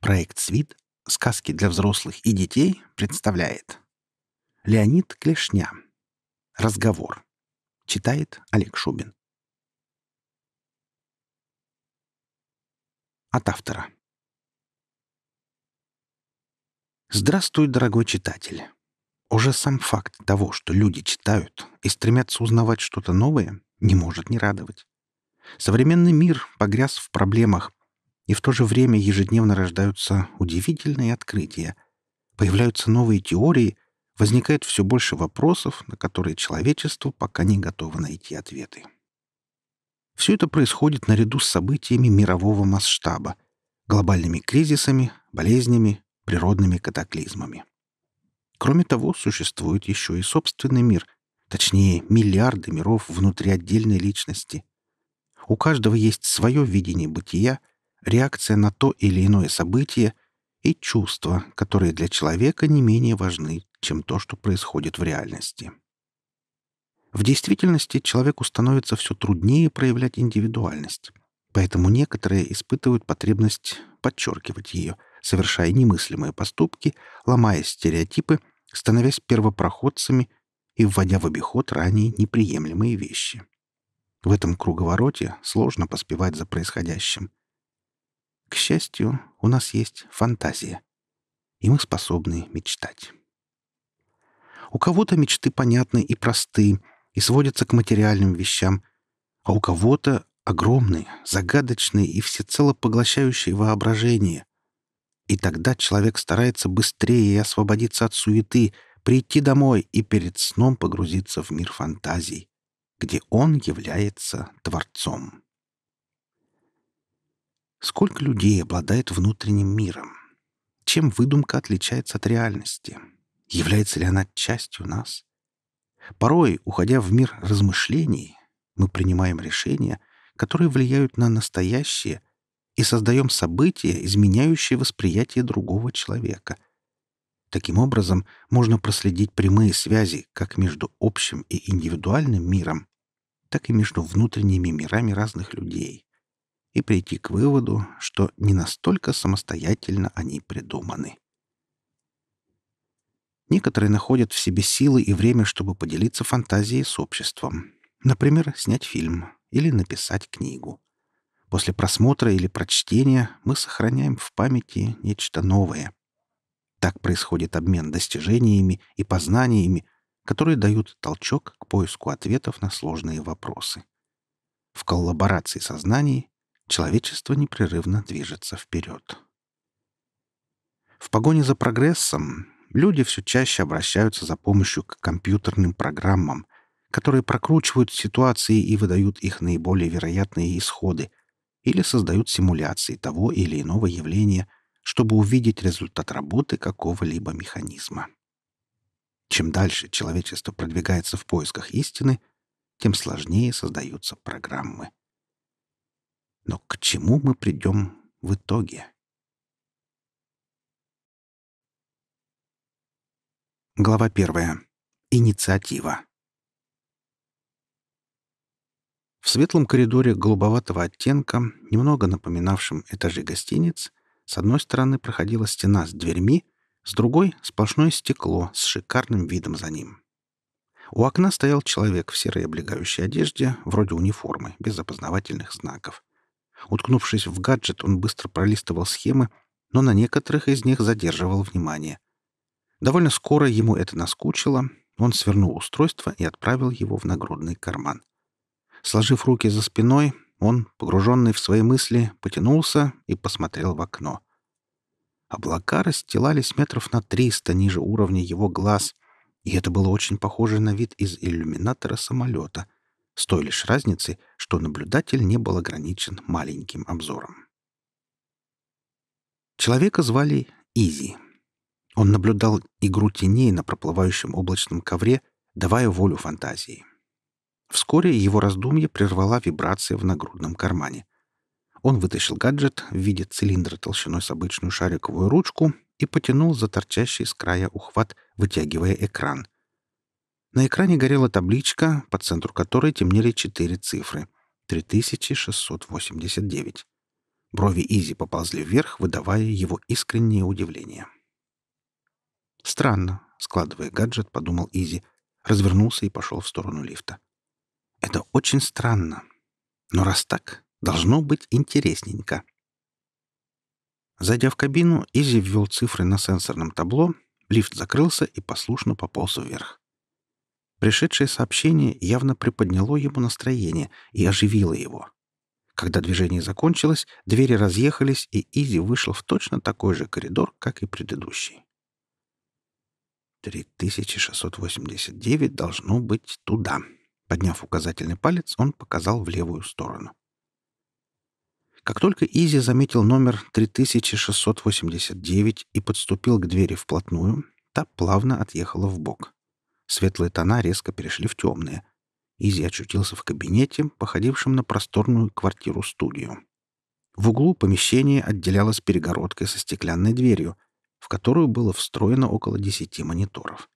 Проект «Свит. Сказки для взрослых и детей» представляет Леонид Клешня. Разговор. Читает Олег Шубин. От автора. Здравствуй, дорогой читатель. Уже сам факт того, что люди читают и стремятся узнавать что-то новое, не может не радовать. Современный мир погряз в проблемах, и в то же время ежедневно рождаются удивительные открытия. Появляются новые теории, возникает все больше вопросов, на которые человечество пока не готово найти ответы. Все это происходит наряду с событиями мирового масштаба, глобальными кризисами, болезнями, природными катаклизмами. Кроме того, существует еще и собственный мир, точнее, миллиарды миров внутри отдельной личности. У каждого есть свое видение бытия, реакция на то или иное событие и чувства, которые для человека не менее важны, чем то, что происходит в реальности. В действительности человеку становится все труднее проявлять индивидуальность, поэтому некоторые испытывают потребность подчеркивать ее, совершая немыслимые поступки, ломая стереотипы становясь первопроходцами и вводя в обиход ранее неприемлемые вещи. В этом круговороте сложно поспевать за происходящим. К счастью, у нас есть фантазия, и мы способны мечтать. У кого-то мечты понятны и просты, и сводятся к материальным вещам, а у кого-то огромные, загадочные и всецело поглощающие воображение, и тогда человек старается быстрее освободиться от суеты, прийти домой и перед сном погрузиться в мир фантазий, где он является творцом. Сколько людей обладает внутренним миром? Чем выдумка отличается от реальности? Является ли она частью нас? Порой, уходя в мир размышлений, мы принимаем решения, которые влияют на настоящее и создаем события, изменяющие восприятие другого человека. Таким образом, можно проследить прямые связи как между общим и индивидуальным миром, так и между внутренними мирами разных людей и прийти к выводу, что не настолько самостоятельно они придуманы. Некоторые находят в себе силы и время, чтобы поделиться фантазией с обществом. Например, снять фильм или написать книгу. После просмотра или прочтения мы сохраняем в памяти нечто новое. Так происходит обмен достижениями и познаниями, которые дают толчок к поиску ответов на сложные вопросы. В коллаборации сознаний человечество непрерывно движется вперед. В погоне за прогрессом люди все чаще обращаются за помощью к компьютерным программам, которые прокручивают ситуации и выдают их наиболее вероятные исходы, или создают симуляции того или иного явления, чтобы увидеть результат работы какого-либо механизма. Чем дальше человечество продвигается в поисках истины, тем сложнее создаются программы. Но к чему мы придем в итоге? Глава первая. Инициатива. В светлом коридоре голубоватого оттенка, немного напоминавшем этажи гостиниц, с одной стороны проходила стена с дверьми, с другой — сплошное стекло с шикарным видом за ним. У окна стоял человек в серой облегающей одежде, вроде униформы, без опознавательных знаков. Уткнувшись в гаджет, он быстро пролистывал схемы, но на некоторых из них задерживал внимание. Довольно скоро ему это наскучило, он свернул устройство и отправил его в нагрудный карман. Сложив руки за спиной, он, погруженный в свои мысли, потянулся и посмотрел в окно. Облака расстилались метров на триста ниже уровня его глаз, и это было очень похоже на вид из иллюминатора самолета, с той лишь разницей, что наблюдатель не был ограничен маленьким обзором. Человека звали Изи. Он наблюдал игру теней на проплывающем облачном ковре, давая волю фантазии. Вскоре его раздумье прервала вибрация в нагрудном кармане. Он вытащил гаджет в виде цилиндра толщиной с обычную шариковую ручку и потянул за торчащий с края ухват, вытягивая экран. На экране горела табличка, по центру которой темнели четыре цифры — 3689. Брови Изи поползли вверх, выдавая его искреннее удивление. «Странно», — складывая гаджет, подумал Изи, развернулся и пошел в сторону лифта. «Это очень странно. Но раз так, должно быть интересненько». Зайдя в кабину, Изи ввел цифры на сенсорном табло, лифт закрылся и послушно пополз вверх. Пришедшее сообщение явно приподняло ему настроение и оживило его. Когда движение закончилось, двери разъехались, и Изи вышел в точно такой же коридор, как и предыдущий. 3689 должно быть туда. Подняв указательный палец, он показал в левую сторону. Как только Изи заметил номер 3689 и подступил к двери вплотную, та плавно отъехала в бок. Светлые тона резко перешли в темные. Изи очутился в кабинете, походившем на просторную квартиру-студию. В углу помещение отделялось перегородкой со стеклянной дверью, в которую было встроено около десяти мониторов.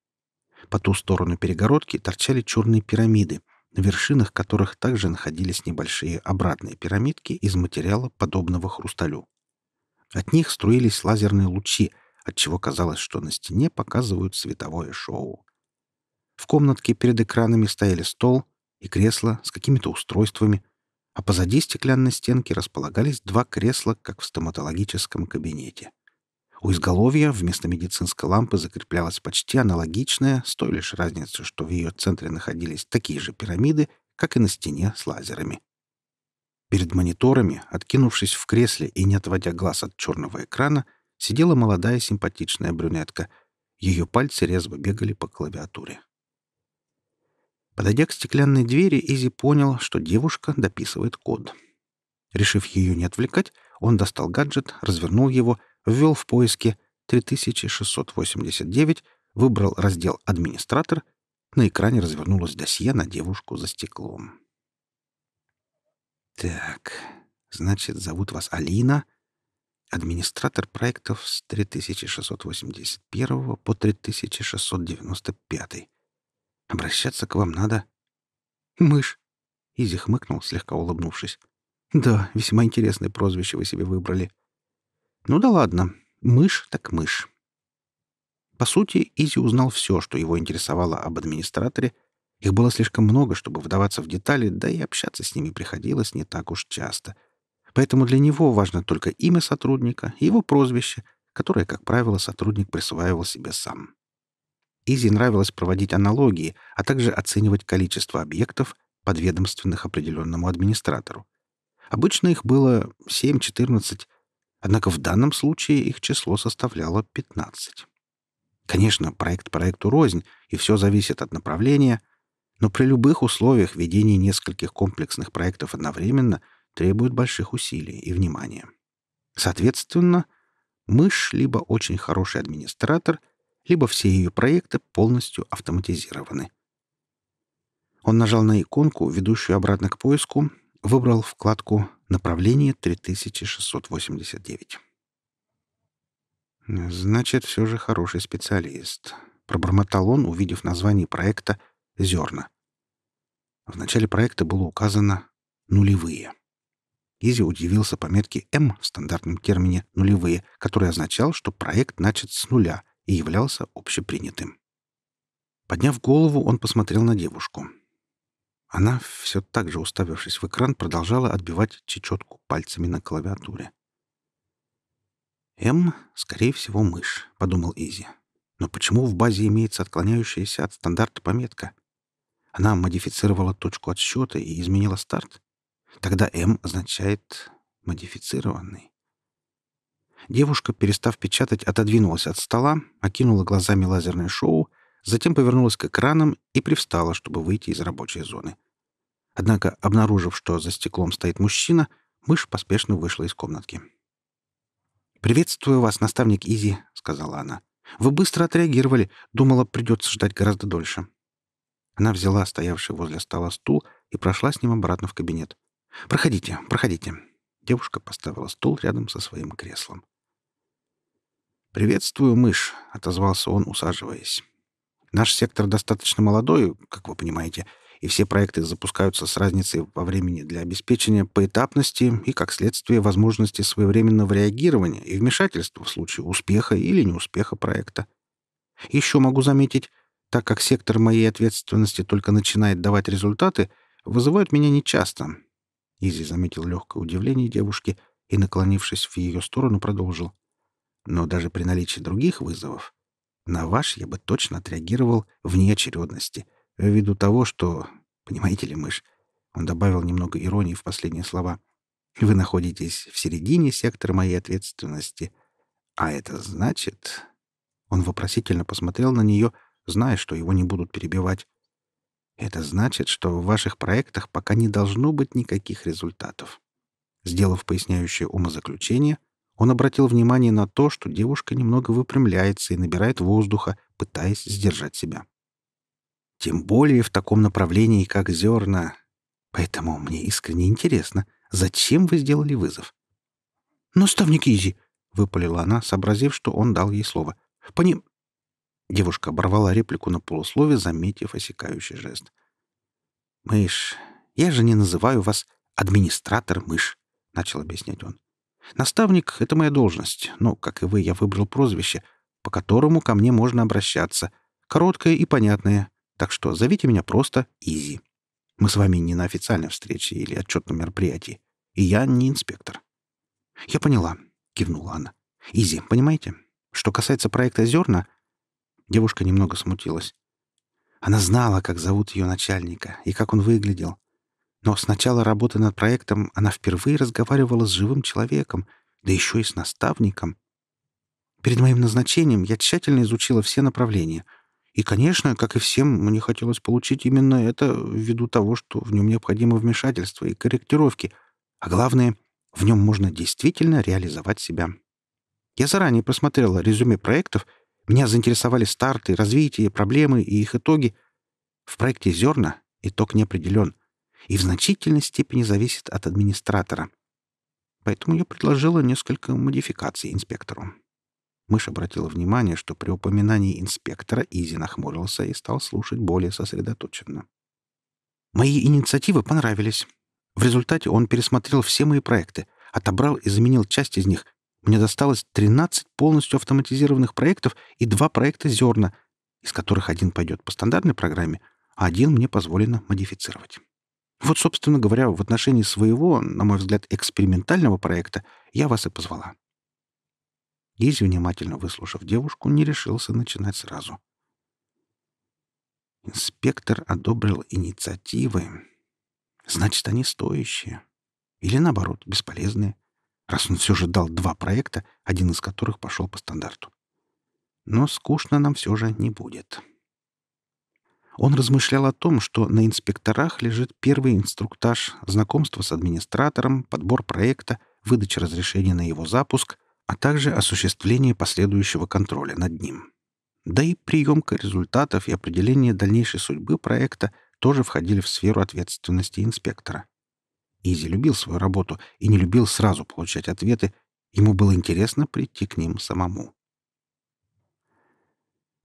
По ту сторону перегородки торчали черные пирамиды, на вершинах которых также находились небольшие обратные пирамидки из материала, подобного хрусталю. От них струились лазерные лучи, отчего казалось, что на стене показывают световое шоу. В комнатке перед экранами стояли стол, и кресло с какими-то устройствами, а позади стеклянной стенки располагались два кресла, как в стоматологическом кабинете. У изголовья вместо медицинской лампы закреплялась почти аналогичная, с той лишь разницей, что в ее центре находились такие же пирамиды, как и на стене с лазерами. Перед мониторами, откинувшись в кресле и не отводя глаз от черного экрана, сидела молодая симпатичная брюнетка. Ее пальцы резво бегали по клавиатуре. Подойдя к стеклянной двери, Изи понял, что девушка дописывает код. Решив ее не отвлекать, он достал гаджет, развернул его, ввел в поиске 3689, выбрал раздел «Администратор», на экране развернулось досье на девушку за стеклом. «Так, значит, зовут вас Алина, администратор проектов с 3681 по 3695. Обращаться к вам надо. Мышь. Изи хмыкнул, слегка улыбнувшись. Да, весьма интересное прозвище вы себе выбрали. Ну да ладно. Мышь так мышь. По сути, Изи узнал все, что его интересовало об администраторе. Их было слишком много, чтобы вдаваться в детали, да и общаться с ними приходилось не так уж часто. Поэтому для него важно только имя сотрудника и его прозвище, которое, как правило, сотрудник присваивал себе сам. Изи нравилось проводить аналогии, а также оценивать количество объектов, подведомственных определенному администратору. Обычно их было 7-14, однако в данном случае их число составляло 15. Конечно, проект проекту рознь, и все зависит от направления, но при любых условиях ведение нескольких комплексных проектов одновременно требует больших усилий и внимания. Соответственно, мышь либо очень хороший администратор — либо все ее проекты полностью автоматизированы. Он нажал на иконку, ведущую обратно к поиску, выбрал вкладку «Направление 3689». «Значит, все же хороший специалист», — пробормотал он, увидев название проекта «Зерна». В начале проекта было указано «нулевые». Изи удивился пометке «М» в стандартном термине «нулевые», который означал, что проект начат с нуля — и являлся общепринятым. Подняв голову, он посмотрел на девушку. Она, все так же уставившись в экран, продолжала отбивать чечетку пальцами на клавиатуре. «М, скорее всего, мышь», — подумал Изи. «Но почему в базе имеется отклоняющаяся от стандарта пометка? Она модифицировала точку отсчета и изменила старт? Тогда М означает «модифицированный». Девушка, перестав печатать, отодвинулась от стола, окинула глазами лазерное шоу, затем повернулась к экранам и привстала, чтобы выйти из рабочей зоны. Однако, обнаружив, что за стеклом стоит мужчина, мышь поспешно вышла из комнатки. «Приветствую вас, наставник Изи», — сказала она. «Вы быстро отреагировали. Думала, придется ждать гораздо дольше». Она взяла стоявший возле стола стул и прошла с ним обратно в кабинет. «Проходите, проходите». Девушка поставила стул рядом со своим креслом. «Приветствую, мышь», — отозвался он, усаживаясь. «Наш сектор достаточно молодой, как вы понимаете, и все проекты запускаются с разницей во времени для обеспечения поэтапности и, как следствие, возможности своевременного реагирования и вмешательства в случае успеха или неуспеха проекта. Еще могу заметить, так как сектор моей ответственности только начинает давать результаты, вызывают меня нечасто. Изи заметил легкое удивление девушки и, наклонившись в ее сторону, продолжил. Но даже при наличии других вызовов на ваш я бы точно отреагировал вне очередности, ввиду того, что... Понимаете ли, мышь? Он добавил немного иронии в последние слова. Вы находитесь в середине сектора моей ответственности. А это значит... Он вопросительно посмотрел на нее, зная, что его не будут перебивать. Это значит, что в ваших проектах пока не должно быть никаких результатов. Сделав поясняющее умозаключение, он обратил внимание на то, что девушка немного выпрямляется и набирает воздуха, пытаясь сдержать себя. Тем более в таком направлении, как зерна. Поэтому мне искренне интересно, зачем вы сделали вызов? «Наставник Изи!» — выпалила она, сообразив, что он дал ей слово. «Пони...» Девушка оборвала реплику на полуслове, заметив осекающий жест. «Мышь, я же не называю вас администратор-мышь», — начал объяснять он. Наставник — это моя должность, но, как и вы, я выбрал прозвище, по которому ко мне можно обращаться. Короткое и понятное. Так что зовите меня просто Изи. Мы с вами не на официальной встрече или отчетном мероприятии. И я не инспектор. «Я поняла», — кивнула она. «Изи, понимаете? Что касается проекта «Зерна», девушка немного смутилась. Она знала, как зовут ее начальника и как он выглядел. Но с начала работы над проектом она впервые разговаривала с живым человеком, да еще и с наставником. Перед моим назначением я тщательно изучила все направления. И, конечно, как и всем, мне хотелось получить именно это ввиду того, что в нем необходимо вмешательство и корректировки, а главное, в нем можно действительно реализовать себя. Я заранее просмотрела резюме проектов, меня заинтересовали старты, развитие, проблемы и их итоги. В проекте «Зерна» итог не определен — и в значительной степени зависит от администратора. Поэтому я предложила несколько модификаций инспектору. Мышь обратила внимание, что при упоминании инспектора Изи нахмурился и стал слушать более сосредоточенно. Мои инициативы понравились. В результате он пересмотрел все мои проекты, отобрал и заменил часть из них. Мне досталось 13 полностью автоматизированных проектов и два проекта «Зерна», из которых один пойдет по стандартной программе, а один мне позволено модифицировать. Вот, собственно говоря, в отношении своего, на мой взгляд, экспериментального проекта я вас и позвала. Изи, внимательно выслушав девушку, не решился начинать сразу. Инспектор одобрил инициативы. Значит, они стоящие. Или, наоборот, бесполезные, раз он все же дал два проекта, один из которых пошел по стандарту. Но скучно нам все же не будет. Он размышлял о том, что на инспекторах лежит первый инструктаж, знакомство с администратором, подбор проекта, выдача разрешения на его запуск, а также осуществление последующего контроля над ним. Да и приемка результатов и определение дальнейшей судьбы проекта тоже входили в сферу ответственности инспектора. Изи любил свою работу и не любил сразу получать ответы, ему было интересно прийти к ним самому.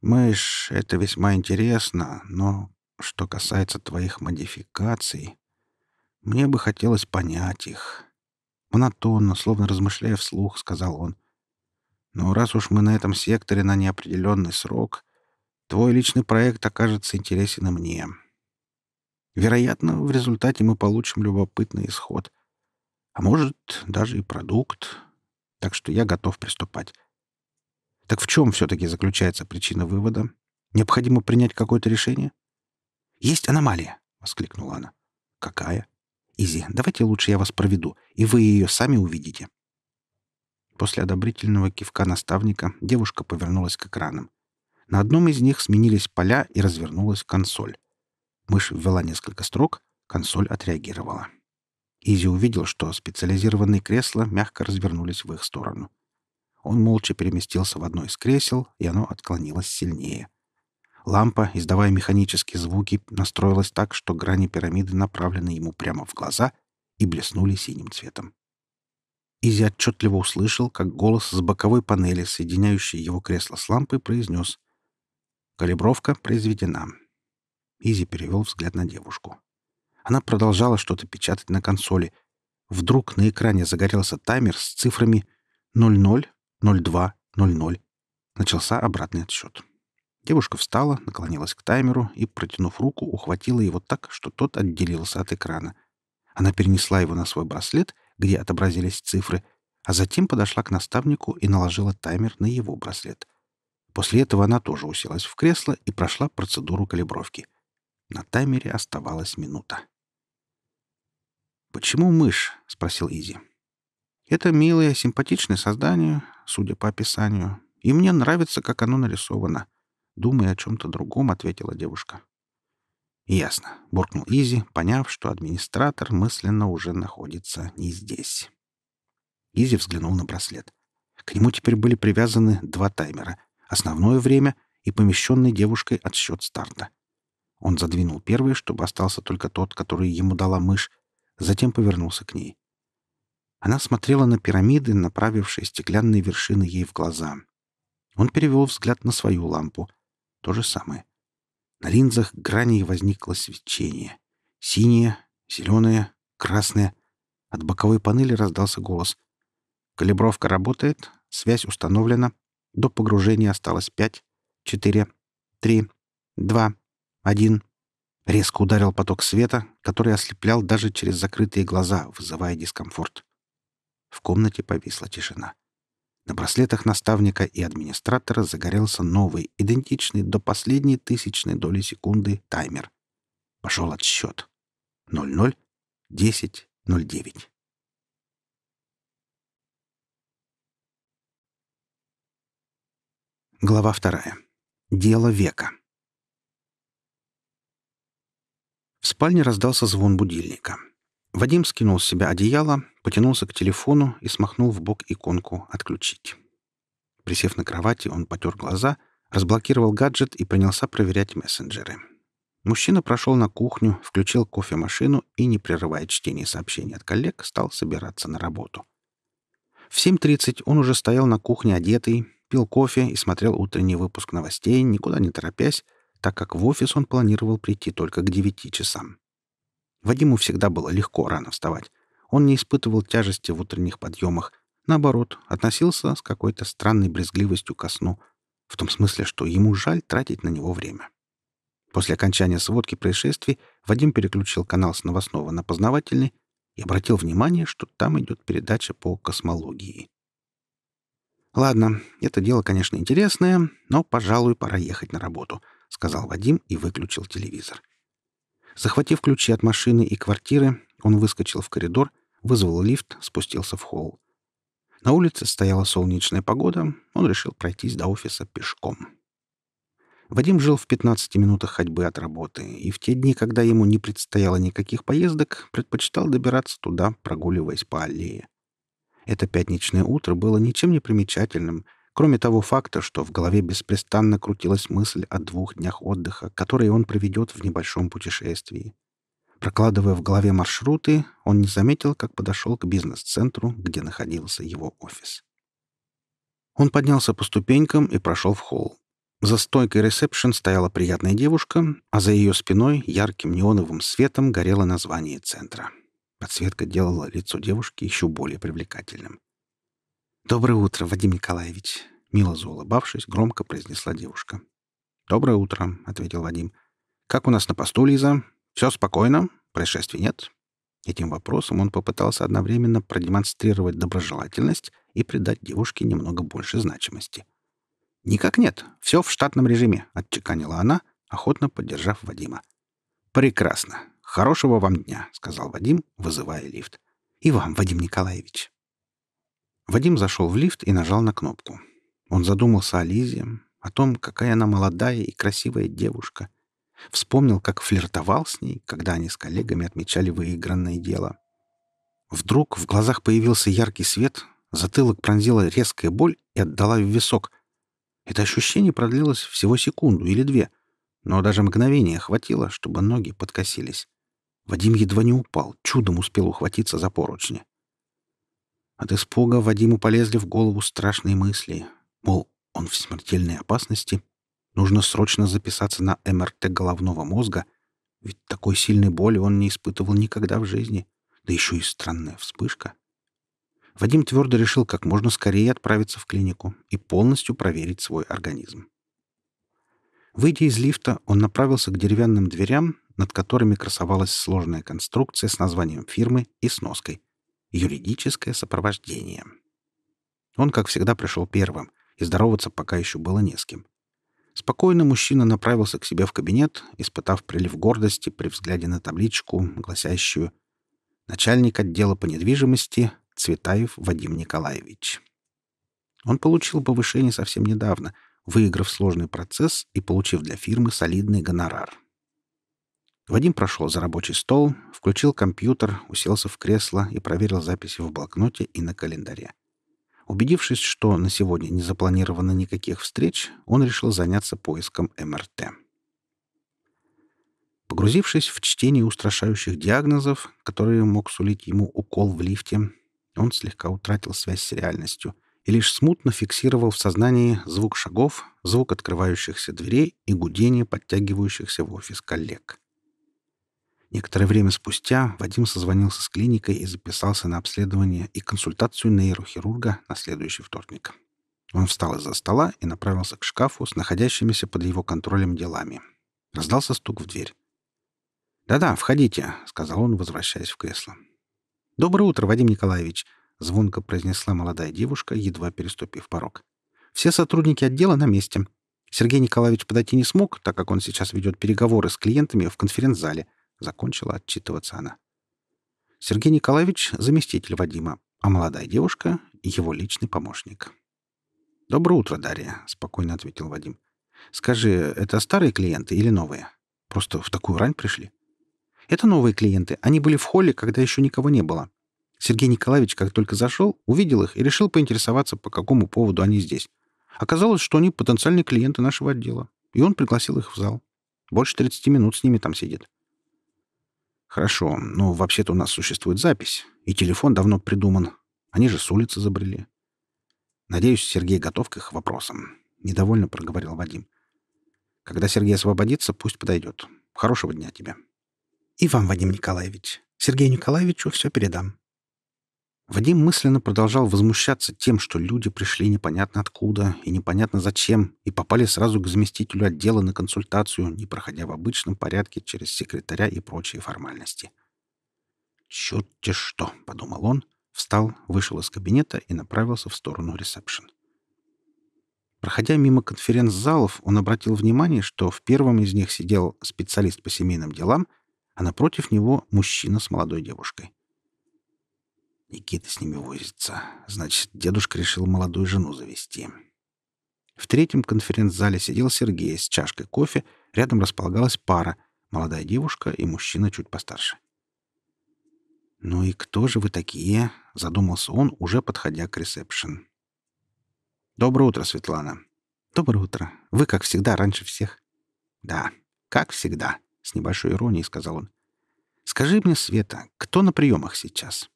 Мышь, это весьма интересно, но что касается твоих модификаций, мне бы хотелось понять их. Монотонно, словно размышляя вслух, сказал он. Но раз уж мы на этом секторе на неопределенный срок, твой личный проект окажется интересен и мне. Вероятно, в результате мы получим любопытный исход. А может, даже и продукт. Так что я готов приступать. Так в чем все-таки заключается причина вывода? Необходимо принять какое-то решение? «Есть аномалия!» — воскликнула она. «Какая?» «Изи, давайте лучше я вас проведу, и вы ее сами увидите». После одобрительного кивка наставника девушка повернулась к экранам. На одном из них сменились поля и развернулась консоль. Мышь ввела несколько строк, консоль отреагировала. Изи увидел, что специализированные кресла мягко развернулись в их сторону. Он молча переместился в одно из кресел, и оно отклонилось сильнее. Лампа, издавая механические звуки, настроилась так, что грани пирамиды направлены ему прямо в глаза и блеснули синим цветом. Изи отчетливо услышал, как голос с боковой панели, соединяющей его кресло с лампой, произнес «Калибровка произведена». Изи перевел взгляд на девушку. Она продолжала что-то печатать на консоли. Вдруг на экране загорелся таймер с цифрами 00, 02, 00. Начался обратный отсчет. Девушка встала, наклонилась к таймеру и, протянув руку, ухватила его так, что тот отделился от экрана. Она перенесла его на свой браслет, где отобразились цифры, а затем подошла к наставнику и наложила таймер на его браслет. После этого она тоже уселась в кресло и прошла процедуру калибровки. На таймере оставалась минута. «Почему мышь?» — спросил Изи. «Это милое, симпатичное создание, судя по описанию, и мне нравится, как оно нарисовано. Думая о чем-то другом, ответила девушка. «Ясно», — буркнул Изи, поняв, что администратор мысленно уже находится не здесь. Изи взглянул на браслет. К нему теперь были привязаны два таймера — основное время и помещенный девушкой отсчет старта. Он задвинул первый, чтобы остался только тот, который ему дала мышь, затем повернулся к ней. Она смотрела на пирамиды, направившие стеклянные вершины ей в глаза. Он перевел взгляд на свою лампу. То же самое. На линзах граней возникло свечение. Синее, зеленое, красное. От боковой панели раздался голос. «Калибровка работает, связь установлена. До погружения осталось пять, четыре, три, два, один». Резко ударил поток света, который ослеплял даже через закрытые глаза, вызывая дискомфорт. В комнате повисла тишина. На браслетах наставника и администратора загорелся новый, идентичный до последней тысячной доли секунды таймер. Пошел отсчет. 00, 10, 09. Глава вторая. Дело века. В спальне раздался звон будильника. Вадим скинул с себя одеяло, потянулся к телефону и смахнул в бок иконку «Отключить». Присев на кровати, он потер глаза, разблокировал гаджет и принялся проверять мессенджеры. Мужчина прошел на кухню, включил кофемашину и, не прерывая чтение сообщений от коллег, стал собираться на работу. В 7.30 он уже стоял на кухне одетый, пил кофе и смотрел утренний выпуск новостей, никуда не торопясь, так как в офис он планировал прийти только к 9 часам. Вадиму всегда было легко рано вставать. Он не испытывал тяжести в утренних подъемах. Наоборот, относился с какой-то странной брезгливостью ко сну. В том смысле, что ему жаль тратить на него время. После окончания сводки происшествий Вадим переключил канал с новостного на познавательный и обратил внимание, что там идет передача по космологии. «Ладно, это дело, конечно, интересное, но, пожалуй, пора ехать на работу», — сказал Вадим и выключил телевизор. Захватив ключи от машины и квартиры, он выскочил в коридор, вызвал лифт, спустился в холл. На улице стояла солнечная погода, он решил пройтись до офиса пешком. Вадим жил в 15 минутах ходьбы от работы, и в те дни, когда ему не предстояло никаких поездок, предпочитал добираться туда, прогуливаясь по аллее. Это пятничное утро было ничем не примечательным — кроме того факта, что в голове беспрестанно крутилась мысль о двух днях отдыха, которые он проведет в небольшом путешествии. Прокладывая в голове маршруты, он не заметил, как подошел к бизнес-центру, где находился его офис. Он поднялся по ступенькам и прошел в холл. За стойкой ресепшн стояла приятная девушка, а за ее спиной ярким неоновым светом горело название центра. Подсветка делала лицо девушки еще более привлекательным. «Доброе утро, Вадим Николаевич!» Мило заулыбавшись, громко произнесла девушка. «Доброе утро», — ответил Вадим. «Как у нас на посту, Лиза? Все спокойно? Происшествий нет?» Этим вопросом он попытался одновременно продемонстрировать доброжелательность и придать девушке немного больше значимости. «Никак нет. Все в штатном режиме», — отчеканила она, охотно поддержав Вадима. «Прекрасно. Хорошего вам дня», — сказал Вадим, вызывая лифт. «И вам, Вадим Николаевич». Вадим зашел в лифт и нажал на кнопку. Он задумался о Лизе, о том, какая она молодая и красивая девушка. Вспомнил, как флиртовал с ней, когда они с коллегами отмечали выигранное дело. Вдруг в глазах появился яркий свет, затылок пронзила резкая боль и отдала в висок. Это ощущение продлилось всего секунду или две, но даже мгновения хватило, чтобы ноги подкосились. Вадим едва не упал, чудом успел ухватиться за поручни. От испуга Вадиму полезли в голову страшные мысли. Мол, он в смертельной опасности. Нужно срочно записаться на МРТ головного мозга, ведь такой сильной боли он не испытывал никогда в жизни. Да еще и странная вспышка. Вадим твердо решил как можно скорее отправиться в клинику и полностью проверить свой организм. Выйдя из лифта, он направился к деревянным дверям, над которыми красовалась сложная конструкция с названием фирмы и сноской «Юридическое сопровождение». Он, как всегда, пришел первым, и здороваться пока еще было не с кем. Спокойно мужчина направился к себе в кабинет, испытав прилив гордости при взгляде на табличку, гласящую «Начальник отдела по недвижимости Цветаев Вадим Николаевич». Он получил повышение совсем недавно, выиграв сложный процесс и получив для фирмы солидный гонорар. Вадим прошел за рабочий стол, включил компьютер, уселся в кресло и проверил записи в блокноте и на календаре. Убедившись, что на сегодня не запланировано никаких встреч, он решил заняться поиском МРТ. Погрузившись в чтение устрашающих диагнозов, которые мог сулить ему укол в лифте, он слегка утратил связь с реальностью и лишь смутно фиксировал в сознании звук шагов, звук открывающихся дверей и гудение подтягивающихся в офис коллег. Некоторое время спустя Вадим созвонился с клиникой и записался на обследование и консультацию нейрохирурга на следующий вторник. Он встал из-за стола и направился к шкафу с находящимися под его контролем делами. Раздался стук в дверь. «Да-да, входите», — сказал он, возвращаясь в кресло. «Доброе утро, Вадим Николаевич», — звонко произнесла молодая девушка, едва переступив порог. «Все сотрудники отдела на месте. Сергей Николаевич подойти не смог, так как он сейчас ведет переговоры с клиентами в конференц-зале. Закончила отчитываться она. Сергей Николаевич — заместитель Вадима, а молодая девушка — его личный помощник. «Доброе утро, Дарья», — спокойно ответил Вадим. «Скажи, это старые клиенты или новые? Просто в такую рань пришли?» «Это новые клиенты. Они были в холле, когда еще никого не было. Сергей Николаевич, как только зашел, увидел их и решил поинтересоваться, по какому поводу они здесь. Оказалось, что они потенциальные клиенты нашего отдела, и он пригласил их в зал. Больше 30 минут с ними там сидит. Хорошо, но вообще-то у нас существует запись, и телефон давно придуман. Они же с улицы забрели. Надеюсь, Сергей готов к их вопросам. Недовольно проговорил Вадим. Когда Сергей освободится, пусть подойдет. Хорошего дня тебе. И вам, Вадим Николаевич. Сергею Николаевичу все передам. Вадим мысленно продолжал возмущаться тем, что люди пришли непонятно откуда и непонятно зачем и попали сразу к заместителю отдела на консультацию, не проходя в обычном порядке через секретаря и прочие формальности. «Черт-те что!» — подумал он, встал, вышел из кабинета и направился в сторону ресепшн. Проходя мимо конференц-залов, он обратил внимание, что в первом из них сидел специалист по семейным делам, а напротив него мужчина с молодой девушкой. Никита с ними возится. Значит, дедушка решил молодую жену завести. В третьем конференц-зале сидел Сергей с чашкой кофе. Рядом располагалась пара — молодая девушка и мужчина чуть постарше. «Ну и кто же вы такие?» — задумался он, уже подходя к ресепшн. «Доброе утро, Светлана». «Доброе утро. Вы, как всегда, раньше всех». «Да, как всегда», — с небольшой иронией сказал он. «Скажи мне, Света, кто на приемах сейчас?»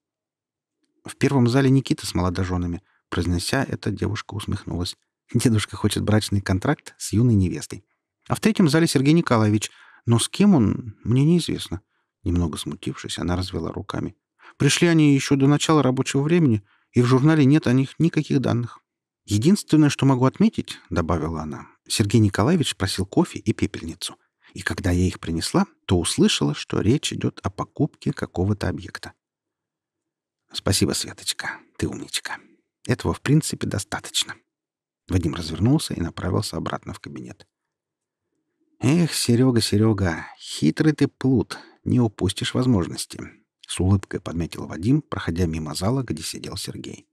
В первом зале Никита с молодоженами. Произнося это, девушка усмехнулась. Дедушка хочет брачный контракт с юной невестой. А в третьем зале Сергей Николаевич. Но с кем он, мне неизвестно. Немного смутившись, она развела руками. Пришли они еще до начала рабочего времени, и в журнале нет о них никаких данных. Единственное, что могу отметить, — добавила она, — Сергей Николаевич просил кофе и пепельницу. И когда я их принесла, то услышала, что речь идет о покупке какого-то объекта. «Спасибо, Светочка. Ты умничка. Этого, в принципе, достаточно». Вадим развернулся и направился обратно в кабинет. «Эх, Серега, Серега, хитрый ты плут, не упустишь возможности», — с улыбкой подметил Вадим, проходя мимо зала, где сидел Сергей.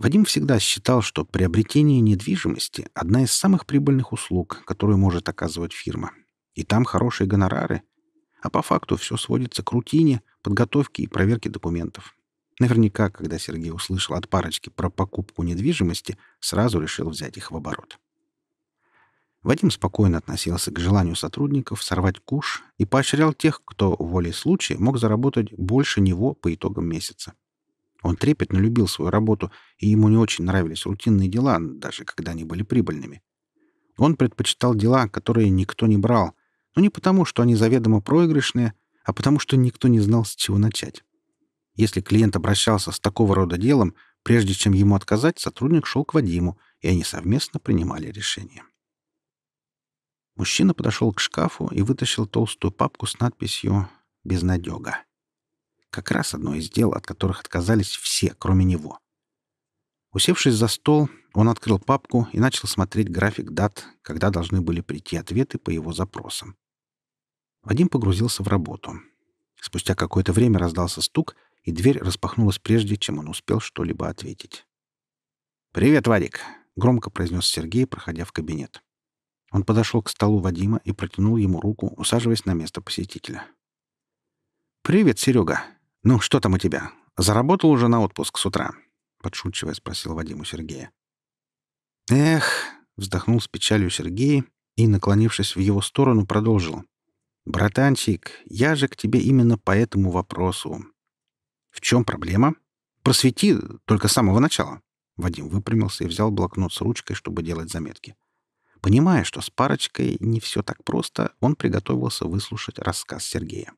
Вадим всегда считал, что приобретение недвижимости — одна из самых прибыльных услуг, которую может оказывать фирма. И там хорошие гонорары. А по факту все сводится к рутине, подготовки и проверки документов. Наверняка, когда Сергей услышал от парочки про покупку недвижимости, сразу решил взять их в оборот. Вадим спокойно относился к желанию сотрудников сорвать куш и поощрял тех, кто волей случая мог заработать больше него по итогам месяца. Он трепетно любил свою работу, и ему не очень нравились рутинные дела, даже когда они были прибыльными. Он предпочитал дела, которые никто не брал, но не потому, что они заведомо проигрышные, а потому что никто не знал, с чего начать. Если клиент обращался с такого рода делом, прежде чем ему отказать, сотрудник шел к Вадиму, и они совместно принимали решение. Мужчина подошел к шкафу и вытащил толстую папку с надписью «Безнадега». Как раз одно из дел, от которых отказались все, кроме него. Усевшись за стол, он открыл папку и начал смотреть график дат, когда должны были прийти ответы по его запросам. Вадим погрузился в работу. Спустя какое-то время раздался стук, и дверь распахнулась прежде, чем он успел что-либо ответить. «Привет, Вадик!» — громко произнес Сергей, проходя в кабинет. Он подошел к столу Вадима и протянул ему руку, усаживаясь на место посетителя. «Привет, Серега. Ну, что там у тебя? Заработал уже на отпуск с утра?» — подшучивая спросил Вадим у Сергея. «Эх!» — вздохнул с печалью Сергей и, наклонившись в его сторону, продолжил. «Братанчик, я же к тебе именно по этому вопросу. В чем проблема? Просвети только с самого начала». Вадим выпрямился и взял блокнот с ручкой, чтобы делать заметки. Понимая, что с парочкой не все так просто, он приготовился выслушать рассказ Сергея.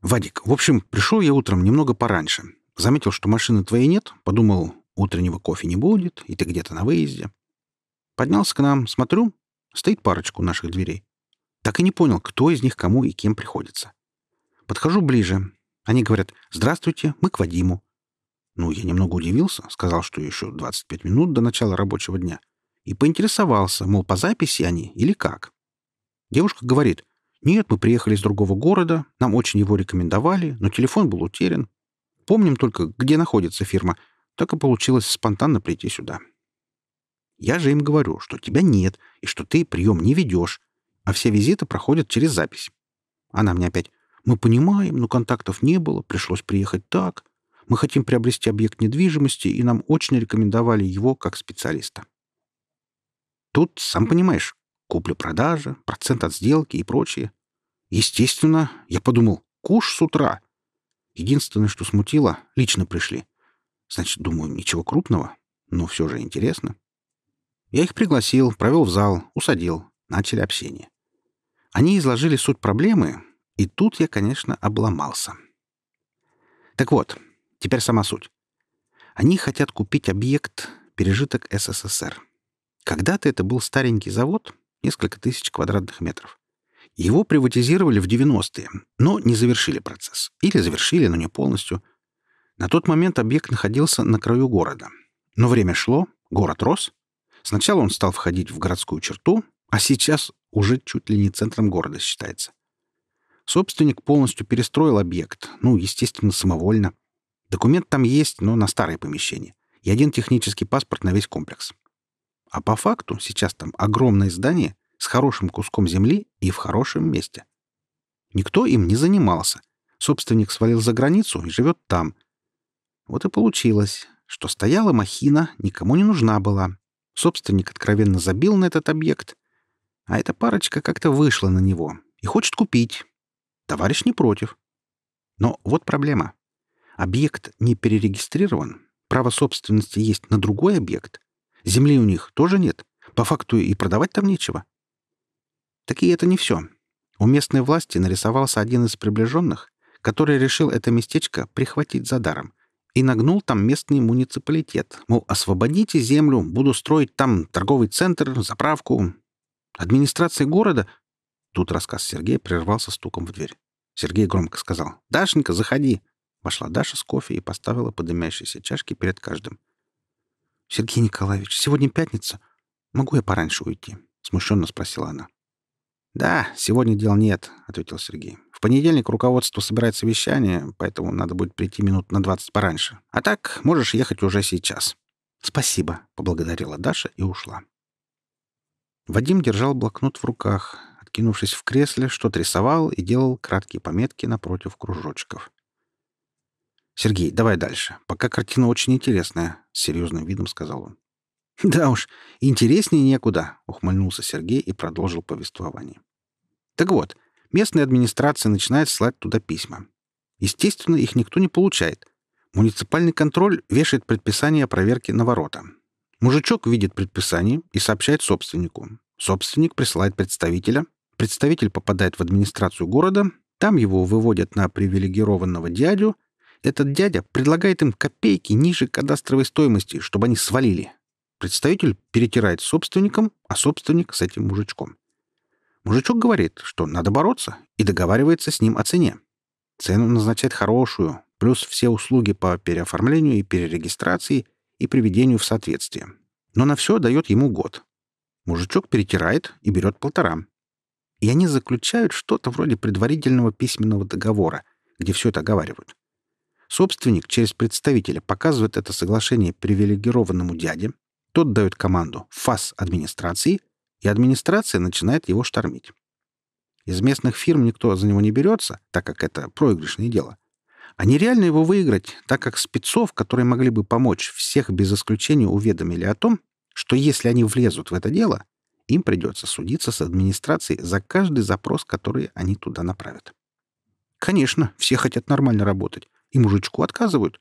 «Вадик, в общем, пришел я утром немного пораньше. Заметил, что машины твоей нет, подумал, утреннего кофе не будет, и ты где-то на выезде. Поднялся к нам, смотрю, стоит парочку у наших дверей. Так и не понял, кто из них кому и кем приходится. Подхожу ближе. Они говорят «Здравствуйте, мы к Вадиму». Ну, я немного удивился, сказал, что еще 25 минут до начала рабочего дня. И поинтересовался, мол, по записи они или как. Девушка говорит «Нет, мы приехали из другого города, нам очень его рекомендовали, но телефон был утерян. Помним только, где находится фирма. Так и получилось спонтанно прийти сюда». Я же им говорю, что тебя нет и что ты прием не ведешь, а все визиты проходят через запись. Она мне опять «Мы понимаем, но контактов не было, пришлось приехать так. Мы хотим приобрести объект недвижимости, и нам очень рекомендовали его как специалиста». Тут, сам понимаешь, Купля-продажа, процент от сделки и прочее. Естественно, я подумал, куш с утра. Единственное, что смутило, лично пришли. Значит, думаю, ничего крупного, но все же интересно. Я их пригласил, провел в зал, усадил, начали общение. Они изложили суть проблемы, и тут я, конечно, обломался. Так вот, теперь сама суть. Они хотят купить объект пережиток СССР. Когда-то это был старенький завод, несколько тысяч квадратных метров. Его приватизировали в 90-е, но не завершили процесс. Или завершили, но не полностью. На тот момент объект находился на краю города. Но время шло, город рос. Сначала он стал входить в городскую черту, а сейчас уже чуть ли не центром города считается. Собственник полностью перестроил объект, ну, естественно, самовольно. Документ там есть, но на старое помещение. И один технический паспорт на весь комплекс. А по факту сейчас там огромное здание с хорошим куском земли и в хорошем месте. Никто им не занимался. Собственник свалил за границу и живет там. Вот и получилось, что стояла махина, никому не нужна была. Собственник откровенно забил на этот объект, а эта парочка как-то вышла на него и хочет купить. Товарищ не против. Но вот проблема. Объект не перерегистрирован, право собственности есть на другой объект, Земли у них тоже нет. По факту и продавать там нечего. Так и это не все. У местной власти нарисовался один из приближенных, который решил это местечко прихватить за даром и нагнул там местный муниципалитет. Мол, освободите землю, буду строить там торговый центр, заправку. Администрация города... Тут рассказ Сергея прервался стуком в дверь. Сергей громко сказал «Дашенька, заходи!» Вошла Даша с кофе и поставила подымяющиеся чашки перед каждым. «Сергей Николаевич, сегодня пятница. Могу я пораньше уйти?» — смущенно спросила она. «Да, сегодня дел нет», — ответил Сергей. «В понедельник руководство собирает совещание, поэтому надо будет прийти минут на двадцать пораньше. А так можешь ехать уже сейчас». «Спасибо», — поблагодарила Даша и ушла. Вадим держал блокнот в руках, откинувшись в кресле, что-то рисовал и делал краткие пометки напротив кружочков. «Сергей, давай дальше. Пока картина очень интересная», — с серьезным видом сказал он. «Да уж, интереснее некуда», — ухмыльнулся Сергей и продолжил повествование. «Так вот, местная администрация начинает слать туда письма. Естественно, их никто не получает. Муниципальный контроль вешает предписание о проверке на ворота. Мужичок видит предписание и сообщает собственнику. Собственник присылает представителя, представитель попадает в администрацию города, там его выводят на привилегированного дядю. Этот дядя предлагает им копейки ниже кадастровой стоимости, чтобы они свалили. Представитель перетирает с собственником, а собственник с этим мужичком. Мужичок говорит, что надо бороться, и договаривается с ним о цене. Цену назначает хорошую, плюс все услуги по переоформлению и перерегистрации и приведению в соответствие. Но на все дает ему год. Мужичок перетирает и берет полтора. И они заключают что-то вроде предварительного письменного договора, где все это оговаривают. Собственник через представителя показывает это соглашение привилегированному дяде, тот дает команду ФАС администрации, и администрация начинает его штормить. Из местных фирм никто за него не берется, так как это проигрышное дело. А нереально его выиграть, так как спецов, которые могли бы помочь, всех без исключения уведомили о том, что если они влезут в это дело, им придется судиться с администрацией за каждый запрос, который они туда направят. Конечно, все хотят нормально работать, и мужичку отказывают.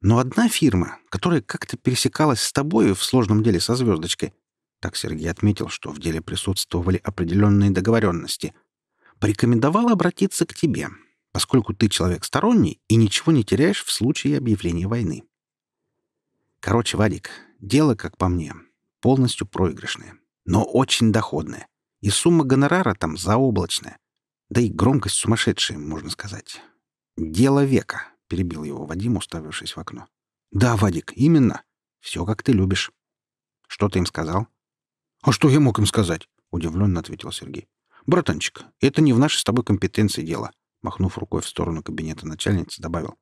Но одна фирма, которая как-то пересекалась с тобой в сложном деле со звездочкой, так Сергей отметил, что в деле присутствовали определенные договоренности, порекомендовала обратиться к тебе, поскольку ты человек сторонний и ничего не теряешь в случае объявления войны. Короче, Вадик, дело, как по мне, полностью проигрышное, но очень доходное. И сумма гонорара там заоблачная. Да и громкость сумасшедшая, можно сказать. «Дело века», — перебил его Вадим, уставившись в окно. «Да, Вадик, именно. Все, как ты любишь». «Что ты им сказал?» «А что я мог им сказать?» — удивленно ответил Сергей. «Братанчик, это не в нашей с тобой компетенции дело», — махнув рукой в сторону кабинета начальницы, добавил.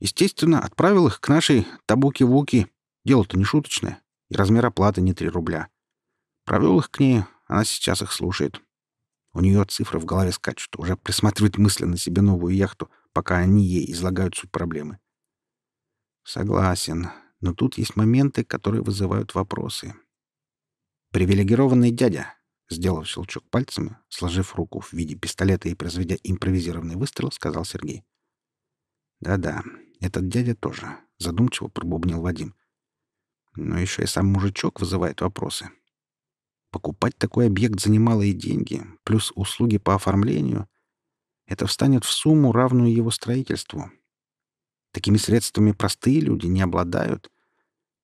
«Естественно, отправил их к нашей Табуки-Вуки. Дело-то не шуточное, и размер оплаты не три рубля. Провел их к ней, она сейчас их слушает. У нее цифры в голове скачут, уже присматривает мысленно себе новую яхту, пока они ей излагают суть проблемы. Согласен, но тут есть моменты, которые вызывают вопросы. «Привилегированный дядя», — сделав щелчок пальцами, сложив руку в виде пистолета и произведя импровизированный выстрел, сказал Сергей. «Да-да, этот дядя тоже», — задумчиво пробубнил Вадим. «Но еще и сам мужичок вызывает вопросы. Покупать такой объект за немалые деньги, плюс услуги по оформлению — это встанет в сумму, равную его строительству. Такими средствами простые люди не обладают,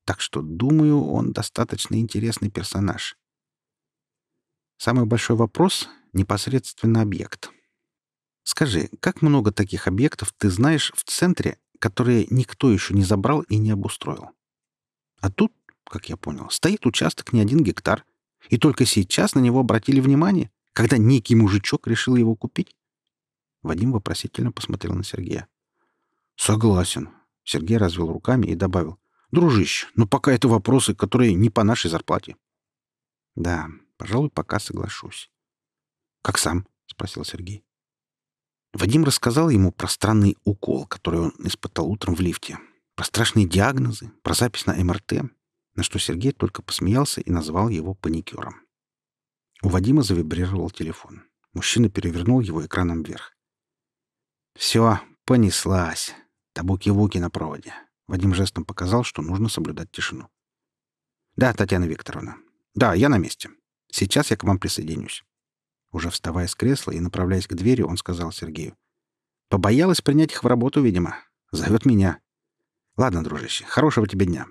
так что, думаю, он достаточно интересный персонаж. Самый большой вопрос — непосредственно объект. Скажи, как много таких объектов ты знаешь в центре, которые никто еще не забрал и не обустроил? А тут, как я понял, стоит участок не один гектар, и только сейчас на него обратили внимание, когда некий мужичок решил его купить? Вадим вопросительно посмотрел на Сергея. «Согласен», — Сергей развел руками и добавил. Дружище, но пока это вопросы, которые не по нашей зарплате. Да, пожалуй, пока соглашусь. Как сам? спросил Сергей. Вадим рассказал ему про странный укол, который он испытал утром в лифте, про страшные диагнозы, про запись на МРТ, на что Сергей только посмеялся и назвал его паникером. У Вадима завибрировал телефон. Мужчина перевернул его экраном вверх. «Все, понеслась. Табуки-вуки на проводе. Вадим жестом показал, что нужно соблюдать тишину. «Да, Татьяна Викторовна. Да, я на месте. Сейчас я к вам присоединюсь». Уже вставая с кресла и направляясь к двери, он сказал Сергею. «Побоялась принять их в работу, видимо. Зовет меня. Ладно, дружище, хорошего тебе дня».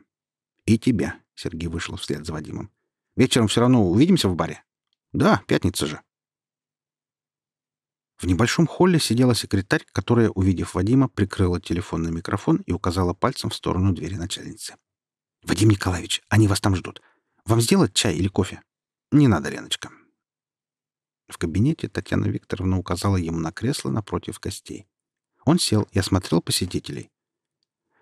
«И тебе», — Сергей вышел вслед за Вадимом. «Вечером все равно увидимся в баре?» «Да, пятница же». В небольшом холле сидела секретарь, которая, увидев Вадима, прикрыла телефонный микрофон и указала пальцем в сторону двери начальницы. «Вадим Николаевич, они вас там ждут. Вам сделать чай или кофе?» «Не надо, Леночка». В кабинете Татьяна Викторовна указала ему на кресло напротив гостей. Он сел и осмотрел посетителей.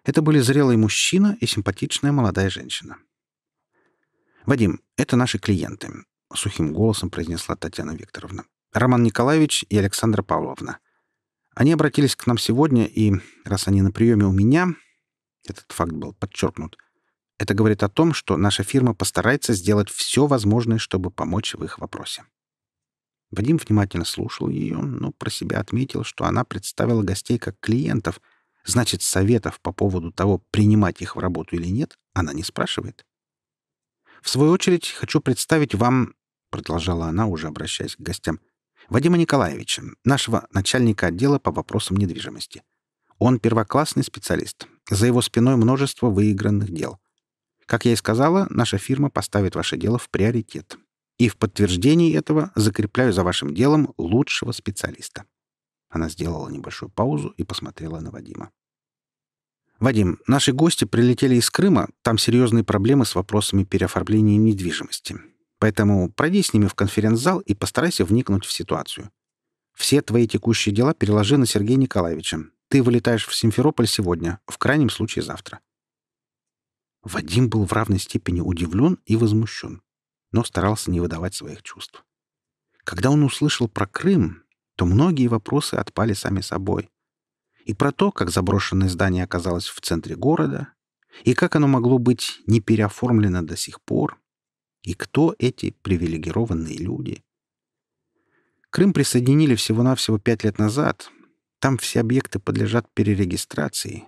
Это были зрелый мужчина и симпатичная молодая женщина. «Вадим, это наши клиенты», — сухим голосом произнесла Татьяна Викторовна. Роман Николаевич и Александра Павловна. Они обратились к нам сегодня, и раз они на приеме у меня, этот факт был подчеркнут, это говорит о том, что наша фирма постарается сделать все возможное, чтобы помочь в их вопросе. Вадим внимательно слушал ее, но про себя отметил, что она представила гостей как клиентов, значит, советов по поводу того, принимать их в работу или нет, она не спрашивает. В свою очередь, хочу представить вам продолжала она, уже обращаясь к гостям, Вадима Николаевича, нашего начальника отдела по вопросам недвижимости. Он первоклассный специалист. За его спиной множество выигранных дел. Как я и сказала, наша фирма поставит ваше дело в приоритет. И в подтверждении этого закрепляю за вашим делом лучшего специалиста. Она сделала небольшую паузу и посмотрела на Вадима. «Вадим, наши гости прилетели из Крыма, там серьезные проблемы с вопросами переоформления недвижимости. Поэтому пройди с ними в конференц-зал и постарайся вникнуть в ситуацию. Все твои текущие дела переложи на Сергея Николаевича. Ты вылетаешь в Симферополь сегодня, в крайнем случае завтра». Вадим был в равной степени удивлен и возмущен, но старался не выдавать своих чувств. Когда он услышал про Крым, то многие вопросы отпали сами собой. И про то, как заброшенное здание оказалось в центре города, и как оно могло быть не переоформлено до сих пор, и кто эти привилегированные люди. Крым присоединили всего-навсего пять лет назад. Там все объекты подлежат перерегистрации.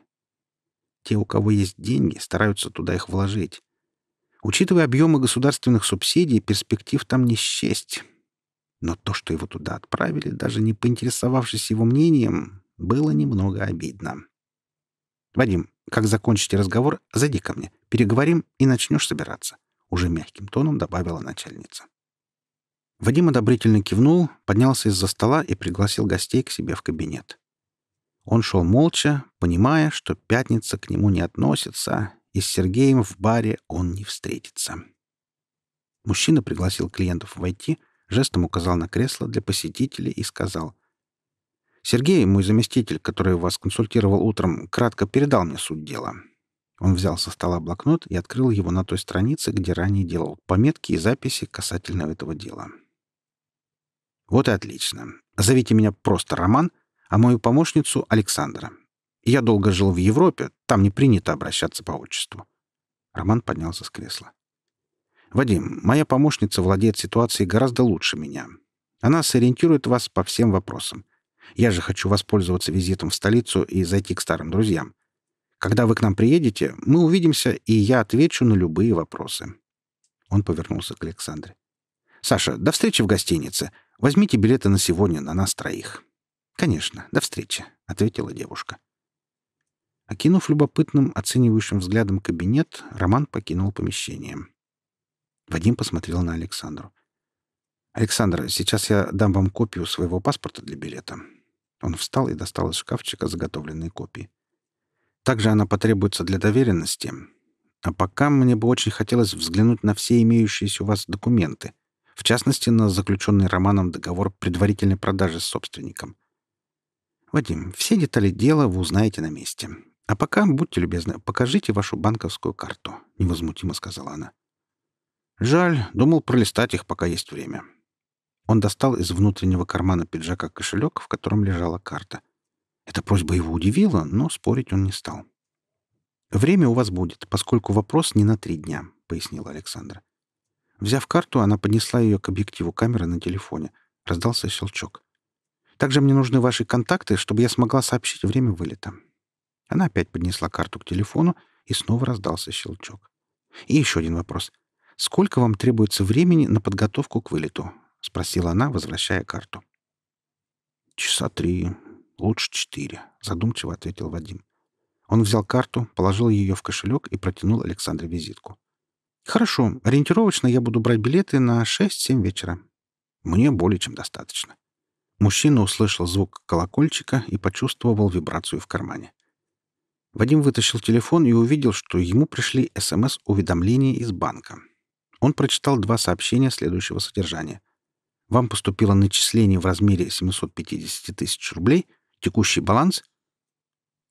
Те, у кого есть деньги, стараются туда их вложить. Учитывая объемы государственных субсидий, перспектив там не счесть. Но то, что его туда отправили, даже не поинтересовавшись его мнением, было немного обидно. «Вадим, как закончите разговор, зайди ко мне, переговорим и начнешь собираться», — уже мягким тоном добавила начальница. Вадим одобрительно кивнул, поднялся из-за стола и пригласил гостей к себе в кабинет. Он шел молча, понимая, что пятница к нему не относится, и с Сергеем в баре он не встретится. Мужчина пригласил клиентов войти — жестом указал на кресло для посетителей и сказал. «Сергей, мой заместитель, который вас консультировал утром, кратко передал мне суть дела». Он взял со стола блокнот и открыл его на той странице, где ранее делал пометки и записи касательно этого дела. «Вот и отлично. Зовите меня просто Роман, а мою помощницу — Александра. Я долго жил в Европе, там не принято обращаться по отчеству». Роман поднялся с кресла. «Вадим, моя помощница владеет ситуацией гораздо лучше меня. Она сориентирует вас по всем вопросам. Я же хочу воспользоваться визитом в столицу и зайти к старым друзьям. Когда вы к нам приедете, мы увидимся, и я отвечу на любые вопросы». Он повернулся к Александре. «Саша, до встречи в гостинице. Возьмите билеты на сегодня на нас троих». «Конечно, до встречи», — ответила девушка. Окинув любопытным, оценивающим взглядом кабинет, Роман покинул помещение. Вадим посмотрел на Александру. «Александр, сейчас я дам вам копию своего паспорта для билета». Он встал и достал из шкафчика заготовленные копии. «Также она потребуется для доверенности. А пока мне бы очень хотелось взглянуть на все имеющиеся у вас документы, в частности, на заключенный Романом договор предварительной продажи с собственником. Вадим, все детали дела вы узнаете на месте. А пока, будьте любезны, покажите вашу банковскую карту», — невозмутимо сказала она. Жаль, думал пролистать их, пока есть время. Он достал из внутреннего кармана пиджака кошелек, в котором лежала карта. Эта просьба его удивила, но спорить он не стал. «Время у вас будет, поскольку вопрос не на три дня», — пояснила Александра. Взяв карту, она поднесла ее к объективу камеры на телефоне. Раздался щелчок. «Также мне нужны ваши контакты, чтобы я смогла сообщить время вылета». Она опять поднесла карту к телефону, и снова раздался щелчок. «И еще один вопрос. «Сколько вам требуется времени на подготовку к вылету?» — спросила она, возвращая карту. «Часа три, лучше четыре», — задумчиво ответил Вадим. Он взял карту, положил ее в кошелек и протянул Александре визитку. «Хорошо, ориентировочно я буду брать билеты на 6-7 вечера. Мне более чем достаточно». Мужчина услышал звук колокольчика и почувствовал вибрацию в кармане. Вадим вытащил телефон и увидел, что ему пришли СМС-уведомления из банка. Он прочитал два сообщения следующего содержания. Вам поступило начисление в размере 750 тысяч рублей, текущий баланс.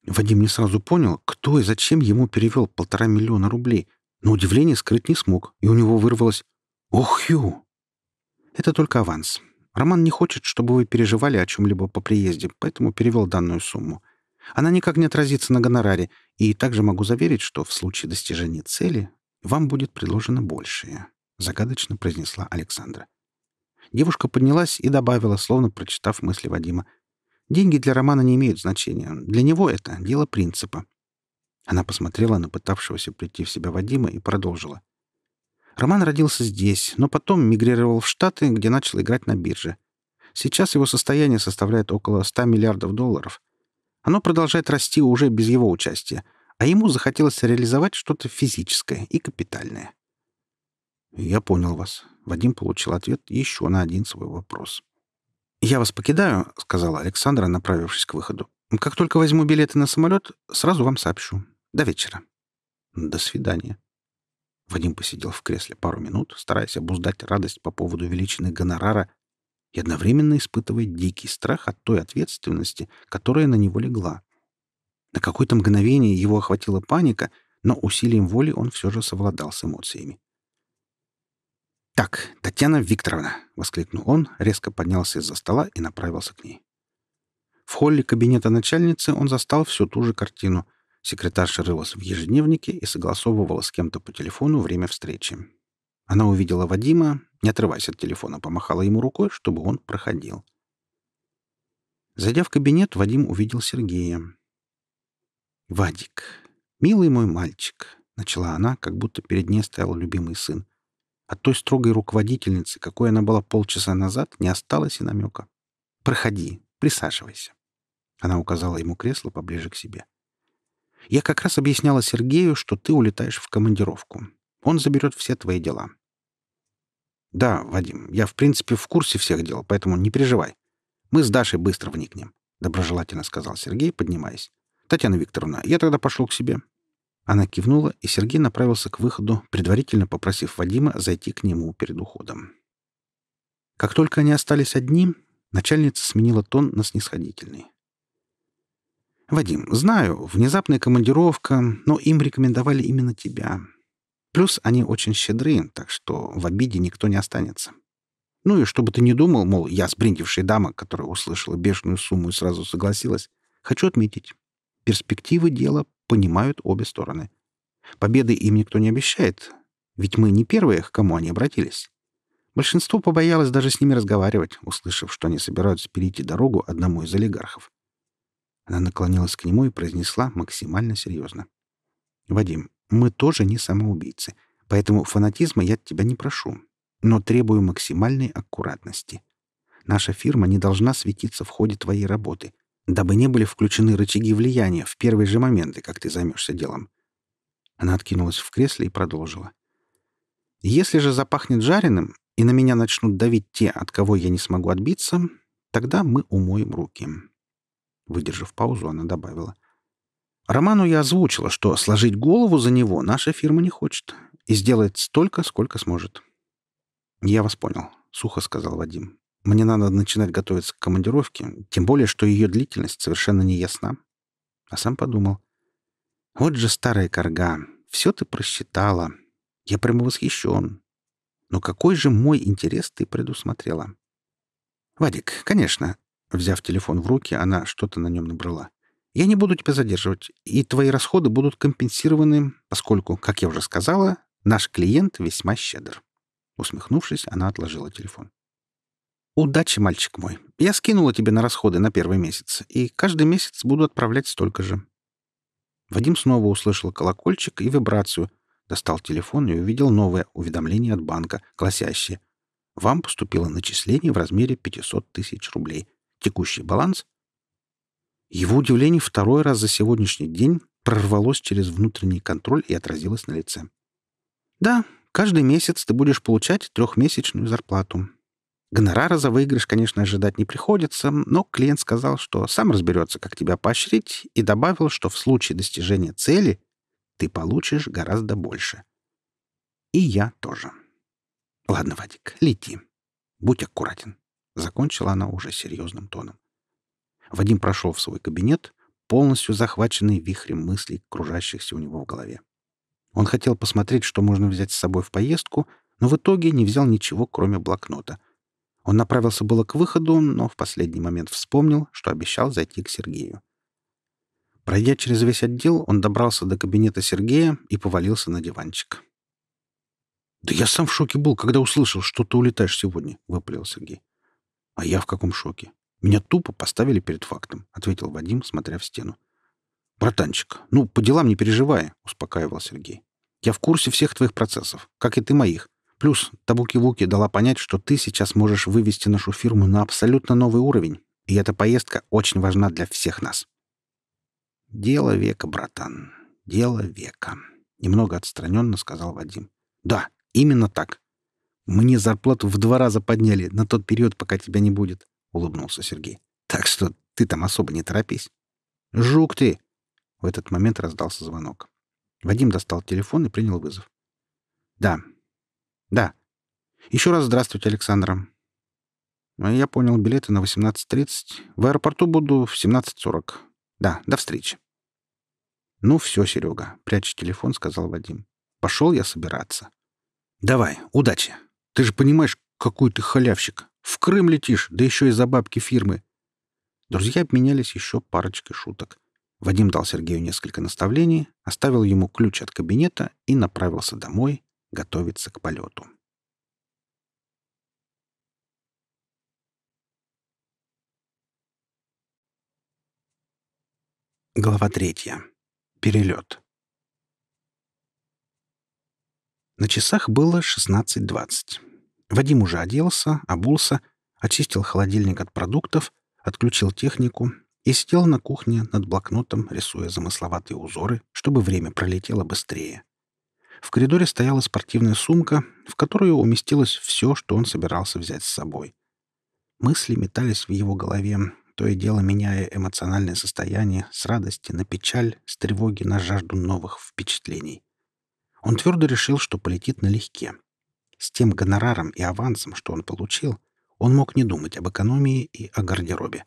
Вадим не сразу понял, кто и зачем ему перевел полтора миллиона рублей, но удивление скрыть не смог, и у него вырвалось «Ох, ю!» Это только аванс. Роман не хочет, чтобы вы переживали о чем-либо по приезде, поэтому перевел данную сумму. Она никак не отразится на гонораре, и также могу заверить, что в случае достижения цели вам будет предложено большее», — загадочно произнесла Александра. Девушка поднялась и добавила, словно прочитав мысли Вадима. «Деньги для Романа не имеют значения. Для него это дело принципа». Она посмотрела на пытавшегося прийти в себя Вадима и продолжила. Роман родился здесь, но потом мигрировал в Штаты, где начал играть на бирже. Сейчас его состояние составляет около 100 миллиардов долларов. Оно продолжает расти уже без его участия, а ему захотелось реализовать что-то физическое и капитальное. «Я понял вас». Вадим получил ответ еще на один свой вопрос. «Я вас покидаю», — сказала Александра, направившись к выходу. «Как только возьму билеты на самолет, сразу вам сообщу. До вечера». «До свидания». Вадим посидел в кресле пару минут, стараясь обуздать радость по поводу величины гонорара и одновременно испытывая дикий страх от той ответственности, которая на него легла. На какое-то мгновение его охватила паника, но усилием воли он все же совладал с эмоциями. «Так, Татьяна Викторовна!» — воскликнул он, резко поднялся из-за стола и направился к ней. В холле кабинета начальницы он застал всю ту же картину. Секретарша рылась в ежедневнике и согласовывала с кем-то по телефону время встречи. Она увидела Вадима, не отрываясь от телефона, помахала ему рукой, чтобы он проходил. Зайдя в кабинет, Вадим увидел Сергея. «Вадик, милый мой мальчик», — начала она, как будто перед ней стоял любимый сын. От той строгой руководительницы, какой она была полчаса назад, не осталось и намека. «Проходи, присаживайся». Она указала ему кресло поближе к себе. «Я как раз объясняла Сергею, что ты улетаешь в командировку. Он заберет все твои дела». «Да, Вадим, я в принципе в курсе всех дел, поэтому не переживай. Мы с Дашей быстро вникнем», — доброжелательно сказал Сергей, поднимаясь. «Татьяна Викторовна, я тогда пошел к себе. Она кивнула, и Сергей направился к выходу, предварительно попросив Вадима зайти к нему перед уходом. Как только они остались одни, начальница сменила тон на снисходительный. «Вадим, знаю, внезапная командировка, но им рекомендовали именно тебя. Плюс они очень щедры, так что в обиде никто не останется. Ну и чтобы ты не думал, мол, я сбрендившая дама, которая услышала бешеную сумму и сразу согласилась, хочу отметить, перспективы дела понимают обе стороны. Победы им никто не обещает, ведь мы не первые, к кому они обратились. Большинство побоялось даже с ними разговаривать, услышав, что они собираются перейти дорогу одному из олигархов. Она наклонилась к нему и произнесла максимально серьезно. «Вадим, мы тоже не самоубийцы, поэтому фанатизма я от тебя не прошу, но требую максимальной аккуратности. Наша фирма не должна светиться в ходе твоей работы, дабы не были включены рычаги влияния в первые же моменты, как ты займешься делом. Она откинулась в кресле и продолжила. Если же запахнет жареным, и на меня начнут давить те, от кого я не смогу отбиться, тогда мы умоем руки. Выдержав паузу, она добавила. Роману я озвучила, что сложить голову за него наша фирма не хочет и сделает столько, сколько сможет. «Я вас понял», — сухо сказал Вадим. Мне надо начинать готовиться к командировке, тем более, что ее длительность совершенно не ясна. А сам подумал. Вот же старая корга, все ты просчитала. Я прямо восхищен. Но какой же мой интерес ты предусмотрела? Вадик, конечно. Взяв телефон в руки, она что-то на нем набрала. Я не буду тебя задерживать, и твои расходы будут компенсированы, поскольку, как я уже сказала, наш клиент весьма щедр. Усмехнувшись, она отложила телефон. «Удачи, мальчик мой. Я скинула тебе на расходы на первый месяц, и каждый месяц буду отправлять столько же». Вадим снова услышал колокольчик и вибрацию, достал телефон и увидел новое уведомление от банка, гласящее «Вам поступило начисление в размере 500 тысяч рублей. Текущий баланс?» Его удивление второй раз за сегодняшний день прорвалось через внутренний контроль и отразилось на лице. «Да, каждый месяц ты будешь получать трехмесячную зарплату. Гонорара за выигрыш, конечно, ожидать не приходится, но клиент сказал, что сам разберется, как тебя поощрить, и добавил, что в случае достижения цели ты получишь гораздо больше. И я тоже. Ладно, Вадик, лети. Будь аккуратен. Закончила она уже серьезным тоном. Вадим прошел в свой кабинет, полностью захваченный вихрем мыслей, кружащихся у него в голове. Он хотел посмотреть, что можно взять с собой в поездку, но в итоге не взял ничего, кроме блокнота — он направился было к выходу, но в последний момент вспомнил, что обещал зайти к Сергею. Пройдя через весь отдел, он добрался до кабинета Сергея и повалился на диванчик. «Да я сам в шоке был, когда услышал, что ты улетаешь сегодня», — выпалил Сергей. «А я в каком шоке? Меня тупо поставили перед фактом», — ответил Вадим, смотря в стену. «Братанчик, ну, по делам не переживай», — успокаивал Сергей. Я в курсе всех твоих процессов, как и ты моих. Плюс Табуки-Вуки дала понять, что ты сейчас можешь вывести нашу фирму на абсолютно новый уровень, и эта поездка очень важна для всех нас. Дело века, братан. Дело века. Немного отстраненно сказал Вадим. Да, именно так. Мне зарплату в два раза подняли на тот период, пока тебя не будет, улыбнулся Сергей. Так что ты там особо не торопись. Жук ты! В этот момент раздался звонок. Вадим достал телефон и принял вызов. Да. Да. Еще раз здравствуйте, Александра. Я понял, билеты на 18.30. В аэропорту буду в 17.40. Да, до встречи. Ну все, Серега, прячь телефон, сказал Вадим. Пошел я собираться. Давай, удачи. Ты же понимаешь, какой ты халявщик. В Крым летишь, да еще и за бабки фирмы. Друзья обменялись еще парочкой шуток. Вадим дал Сергею несколько наставлений, оставил ему ключ от кабинета и направился домой готовиться к полету. Глава третья. Перелет. На часах было 16.20. Вадим уже оделся, обулся, очистил холодильник от продуктов, отключил технику и сидел на кухне над блокнотом, рисуя замысловатые узоры, чтобы время пролетело быстрее. В коридоре стояла спортивная сумка, в которую уместилось все, что он собирался взять с собой. Мысли метались в его голове, то и дело меняя эмоциональное состояние с радости на печаль, с тревоги на жажду новых впечатлений. Он твердо решил, что полетит налегке. С тем гонораром и авансом, что он получил, он мог не думать об экономии и о гардеробе.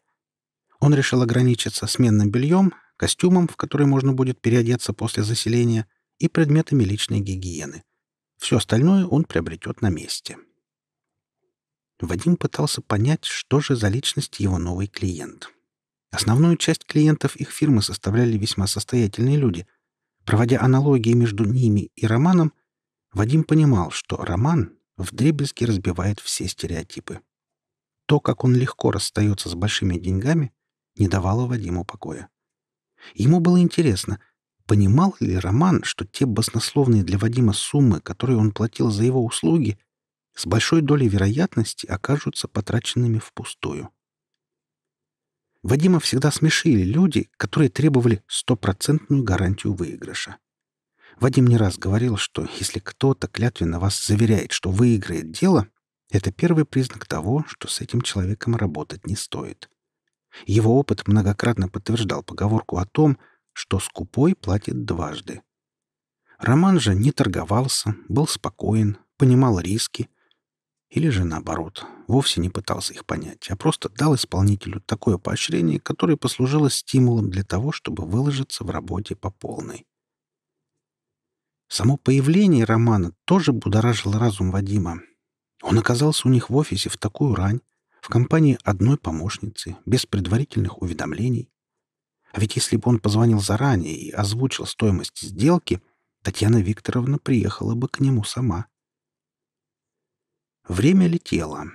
Он решил ограничиться сменным бельем, костюмом, в который можно будет переодеться после заселения, и предметами личной гигиены. Все остальное он приобретет на месте. Вадим пытался понять, что же за личность его новый клиент. Основную часть клиентов их фирмы составляли весьма состоятельные люди. Проводя аналогии между ними и Романом, Вадим понимал, что Роман вдребезги разбивает все стереотипы. То, как он легко расстается с большими деньгами, не давало Вадиму покоя. Ему было интересно, понимал ли Роман, что те баснословные для Вадима суммы, которые он платил за его услуги, с большой долей вероятности окажутся потраченными впустую. Вадима всегда смешили люди, которые требовали стопроцентную гарантию выигрыша. Вадим не раз говорил, что если кто-то клятвенно вас заверяет, что выиграет дело, это первый признак того, что с этим человеком работать не стоит. Его опыт многократно подтверждал поговорку о том, что скупой платит дважды. Роман же не торговался, был спокоен, понимал риски, или же наоборот, вовсе не пытался их понять, а просто дал исполнителю такое поощрение, которое послужило стимулом для того, чтобы выложиться в работе по полной. Само появление романа тоже будоражило разум Вадима. Он оказался у них в офисе в такую рань, в компании одной помощницы, без предварительных уведомлений. А ведь если бы он позвонил заранее и озвучил стоимость сделки, Татьяна Викторовна приехала бы к нему сама. Время летело.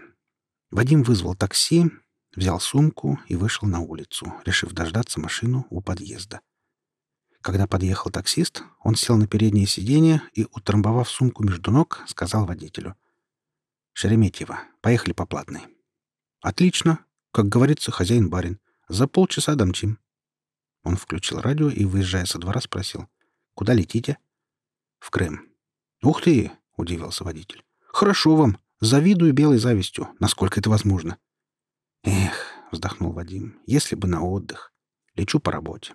Вадим вызвал такси, взял сумку и вышел на улицу, решив дождаться машину у подъезда. Когда подъехал таксист, он сел на переднее сиденье и, утрамбовав сумку между ног, сказал водителю. «Шереметьево, поехали по платной». «Отлично. Как говорится, хозяин-барин. За полчаса домчим». Он включил радио и, выезжая со двора, спросил. «Куда летите?» «В Крым». «Ух ты!» — удивился водитель. «Хорошо вам. Завидую белой завистью, насколько это возможно. Эх, вздохнул Вадим, если бы на отдых. Лечу по работе.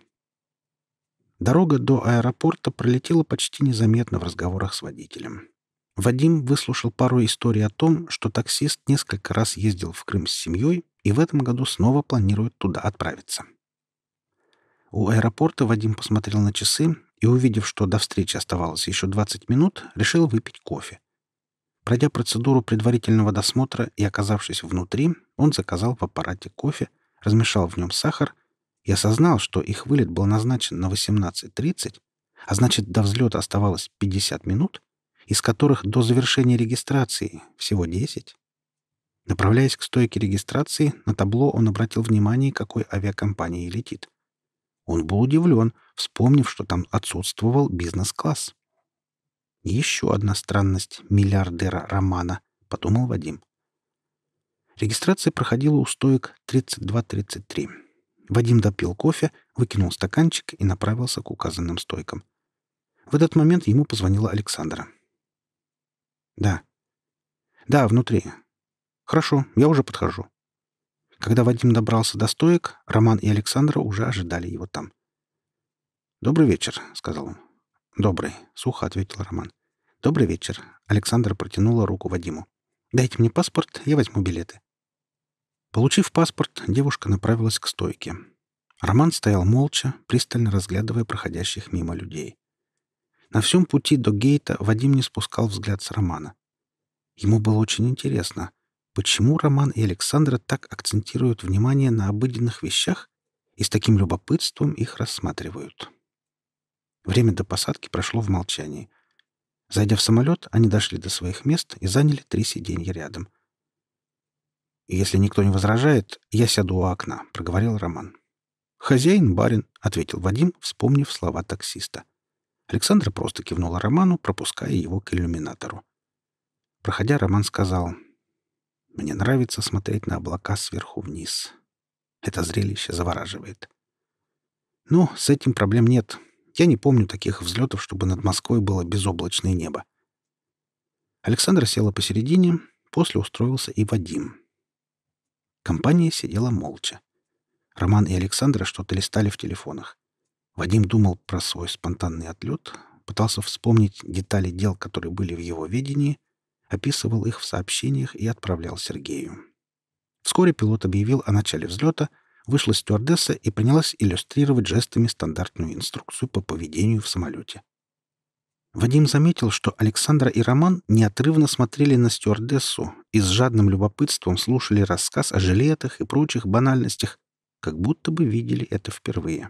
Дорога до аэропорта пролетела почти незаметно в разговорах с водителем. Вадим выслушал пару историй о том, что таксист несколько раз ездил в Крым с семьей и в этом году снова планирует туда отправиться. У аэропорта Вадим посмотрел на часы и, увидев, что до встречи оставалось еще 20 минут, решил выпить кофе. Пройдя процедуру предварительного досмотра и оказавшись внутри, он заказал в аппарате кофе, размешал в нем сахар и осознал, что их вылет был назначен на 18.30, а значит, до взлета оставалось 50 минут, из которых до завершения регистрации всего 10. Направляясь к стойке регистрации, на табло он обратил внимание, какой авиакомпании летит. Он был удивлен, вспомнив, что там отсутствовал бизнес-класс. Еще одна странность миллиардера Романа, подумал Вадим. Регистрация проходила у стоек 32-33. Вадим допил кофе, выкинул стаканчик и направился к указанным стойкам. В этот момент ему позвонила Александра. «Да». «Да, внутри. Хорошо, я уже подхожу». Когда Вадим добрался до стоек, Роман и Александра уже ожидали его там. «Добрый вечер», — сказал он. «Добрый», — сухо ответил Роман. «Добрый вечер». Александра протянула руку Вадиму. «Дайте мне паспорт, я возьму билеты». Получив паспорт, девушка направилась к стойке. Роман стоял молча, пристально разглядывая проходящих мимо людей. На всем пути до гейта Вадим не спускал взгляд с Романа. Ему было очень интересно, почему Роман и Александра так акцентируют внимание на обыденных вещах и с таким любопытством их рассматривают. Время до посадки прошло в молчании. Зайдя в самолет, они дошли до своих мест и заняли три сиденья рядом. «Если никто не возражает, я сяду у окна», — проговорил Роман. «Хозяин, барин», — ответил Вадим, вспомнив слова таксиста. Александра просто кивнула Роману, пропуская его к иллюминатору. Проходя, Роман сказал, «Мне нравится смотреть на облака сверху вниз. Это зрелище завораживает». «Ну, с этим проблем нет. Я не помню таких взлетов, чтобы над Москвой было безоблачное небо. Александра села посередине, после устроился и Вадим. Компания сидела молча. Роман и Александра что-то листали в телефонах. Вадим думал про свой спонтанный отлет, пытался вспомнить детали дел, которые были в его видении, описывал их в сообщениях и отправлял Сергею. Вскоре пилот объявил о начале взлета — вышла стюардесса и принялась иллюстрировать жестами стандартную инструкцию по поведению в самолете. Вадим заметил, что Александра и Роман неотрывно смотрели на стюардессу и с жадным любопытством слушали рассказ о жилетах и прочих банальностях, как будто бы видели это впервые.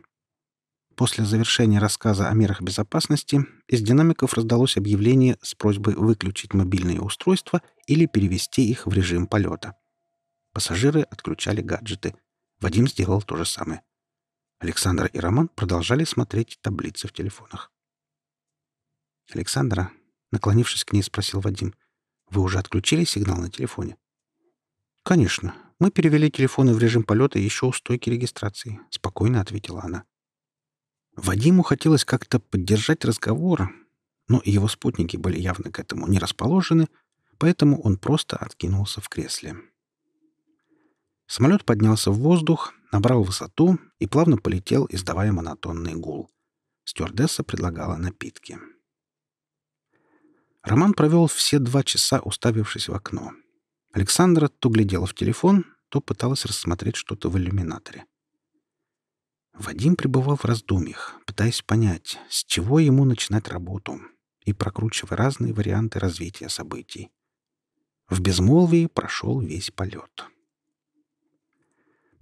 После завершения рассказа о мерах безопасности из динамиков раздалось объявление с просьбой выключить мобильные устройства или перевести их в режим полета. Пассажиры отключали гаджеты — Вадим сделал то же самое. Александра и Роман продолжали смотреть таблицы в телефонах. «Александра», наклонившись к ней, спросил Вадим, «вы уже отключили сигнал на телефоне?» «Конечно. Мы перевели телефоны в режим полета еще у стойки регистрации», — спокойно ответила она. Вадиму хотелось как-то поддержать разговор, но его спутники были явно к этому не расположены, поэтому он просто откинулся в кресле. Самолет поднялся в воздух, набрал высоту и плавно полетел, издавая монотонный гул. Стюардесса предлагала напитки. Роман провел все два часа, уставившись в окно. Александра то глядела в телефон, то пыталась рассмотреть что-то в иллюминаторе. Вадим пребывал в раздумьях, пытаясь понять, с чего ему начинать работу, и прокручивая разные варианты развития событий. В безмолвии прошел весь полет.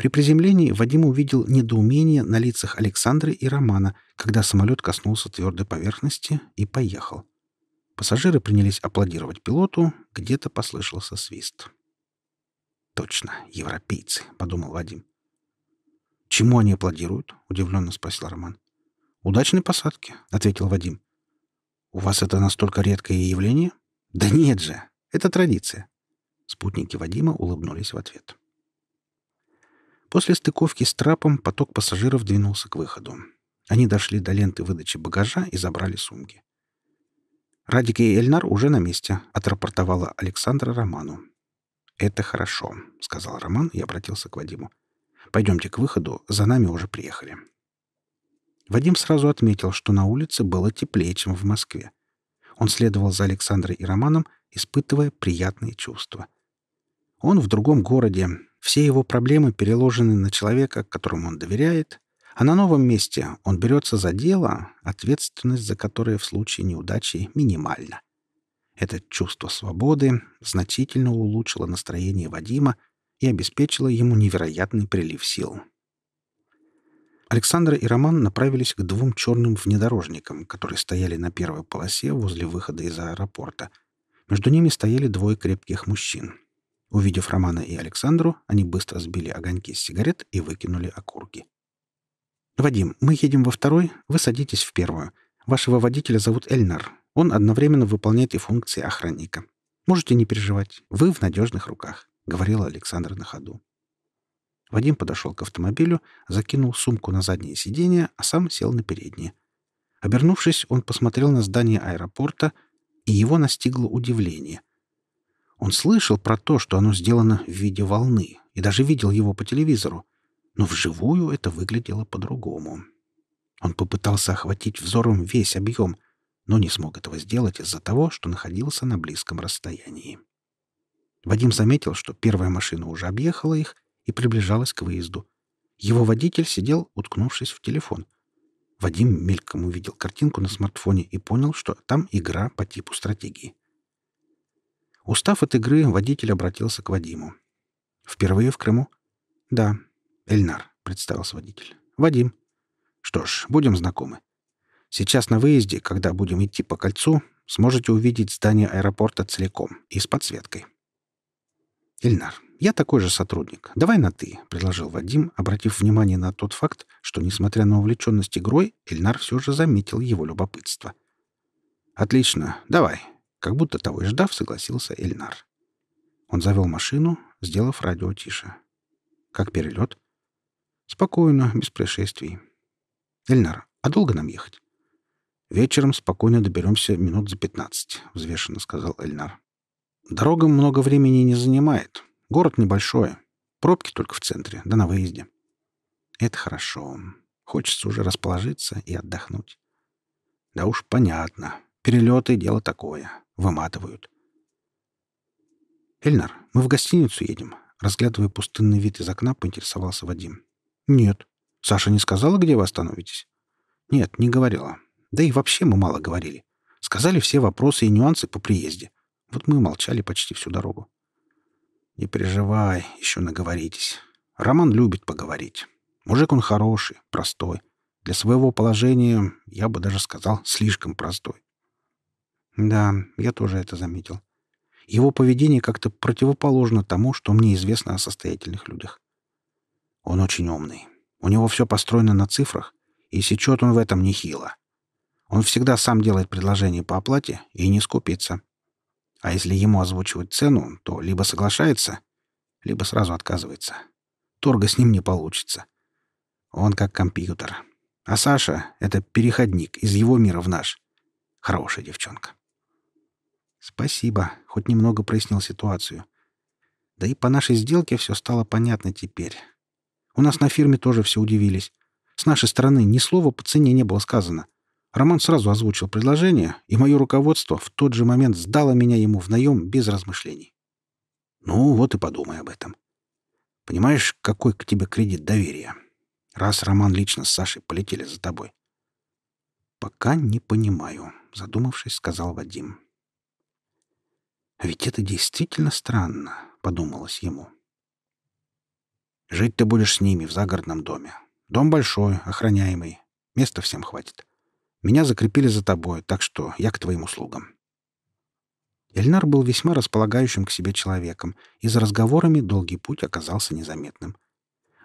При приземлении Вадим увидел недоумение на лицах Александры и Романа, когда самолет коснулся твердой поверхности и поехал. Пассажиры принялись аплодировать пилоту, где-то послышался свист. «Точно, европейцы», — подумал Вадим. «Чему они аплодируют?» — удивленно спросил Роман. «Удачной посадки», — ответил Вадим. «У вас это настолько редкое явление?» «Да нет же, это традиция». Спутники Вадима улыбнулись в ответ. После стыковки с трапом поток пассажиров двинулся к выходу. Они дошли до ленты выдачи багажа и забрали сумки. «Радик и Эльнар уже на месте», — отрапортовала Александра Роману. «Это хорошо», — сказал Роман и обратился к Вадиму. «Пойдемте к выходу, за нами уже приехали». Вадим сразу отметил, что на улице было теплее, чем в Москве. Он следовал за Александрой и Романом, испытывая приятные чувства. Он в другом городе, все его проблемы переложены на человека, которому он доверяет, а на новом месте он берется за дело, ответственность за которое в случае неудачи минимальна. Это чувство свободы значительно улучшило настроение Вадима и обеспечило ему невероятный прилив сил. Александра и Роман направились к двум черным внедорожникам, которые стояли на первой полосе возле выхода из аэропорта. Между ними стояли двое крепких мужчин. Увидев Романа и Александру, они быстро сбили огоньки с сигарет и выкинули окурки. «Вадим, мы едем во второй, вы садитесь в первую. Вашего водителя зовут Эльнар. Он одновременно выполняет и функции охранника. Можете не переживать, вы в надежных руках», — говорил Александр на ходу. Вадим подошел к автомобилю, закинул сумку на заднее сиденье, а сам сел на переднее. Обернувшись, он посмотрел на здание аэропорта, и его настигло удивление. Он слышал про то, что оно сделано в виде волны, и даже видел его по телевизору, но вживую это выглядело по-другому. Он попытался охватить взором весь объем, но не смог этого сделать из-за того, что находился на близком расстоянии. Вадим заметил, что первая машина уже объехала их и приближалась к выезду. Его водитель сидел, уткнувшись в телефон. Вадим мельком увидел картинку на смартфоне и понял, что там игра по типу стратегии. Устав от игры, водитель обратился к Вадиму. «Впервые в Крыму?» «Да». «Эльнар», — представился водитель. «Вадим». «Что ж, будем знакомы. Сейчас на выезде, когда будем идти по кольцу, сможете увидеть здание аэропорта целиком и с подсветкой. «Ильнар, я такой же сотрудник. Давай на «ты», — предложил Вадим, обратив внимание на тот факт, что, несмотря на увлеченность игрой, Ильнар все же заметил его любопытство. «Отлично, давай», — как будто того и ждав, согласился Ильнар. Он завел машину, сделав радио тише. «Как перелет?» «Спокойно, без происшествий». «Эльнар, а долго нам ехать?» «Вечером спокойно доберемся минут за пятнадцать», — взвешенно сказал Эльнар. «Дорога много времени не занимает. Город небольшой. Пробки только в центре, да на выезде». «Это хорошо. Хочется уже расположиться и отдохнуть». «Да уж понятно. Перелеты — дело такое. Выматывают». «Эльнар, мы в гостиницу едем?» Разглядывая пустынный вид из окна, поинтересовался Вадим. «Нет. Саша не сказала, где вы остановитесь?» «Нет, не говорила. Да и вообще мы мало говорили. Сказали все вопросы и нюансы по приезде. Вот мы молчали почти всю дорогу. Не переживай, еще наговоритесь. Роман любит поговорить. Мужик он хороший, простой. Для своего положения, я бы даже сказал, слишком простой. Да, я тоже это заметил. Его поведение как-то противоположно тому, что мне известно о состоятельных людях. Он очень умный. У него все построено на цифрах, и сечет он в этом нехило. Он всегда сам делает предложение по оплате и не скупится. А если ему озвучивать цену, то либо соглашается, либо сразу отказывается. Торга с ним не получится. Он как компьютер. А Саша — это переходник из его мира в наш. Хорошая девчонка. Спасибо, хоть немного прояснил ситуацию. Да и по нашей сделке все стало понятно теперь. У нас на фирме тоже все удивились. С нашей стороны ни слова по цене не было сказано. Роман сразу озвучил предложение, и мое руководство в тот же момент сдало меня ему в наем без размышлений. Ну, вот и подумай об этом. Понимаешь, какой к тебе кредит доверия? Раз Роман лично с Сашей полетели за тобой. Пока не понимаю, задумавшись, сказал Вадим. Ведь это действительно странно, подумалось ему. Жить ты будешь с ними в загородном доме. Дом большой, охраняемый. Места всем хватит. Меня закрепили за тобой, так что я к твоим услугам». Эльнар был весьма располагающим к себе человеком, и за разговорами долгий путь оказался незаметным.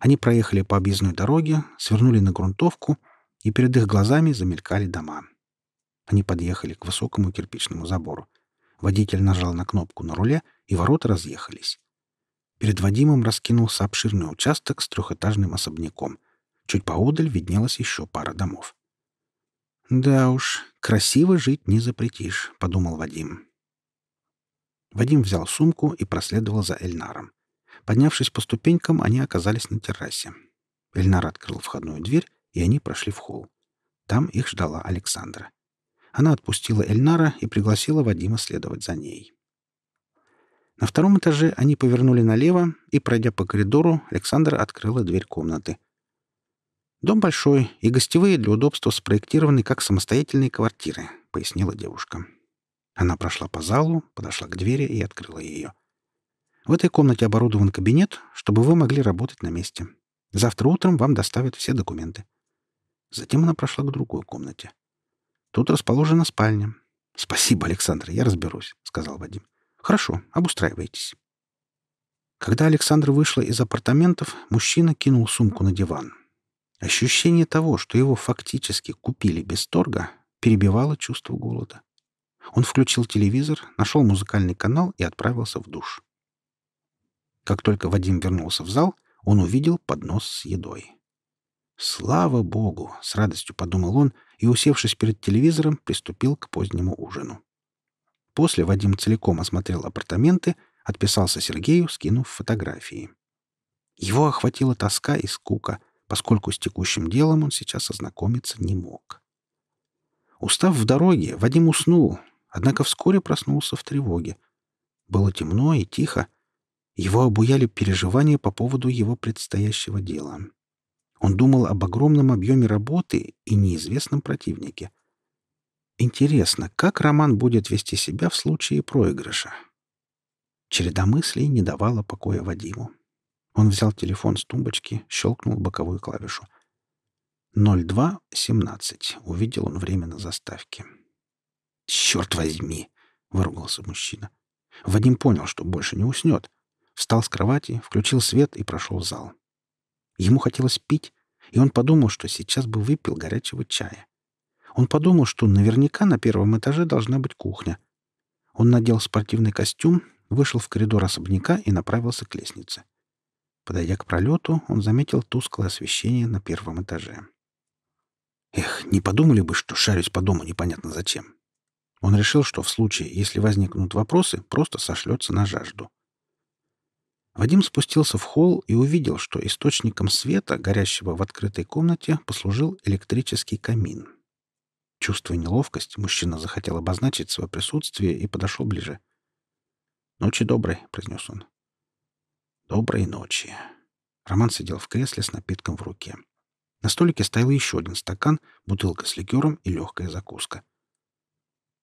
Они проехали по объездной дороге, свернули на грунтовку, и перед их глазами замелькали дома. Они подъехали к высокому кирпичному забору. Водитель нажал на кнопку на руле, и ворота разъехались. Перед Вадимом раскинулся обширный участок с трехэтажным особняком. Чуть поодаль виднелась еще пара домов. «Да уж, красиво жить не запретишь», — подумал Вадим. Вадим взял сумку и проследовал за Эльнаром. Поднявшись по ступенькам, они оказались на террасе. Эльнар открыл входную дверь, и они прошли в холл. Там их ждала Александра. Она отпустила Эльнара и пригласила Вадима следовать за ней. На втором этаже они повернули налево, и, пройдя по коридору, Александра открыла дверь комнаты. «Дом большой, и гостевые для удобства спроектированы как самостоятельные квартиры», — пояснила девушка. Она прошла по залу, подошла к двери и открыла ее. «В этой комнате оборудован кабинет, чтобы вы могли работать на месте. Завтра утром вам доставят все документы». Затем она прошла к другой комнате. «Тут расположена спальня». «Спасибо, Александр, я разберусь», — сказал Вадим. «Хорошо, обустраивайтесь». Когда Александра вышла из апартаментов, мужчина кинул сумку на диван. Ощущение того, что его фактически купили без торга, перебивало чувство голода. Он включил телевизор, нашел музыкальный канал и отправился в душ. Как только Вадим вернулся в зал, он увидел поднос с едой. «Слава Богу!» — с радостью подумал он и, усевшись перед телевизором, приступил к позднему ужину. После Вадим целиком осмотрел апартаменты, отписался Сергею, скинув фотографии. Его охватила тоска и скука, поскольку с текущим делом он сейчас ознакомиться не мог. Устав в дороге, Вадим уснул, однако вскоре проснулся в тревоге. Было темно и тихо. Его обуяли переживания по поводу его предстоящего дела. Он думал об огромном объеме работы и неизвестном противнике. Интересно, как Роман будет вести себя в случае проигрыша? Череда мыслей не давала покоя Вадиму. Он взял телефон с тумбочки, щелкнул боковую клавишу. 02.17. Увидел он время на заставке. «Черт возьми!» — выругался мужчина. Вадим понял, что больше не уснет. Встал с кровати, включил свет и прошел в зал. Ему хотелось пить, и он подумал, что сейчас бы выпил горячего чая. Он подумал, что наверняка на первом этаже должна быть кухня. Он надел спортивный костюм, вышел в коридор особняка и направился к лестнице. Подойдя к пролету, он заметил тусклое освещение на первом этаже. Эх, не подумали бы, что шарюсь по дому непонятно зачем. Он решил, что в случае, если возникнут вопросы, просто сошлется на жажду. Вадим спустился в холл и увидел, что источником света, горящего в открытой комнате, послужил электрический камин. Чувствуя неловкость, мужчина захотел обозначить свое присутствие и подошел ближе. «Ночи доброй», — произнес он. «Доброй ночи». Роман сидел в кресле с напитком в руке. На столике стоял еще один стакан, бутылка с ликером и легкая закуска.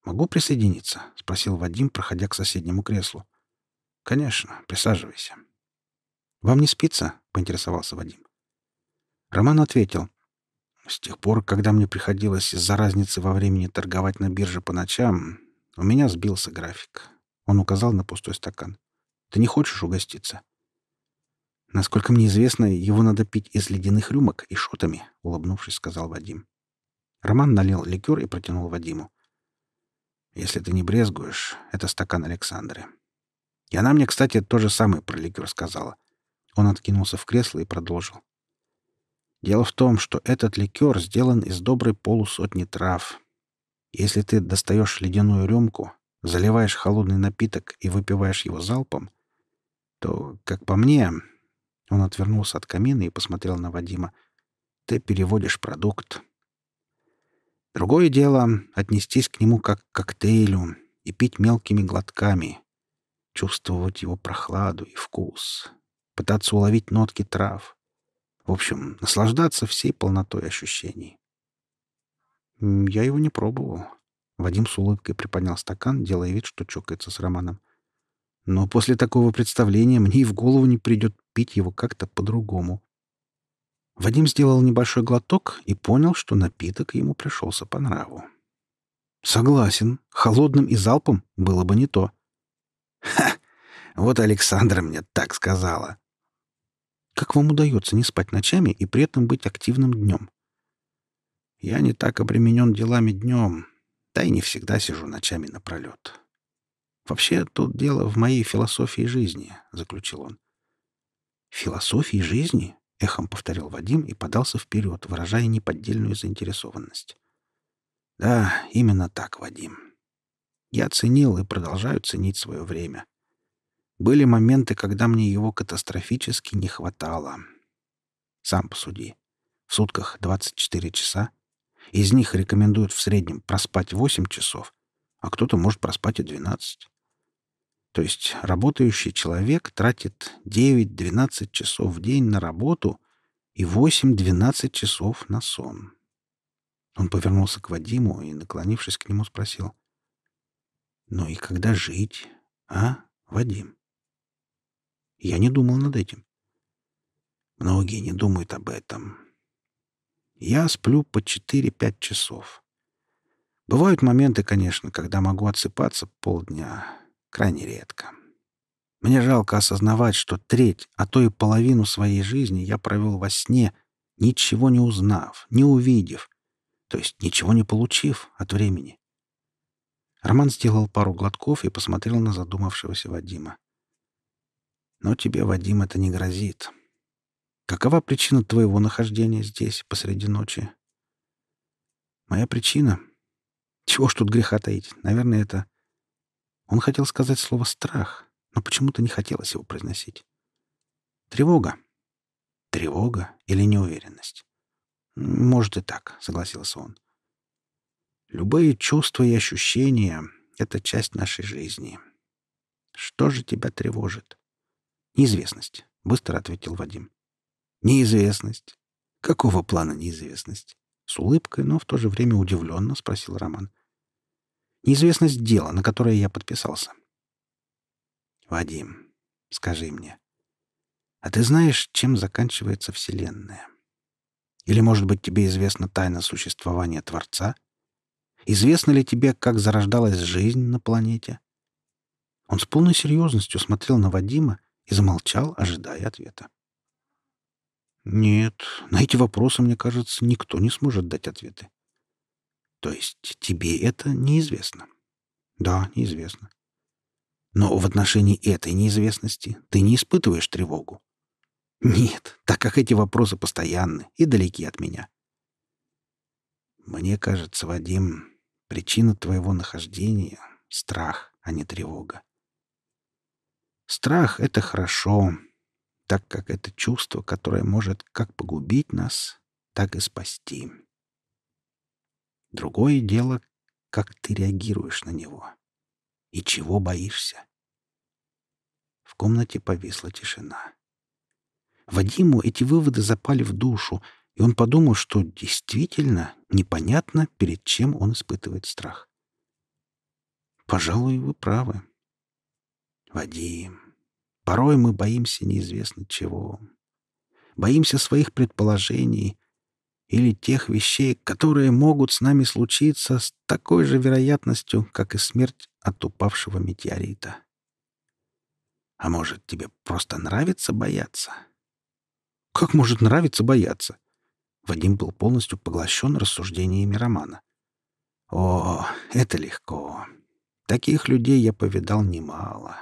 «Могу присоединиться?» — спросил Вадим, проходя к соседнему креслу. «Конечно, присаживайся». «Вам не спится?» — поинтересовался Вадим. Роман ответил. «С тех пор, когда мне приходилось из-за разницы во времени торговать на бирже по ночам, у меня сбился график». Он указал на пустой стакан. «Ты не хочешь угоститься?» «Насколько мне известно, его надо пить из ледяных рюмок и шотами», — улыбнувшись, сказал Вадим. Роман налил ликер и протянул Вадиму. «Если ты не брезгуешь, это стакан Александры. И она мне, кстати, то же самое про ликер сказала. Он откинулся в кресло и продолжил. Дело в том, что этот ликер сделан из доброй полусотни трав. Если ты достаешь ледяную рюмку, заливаешь холодный напиток и выпиваешь его залпом, то, как по мне, он отвернулся от камина и посмотрел на Вадима, ты переводишь продукт. Другое дело — отнестись к нему как к коктейлю и пить мелкими глотками, чувствовать его прохладу и вкус, пытаться уловить нотки трав. В общем, наслаждаться всей полнотой ощущений. Я его не пробовал. Вадим с улыбкой приподнял стакан, делая вид, что чокается с Романом. Но после такого представления мне и в голову не придет пить его как-то по-другому. Вадим сделал небольшой глоток и понял, что напиток ему пришелся по нраву. Согласен, холодным и залпом было бы не то. Ха! Вот Александра мне так сказала. Как вам удается не спать ночами и при этом быть активным днем? Я не так обременен делами днем, да и не всегда сижу ночами напролет. Вообще, тут дело в моей философии жизни, — заключил он. Философии жизни? — эхом повторил Вадим и подался вперед, выражая неподдельную заинтересованность. Да, именно так, Вадим. Я ценил и продолжаю ценить свое время. Были моменты, когда мне его катастрофически не хватало. Сам посуди. В сутках 24 часа. Из них рекомендуют в среднем проспать 8 часов, а кто-то может проспать и 12. То есть работающий человек тратит 9-12 часов в день на работу и 8-12 часов на сон. Он повернулся к Вадиму и, наклонившись к нему, спросил. «Ну и когда жить, а, Вадим?» Я не думал над этим. Многие не думают об этом. Я сплю по 4-5 часов. Бывают моменты, конечно, когда могу отсыпаться полдня. Крайне редко. Мне жалко осознавать, что треть, а то и половину своей жизни я провел во сне, ничего не узнав, не увидев, то есть ничего не получив от времени. Роман сделал пару глотков и посмотрел на задумавшегося Вадима. «Но тебе, Вадим, это не грозит. Какова причина твоего нахождения здесь посреди ночи?» «Моя причина? Чего ж тут греха таить? Наверное, это...» Он хотел сказать слово «страх», но почему-то не хотелось его произносить. «Тревога. Тревога или неуверенность?» «Может и так», — согласился он. «Любые чувства и ощущения — это часть нашей жизни. Что же тебя тревожит?» «Неизвестность», — быстро ответил Вадим. «Неизвестность? Какого плана неизвестность?» С улыбкой, но в то же время удивленно спросил Роман. «Неизвестность дела, на которое я подписался». «Вадим, скажи мне, а ты знаешь, чем заканчивается Вселенная?» Или, может быть, тебе известна тайна существования Творца? Известно ли тебе, как зарождалась жизнь на планете?» Он с полной серьезностью смотрел на Вадима и замолчал, ожидая ответа. «Нет, на эти вопросы, мне кажется, никто не сможет дать ответы». «То есть тебе это неизвестно?» «Да, неизвестно». «Но в отношении этой неизвестности ты не испытываешь тревогу?» Нет, так как эти вопросы постоянны и далеки от меня. Мне кажется, Вадим, причина твоего нахождения — страх, а не тревога. Страх — это хорошо, так как это чувство, которое может как погубить нас, так и спасти. Другое дело, как ты реагируешь на него и чего боишься. В комнате повисла тишина. Вадиму эти выводы запали в душу, и он подумал, что действительно непонятно, перед чем он испытывает страх. Пожалуй, вы правы. Вадим, порой мы боимся неизвестно чего. Боимся своих предположений или тех вещей, которые могут с нами случиться с такой же вероятностью, как и смерть от упавшего метеорита. А может, тебе просто нравится бояться? Как может нравиться бояться? Вадим был полностью поглощен рассуждениями романа. О, это легко. Таких людей я повидал немало.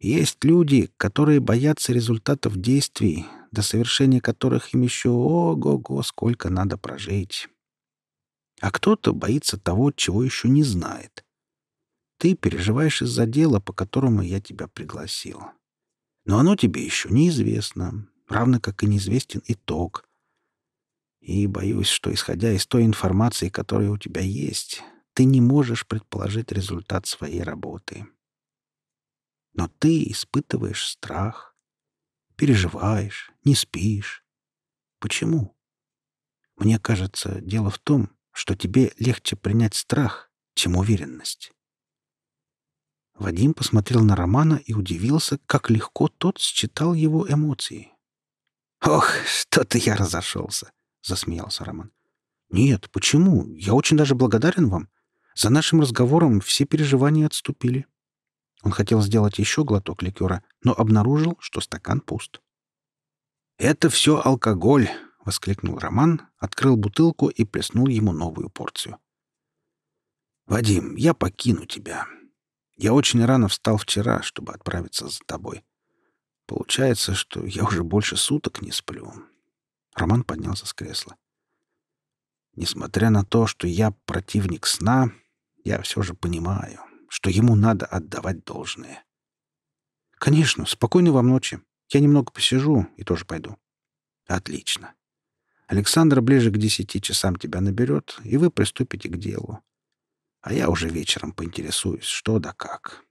Есть люди, которые боятся результатов действий, до совершения которых им еще ого-го сколько надо прожить. А кто-то боится того, чего еще не знает. Ты переживаешь из-за дела, по которому я тебя пригласил. Но оно тебе еще неизвестно равно как и неизвестен итог. И боюсь, что, исходя из той информации, которая у тебя есть, ты не можешь предположить результат своей работы. Но ты испытываешь страх, переживаешь, не спишь. Почему? Мне кажется, дело в том, что тебе легче принять страх, чем уверенность. Вадим посмотрел на Романа и удивился, как легко тот считал его эмоции. «Ох, что-то я разошелся», — засмеялся Роман. «Нет, почему? Я очень даже благодарен вам. За нашим разговором все переживания отступили». Он хотел сделать еще глоток ликера, но обнаружил, что стакан пуст. «Это все алкоголь!» — воскликнул Роман, открыл бутылку и плеснул ему новую порцию. «Вадим, я покину тебя. Я очень рано встал вчера, чтобы отправиться за тобой. Получается, что я уже больше суток не сплю. Роман поднялся с кресла. Несмотря на то, что я противник сна, я все же понимаю, что ему надо отдавать должное. Конечно, спокойной вам ночи. Я немного посижу и тоже пойду. Отлично. Александр ближе к десяти часам тебя наберет, и вы приступите к делу. А я уже вечером поинтересуюсь, что да как.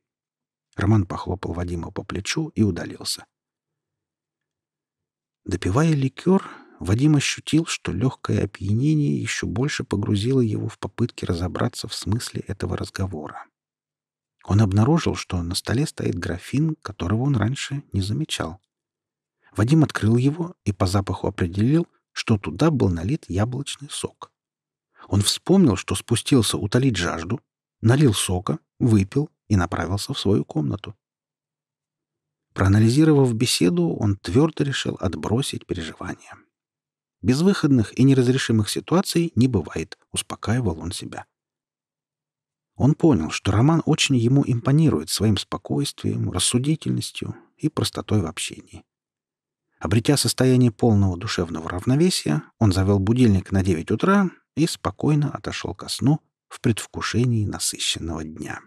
Роман похлопал Вадима по плечу и удалился. Допивая ликер, Вадим ощутил, что легкое опьянение еще больше погрузило его в попытки разобраться в смысле этого разговора. Он обнаружил, что на столе стоит графин, которого он раньше не замечал. Вадим открыл его и по запаху определил, что туда был налит яблочный сок. Он вспомнил, что спустился утолить жажду, налил сока, выпил и направился в свою комнату. Проанализировав беседу, он твердо решил отбросить переживания. Безвыходных и неразрешимых ситуаций не бывает, успокаивал он себя. Он понял, что Роман очень ему импонирует своим спокойствием, рассудительностью и простотой в общении. Обретя состояние полного душевного равновесия, он завел будильник на 9 утра и спокойно отошел ко сну в предвкушении насыщенного дня.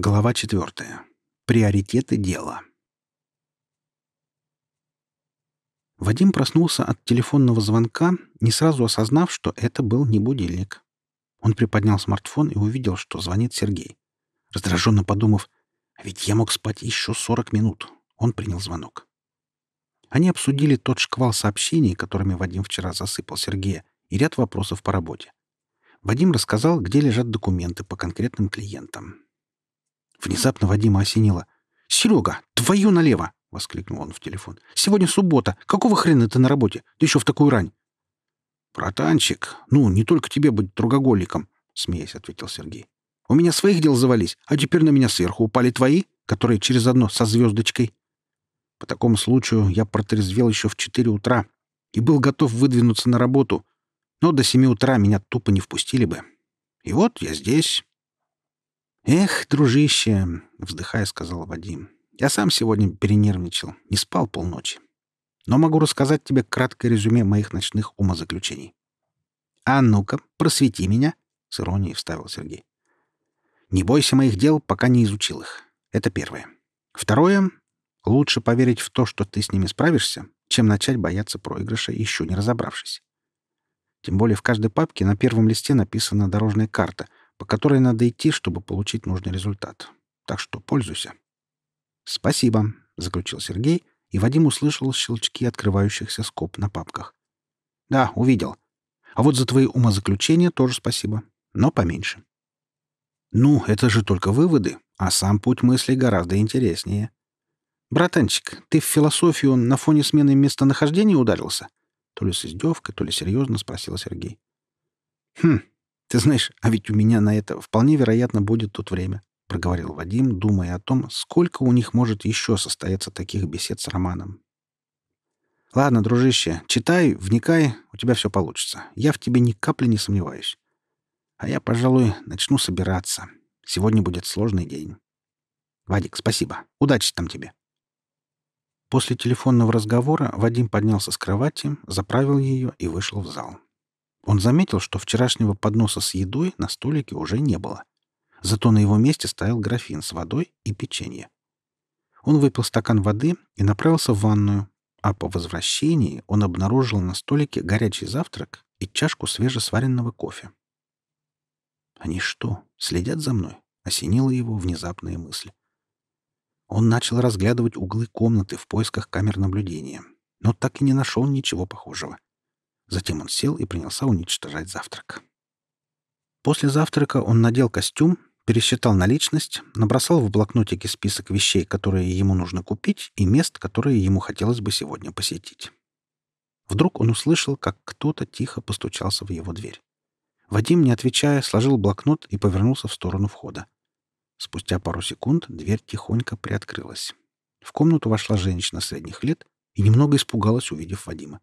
Глава четвертая. Приоритеты дела. Вадим проснулся от телефонного звонка, не сразу осознав, что это был не будильник. Он приподнял смартфон и увидел, что звонит Сергей. Раздраженно подумав, «А ведь я мог спать еще 40 минут, он принял звонок. Они обсудили тот шквал сообщений, которыми Вадим вчера засыпал Сергея, и ряд вопросов по работе. Вадим рассказал, где лежат документы по конкретным клиентам. Внезапно Вадима осенило. «Серега, твою налево!» — воскликнул он в телефон. «Сегодня суббота. Какого хрена ты на работе? Да еще в такую рань!» «Братанчик, ну, не только тебе быть другоголиком», — смеясь ответил Сергей. «У меня своих дел завались, а теперь на меня сверху упали твои, которые через одно со звездочкой. По такому случаю я протрезвел еще в четыре утра и был готов выдвинуться на работу, но до семи утра меня тупо не впустили бы. И вот я здесь». «Эх, дружище», — вздыхая, сказал Вадим, — «я сам сегодня перенервничал, не спал полночи но могу рассказать тебе краткое резюме моих ночных умозаключений. «А ну-ка, просвети меня», — с иронией вставил Сергей. «Не бойся моих дел, пока не изучил их. Это первое. Второе — лучше поверить в то, что ты с ними справишься, чем начать бояться проигрыша, еще не разобравшись. Тем более в каждой папке на первом листе написана дорожная карта, по которой надо идти, чтобы получить нужный результат. Так что пользуйся». «Спасибо», — заключил Сергей, — и Вадим услышал щелчки открывающихся скоб на папках. «Да, увидел. А вот за твои умозаключения тоже спасибо, но поменьше». «Ну, это же только выводы, а сам путь мыслей гораздо интереснее». «Братанчик, ты в философию на фоне смены местонахождения ударился?» То ли с издевкой, то ли серьезно спросил Сергей. «Хм, ты знаешь, а ведь у меня на это вполне вероятно будет тут время. — проговорил Вадим, думая о том, сколько у них может еще состояться таких бесед с Романом. «Ладно, дружище, читай, вникай, у тебя все получится. Я в тебе ни капли не сомневаюсь. А я, пожалуй, начну собираться. Сегодня будет сложный день. Вадик, спасибо. Удачи там тебе». После телефонного разговора Вадим поднялся с кровати, заправил ее и вышел в зал. Он заметил, что вчерашнего подноса с едой на столике уже не было. Зато на его месте стоял графин с водой и печенье. Он выпил стакан воды и направился в ванную, а по возвращении он обнаружил на столике горячий завтрак и чашку свежесваренного кофе. «Они что, следят за мной?» — осенила его внезапная мысль. Он начал разглядывать углы комнаты в поисках камер наблюдения, но так и не нашел ничего похожего. Затем он сел и принялся уничтожать завтрак. После завтрака он надел костюм пересчитал наличность, набросал в блокнотике список вещей, которые ему нужно купить, и мест, которые ему хотелось бы сегодня посетить. Вдруг он услышал, как кто-то тихо постучался в его дверь. Вадим, не отвечая, сложил блокнот и повернулся в сторону входа. Спустя пару секунд дверь тихонько приоткрылась. В комнату вошла женщина средних лет и немного испугалась, увидев Вадима.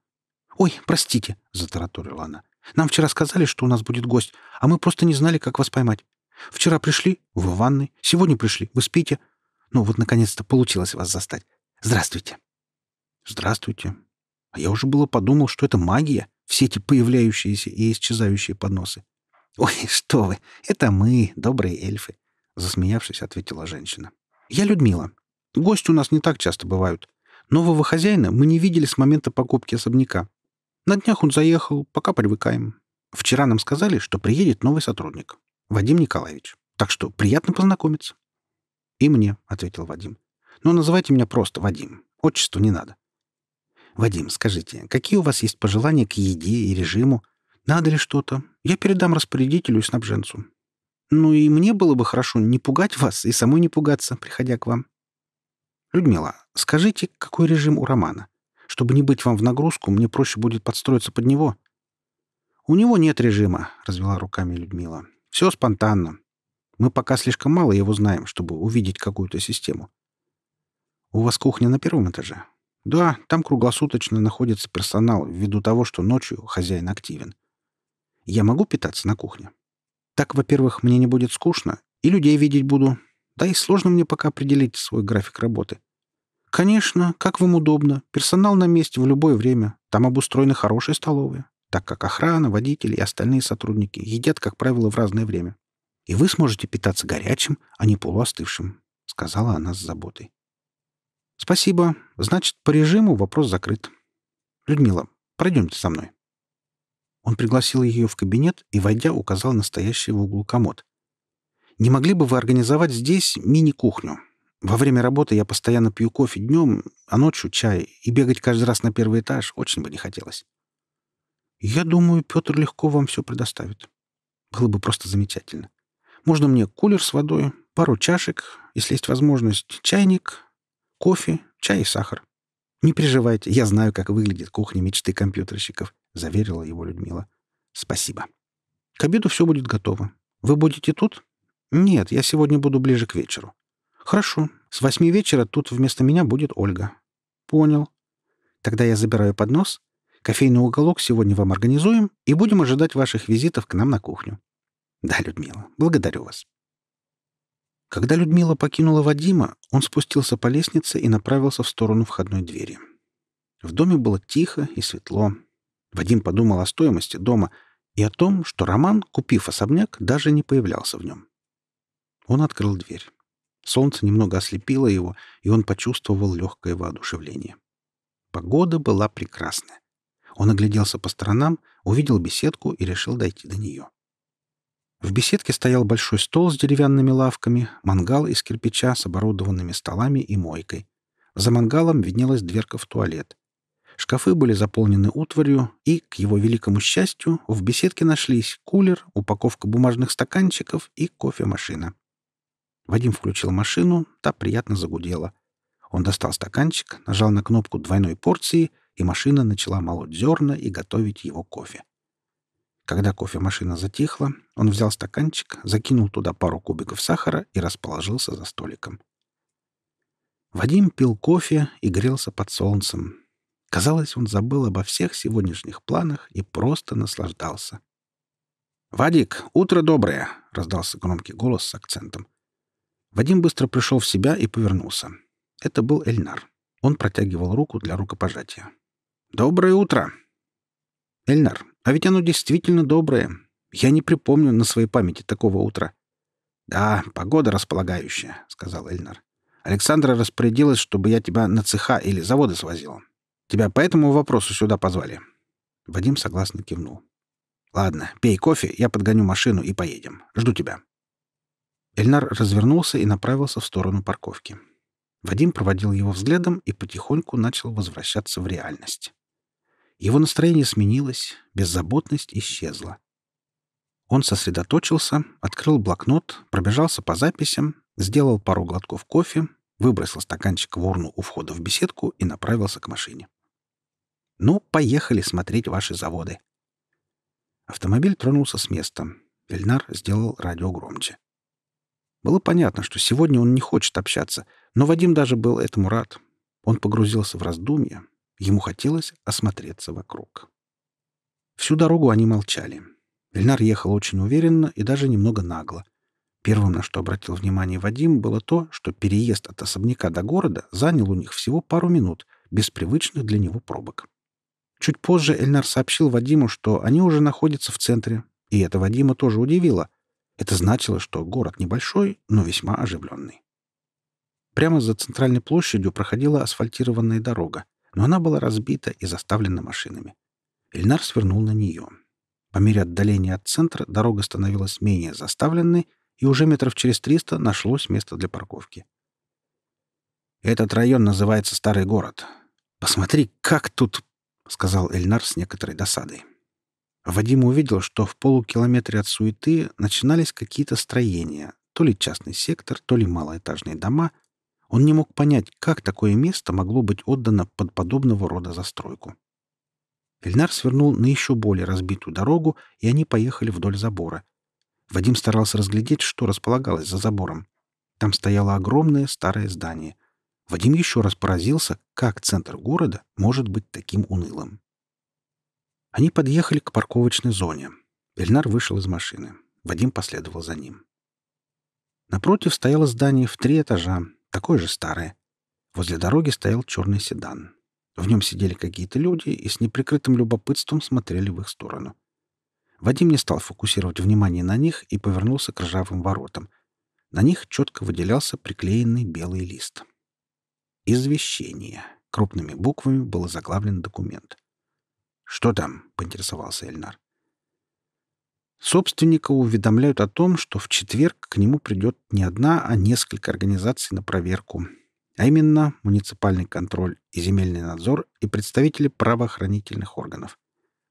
«Ой, простите», — затараторила она. «Нам вчера сказали, что у нас будет гость, а мы просто не знали, как вас поймать. Вчера пришли, вы в ванной. Сегодня пришли, вы спите. Ну вот, наконец-то, получилось вас застать. Здравствуйте. Здравствуйте. А я уже было подумал, что это магия, все эти появляющиеся и исчезающие подносы. Ой, что вы, это мы, добрые эльфы. Засмеявшись, ответила женщина. Я Людмила. Гости у нас не так часто бывают. Нового хозяина мы не видели с момента покупки особняка. На днях он заехал, пока привыкаем. Вчера нам сказали, что приедет новый сотрудник. Вадим Николаевич. Так что приятно познакомиться. И мне, ответил Вадим. Но называйте меня просто Вадим. Отчеству не надо. Вадим, скажите, какие у вас есть пожелания к еде и режиму? Надо ли что-то? Я передам распорядителю и снабженцу. Ну и мне было бы хорошо не пугать вас и самой не пугаться, приходя к вам. Людмила, скажите, какой режим у Романа? Чтобы не быть вам в нагрузку, мне проще будет подстроиться под него. У него нет режима, развела руками Людмила. Все спонтанно. Мы пока слишком мало его знаем, чтобы увидеть какую-то систему. У вас кухня на первом этаже? Да, там круглосуточно находится персонал ввиду того, что ночью хозяин активен. Я могу питаться на кухне? Так, во-первых, мне не будет скучно, и людей видеть буду. Да и сложно мне пока определить свой график работы. Конечно, как вам удобно. Персонал на месте в любое время. Там обустроены хорошие столовые, так как охрана, водители и остальные сотрудники едят, как правило, в разное время. И вы сможете питаться горячим, а не полуостывшим, — сказала она с заботой. «Спасибо. Значит, по режиму вопрос закрыт. Людмила, пройдемте со мной». Он пригласил ее в кабинет и, войдя, указал настоящий в углу комод. «Не могли бы вы организовать здесь мини-кухню? Во время работы я постоянно пью кофе днем, а ночью чай, и бегать каждый раз на первый этаж очень бы не хотелось». «Я думаю, Петр легко вам все предоставит. Было бы просто замечательно. Можно мне кулер с водой, пару чашек, если есть возможность, чайник, Кофе, чай и сахар. Не переживайте, я знаю, как выглядит кухня мечты компьютерщиков, заверила его Людмила. Спасибо. К обеду все будет готово. Вы будете тут? Нет, я сегодня буду ближе к вечеру. Хорошо. С восьми вечера тут вместо меня будет Ольга. Понял. Тогда я забираю поднос. Кофейный уголок сегодня вам организуем и будем ожидать ваших визитов к нам на кухню. Да, Людмила, благодарю вас. Когда Людмила покинула Вадима, он спустился по лестнице и направился в сторону входной двери. В доме было тихо и светло. Вадим подумал о стоимости дома и о том, что Роман, купив особняк, даже не появлялся в нем. Он открыл дверь. Солнце немного ослепило его, и он почувствовал легкое воодушевление. Погода была прекрасная. Он огляделся по сторонам, увидел беседку и решил дойти до нее. В беседке стоял большой стол с деревянными лавками, мангал из кирпича с оборудованными столами и мойкой. За мангалом виднелась дверка в туалет. Шкафы были заполнены утварью, и, к его великому счастью, в беседке нашлись кулер, упаковка бумажных стаканчиков и кофемашина. Вадим включил машину, та приятно загудела. Он достал стаканчик, нажал на кнопку двойной порции, и машина начала молоть зерна и готовить его кофе. Когда кофемашина затихла, он взял стаканчик, закинул туда пару кубиков сахара и расположился за столиком. Вадим пил кофе и грелся под солнцем. Казалось, он забыл обо всех сегодняшних планах и просто наслаждался. «Вадик, утро доброе!» — раздался громкий голос с акцентом. Вадим быстро пришел в себя и повернулся. Это был Эльнар. Он протягивал руку для рукопожатия. «Доброе утро!» «Эльнар, а ведь оно действительно доброе. Я не припомню на своей памяти такого утра. Да, погода располагающая, сказал Эльнар. Александра распорядилась, чтобы я тебя на цеха или заводы свозил. Тебя по этому вопросу сюда позвали. Вадим согласно кивнул. Ладно, пей кофе, я подгоню машину и поедем. Жду тебя. Эльнар развернулся и направился в сторону парковки. Вадим проводил его взглядом и потихоньку начал возвращаться в реальность. Его настроение сменилось, беззаботность исчезла. Он сосредоточился, открыл блокнот, пробежался по записям, сделал пару глотков кофе, выбросил стаканчик в урну у входа в беседку и направился к машине. «Ну, поехали смотреть ваши заводы». Автомобиль тронулся с места. Эльнар сделал радио громче. Было понятно, что сегодня он не хочет общаться, но Вадим даже был этому рад. Он погрузился в раздумья, Ему хотелось осмотреться вокруг. Всю дорогу они молчали. Эльнар ехал очень уверенно и даже немного нагло. Первым, на что обратил внимание Вадим, было то, что переезд от особняка до города занял у них всего пару минут, без привычных для него пробок. Чуть позже Эльнар сообщил Вадиму, что они уже находятся в центре, и это Вадима тоже удивило. Это значило, что город небольшой, но весьма оживленный. Прямо за центральной площадью проходила асфальтированная дорога но она была разбита и заставлена машинами. Эльнар свернул на нее. По мере отдаления от центра дорога становилась менее заставленной, и уже метров через триста нашлось место для парковки. «Этот район называется Старый город. Посмотри, как тут...» — сказал Эльнар с некоторой досадой. Вадим увидел, что в полукилометре от суеты начинались какие-то строения, то ли частный сектор, то ли малоэтажные дома — он не мог понять, как такое место могло быть отдано под подобного рода застройку. Эльнар свернул на еще более разбитую дорогу, и они поехали вдоль забора. Вадим старался разглядеть, что располагалось за забором. Там стояло огромное старое здание. Вадим еще раз поразился, как центр города может быть таким унылым. Они подъехали к парковочной зоне. Эльнар вышел из машины. Вадим последовал за ним. Напротив стояло здание в три этажа, такое же старое. Возле дороги стоял черный седан. В нем сидели какие-то люди и с неприкрытым любопытством смотрели в их сторону. Вадим не стал фокусировать внимание на них и повернулся к ржавым воротам. На них четко выделялся приклеенный белый лист. «Извещение». Крупными буквами был заглавлен документ. «Что там?» — поинтересовался Эльнар. Собственника уведомляют о том, что в четверг к нему придет не одна, а несколько организаций на проверку, а именно муниципальный контроль и земельный надзор и представители правоохранительных органов.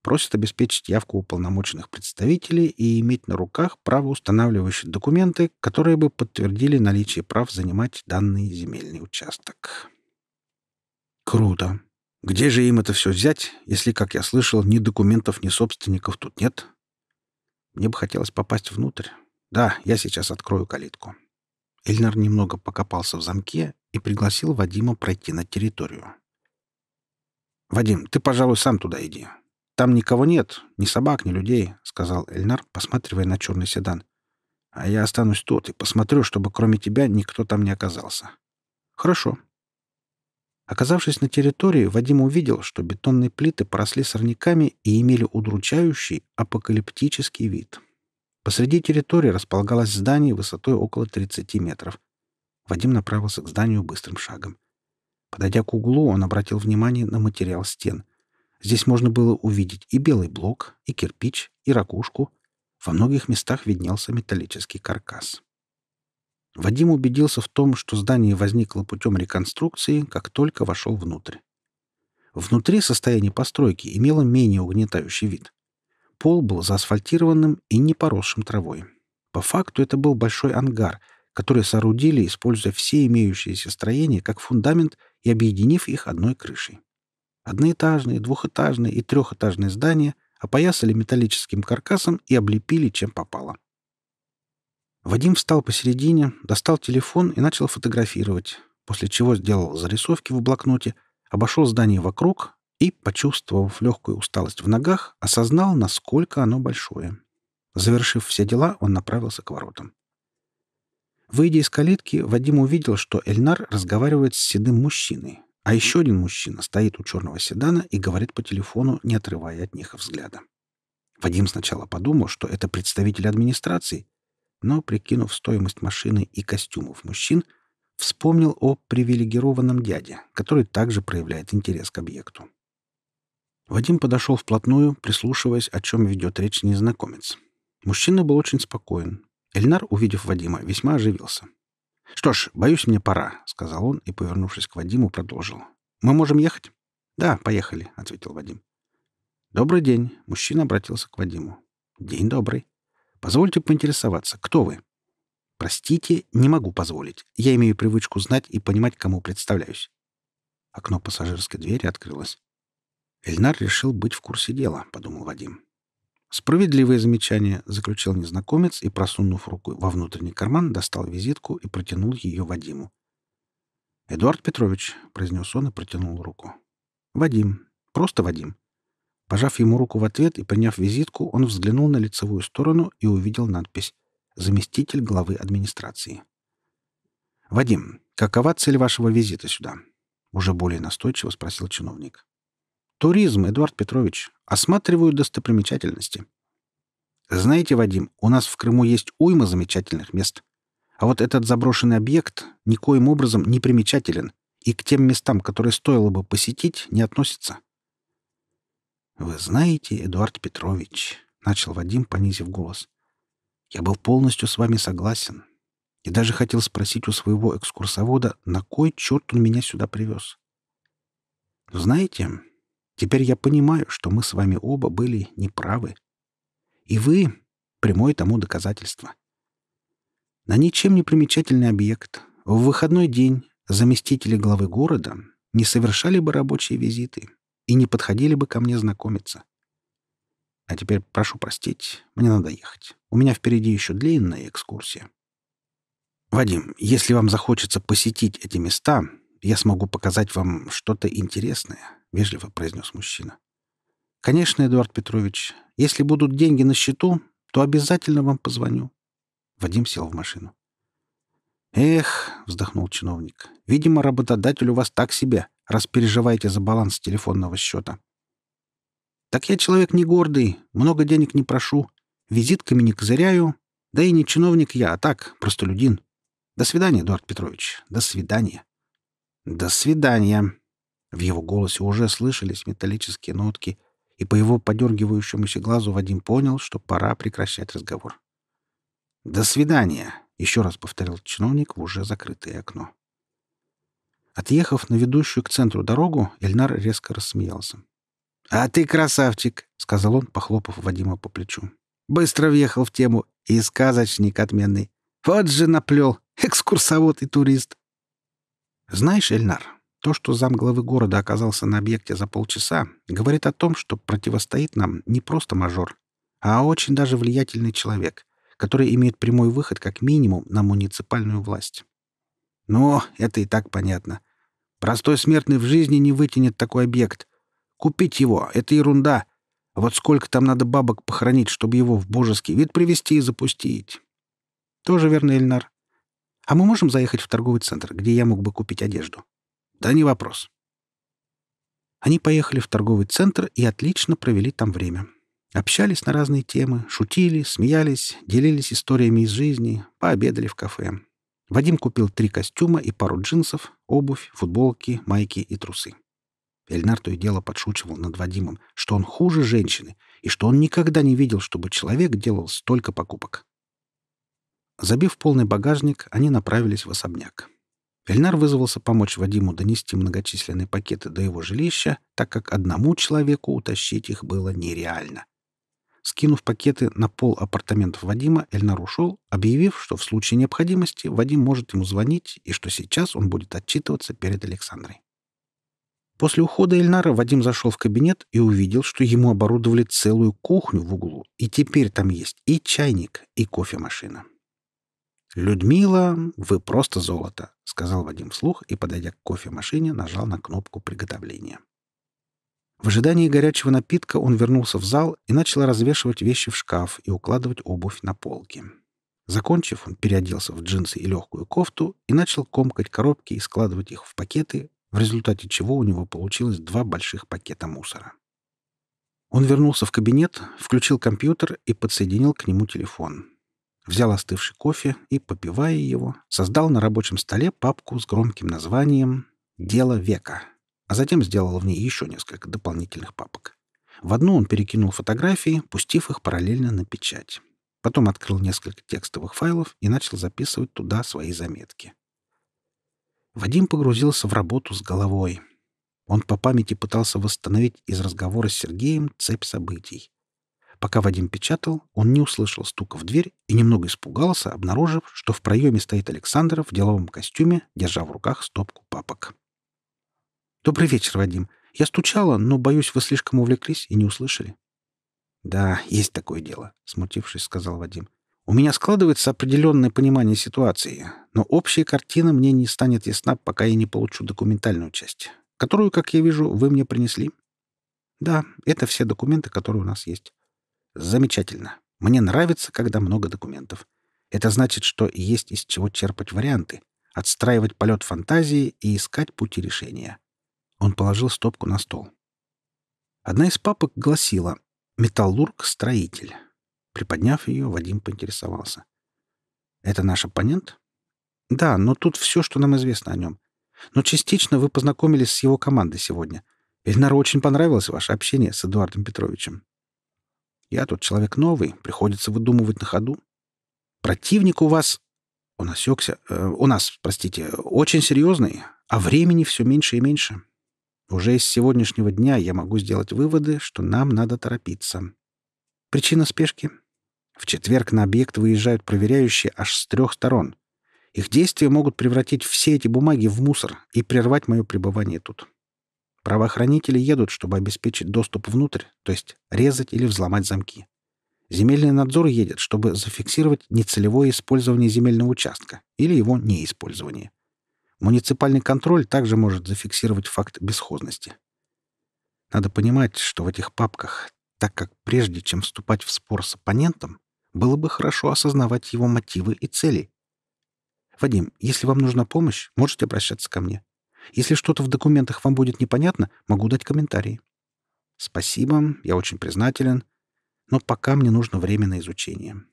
Просят обеспечить явку уполномоченных представителей и иметь на руках правоустанавливающие документы, которые бы подтвердили наличие прав занимать данный земельный участок. Круто. Где же им это все взять, если, как я слышал, ни документов, ни собственников тут нет? Мне бы хотелось попасть внутрь. Да, я сейчас открою калитку. Эльнар немного покопался в замке и пригласил Вадима пройти на территорию. «Вадим, ты, пожалуй, сам туда иди. Там никого нет, ни собак, ни людей», — сказал Эльнар, посматривая на черный седан. «А я останусь тут и посмотрю, чтобы кроме тебя никто там не оказался». «Хорошо», Оказавшись на территории, Вадим увидел, что бетонные плиты поросли сорняками и имели удручающий апокалиптический вид. Посреди территории располагалось здание высотой около 30 метров. Вадим направился к зданию быстрым шагом. Подойдя к углу, он обратил внимание на материал стен. Здесь можно было увидеть и белый блок, и кирпич, и ракушку. Во многих местах виднелся металлический каркас. Вадим убедился в том, что здание возникло путем реконструкции, как только вошел внутрь. Внутри состояние постройки имело менее угнетающий вид. Пол был заасфальтированным и не поросшим травой. По факту это был большой ангар, который соорудили, используя все имеющиеся строения как фундамент и объединив их одной крышей. Одноэтажные, двухэтажные и трехэтажные здания опоясали металлическим каркасом и облепили чем попало. Вадим встал посередине, достал телефон и начал фотографировать, после чего сделал зарисовки в блокноте, обошел здание вокруг и, почувствовав легкую усталость в ногах, осознал, насколько оно большое. Завершив все дела, он направился к воротам. Выйдя из калитки, Вадим увидел, что Эльнар разговаривает с седым мужчиной, а еще один мужчина стоит у черного седана и говорит по телефону, не отрывая от них взгляда. Вадим сначала подумал, что это представитель администрации, но, прикинув стоимость машины и костюмов мужчин, вспомнил о привилегированном дяде, который также проявляет интерес к объекту. Вадим подошел вплотную, прислушиваясь, о чем ведет речь незнакомец. Мужчина был очень спокоен. Эльнар, увидев Вадима, весьма оживился. «Что ж, боюсь, мне пора», — сказал он и, повернувшись к Вадиму, продолжил. «Мы можем ехать?» «Да, поехали», — ответил Вадим. «Добрый день», — мужчина обратился к Вадиму. «День добрый». Позвольте поинтересоваться, кто вы? Простите, не могу позволить. Я имею привычку знать и понимать, кому представляюсь. Окно пассажирской двери открылось. Эльнар решил быть в курсе дела, подумал Вадим. Справедливое замечание, заключил незнакомец и, просунув руку во внутренний карман, достал визитку и протянул ее Вадиму. «Эдуард Петрович», — произнес он и протянул руку. «Вадим. Просто Вадим. Пожав ему руку в ответ и приняв визитку, он взглянул на лицевую сторону и увидел надпись «Заместитель главы администрации». «Вадим, какова цель вашего визита сюда?» Уже более настойчиво спросил чиновник. «Туризм, Эдуард Петрович. Осматриваю достопримечательности». «Знаете, Вадим, у нас в Крыму есть уйма замечательных мест. А вот этот заброшенный объект никоим образом не примечателен и к тем местам, которые стоило бы посетить, не относится. «Вы знаете, Эдуард Петрович», — начал Вадим, понизив голос, — «я был полностью с вами согласен и даже хотел спросить у своего экскурсовода, на кой черт он меня сюда привез. Знаете, теперь я понимаю, что мы с вами оба были неправы. И вы — прямое тому доказательство. На ничем не примечательный объект в выходной день заместители главы города не совершали бы рабочие визиты, и не подходили бы ко мне знакомиться. А теперь прошу простить, мне надо ехать. У меня впереди еще длинная экскурсия. Вадим, если вам захочется посетить эти места, я смогу показать вам что-то интересное», — вежливо произнес мужчина. «Конечно, Эдуард Петрович, если будут деньги на счету, то обязательно вам позвоню». Вадим сел в машину. «Эх», — вздохнул чиновник, — «видимо, работодатель у вас так себе, раз переживаете за баланс телефонного счета». «Так я человек не гордый, много денег не прошу, визитками не козыряю, да и не чиновник я, а так, простолюдин. До свидания, Эдуард Петрович, до свидания». «До свидания!» В его голосе уже слышались металлические нотки, и по его подергивающемуся глазу Вадим понял, что пора прекращать разговор. «До свидания!» — еще раз повторил чиновник в уже закрытое окно. Отъехав на ведущую к центру дорогу, Эльнар резко рассмеялся. «А ты красавчик!» — сказал он, похлопав Вадима по плечу. «Быстро въехал в тему, и сказочник отменный. Вот же наплел! Экскурсовод и турист!» «Знаешь, Эльнар, то, что замглавы города оказался на объекте за полчаса, говорит о том, что противостоит нам не просто мажор, а очень даже влиятельный человек, который имеет прямой выход как минимум на муниципальную власть. Но это и так понятно. Простой смертный в жизни не вытянет такой объект. Купить его — это ерунда. А вот сколько там надо бабок похоронить, чтобы его в божеский вид привести и запустить? Тоже верно, Эльнар. А мы можем заехать в торговый центр, где я мог бы купить одежду? Да не вопрос. Они поехали в торговый центр и отлично провели там время. Общались на разные темы, шутили, смеялись, делились историями из жизни, пообедали в кафе. Вадим купил три костюма и пару джинсов, обувь, футболки, майки и трусы. Эльнар то и дело подшучивал над Вадимом, что он хуже женщины и что он никогда не видел, чтобы человек делал столько покупок. Забив полный багажник, они направились в особняк. Эльнар вызвался помочь Вадиму донести многочисленные пакеты до его жилища, так как одному человеку утащить их было нереально. Скинув пакеты на пол апартаментов Вадима, Эльнар ушел, объявив, что в случае необходимости Вадим может ему звонить и что сейчас он будет отчитываться перед Александрой. После ухода Эльнара Вадим зашел в кабинет и увидел, что ему оборудовали целую кухню в углу, и теперь там есть и чайник, и кофемашина. «Людмила, вы просто золото», — сказал Вадим вслух и, подойдя к кофемашине, нажал на кнопку приготовления. В ожидании горячего напитка он вернулся в зал и начал развешивать вещи в шкаф и укладывать обувь на полки. Закончив, он переоделся в джинсы и легкую кофту и начал комкать коробки и складывать их в пакеты, в результате чего у него получилось два больших пакета мусора. Он вернулся в кабинет, включил компьютер и подсоединил к нему телефон. Взял остывший кофе и, попивая его, создал на рабочем столе папку с громким названием «Дело века», а затем сделал в ней еще несколько дополнительных папок. В одну он перекинул фотографии, пустив их параллельно на печать. Потом открыл несколько текстовых файлов и начал записывать туда свои заметки. Вадим погрузился в работу с головой. Он по памяти пытался восстановить из разговора с Сергеем цепь событий. Пока Вадим печатал, он не услышал стука в дверь и немного испугался, обнаружив, что в проеме стоит Александр в деловом костюме, держа в руках стопку папок. «Добрый вечер, Вадим. Я стучала, но, боюсь, вы слишком увлеклись и не услышали». «Да, есть такое дело», — смутившись, сказал Вадим. «У меня складывается определенное понимание ситуации, но общая картина мне не станет ясна, пока я не получу документальную часть, которую, как я вижу, вы мне принесли». «Да, это все документы, которые у нас есть». «Замечательно. Мне нравится, когда много документов. Это значит, что есть из чего черпать варианты, отстраивать полет фантазии и искать пути решения. Он положил стопку на стол. Одна из папок гласила «Металлург-строитель». Приподняв ее, Вадим поинтересовался. «Это наш оппонент?» «Да, но тут все, что нам известно о нем. Но частично вы познакомились с его командой сегодня. Эльнару очень понравилось ваше общение с Эдуардом Петровичем. Я тут человек новый, приходится выдумывать на ходу. Противник у вас...» Он осекся. Э, «У нас, простите, очень серьезный, а времени все меньше и меньше. Уже из сегодняшнего дня я могу сделать выводы, что нам надо торопиться. Причина спешки? В четверг на объект выезжают проверяющие аж с трех сторон. Их действия могут превратить все эти бумаги в мусор и прервать мое пребывание тут. Правоохранители едут, чтобы обеспечить доступ внутрь, то есть резать или взломать замки. Земельный надзор едет, чтобы зафиксировать нецелевое использование земельного участка или его неиспользование. Муниципальный контроль также может зафиксировать факт бесхозности. Надо понимать, что в этих папках, так как прежде чем вступать в спор с оппонентом, было бы хорошо осознавать его мотивы и цели. Вадим, если вам нужна помощь, можете обращаться ко мне. Если что-то в документах вам будет непонятно, могу дать комментарии. Спасибо, я очень признателен, но пока мне нужно время на изучение.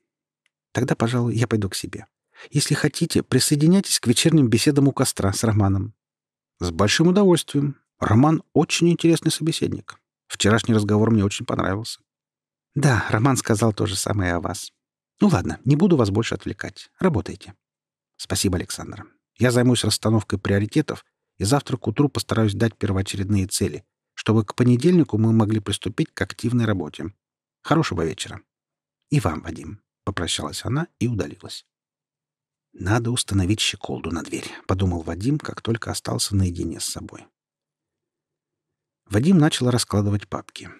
Тогда, пожалуй, я пойду к себе. Если хотите, присоединяйтесь к вечерним беседам у костра с Романом. С большим удовольствием. Роман очень интересный собеседник. Вчерашний разговор мне очень понравился. Да, Роман сказал то же самое о вас. Ну ладно, не буду вас больше отвлекать. Работайте. Спасибо, Александр. Я займусь расстановкой приоритетов и завтра к утру постараюсь дать первоочередные цели, чтобы к понедельнику мы могли приступить к активной работе. Хорошего вечера. И вам, Вадим. Попрощалась она и удалилась. «Надо установить щеколду на дверь», — подумал Вадим, как только остался наедине с собой. Вадим начал раскладывать папки.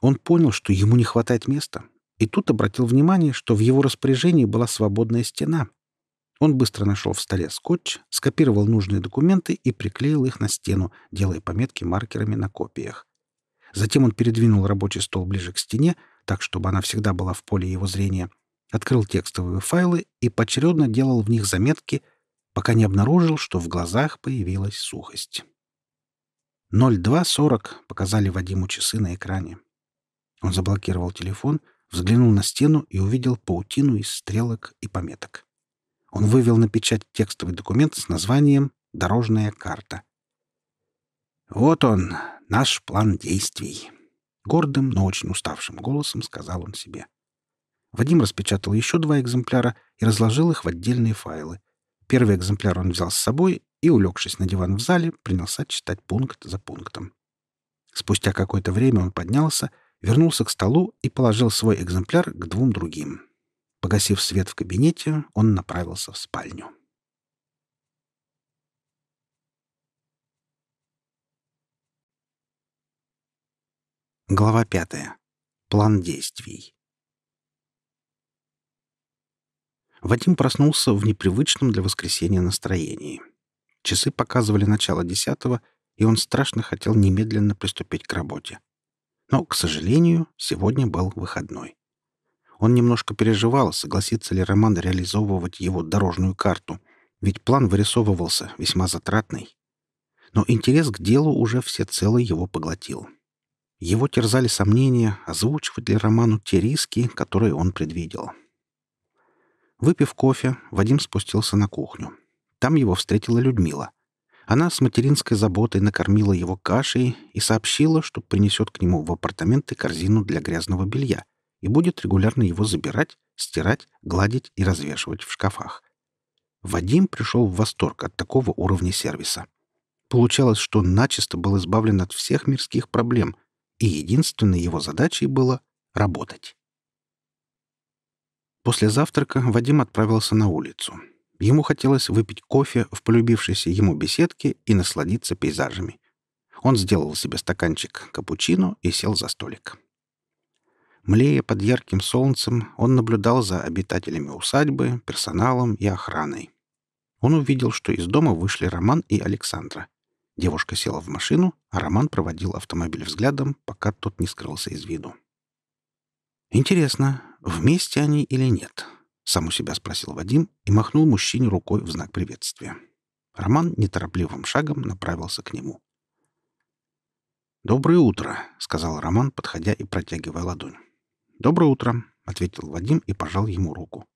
Он понял, что ему не хватает места, и тут обратил внимание, что в его распоряжении была свободная стена. Он быстро нашел в столе скотч, скопировал нужные документы и приклеил их на стену, делая пометки маркерами на копиях. Затем он передвинул рабочий стол ближе к стене, так, чтобы она всегда была в поле его зрения — открыл текстовые файлы и поочередно делал в них заметки, пока не обнаружил, что в глазах появилась сухость. 02.40 показали Вадиму часы на экране. Он заблокировал телефон, взглянул на стену и увидел паутину из стрелок и пометок. Он вывел на печать текстовый документ с названием «Дорожная карта». «Вот он, наш план действий», — гордым, но очень уставшим голосом сказал он себе. Вадим распечатал еще два экземпляра и разложил их в отдельные файлы. Первый экземпляр он взял с собой и, улегшись на диван в зале, принялся читать пункт за пунктом. Спустя какое-то время он поднялся, вернулся к столу и положил свой экземпляр к двум другим. Погасив свет в кабинете, он направился в спальню. Глава пятая. План действий. Вадим проснулся в непривычном для воскресенья настроении. Часы показывали начало десятого, и он страшно хотел немедленно приступить к работе. Но, к сожалению, сегодня был выходной. Он немножко переживал, согласится ли Роман реализовывать его дорожную карту, ведь план вырисовывался весьма затратный. Но интерес к делу уже всецело его поглотил. Его терзали сомнения, озвучивать ли Роману те риски, которые он предвидел. Выпив кофе, Вадим спустился на кухню. Там его встретила Людмила. Она с материнской заботой накормила его кашей и сообщила, что принесет к нему в апартаменты корзину для грязного белья и будет регулярно его забирать, стирать, гладить и развешивать в шкафах. Вадим пришел в восторг от такого уровня сервиса. Получалось, что он начисто был избавлен от всех мирских проблем, и единственной его задачей было — работать. После завтрака Вадим отправился на улицу. Ему хотелось выпить кофе в полюбившейся ему беседке и насладиться пейзажами. Он сделал себе стаканчик капучино и сел за столик. Млея под ярким солнцем, он наблюдал за обитателями усадьбы, персоналом и охраной. Он увидел, что из дома вышли Роман и Александра. Девушка села в машину, а Роман проводил автомобиль взглядом, пока тот не скрылся из виду. «Интересно, вместе они или нет?» — сам у себя спросил Вадим и махнул мужчине рукой в знак приветствия. Роман неторопливым шагом направился к нему. «Доброе утро», — сказал Роман, подходя и протягивая ладонь. «Доброе утро», — ответил Вадим и пожал ему руку.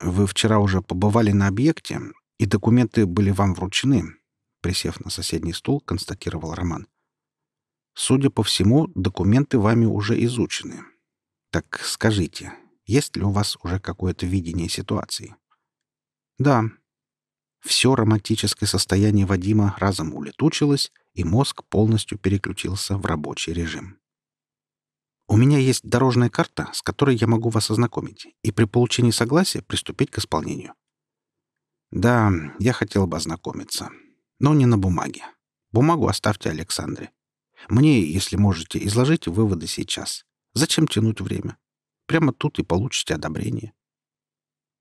«Вы вчера уже побывали на объекте, и документы были вам вручены», — присев на соседний стул, констатировал Роман. «Судя по всему, документы вами уже изучены. Так скажите, есть ли у вас уже какое-то видение ситуации? Да. Все романтическое состояние Вадима разом улетучилось, и мозг полностью переключился в рабочий режим. У меня есть дорожная карта, с которой я могу вас ознакомить, и при получении согласия приступить к исполнению. Да, я хотел бы ознакомиться, но не на бумаге. Бумагу оставьте Александре. Мне, если можете, изложите выводы сейчас. Зачем тянуть время? Прямо тут и получите одобрение.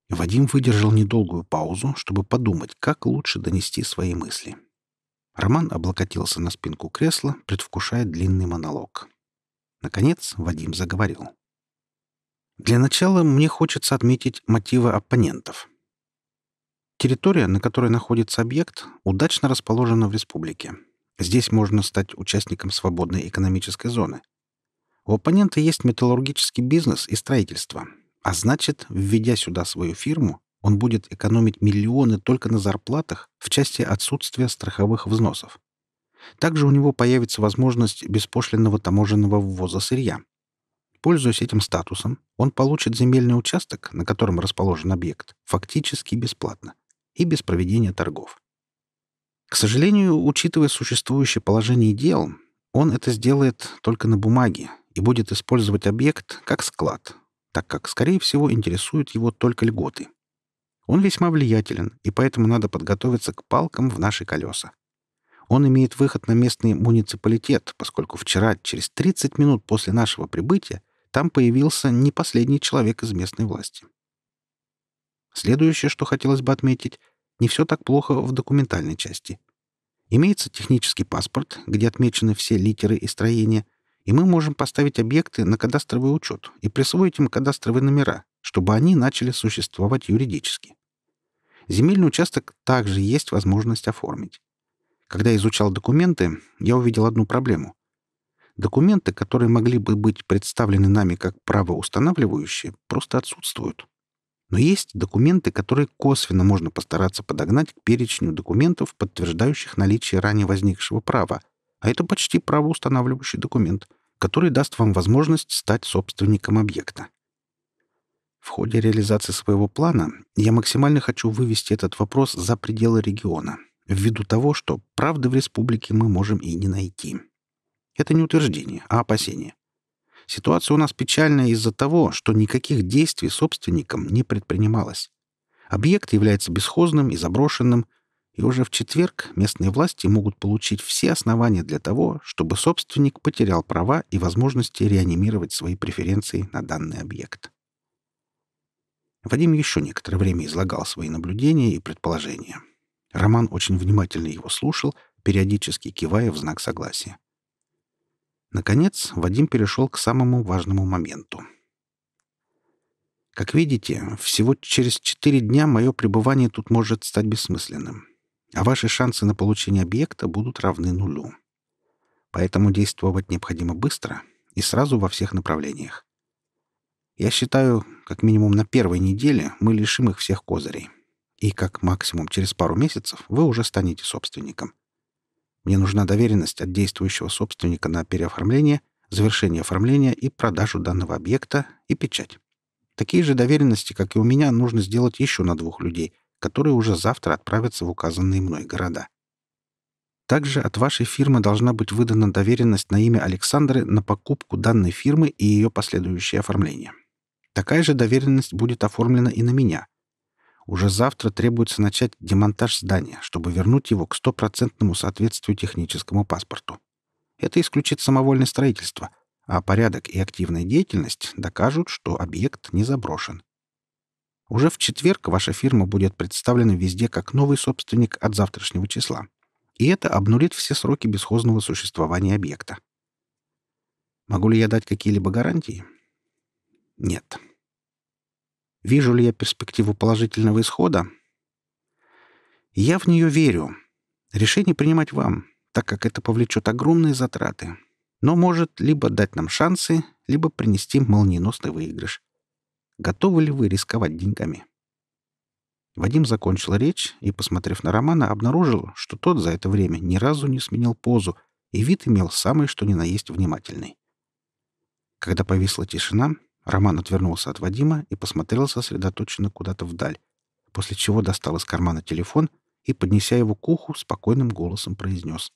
Вадим выдержал недолгую паузу, чтобы подумать, как лучше донести свои мысли. Роман облокотился на спинку кресла, предвкушая длинный монолог. Наконец Вадим заговорил. «Для начала мне хочется отметить мотивы оппонентов. Территория, на которой находится объект, удачно расположена в республике. Здесь можно стать участником свободной экономической зоны. У оппонента есть металлургический бизнес и строительство, а значит, введя сюда свою фирму, он будет экономить миллионы только на зарплатах в части отсутствия страховых взносов. Также у него появится возможность беспошлинного таможенного ввоза сырья. Пользуясь этим статусом, он получит земельный участок, на котором расположен объект, фактически бесплатно и без проведения торгов. К сожалению, учитывая существующее положение дел, он это сделает только на бумаге и будет использовать объект как склад, так как, скорее всего, интересуют его только льготы. Он весьма влиятелен, и поэтому надо подготовиться к палкам в наши колеса. Он имеет выход на местный муниципалитет, поскольку вчера, через 30 минут после нашего прибытия, там появился не последний человек из местной власти. Следующее, что хотелось бы отметить, не все так плохо в документальной части. Имеется технический паспорт, где отмечены все литеры и строения, и мы можем поставить объекты на кадастровый учет и присвоить им кадастровые номера, чтобы они начали существовать юридически. Земельный участок также есть возможность оформить. Когда изучал документы, я увидел одну проблему. Документы, которые могли бы быть представлены нами как правоустанавливающие, просто отсутствуют. Но есть документы, которые косвенно можно постараться подогнать к перечню документов, подтверждающих наличие ранее возникшего права, а это почти правоустанавливающий документ, который даст вам возможность стать собственником объекта. В ходе реализации своего плана я максимально хочу вывести этот вопрос за пределы региона, ввиду того, что правды в республике мы можем и не найти. Это не утверждение, а опасение. Ситуация у нас печальная из-за того, что никаких действий собственникам не предпринималось. Объект является бесхозным и заброшенным, и уже в четверг местные власти могут получить все основания для того, чтобы собственник потерял права и возможности реанимировать свои преференции на данный объект. Вадим еще некоторое время излагал свои наблюдения и предположения. Роман очень внимательно его слушал, периодически кивая в знак согласия. Наконец, Вадим перешел к самому важному моменту. Как видите, всего через четыре дня мое пребывание тут может стать бессмысленным, а ваши шансы на получение объекта будут равны нулю. Поэтому действовать необходимо быстро и сразу во всех направлениях. Я считаю, как минимум на первой неделе мы лишим их всех козырей. И как максимум через пару месяцев вы уже станете собственником. Мне нужна доверенность от действующего собственника на переоформление, завершение оформления и продажу данного объекта и печать. Такие же доверенности, как и у меня, нужно сделать еще на двух людей, которые уже завтра отправятся в указанные мной города. Также от вашей фирмы должна быть выдана доверенность на имя Александры на покупку данной фирмы и ее последующее оформление. Такая же доверенность будет оформлена и на меня. Уже завтра требуется начать демонтаж здания, чтобы вернуть его к стопроцентному соответствию техническому паспорту. Это исключит самовольное строительство, а порядок и активная деятельность докажут, что объект не заброшен. Уже в четверг ваша фирма будет представлена везде как новый собственник от завтрашнего числа. И это обнулит все сроки бесхозного существования объекта. Могу ли я дать какие-либо гарантии? Нет. Вижу ли я перспективу положительного исхода? Я в нее верю. Решение принимать вам, так как это повлечет огромные затраты. Но может либо дать нам шансы, либо принести молниеносный выигрыш. Готовы ли вы рисковать деньгами? Вадим закончил речь и, посмотрев на Романа, обнаружил, что тот за это время ни разу не сменил позу и вид имел самый что ни на есть внимательный. Когда повисла тишина, Роман отвернулся от Вадима и посмотрел сосредоточенно куда-то вдаль, после чего достал из кармана телефон и, поднеся его к уху, спокойным голосом произнес.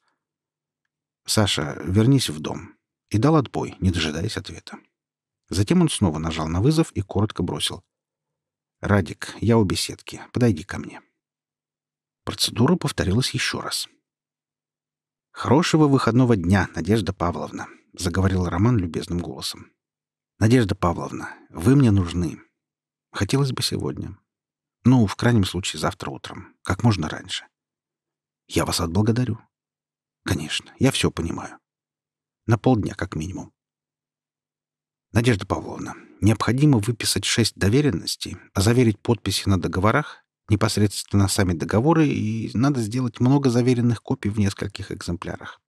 «Саша, вернись в дом». И дал отбой, не дожидаясь ответа. Затем он снова нажал на вызов и коротко бросил. «Радик, я у беседки. Подойди ко мне». Процедура повторилась еще раз. «Хорошего выходного дня, Надежда Павловна», — заговорил Роман любезным голосом. «Надежда Павловна, вы мне нужны. Хотелось бы сегодня. Ну, в крайнем случае, завтра утром. Как можно раньше. Я вас отблагодарю. Конечно, я все понимаю. На полдня, как минимум. Надежда Павловна, необходимо выписать шесть доверенностей, а заверить подписи на договорах, непосредственно сами договоры, и надо сделать много заверенных копий в нескольких экземплярах.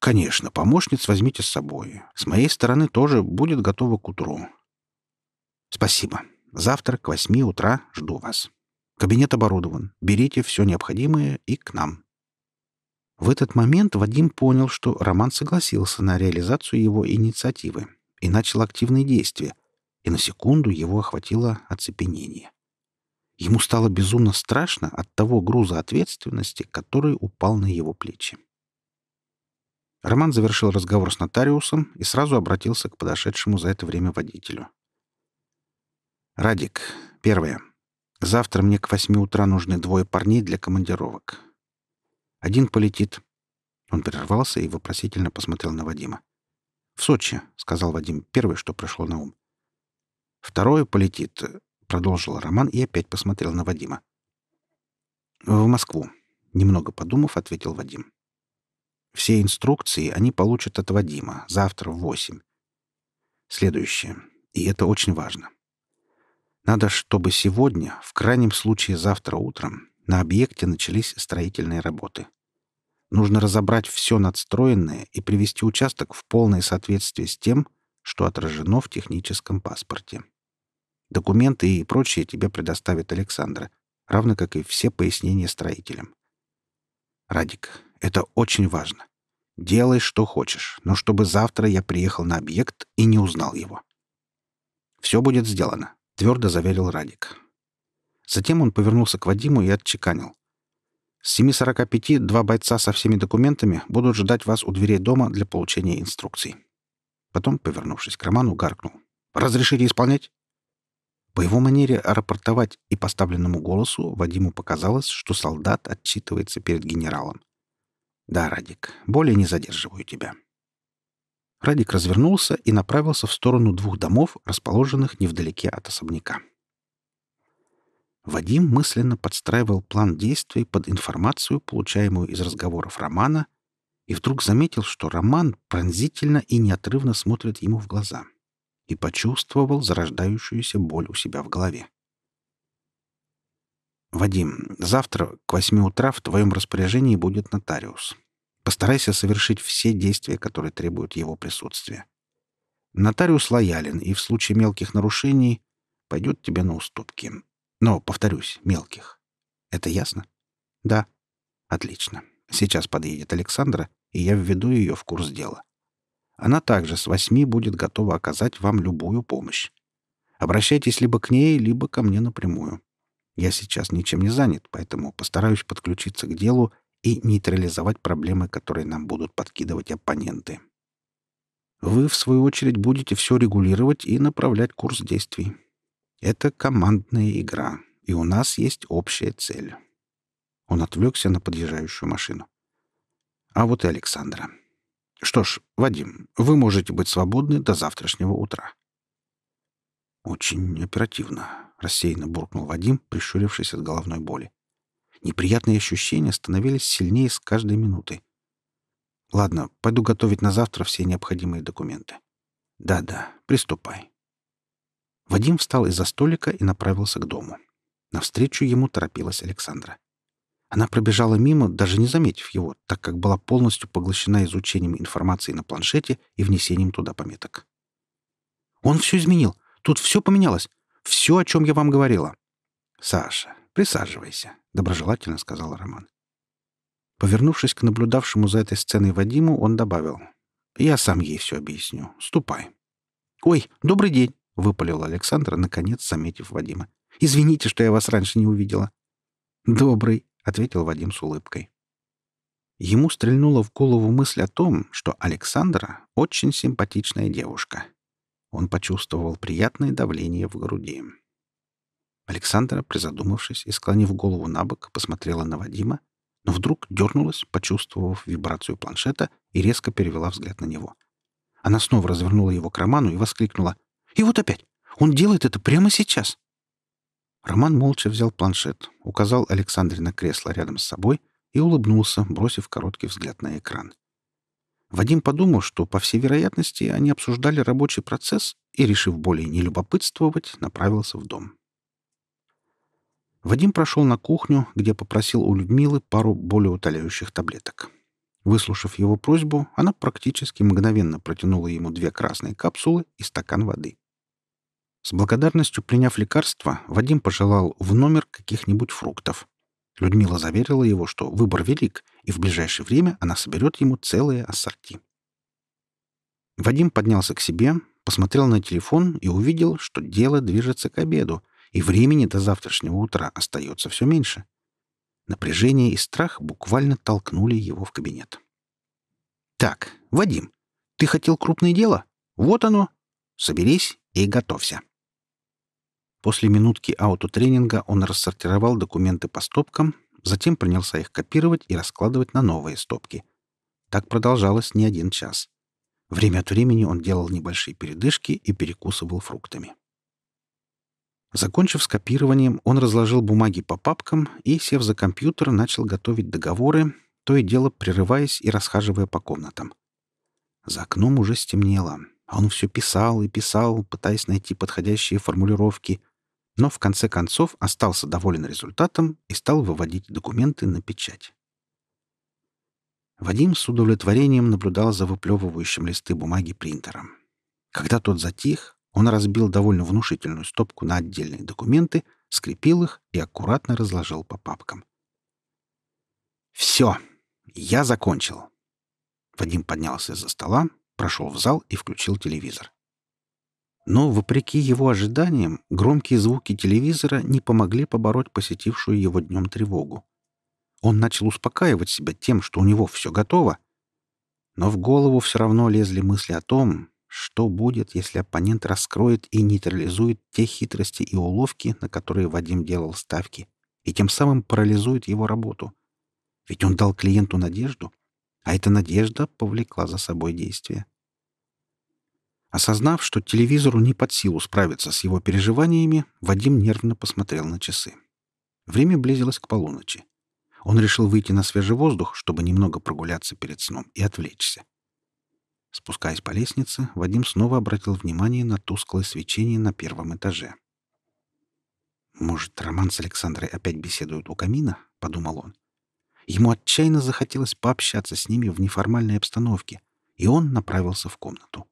Конечно, помощниц возьмите с собой. С моей стороны тоже будет готово к утру. Спасибо. Завтра к восьми утра жду вас. Кабинет оборудован. Берите все необходимое и к нам. В этот момент Вадим понял, что Роман согласился на реализацию его инициативы и начал активные действия, и на секунду его охватило оцепенение. Ему стало безумно страшно от того груза ответственности, который упал на его плечи. Роман завершил разговор с нотариусом и сразу обратился к подошедшему за это время водителю. «Радик, первое. Завтра мне к восьми утра нужны двое парней для командировок. Один полетит». Он прервался и вопросительно посмотрел на Вадима. «В Сочи», — сказал Вадим, первое, что пришло на ум. «Второе полетит», — продолжил Роман и опять посмотрел на Вадима. «В Москву», — немного подумав, ответил Вадим. Все инструкции они получат от Вадима завтра в восемь. Следующее. И это очень важно. Надо, чтобы сегодня, в крайнем случае завтра утром, на объекте начались строительные работы. Нужно разобрать все надстроенное и привести участок в полное соответствие с тем, что отражено в техническом паспорте. Документы и прочее тебе предоставит Александра, равно как и все пояснения строителям. Радик, это очень важно. Делай, что хочешь, но чтобы завтра я приехал на объект и не узнал его. Все будет сделано, твердо заверил Радик. Затем он повернулся к Вадиму и отчеканил. С 7.45 два бойца со всеми документами будут ждать вас у дверей дома для получения инструкций. Потом, повернувшись к Роману, гаркнул. «Разрешите исполнять?» По его манере рапортовать и поставленному голосу Вадиму показалось, что солдат отчитывается перед генералом. «Да, Радик, более не задерживаю тебя». Радик развернулся и направился в сторону двух домов, расположенных невдалеке от особняка. Вадим мысленно подстраивал план действий под информацию, получаемую из разговоров Романа, и вдруг заметил, что Роман пронзительно и неотрывно смотрит ему в глаза и почувствовал зарождающуюся боль у себя в голове. «Вадим, завтра к восьми утра в твоем распоряжении будет нотариус. Постарайся совершить все действия, которые требуют его присутствия. Нотариус лоялен и в случае мелких нарушений пойдет тебе на уступки. Но, повторюсь, мелких. Это ясно? Да. Отлично. Сейчас подъедет Александра, и я введу ее в курс дела. Она также с восьми будет готова оказать вам любую помощь. Обращайтесь либо к ней, либо ко мне напрямую. Я сейчас ничем не занят, поэтому постараюсь подключиться к делу и нейтрализовать проблемы, которые нам будут подкидывать оппоненты. Вы, в свою очередь, будете все регулировать и направлять курс действий. Это командная игра, и у нас есть общая цель. Он отвлекся на подъезжающую машину. А вот и Александра. Что ж, Вадим, вы можете быть свободны до завтрашнего утра. Очень оперативно. — рассеянно буркнул Вадим, прищурившись от головной боли. Неприятные ощущения становились сильнее с каждой минутой. «Ладно, пойду готовить на завтра все необходимые документы». «Да-да, приступай». Вадим встал из-за столика и направился к дому. Навстречу ему торопилась Александра. Она пробежала мимо, даже не заметив его, так как была полностью поглощена изучением информации на планшете и внесением туда пометок. «Он все изменил. Тут все поменялось. Все, о чем я вам говорила. Саша, присаживайся, доброжелательно сказал Роман. Повернувшись к наблюдавшему за этой сценой Вадиму, он добавил: "Я сам ей все объясню. Ступай". "Ой, добрый день", выпалил Александр, наконец заметив Вадима. "Извините, что я вас раньше не увидела". "Добрый", ответил Вадим с улыбкой. Ему стрельнула в голову мысль о том, что Александра очень симпатичная девушка, он почувствовал приятное давление в груди. Александра, призадумавшись и склонив голову на бок, посмотрела на Вадима, но вдруг дернулась, почувствовав вибрацию планшета, и резко перевела взгляд на него. Она снова развернула его к Роману и воскликнула. «И вот опять! Он делает это прямо сейчас!» Роман молча взял планшет, указал Александре на кресло рядом с собой и улыбнулся, бросив короткий взгляд на экран. Вадим подумал, что, по всей вероятности, они обсуждали рабочий процесс и, решив более не любопытствовать, направился в дом. Вадим прошел на кухню, где попросил у Людмилы пару более утоляющих таблеток. Выслушав его просьбу, она практически мгновенно протянула ему две красные капсулы и стакан воды. С благодарностью приняв лекарство, Вадим пожелал в номер каких-нибудь фруктов. Людмила заверила его, что выбор велик, и в ближайшее время она соберет ему целые ассорти. Вадим поднялся к себе, посмотрел на телефон и увидел, что дело движется к обеду, и времени до завтрашнего утра остается все меньше. Напряжение и страх буквально толкнули его в кабинет. «Так, Вадим, ты хотел крупное дело? Вот оно. Соберись и готовься». После минутки аутотренинга он рассортировал документы по стопкам, затем принялся их копировать и раскладывать на новые стопки. Так продолжалось не один час. Время от времени он делал небольшие передышки и перекусывал фруктами. Закончив с копированием, он разложил бумаги по папкам и, сев за компьютер, начал готовить договоры, то и дело прерываясь и расхаживая по комнатам. За окном уже стемнело, а он все писал и писал, пытаясь найти подходящие формулировки, но в конце концов остался доволен результатом и стал выводить документы на печать. Вадим с удовлетворением наблюдал за выплевывающим листы бумаги принтером. Когда тот затих, он разбил довольно внушительную стопку на отдельные документы, скрепил их и аккуратно разложил по папкам. «Все, я закончил». Вадим поднялся из-за стола, прошел в зал и включил телевизор. Но, вопреки его ожиданиям, громкие звуки телевизора не помогли побороть посетившую его днем тревогу. Он начал успокаивать себя тем, что у него все готово. Но в голову все равно лезли мысли о том, что будет, если оппонент раскроет и нейтрализует те хитрости и уловки, на которые Вадим делал ставки, и тем самым парализует его работу. Ведь он дал клиенту надежду, а эта надежда повлекла за собой действие. Осознав, что телевизору не под силу справиться с его переживаниями, Вадим нервно посмотрел на часы. Время близилось к полуночи. Он решил выйти на свежий воздух, чтобы немного прогуляться перед сном и отвлечься. Спускаясь по лестнице, Вадим снова обратил внимание на тусклое свечение на первом этаже. «Может, Роман с Александрой опять беседуют у камина?» — подумал он. Ему отчаянно захотелось пообщаться с ними в неформальной обстановке, и он направился в комнату.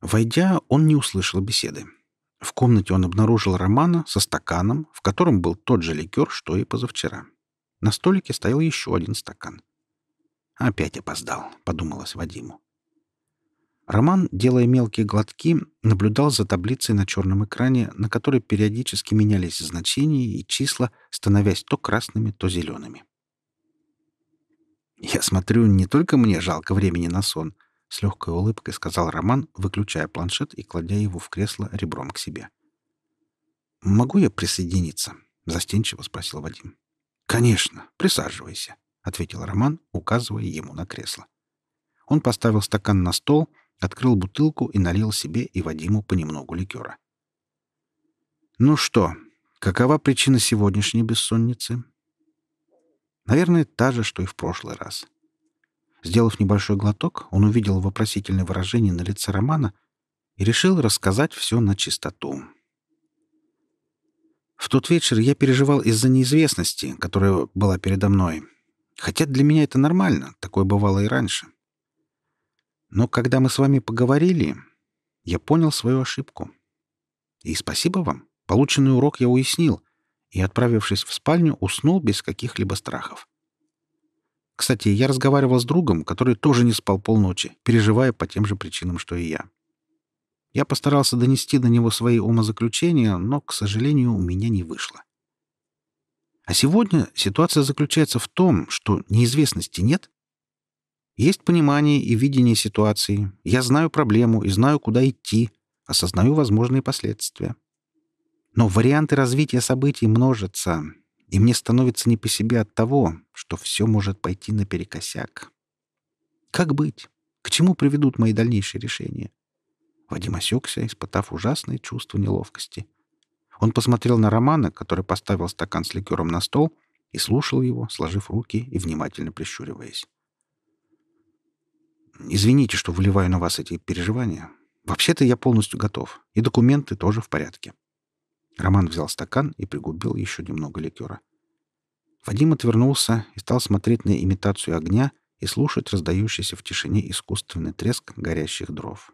Войдя, он не услышал беседы. В комнате он обнаружил Романа со стаканом, в котором был тот же ликер, что и позавчера. На столике стоял еще один стакан. «Опять опоздал», — подумалось Вадиму. Роман, делая мелкие глотки, наблюдал за таблицей на черном экране, на которой периодически менялись значения и числа, становясь то красными, то зелеными. «Я смотрю, не только мне жалко времени на сон», — с легкой улыбкой сказал Роман, выключая планшет и кладя его в кресло ребром к себе. «Могу я присоединиться?» — застенчиво спросил Вадим. «Конечно, присаживайся», — ответил Роман, указывая ему на кресло. Он поставил стакан на стол, открыл бутылку и налил себе и Вадиму понемногу ликера. «Ну что, какова причина сегодняшней бессонницы?» «Наверное, та же, что и в прошлый раз». Сделав небольшой глоток, он увидел вопросительное выражение на лице Романа и решил рассказать все на чистоту. В тот вечер я переживал из-за неизвестности, которая была передо мной. Хотя для меня это нормально, такое бывало и раньше. Но когда мы с вами поговорили, я понял свою ошибку. И спасибо вам. Полученный урок я уяснил и, отправившись в спальню, уснул без каких-либо страхов. Кстати, я разговаривал с другом, который тоже не спал полночи, переживая по тем же причинам, что и я. Я постарался донести до него свои умозаключения, но, к сожалению, у меня не вышло. А сегодня ситуация заключается в том, что неизвестности нет. Есть понимание и видение ситуации. Я знаю проблему и знаю, куда идти, осознаю возможные последствия. Но варианты развития событий множатся, и мне становится не по себе от того, что все может пойти наперекосяк. Как быть? К чему приведут мои дальнейшие решения? Вадим осекся, испытав ужасное чувство неловкости. Он посмотрел на Романа, который поставил стакан с ликером на стол, и слушал его, сложив руки и внимательно прищуриваясь. «Извините, что выливаю на вас эти переживания. Вообще-то я полностью готов, и документы тоже в порядке». Роман взял стакан и пригубил еще немного ликера. Вадим отвернулся и стал смотреть на имитацию огня и слушать раздающийся в тишине искусственный треск горящих дров.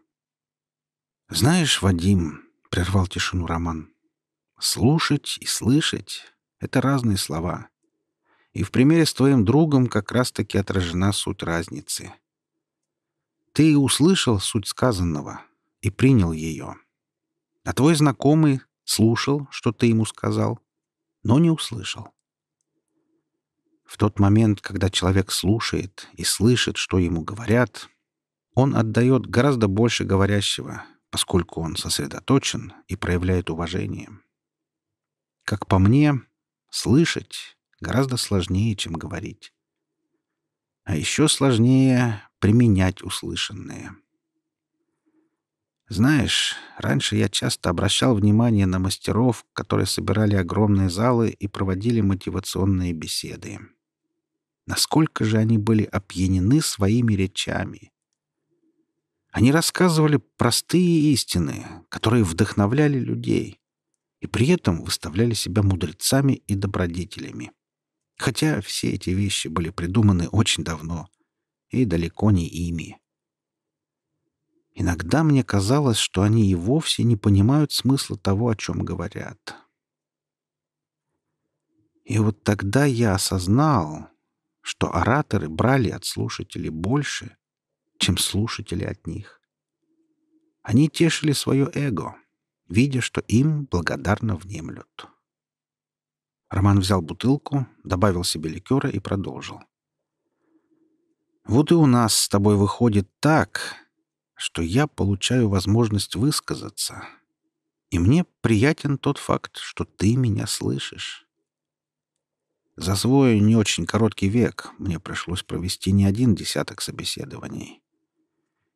«Знаешь, Вадим», — прервал тишину Роман, — «слушать и слышать — это разные слова. И в примере с твоим другом как раз-таки отражена суть разницы. Ты услышал суть сказанного и принял ее. А твой знакомый слушал, что ты ему сказал, но не услышал. В тот момент, когда человек слушает и слышит, что ему говорят, он отдает гораздо больше говорящего, поскольку он сосредоточен и проявляет уважение. Как по мне, слышать гораздо сложнее, чем говорить. А еще сложнее применять услышанное. Знаешь, раньше я часто обращал внимание на мастеров, которые собирали огромные залы и проводили мотивационные беседы. Насколько же они были опьянены своими речами. Они рассказывали простые истины, которые вдохновляли людей, и при этом выставляли себя мудрецами и добродетелями. Хотя все эти вещи были придуманы очень давно и далеко не ими. Иногда мне казалось, что они и вовсе не понимают смысла того, о чем говорят. И вот тогда я осознал, что ораторы брали от слушателей больше, чем слушатели от них. Они тешили свое эго, видя, что им благодарно внемлют. Роман взял бутылку, добавил себе ликера и продолжил. «Вот и у нас с тобой выходит так, что я получаю возможность высказаться, и мне приятен тот факт, что ты меня слышишь. За свой не очень короткий век мне пришлось провести не один десяток собеседований.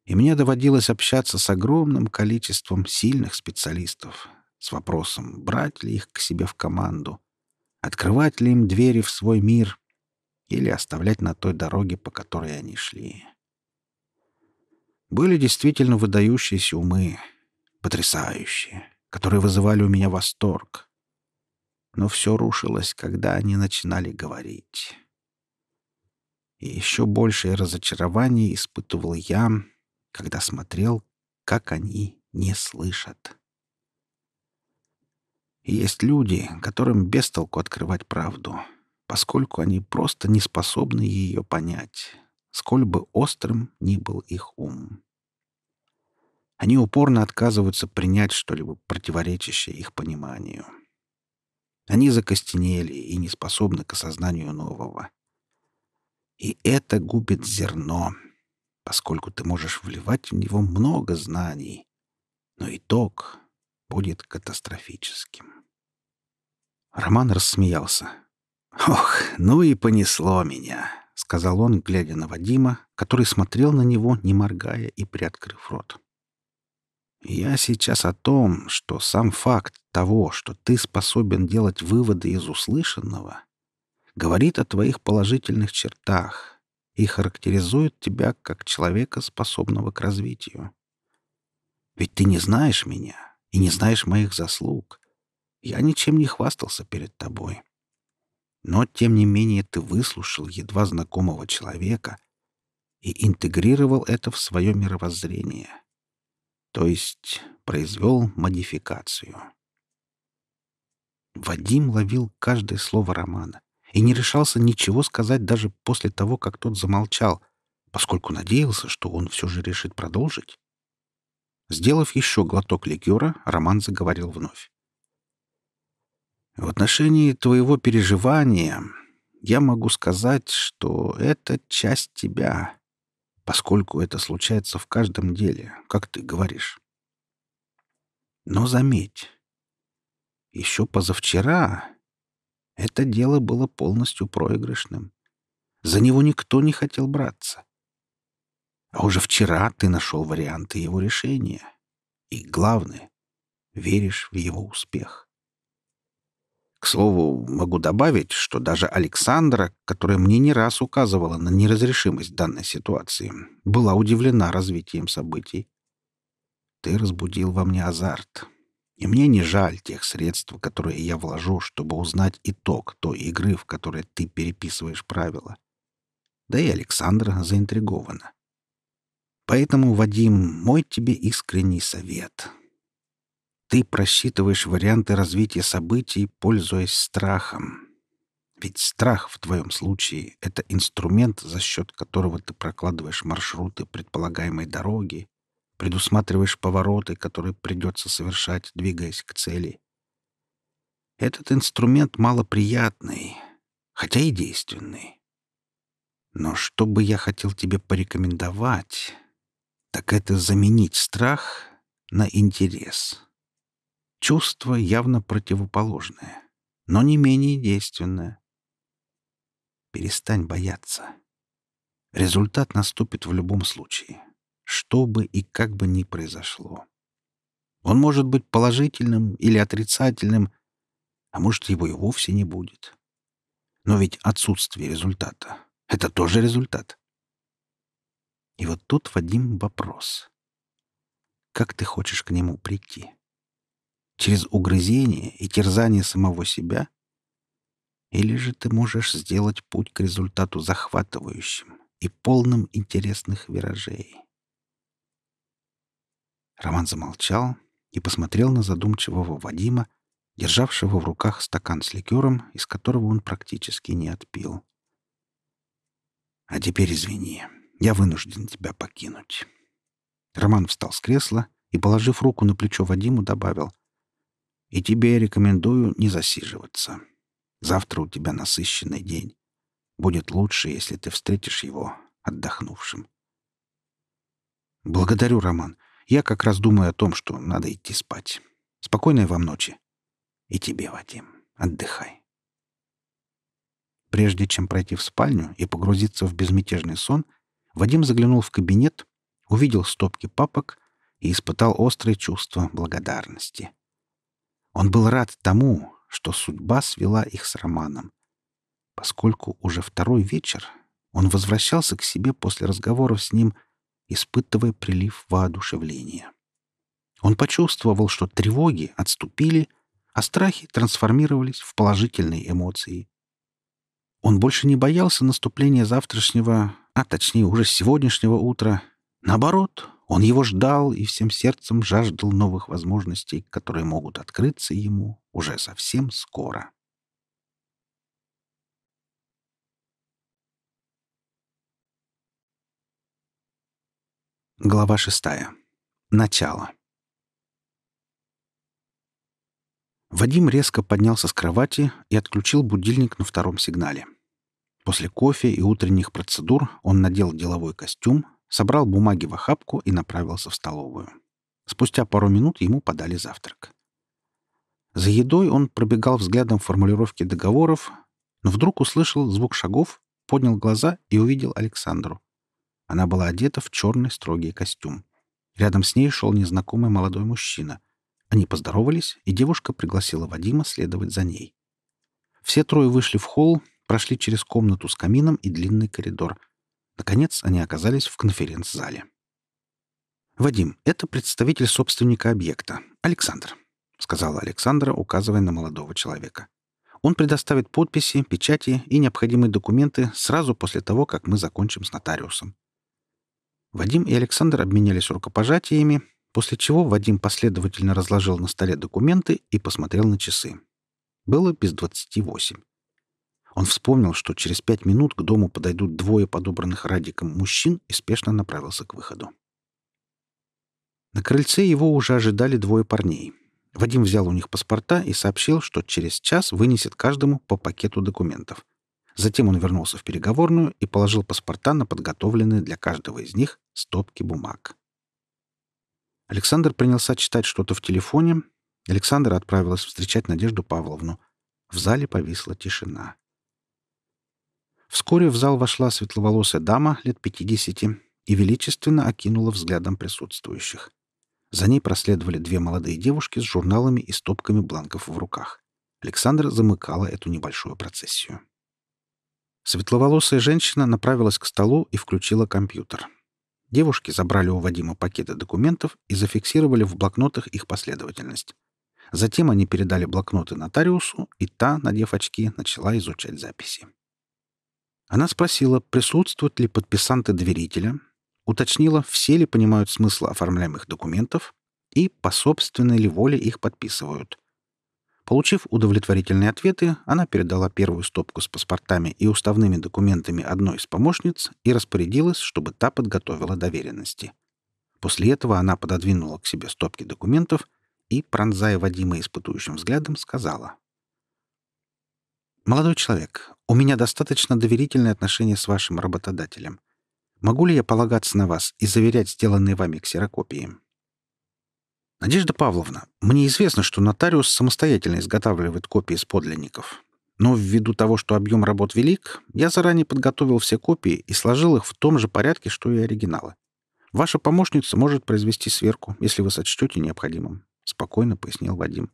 И мне доводилось общаться с огромным количеством сильных специалистов с вопросом, брать ли их к себе в команду, открывать ли им двери в свой мир или оставлять на той дороге, по которой они шли. Были действительно выдающиеся умы, потрясающие, которые вызывали у меня восторг — но все рушилось, когда они начинали говорить. И еще большее разочарование испытывал я, когда смотрел, как они не слышат. И есть люди, которым без толку открывать правду, поскольку они просто не способны ее понять, сколь бы острым ни был их ум. Они упорно отказываются принять что-либо противоречащее их пониманию — они закостенели и не способны к осознанию нового. И это губит зерно, поскольку ты можешь вливать в него много знаний, но итог будет катастрофическим. Роман рассмеялся. «Ох, ну и понесло меня», — сказал он, глядя на Вадима, который смотрел на него, не моргая и приоткрыв рот. Я сейчас о том, что сам факт того, что ты способен делать выводы из услышанного, говорит о твоих положительных чертах и характеризует тебя как человека, способного к развитию. Ведь ты не знаешь меня и не знаешь моих заслуг. Я ничем не хвастался перед тобой. Но, тем не менее, ты выслушал едва знакомого человека и интегрировал это в свое мировоззрение — то есть произвел модификацию. Вадим ловил каждое слово романа и не решался ничего сказать даже после того, как тот замолчал, поскольку надеялся, что он все же решит продолжить. Сделав еще глоток ликера, Роман заговорил вновь. «В отношении твоего переживания я могу сказать, что это часть тебя, поскольку это случается в каждом деле, как ты говоришь. Но заметь, еще позавчера это дело было полностью проигрышным. За него никто не хотел браться. А уже вчера ты нашел варианты его решения. И главное, веришь в его успех. Слову, могу добавить, что даже Александра, которая мне не раз указывала на неразрешимость данной ситуации, была удивлена развитием событий. Ты разбудил во мне азарт, и мне не жаль тех средств, которые я вложу, чтобы узнать итог той игры, в которой ты переписываешь правила. Да и Александра заинтригована. Поэтому, Вадим, мой тебе искренний совет. Ты просчитываешь варианты развития событий, пользуясь страхом. Ведь страх в твоем случае — это инструмент, за счет которого ты прокладываешь маршруты предполагаемой дороги, предусматриваешь повороты, которые придется совершать, двигаясь к цели. Этот инструмент малоприятный, хотя и действенный. Но что бы я хотел тебе порекомендовать, так это заменить страх на интерес. Чувство явно противоположное, но не менее действенное. Перестань бояться. Результат наступит в любом случае, что бы и как бы ни произошло. Он может быть положительным или отрицательным, а может, его и вовсе не будет. Но ведь отсутствие результата — это тоже результат. И вот тут, Вадим, вопрос. Как ты хочешь к нему прийти? Через угрызение и терзание самого себя? Или же ты можешь сделать путь к результату захватывающим и полным интересных виражей? Роман замолчал и посмотрел на задумчивого Вадима, державшего в руках стакан с ликером, из которого он практически не отпил. «А теперь извини», я вынужден тебя покинуть». Роман встал с кресла и, положив руку на плечо Вадиму, добавил. «И тебе рекомендую не засиживаться. Завтра у тебя насыщенный день. Будет лучше, если ты встретишь его отдохнувшим». «Благодарю, Роман. Я как раз думаю о том, что надо идти спать. Спокойной вам ночи. И тебе, Вадим. Отдыхай». Прежде чем пройти в спальню и погрузиться в безмятежный сон, Вадим заглянул в кабинет, увидел стопки папок и испытал острое чувство благодарности. Он был рад тому, что судьба свела их с Романом, поскольку уже второй вечер он возвращался к себе после разговоров с ним, испытывая прилив воодушевления. Он почувствовал, что тревоги отступили, а страхи трансформировались в положительные эмоции. Он больше не боялся наступления завтрашнего а точнее уже сегодняшнего утра. Наоборот, он его ждал и всем сердцем жаждал новых возможностей, которые могут открыться ему уже совсем скоро. Глава шестая. Начало. Вадим резко поднялся с кровати и отключил будильник на втором сигнале. После кофе и утренних процедур он надел деловой костюм, собрал бумаги в охапку и направился в столовую. Спустя пару минут ему подали завтрак. За едой он пробегал взглядом формулировки договоров, но вдруг услышал звук шагов, поднял глаза и увидел Александру. Она была одета в черный строгий костюм. Рядом с ней шел незнакомый молодой мужчина. Они поздоровались, и девушка пригласила Вадима следовать за ней. Все трое вышли в холл, прошли через комнату с камином и длинный коридор. Наконец они оказались в конференц-зале. «Вадим, это представитель собственника объекта, Александр», — сказала Александра, указывая на молодого человека. «Он предоставит подписи, печати и необходимые документы сразу после того, как мы закончим с нотариусом». Вадим и Александр обменялись рукопожатиями, после чего Вадим последовательно разложил на столе документы и посмотрел на часы. Было без двадцати восемь. Он вспомнил, что через пять минут к дому подойдут двое подобранных Радиком мужчин и спешно направился к выходу. На крыльце его уже ожидали двое парней. Вадим взял у них паспорта и сообщил, что через час вынесет каждому по пакету документов. Затем он вернулся в переговорную и положил паспорта на подготовленные для каждого из них стопки бумаг. Александр принялся читать что-то в телефоне. Александра отправилась встречать Надежду Павловну. В зале повисла тишина. Вскоре в зал вошла светловолосая дама лет пятидесяти и величественно окинула взглядом присутствующих. За ней проследовали две молодые девушки с журналами и стопками бланков в руках. Александра замыкала эту небольшую процессию. Светловолосая женщина направилась к столу и включила компьютер. Девушки забрали у Вадима пакеты документов и зафиксировали в блокнотах их последовательность. Затем они передали блокноты нотариусу, и та, надев очки, начала изучать записи. Она спросила, присутствуют ли подписанты доверителя, уточнила, все ли понимают смысл оформляемых документов и по собственной ли воле их подписывают. Получив удовлетворительные ответы, она передала первую стопку с паспортами и уставными документами одной из помощниц и распорядилась, чтобы та подготовила доверенности. После этого она пододвинула к себе стопки документов и, пронзая Вадима испытующим взглядом, сказала. «Молодой человек, у меня достаточно доверительные отношения с вашим работодателем. Могу ли я полагаться на вас и заверять сделанные вами ксерокопии?» «Надежда Павловна, мне известно, что нотариус самостоятельно изготавливает копии с подлинников. Но ввиду того, что объем работ велик, я заранее подготовил все копии и сложил их в том же порядке, что и оригиналы. Ваша помощница может произвести сверку, если вы сочтете необходимым», — спокойно пояснил Вадим.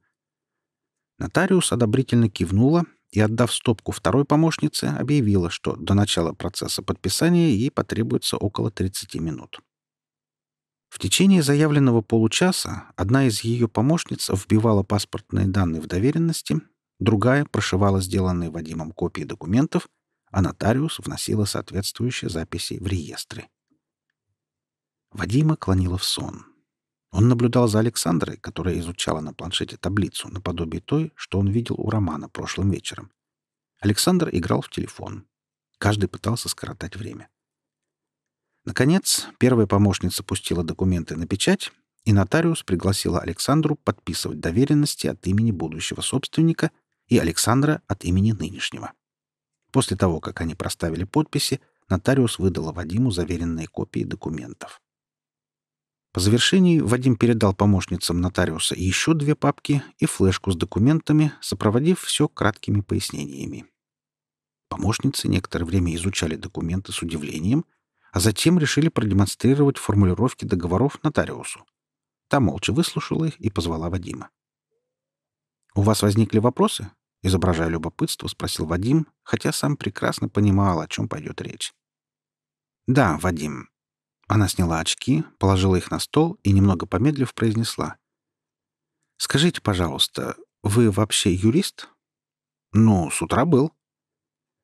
Нотариус одобрительно кивнула и, отдав стопку второй помощнице, объявила, что до начала процесса подписания ей потребуется около 30 минут. В течение заявленного получаса одна из ее помощниц вбивала паспортные данные в доверенности, другая прошивала сделанные Вадимом копии документов, а нотариус вносила соответствующие записи в реестры. Вадима клонила в сон. Он наблюдал за Александрой, которая изучала на планшете таблицу наподобие той, что он видел у Романа прошлым вечером. Александр играл в телефон. Каждый пытался скоротать время. Наконец, первая помощница пустила документы на печать, и нотариус пригласила Александру подписывать доверенности от имени будущего собственника и Александра от имени нынешнего. После того, как они проставили подписи, нотариус выдала Вадиму заверенные копии документов. По завершении Вадим передал помощницам нотариуса еще две папки и флешку с документами, сопроводив все краткими пояснениями. Помощницы некоторое время изучали документы с удивлением — а затем решили продемонстрировать формулировки договоров нотариусу. Та молча выслушала их и позвала Вадима. «У вас возникли вопросы?» — изображая любопытство, спросил Вадим, хотя сам прекрасно понимал, о чем пойдет речь. «Да, Вадим». Она сняла очки, положила их на стол и, немного помедлив, произнесла. «Скажите, пожалуйста, вы вообще юрист?» «Ну, с утра был».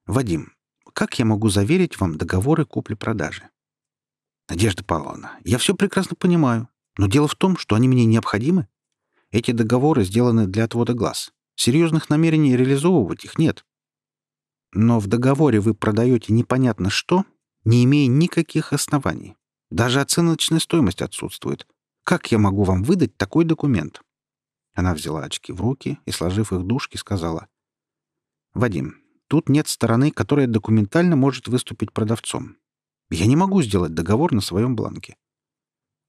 «Вадим, как я могу заверить вам договоры купли-продажи? Надежда Павловна, я все прекрасно понимаю, но дело в том, что они мне необходимы. Эти договоры сделаны для отвода глаз. Серьезных намерений реализовывать их нет. Но в договоре вы продаете непонятно что, не имея никаких оснований. Даже оценочная стоимость отсутствует. Как я могу вам выдать такой документ?» Она взяла очки в руки и, сложив их дужки, сказала. «Вадим, Тут нет стороны, которая документально может выступить продавцом. Я не могу сделать договор на своем бланке.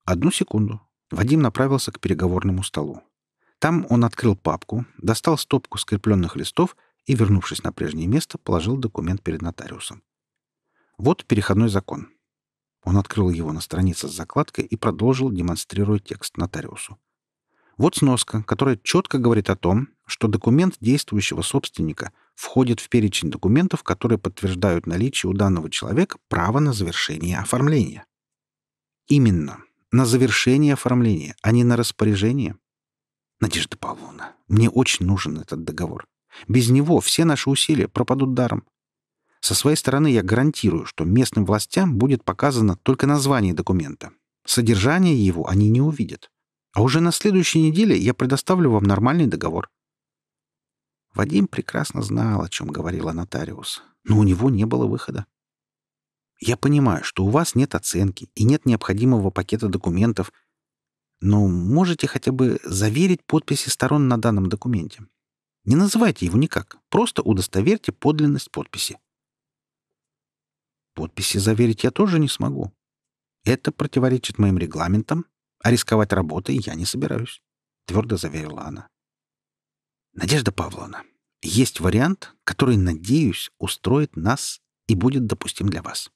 Одну секунду. Вадим направился к переговорному столу. Там он открыл папку, достал стопку скрепленных листов и, вернувшись на прежнее место, положил документ перед нотариусом. Вот переходной закон. Он открыл его на странице с закладкой и продолжил, демонстрируя текст нотариусу. Вот сноска, которая четко говорит о том, что документ действующего собственника входит в перечень документов, которые подтверждают наличие у данного человека права на завершение оформления. Именно на завершение оформления, а не на распоряжение. Надежда Павловна, мне очень нужен этот договор. Без него все наши усилия пропадут даром. Со своей стороны я гарантирую, что местным властям будет показано только название документа. Содержание его они не увидят. А уже на следующей неделе я предоставлю вам нормальный договор. Вадим прекрасно знал, о чем говорила нотариус, но у него не было выхода. «Я понимаю, что у вас нет оценки и нет необходимого пакета документов, но можете хотя бы заверить подписи сторон на данном документе. Не называйте его никак, просто удостоверьте подлинность подписи». «Подписи заверить я тоже не смогу. Это противоречит моим регламентам, а рисковать работой я не собираюсь», — твердо заверила она. Надежда Павловна, есть вариант, который, надеюсь, устроит нас и будет допустим для вас.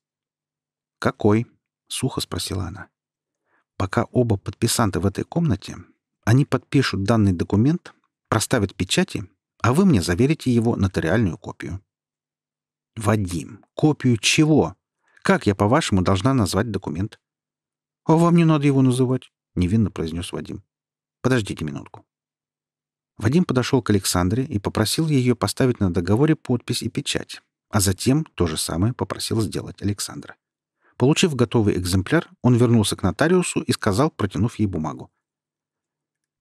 Какой? сухо спросила она. Пока оба подписанта в этой комнате, они подпишут данный документ, проставят печати, а вы мне заверите его нотариальную копию. Вадим, копию чего? Как я, по-вашему, должна назвать документ? А вам не надо его называть, невинно произнес Вадим. Подождите минутку. Вадим подошел к Александре и попросил ее поставить на договоре подпись и печать, а затем то же самое попросил сделать Александра. Получив готовый экземпляр, он вернулся к нотариусу и сказал, протянув ей бумагу.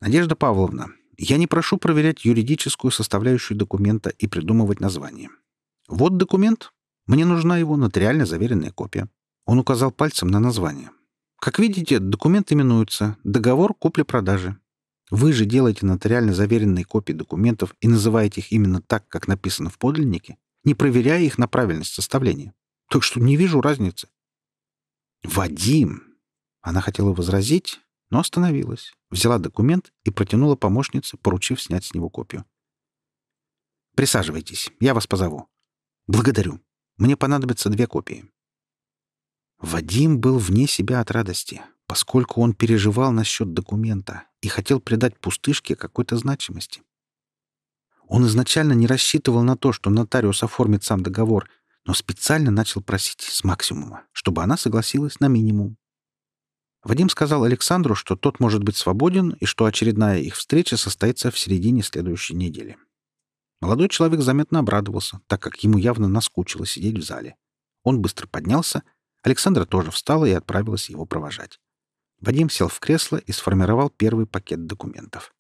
«Надежда Павловна, я не прошу проверять юридическую составляющую документа и придумывать название. Вот документ. Мне нужна его нотариально заверенная копия». Он указал пальцем на название. «Как видите, документ именуется «Договор купли-продажи». Вы же делаете нотариально заверенные копии документов и называете их именно так, как написано в подлиннике, не проверяя их на правильность составления. Так что не вижу разницы. «Вадим!» Она хотела возразить, но остановилась, взяла документ и протянула помощнице, поручив снять с него копию. «Присаживайтесь, я вас позову». «Благодарю. Мне понадобятся две копии». Вадим был вне себя от радости, поскольку он переживал насчет документа и хотел придать пустышке какой-то значимости. Он изначально не рассчитывал на то, что нотариус оформит сам договор — но специально начал просить с максимума, чтобы она согласилась на минимум. Вадим сказал Александру, что тот может быть свободен и что очередная их встреча состоится в середине следующей недели. Молодой человек заметно обрадовался, так как ему явно наскучило сидеть в зале. Он быстро поднялся, Александра тоже встала и отправилась его провожать. Вадим сел в кресло и сформировал первый пакет документов.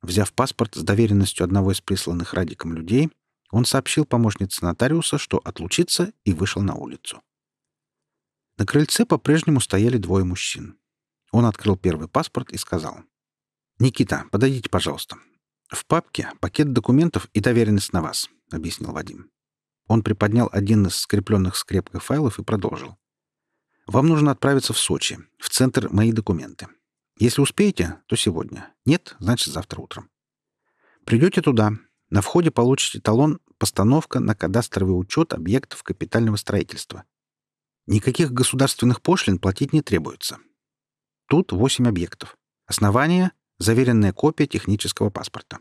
Взяв паспорт с доверенностью одного из присланных Радиком людей, он сообщил помощнице нотариуса, что отлучится, и вышел на улицу. На крыльце по-прежнему стояли двое мужчин. Он открыл первый паспорт и сказал. «Никита, подойдите, пожалуйста. В папке пакет документов и доверенность на вас», — объяснил Вадим. Он приподнял один из скрепленных скрепкой файлов и продолжил. «Вам нужно отправиться в Сочи, в центр «Мои документы». Если успеете, то сегодня. Нет, значит, завтра утром. Придете туда. На входе получите талон постановка на кадастровый учет объектов капитального строительства. Никаких государственных пошлин платить не требуется. Тут 8 объектов. Основание — заверенная копия технического паспорта.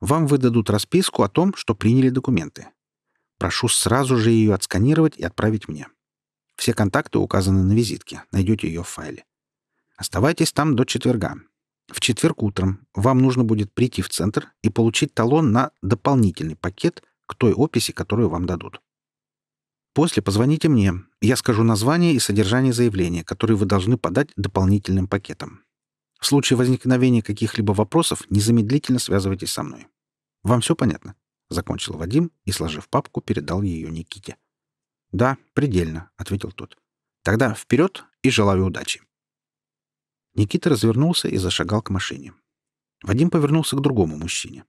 Вам выдадут расписку о том, что приняли документы. Прошу сразу же ее отсканировать и отправить мне. Все контакты указаны на визитке. Найдете ее в файле. Оставайтесь там до четверга. В четверг утром вам нужно будет прийти в центр и получить талон на дополнительный пакет к той описи, которую вам дадут. После позвоните мне. Я скажу название и содержание заявления, которое вы должны подать дополнительным пакетом. В случае возникновения каких-либо вопросов незамедлительно связывайтесь со мной. Вам все понятно?» — закончил Вадим и, сложив папку, передал ее Никите. «Да, предельно», — ответил тот. «Тогда вперед и желаю удачи». Никита развернулся и зашагал к машине. Вадим повернулся к другому мужчине.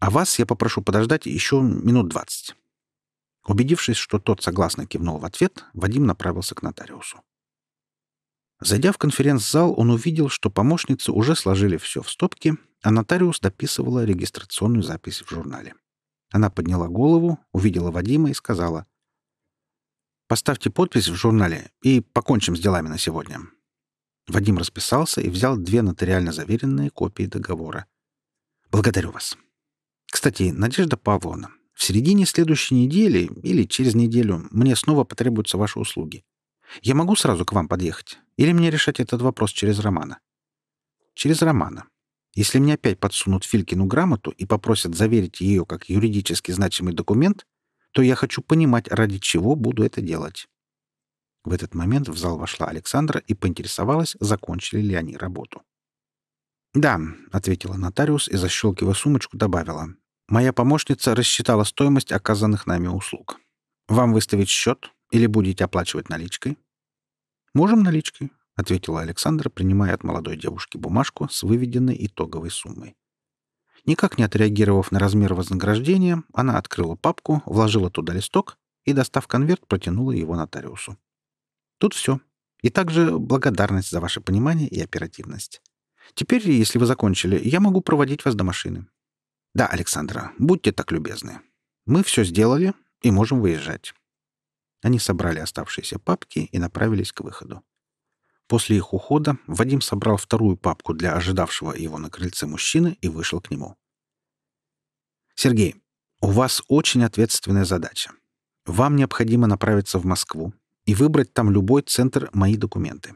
А вас я попрошу подождать еще минут двадцать». Убедившись, что тот согласно кивнул в ответ, Вадим направился к нотариусу. Зайдя в конференц-зал, он увидел, что помощницы уже сложили все в стопки, а нотариус дописывала регистрационную запись в журнале. Она подняла голову, увидела Вадима и сказала, «Поставьте подпись в журнале и покончим с делами на сегодня». Вадим расписался и взял две нотариально заверенные копии договора. «Благодарю вас. Кстати, Надежда Павловна, в середине следующей недели или через неделю мне снова потребуются ваши услуги. Я могу сразу к вам подъехать? Или мне решать этот вопрос через Романа? Через Романа. Если мне опять подсунут Филькину грамоту и попросят заверить ее как юридически значимый документ, то я хочу понимать, ради чего буду это делать. В этот момент в зал вошла Александра и поинтересовалась, закончили ли они работу. «Да», — ответила нотариус и, защелкивая сумочку, добавила. «Моя помощница рассчитала стоимость оказанных нами услуг. Вам выставить счет или будете оплачивать наличкой?» «Можем наличкой», — ответила Александра, принимая от молодой девушки бумажку с выведенной итоговой суммой. Никак не отреагировав на размер вознаграждения, она открыла папку, вложила туда листок и, достав конверт, протянула его нотариусу. «Тут все. И также благодарность за ваше понимание и оперативность. Теперь, если вы закончили, я могу проводить вас до машины. Да, Александра, будьте так любезны. Мы все сделали и можем выезжать. Они собрали оставшиеся папки и направились к выходу. После их ухода Вадим собрал вторую папку для ожидавшего его на крыльце мужчины и вышел к нему. Сергей, у вас очень ответственная задача. Вам необходимо направиться в Москву и выбрать там любой центр «Мои документы».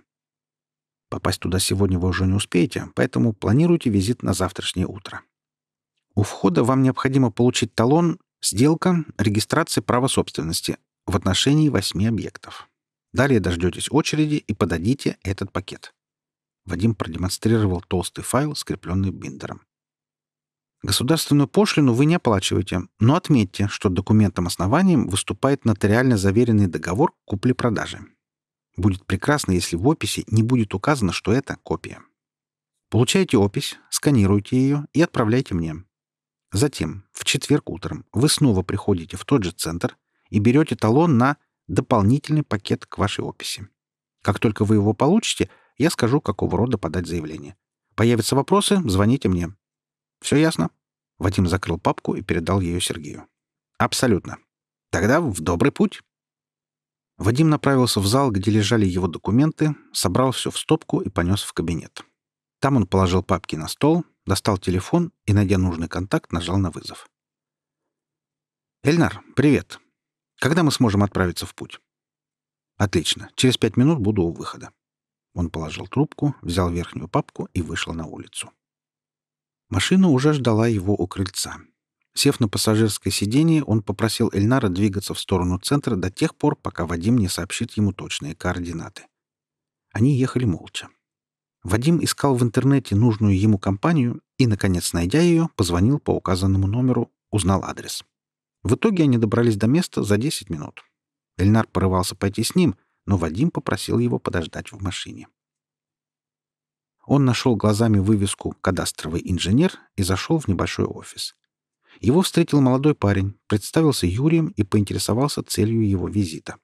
Попасть туда сегодня вы уже не успеете, поэтому планируйте визит на завтрашнее утро. У входа вам необходимо получить талон «Сделка. Регистрация права собственности» в отношении восьми объектов. Далее дождетесь очереди и подадите этот пакет. Вадим продемонстрировал толстый файл, скрепленный биндером. Государственную пошлину вы не оплачиваете, но отметьте, что документом-основанием выступает нотариально заверенный договор купли-продажи. Будет прекрасно, если в описи не будет указано, что это копия. Получаете опись, сканируйте ее и отправляйте мне. Затем, в четверг утром, вы снова приходите в тот же центр и берете талон на дополнительный пакет к вашей описи. Как только вы его получите, я скажу, какого рода подать заявление. Появятся вопросы, звоните мне. Все ясно? Вадим закрыл папку и передал ее Сергею. Абсолютно. Тогда в добрый путь. Вадим направился в зал, где лежали его документы, собрал все в стопку и понес в кабинет. Там он положил папки на стол, достал телефон и, найдя нужный контакт, нажал на вызов. «Эльнар, привет. Когда мы сможем отправиться в путь?» «Отлично. Через пять минут буду у выхода». Он положил трубку, взял верхнюю папку и вышел на улицу. Машина уже ждала его у крыльца. Сев на пассажирское сиденье, он попросил Эльнара двигаться в сторону центра до тех пор, пока Вадим не сообщит ему точные координаты. Они ехали молча. Вадим искал в интернете нужную ему компанию и, наконец, найдя ее, позвонил по указанному номеру, узнал адрес. В итоге они добрались до места за 10 минут. Эльнар порывался пойти с ним, но Вадим попросил его подождать в машине. Он нашел глазами вывеску «Кадастровый инженер» и зашел в небольшой офис. Его встретил молодой парень, представился Юрием и поинтересовался целью его визита.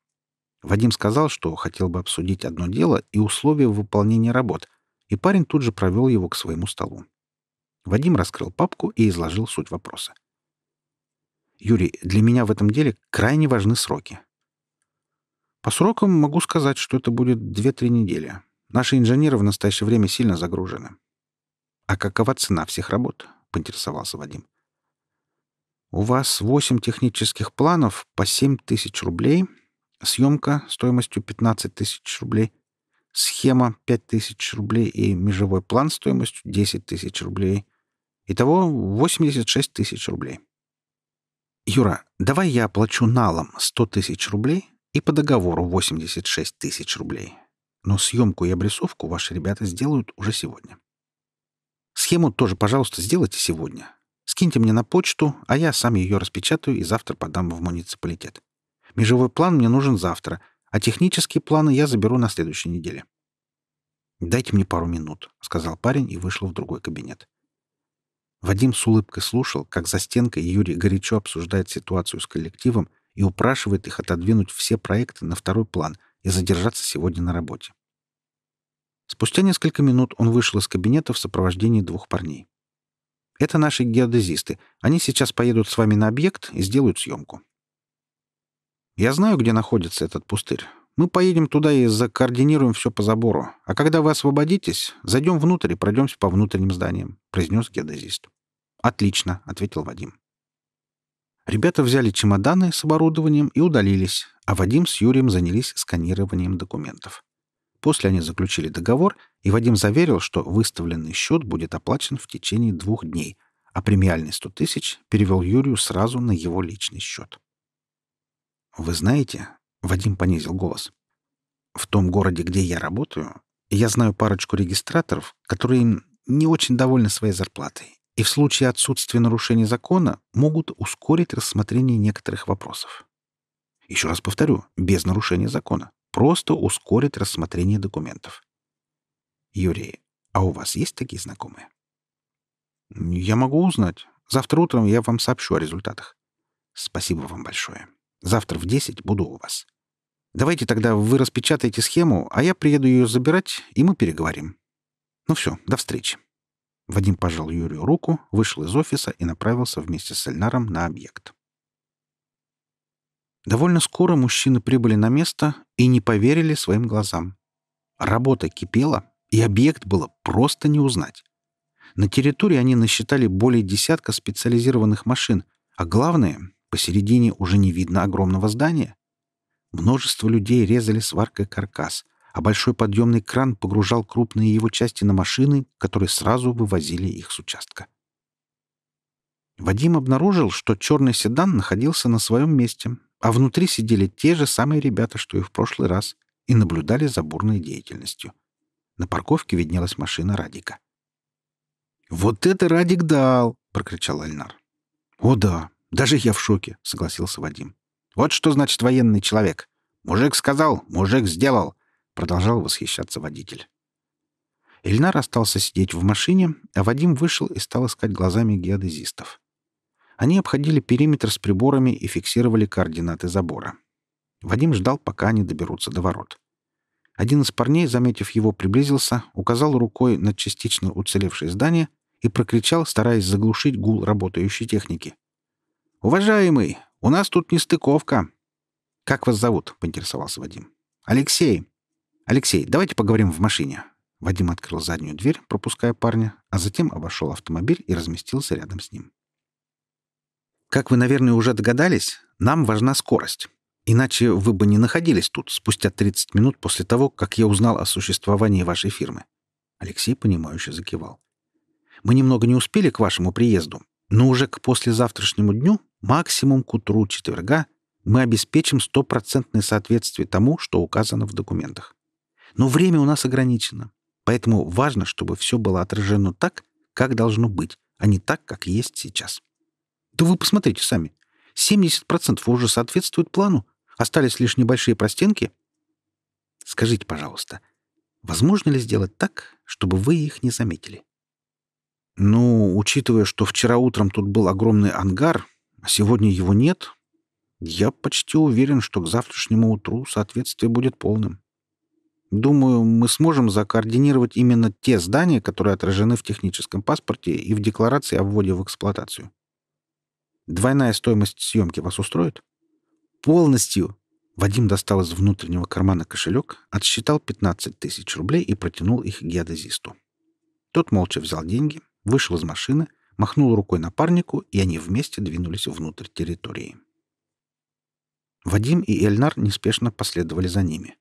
Вадим сказал, что хотел бы обсудить одно дело и условия выполнения работ, и парень тут же провел его к своему столу. Вадим раскрыл папку и изложил суть вопроса. Юрий, для меня в этом деле крайне важны сроки. По срокам могу сказать, что это будет 2-3 недели. Наши инженеры в настоящее время сильно загружены. А какова цена всех работ? поинтересовался Вадим. У вас 8 технических планов по 7 тысяч рублей, съемка стоимостью 15 тысяч рублей, схема 5 тысяч рублей и межевой план стоимостью 10 тысяч рублей. Итого 86 тысяч рублей. «Юра, давай я оплачу налом 100 тысяч рублей и по договору 86 тысяч рублей. Но съемку и обрисовку ваши ребята сделают уже сегодня. Схему тоже, пожалуйста, сделайте сегодня. Скиньте мне на почту, а я сам ее распечатаю и завтра подам в муниципалитет. Межевой план мне нужен завтра, а технические планы я заберу на следующей неделе. «Дайте мне пару минут», — сказал парень и вышел в другой кабинет. Вадим с улыбкой слушал, как за стенкой Юрий горячо обсуждает ситуацию с коллективом и упрашивает их отодвинуть все проекты на второй план и задержаться сегодня на работе. Спустя несколько минут он вышел из кабинета в сопровождении двух парней. «Это наши геодезисты. Они сейчас поедут с вами на объект и сделают съемку». «Я знаю, где находится этот пустырь. Мы поедем туда и закоординируем все по забору. А когда вы освободитесь, зайдем внутрь и пройдемся по внутренним зданиям», — произнес геодезист. «Отлично», — ответил Вадим. Ребята взяли чемоданы с оборудованием и удалились, а Вадим с Юрием занялись сканированием документов. После они заключили договор, и Вадим заверил, что выставленный счет будет оплачен в течение двух дней, а премиальный 100 тысяч перевел Юрию сразу на его личный счет. «Вы знаете, Вадим понизил голос. В том городе, где я работаю, я знаю парочку регистраторов, которые не очень довольны своей зарплатой и в случае отсутствия нарушений закона могут ускорить рассмотрение некоторых вопросов. Еще раз повторю, без нарушения закона. Просто ускорить рассмотрение документов. Юрий, а у вас есть такие знакомые? Я могу узнать. Завтра утром я вам сообщу о результатах. Спасибо вам большое. Завтра в 10 буду у вас. Давайте тогда вы распечатаете схему, а я приеду ее забирать, и мы переговорим. Ну все, до встречи. Вадим пожал Юрию руку, вышел из офиса и направился вместе с Эльнаром на объект. Довольно скоро мужчины прибыли на место и не поверили своим глазам. Работа кипела, и объект было просто не узнать. На территории они насчитали более десятка специализированных машин, а главное, посередине уже не видно огромного здания. Множество людей резали сваркой каркас, а большой подъемный кран погружал крупные его части на машины, которые сразу вывозили их с участка. Вадим обнаружил, что черный седан находился на своем месте, а внутри сидели те же самые ребята, что и в прошлый раз, и наблюдали за бурной деятельностью. На парковке виднелась машина Радика. «Вот это Радик дал!» — прокричал Альнар. «О да, даже я в шоке», — согласился Вадим. «Вот что значит военный человек. Мужик сказал, мужик сделал», — продолжал восхищаться водитель. Эльнар остался сидеть в машине, а Вадим вышел и стал искать глазами геодезистов. Они обходили периметр с приборами и фиксировали координаты забора. Вадим ждал, пока они доберутся до ворот. Один из парней, заметив его, приблизился, указал рукой на частично уцелевшее здание и прокричал, стараясь заглушить гул работающей техники. «Уважаемый, у нас тут нестыковка!» «Как вас зовут?» — поинтересовался Вадим. «Алексей!» «Алексей, давайте поговорим в машине». Вадим открыл заднюю дверь, пропуская парня, а затем обошел автомобиль и разместился рядом с ним. «Как вы, наверное, уже догадались, нам важна скорость. Иначе вы бы не находились тут спустя 30 минут после того, как я узнал о существовании вашей фирмы». Алексей, понимающе закивал. Мы немного не успели к вашему приезду, но уже к послезавтрашнему дню, максимум к утру четверга, мы обеспечим стопроцентное соответствие тому, что указано в документах. Но время у нас ограничено, поэтому важно, чтобы все было отражено так, как должно быть, а не так, как есть сейчас. Да вы посмотрите сами. 70% уже соответствует плану. Остались лишь небольшие простенки. Скажите, пожалуйста, возможно ли сделать так, чтобы вы их не заметили? Ну, учитывая, что вчера утром тут был огромный ангар, а сегодня его нет, я почти уверен, что к завтрашнему утру соответствие будет полным. Думаю, мы сможем закоординировать именно те здания, которые отражены в техническом паспорте и в декларации о вводе в эксплуатацию. Двойная стоимость съемки вас устроит? Полностью. Вадим достал из внутреннего кармана кошелек, отсчитал 15 тысяч рублей и протянул их геодезисту. Тот молча взял деньги, вышел из машины, махнул рукой напарнику, и они вместе двинулись внутрь территории. Вадим и Эльнар неспешно последовали за ними.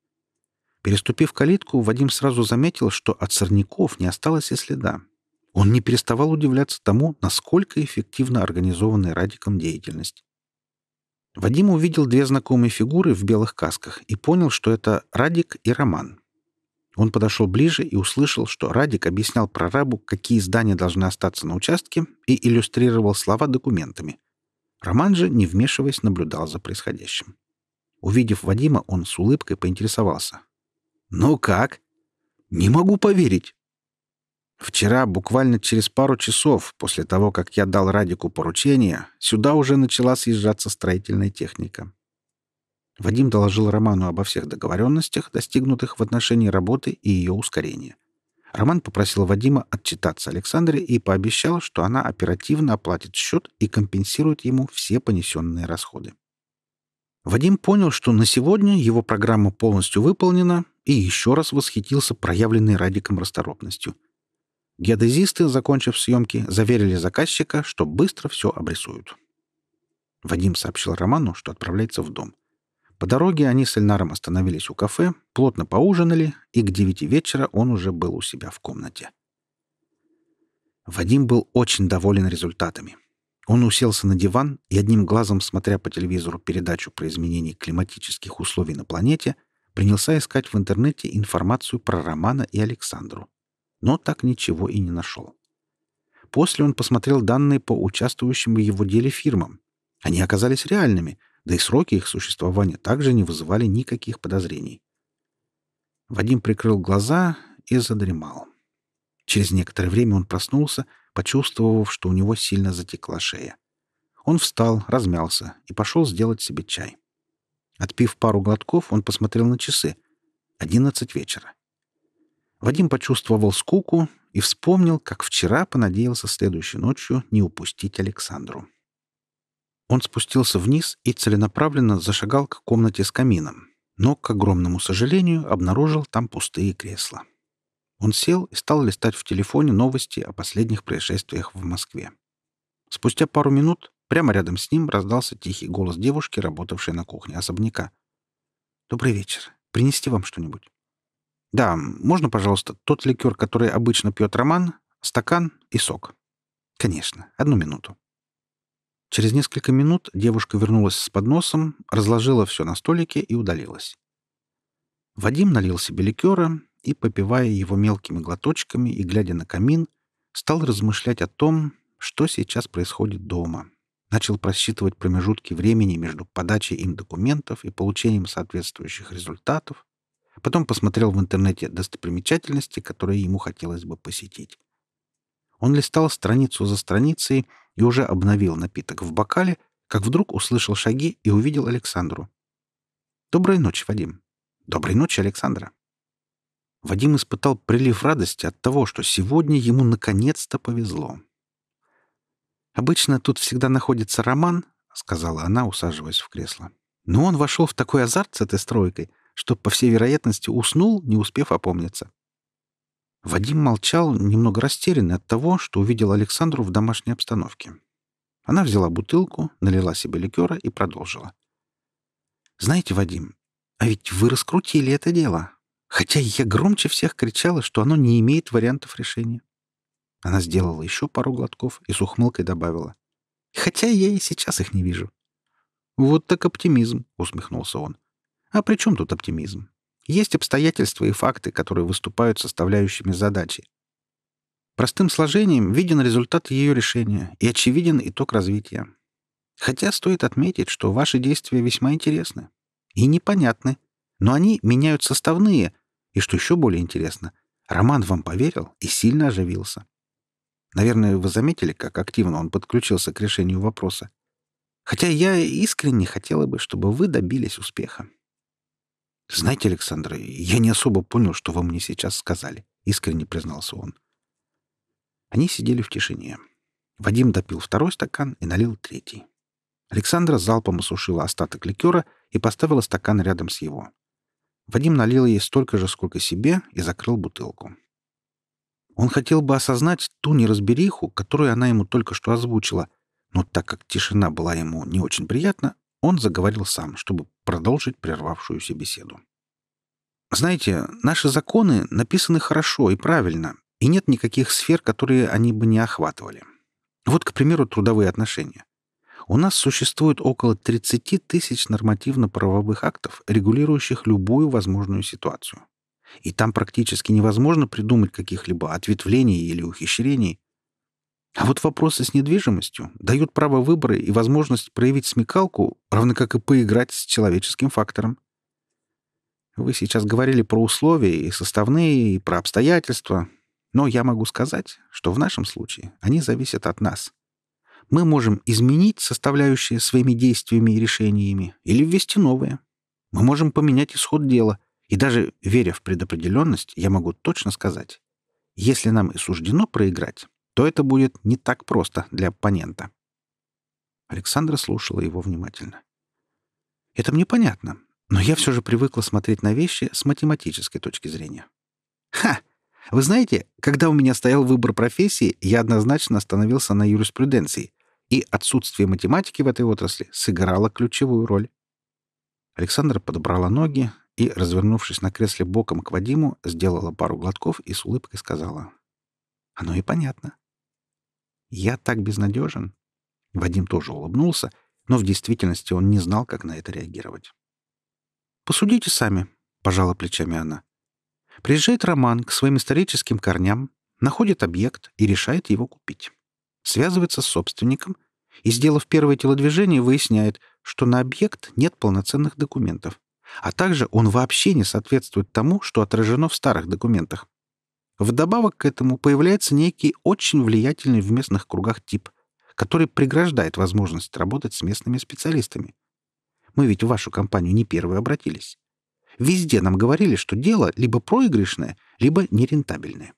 Переступив калитку, Вадим сразу заметил, что от сорняков не осталось и следа. Он не переставал удивляться тому, насколько эффективно организованная Радиком деятельность. Вадим увидел две знакомые фигуры в белых касках и понял, что это Радик и Роман. Он подошел ближе и услышал, что Радик объяснял прорабу, какие здания должны остаться на участке, и иллюстрировал слова документами. Роман же, не вмешиваясь, наблюдал за происходящим. Увидев Вадима, он с улыбкой поинтересовался. «Ну как?» «Не могу поверить». Вчера, буквально через пару часов после того, как я дал Радику поручение, сюда уже начала съезжаться строительная техника. Вадим доложил Роману обо всех договоренностях, достигнутых в отношении работы и ее ускорения. Роман попросил Вадима отчитаться Александре и пообещал, что она оперативно оплатит счет и компенсирует ему все понесенные расходы. Вадим понял, что на сегодня его программа полностью выполнена, и еще раз восхитился проявленной Радиком расторопностью. Геодезисты, закончив съемки, заверили заказчика, что быстро все обрисуют. Вадим сообщил Роману, что отправляется в дом — по дороге они с Эльнаром остановились у кафе, плотно поужинали, и к девяти вечера он уже был у себя в комнате. Вадим был очень доволен результатами. Он уселся на диван и одним глазом, смотря по телевизору передачу про изменение климатических условий на планете, принялся искать в интернете информацию про Романа и Александру. Но так ничего и не нашел. После он посмотрел данные по участвующим в его деле фирмам. Они оказались реальными, да и сроки их существования также не вызывали никаких подозрений. Вадим прикрыл глаза и задремал. Через некоторое время он проснулся, почувствовав, что у него сильно затекла шея. Он встал, размялся и пошел сделать себе чай. Отпив пару глотков, он посмотрел на часы. Одиннадцать вечера. Вадим почувствовал скуку и вспомнил, как вчера понадеялся следующей ночью не упустить Александру. Он спустился вниз и целенаправленно зашагал к комнате с камином, но, к огромному сожалению, обнаружил там пустые кресла. Он сел и стал листать в телефоне новости о последних происшествиях в Москве. Спустя пару минут прямо рядом с ним раздался тихий голос девушки, работавшей на кухне особняка. «Добрый вечер. Принести вам что-нибудь?» «Да, можно, пожалуйста, тот ликер, который обычно пьет Роман, стакан и сок?» «Конечно. Одну минуту». Через несколько минут девушка вернулась с подносом, разложила все на столике и удалилась. Вадим налил себе ликера и, попивая его мелкими глоточками и глядя на камин, стал размышлять о том, что сейчас происходит дома. Начал просчитывать промежутки времени между подачей им документов и получением соответствующих результатов. Потом посмотрел в интернете достопримечательности, которые ему хотелось бы посетить. Он листал страницу за страницей и уже обновил напиток в бокале, как вдруг услышал шаги и увидел Александру. «Доброй ночи, Вадим». «Доброй ночи, Александра». Вадим испытал прилив радости от того, что сегодня ему наконец-то повезло. «Обычно тут всегда находится Роман», — сказала она, усаживаясь в кресло. «Но он вошел в такой азарт с этой стройкой, что, по всей вероятности, уснул, не успев опомниться. Вадим молчал, немного растерянный от того, что увидел Александру в домашней обстановке. Она взяла бутылку, налила себе ликера и продолжила. «Знаете, Вадим, а ведь вы раскрутили это дело. Хотя я громче всех кричала, что оно не имеет вариантов решения». Она сделала еще пару глотков и с ухмылкой добавила. «Хотя я и сейчас их не вижу». «Вот так оптимизм», — усмехнулся он. «А при чем тут оптимизм? Есть обстоятельства и факты, которые выступают составляющими задачи. Простым сложением виден результат ее решения и очевиден итог развития. Хотя стоит отметить, что ваши действия весьма интересны и непонятны, но они меняют составные, и, что еще более интересно, Роман вам поверил и сильно оживился. Наверное, вы заметили, как активно он подключился к решению вопроса. Хотя я искренне хотела бы, чтобы вы добились успеха. «Знаете, Александр, я не особо понял, что вы мне сейчас сказали», — искренне признался он. Они сидели в тишине. Вадим допил второй стакан и налил третий. Александра залпом осушила остаток ликера и поставила стакан рядом с его. Вадим налил ей столько же, сколько себе, и закрыл бутылку. Он хотел бы осознать ту неразбериху, которую она ему только что озвучила, но так как тишина была ему не очень приятна, он заговорил сам, чтобы продолжить прервавшуюся беседу. «Знаете, наши законы написаны хорошо и правильно, и нет никаких сфер, которые они бы не охватывали. Вот, к примеру, трудовые отношения. У нас существует около 30 тысяч нормативно-правовых актов, регулирующих любую возможную ситуацию. И там практически невозможно придумать каких-либо ответвлений или ухищрений, а вот вопросы с недвижимостью дают право выбора и возможность проявить смекалку, равно как и поиграть с человеческим фактором. Вы сейчас говорили про условия и составные, и про обстоятельства, но я могу сказать, что в нашем случае они зависят от нас. Мы можем изменить составляющие своими действиями и решениями или ввести новые. Мы можем поменять исход дела, и даже веря в предопределенность, я могу точно сказать, если нам и суждено проиграть, то это будет не так просто для оппонента. Александра слушала его внимательно. «Это мне понятно, но я все же привыкла смотреть на вещи с математической точки зрения». «Ха! Вы знаете, когда у меня стоял выбор профессии, я однозначно остановился на юриспруденции, и отсутствие математики в этой отрасли сыграло ключевую роль». Александра подобрала ноги и, развернувшись на кресле боком к Вадиму, сделала пару глотков и с улыбкой сказала. «Оно и понятно. Я так безнадежен. Вадим тоже улыбнулся, но в действительности он не знал, как на это реагировать. «Посудите сами», — пожала плечами она. Приезжает Роман к своим историческим корням, находит объект и решает его купить. Связывается с собственником и, сделав первое телодвижение, выясняет, что на объект нет полноценных документов, а также он вообще не соответствует тому, что отражено в старых документах. Вдобавок к этому появляется некий очень влиятельный в местных кругах тип, который преграждает возможность работать с местными специалистами. Мы ведь в вашу компанию не первые обратились. Везде нам говорили, что дело либо проигрышное, либо нерентабельное.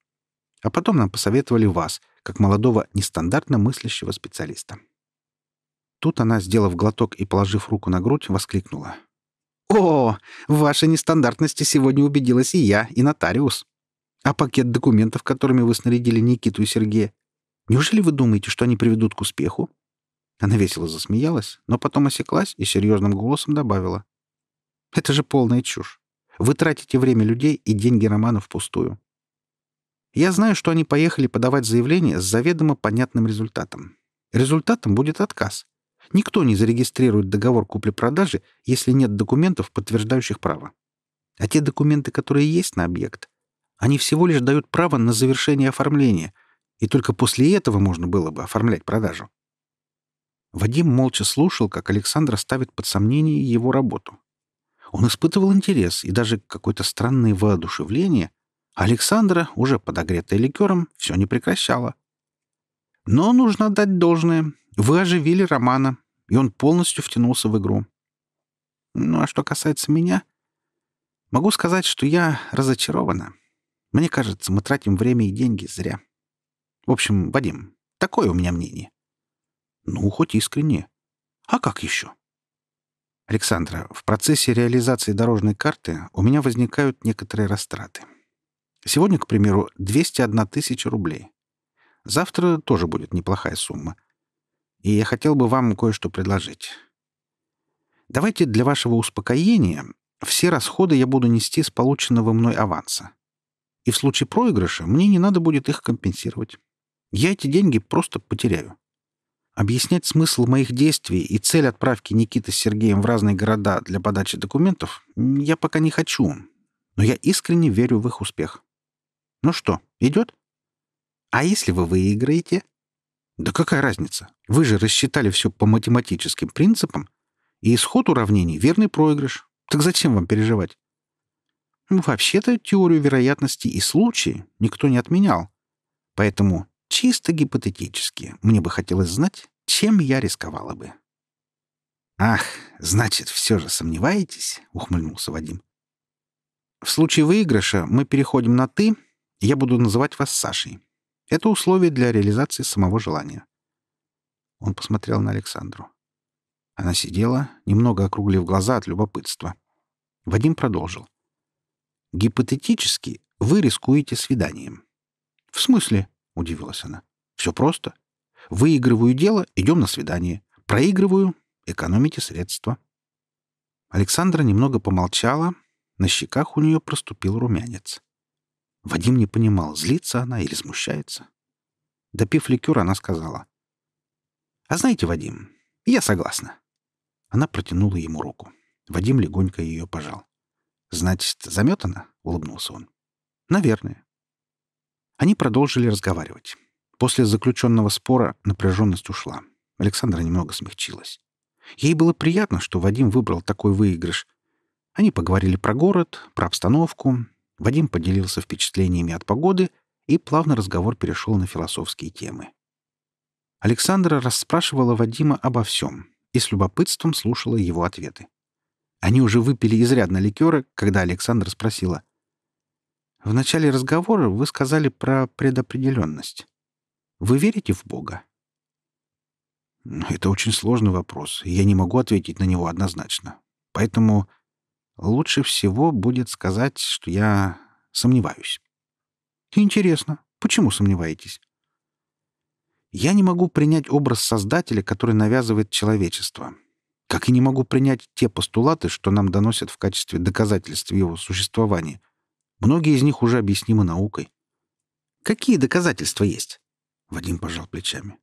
А потом нам посоветовали вас, как молодого нестандартно мыслящего специалиста. Тут она, сделав глоток и положив руку на грудь, воскликнула. «О, в вашей нестандартности сегодня убедилась и я, и нотариус. А пакет документов, которыми вы снарядили Никиту и Сергея? Неужели вы думаете, что они приведут к успеху?» Она весело засмеялась, но потом осеклась и серьезным голосом добавила. «Это же полная чушь. Вы тратите время людей и деньги Романа впустую. Я знаю, что они поехали подавать заявление с заведомо понятным результатом. Результатом будет отказ. Никто не зарегистрирует договор купли-продажи, если нет документов, подтверждающих право. А те документы, которые есть на объект, они всего лишь дают право на завершение оформления, и только после этого можно было бы оформлять продажу. Вадим молча слушал, как Александр ставит под сомнение его работу. Он испытывал интерес и даже какое-то странное воодушевление, а Александра, уже подогретая ликером, все не прекращала. Но нужно отдать должное. Вы оживили Романа, и он полностью втянулся в игру. Ну а что касается меня, могу сказать, что я разочарована. Мне кажется, мы тратим время и деньги зря. В общем, Вадим, такое у меня мнение. Ну, хоть искренне. А как еще? Александра, в процессе реализации дорожной карты у меня возникают некоторые растраты. Сегодня, к примеру, 201 тысяча рублей. Завтра тоже будет неплохая сумма. И я хотел бы вам кое-что предложить. Давайте для вашего успокоения все расходы я буду нести с полученного мной аванса. И в случае проигрыша мне не надо будет их компенсировать. Я эти деньги просто потеряю. Объяснять смысл моих действий и цель отправки Никиты с Сергеем в разные города для подачи документов я пока не хочу, но я искренне верю в их успех. Ну что, идет? А если вы выиграете? Да какая разница? Вы же рассчитали все по математическим принципам, и исход уравнений — верный проигрыш. Так зачем вам переживать? Ну, вообще-то теорию вероятности и случаи никто не отменял. Поэтому чисто гипотетически мне бы хотелось знать, чем я рисковала бы. «Ах, значит, все же сомневаетесь?» — ухмыльнулся Вадим. «В случае выигрыша мы переходим на «ты», я буду называть вас Сашей. Это условие для реализации самого желания. Он посмотрел на Александру. Она сидела, немного округлив глаза от любопытства. Вадим продолжил. «Гипотетически вы рискуете свиданием». «В смысле?» — удивилась она. «Все просто. Выигрываю дело, идем на свидание. Проигрываю — экономите средства». Александра немного помолчала, на щеках у нее проступил румянец. Вадим не понимал, злится она или смущается. Допив ликер, она сказала. «А знаете, Вадим, я согласна». Она протянула ему руку. Вадим легонько ее пожал. «Значит, заметана?» — улыбнулся он. «Наверное». Они продолжили разговаривать. После заключенного спора напряженность ушла. Александра немного смягчилась. Ей было приятно, что Вадим выбрал такой выигрыш. Они поговорили про город, про обстановку, Вадим поделился впечатлениями от погоды, и плавно разговор перешел на философские темы. Александра расспрашивала Вадима обо всем и с любопытством слушала его ответы. Они уже выпили изрядно ликера, когда Александра спросила. «В начале разговора вы сказали про предопределенность. Вы верите в Бога?» «Это очень сложный вопрос, и я не могу ответить на него однозначно. Поэтому лучше всего будет сказать, что я сомневаюсь. Интересно, почему сомневаетесь? Я не могу принять образ Создателя, который навязывает человечество. Как и не могу принять те постулаты, что нам доносят в качестве доказательств его существования. Многие из них уже объяснимы наукой. Какие доказательства есть? Вадим пожал плечами.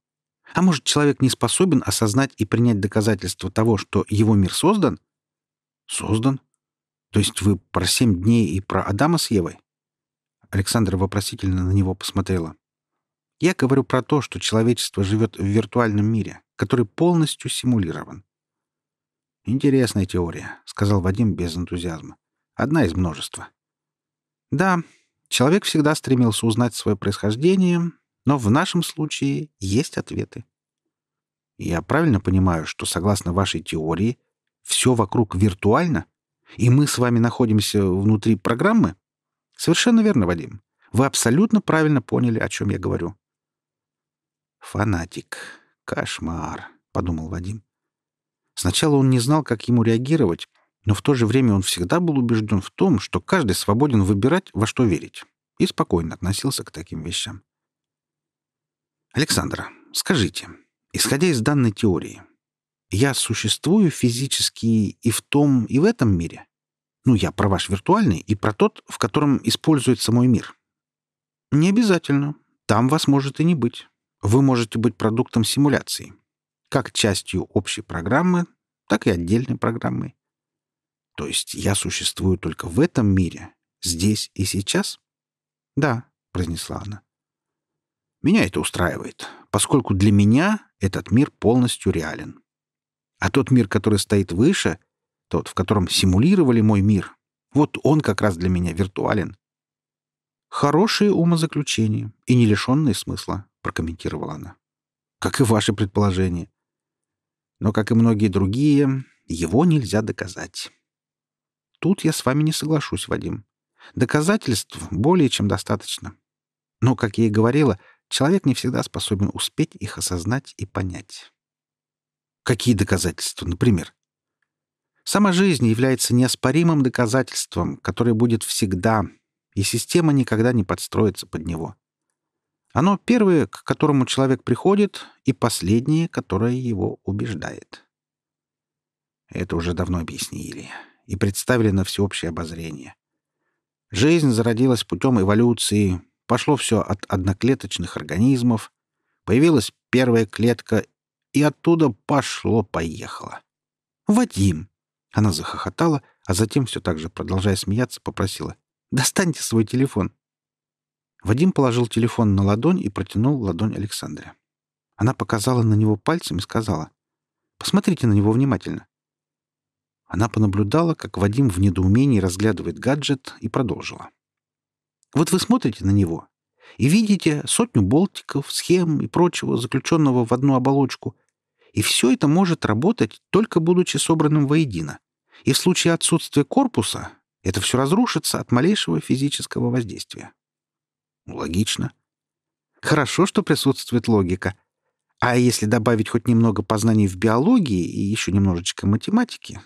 А может, человек не способен осознать и принять доказательства того, что его мир создан? Создан. То есть вы про семь дней и про Адама с Евой? Александра вопросительно на него посмотрела. Я говорю про то, что человечество живет в виртуальном мире, который полностью симулирован. «Интересная теория», — сказал Вадим без энтузиазма. «Одна из множества». «Да, человек всегда стремился узнать свое происхождение, но в нашем случае есть ответы». «Я правильно понимаю, что, согласно вашей теории, все вокруг виртуально?» И мы с вами находимся внутри программы? Совершенно верно, Вадим. Вы абсолютно правильно поняли, о чем я говорю. Фанатик. Кошмар, подумал Вадим. Сначала он не знал, как ему реагировать, но в то же время он всегда был убежден в том, что каждый свободен выбирать, во что верить. и спокойно относился к таким вещам. Александр, скажите, исходя из данной теории, я существую физически и в том, и в этом мире? Ну, я про ваш виртуальный и про тот, в котором используется мой мир. Не обязательно. Там вас может и не быть. Вы можете быть продуктом симуляции. Как частью общей программы, так и отдельной программой. То есть я существую только в этом мире, здесь и сейчас? Да, произнесла она. Меня это устраивает, поскольку для меня этот мир полностью реален. А тот мир, который стоит выше, тот, в котором симулировали мой мир. Вот он как раз для меня виртуален. Хорошие умозаключения и не лишенные смысла, прокомментировала она. Как и ваши предположения. Но, как и многие другие, его нельзя доказать. Тут я с вами не соглашусь, Вадим. Доказательств более чем достаточно. Но, как я и говорила, человек не всегда способен успеть их осознать и понять. Какие доказательства, например? Сама жизнь является неоспоримым доказательством, которое будет всегда, и система никогда не подстроится под него. Оно первое, к которому человек приходит, и последнее, которое его убеждает. Это уже давно объяснили и представили на всеобщее обозрение. Жизнь зародилась путем эволюции, пошло все от одноклеточных организмов, появилась первая клетка, и оттуда пошло-поехало. «Вадим!» Она захохотала, а затем, все так же продолжая смеяться, попросила. «Достаньте свой телефон». Вадим положил телефон на ладонь и протянул ладонь Александре. Она показала на него пальцем и сказала. «Посмотрите на него внимательно». Она понаблюдала, как Вадим в недоумении разглядывает гаджет, и продолжила. «Вот вы смотрите на него и видите сотню болтиков, схем и прочего, заключенного в одну оболочку, и все это может работать, только будучи собранным воедино и в случае отсутствия корпуса это все разрушится от малейшего физического воздействия. Логично. Хорошо, что присутствует логика. А если добавить хоть немного познаний в биологии и еще немножечко математики,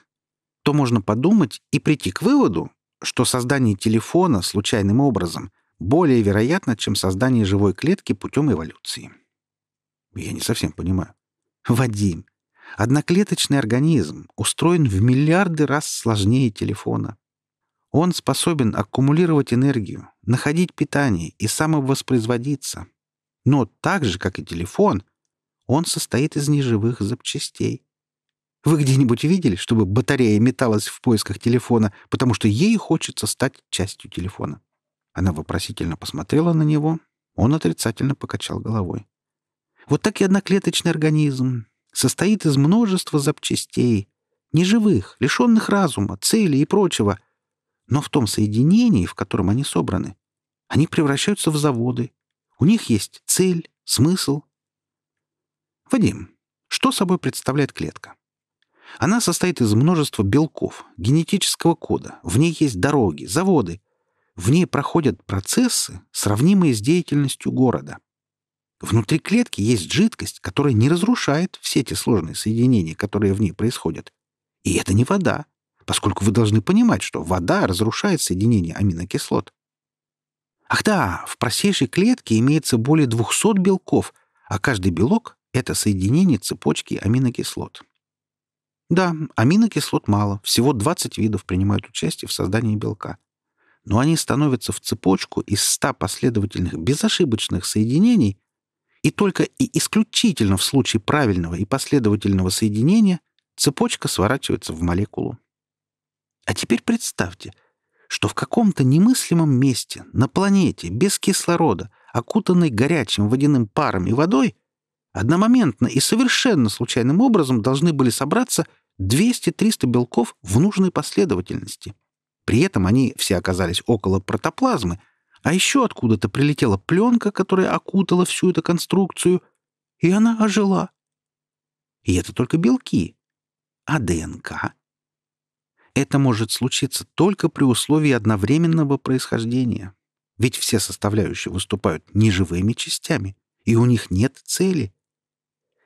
то можно подумать и прийти к выводу, что создание телефона случайным образом более вероятно, чем создание живой клетки путем эволюции. Я не совсем понимаю. Вадим, Одноклеточный организм устроен в миллиарды раз сложнее телефона. Он способен аккумулировать энергию, находить питание и самовоспроизводиться. Но так же, как и телефон, он состоит из неживых запчастей. Вы где-нибудь видели, чтобы батарея металась в поисках телефона, потому что ей хочется стать частью телефона? Она вопросительно посмотрела на него. Он отрицательно покачал головой. Вот так и одноклеточный организм состоит из множества запчастей, неживых, лишенных разума, цели и прочего. Но в том соединении, в котором они собраны, они превращаются в заводы. У них есть цель, смысл. Вадим, что собой представляет клетка? Она состоит из множества белков, генетического кода. В ней есть дороги, заводы. В ней проходят процессы, сравнимые с деятельностью города. Внутри клетки есть жидкость, которая не разрушает все эти сложные соединения, которые в ней происходят. И это не вода, поскольку вы должны понимать, что вода разрушает соединение аминокислот. Ах да, в простейшей клетке имеется более 200 белков, а каждый белок — это соединение цепочки аминокислот. Да, аминокислот мало, всего 20 видов принимают участие в создании белка. Но они становятся в цепочку из 100 последовательных безошибочных соединений, и только и исключительно в случае правильного и последовательного соединения цепочка сворачивается в молекулу. А теперь представьте, что в каком-то немыслимом месте на планете без кислорода, окутанной горячим водяным паром и водой, одномоментно и совершенно случайным образом должны были собраться 200-300 белков в нужной последовательности. При этом они все оказались около протоплазмы, а еще откуда-то прилетела пленка, которая окутала всю эту конструкцию, и она ожила. И это только белки. А ДНК? Это может случиться только при условии одновременного происхождения. Ведь все составляющие выступают неживыми частями, и у них нет цели.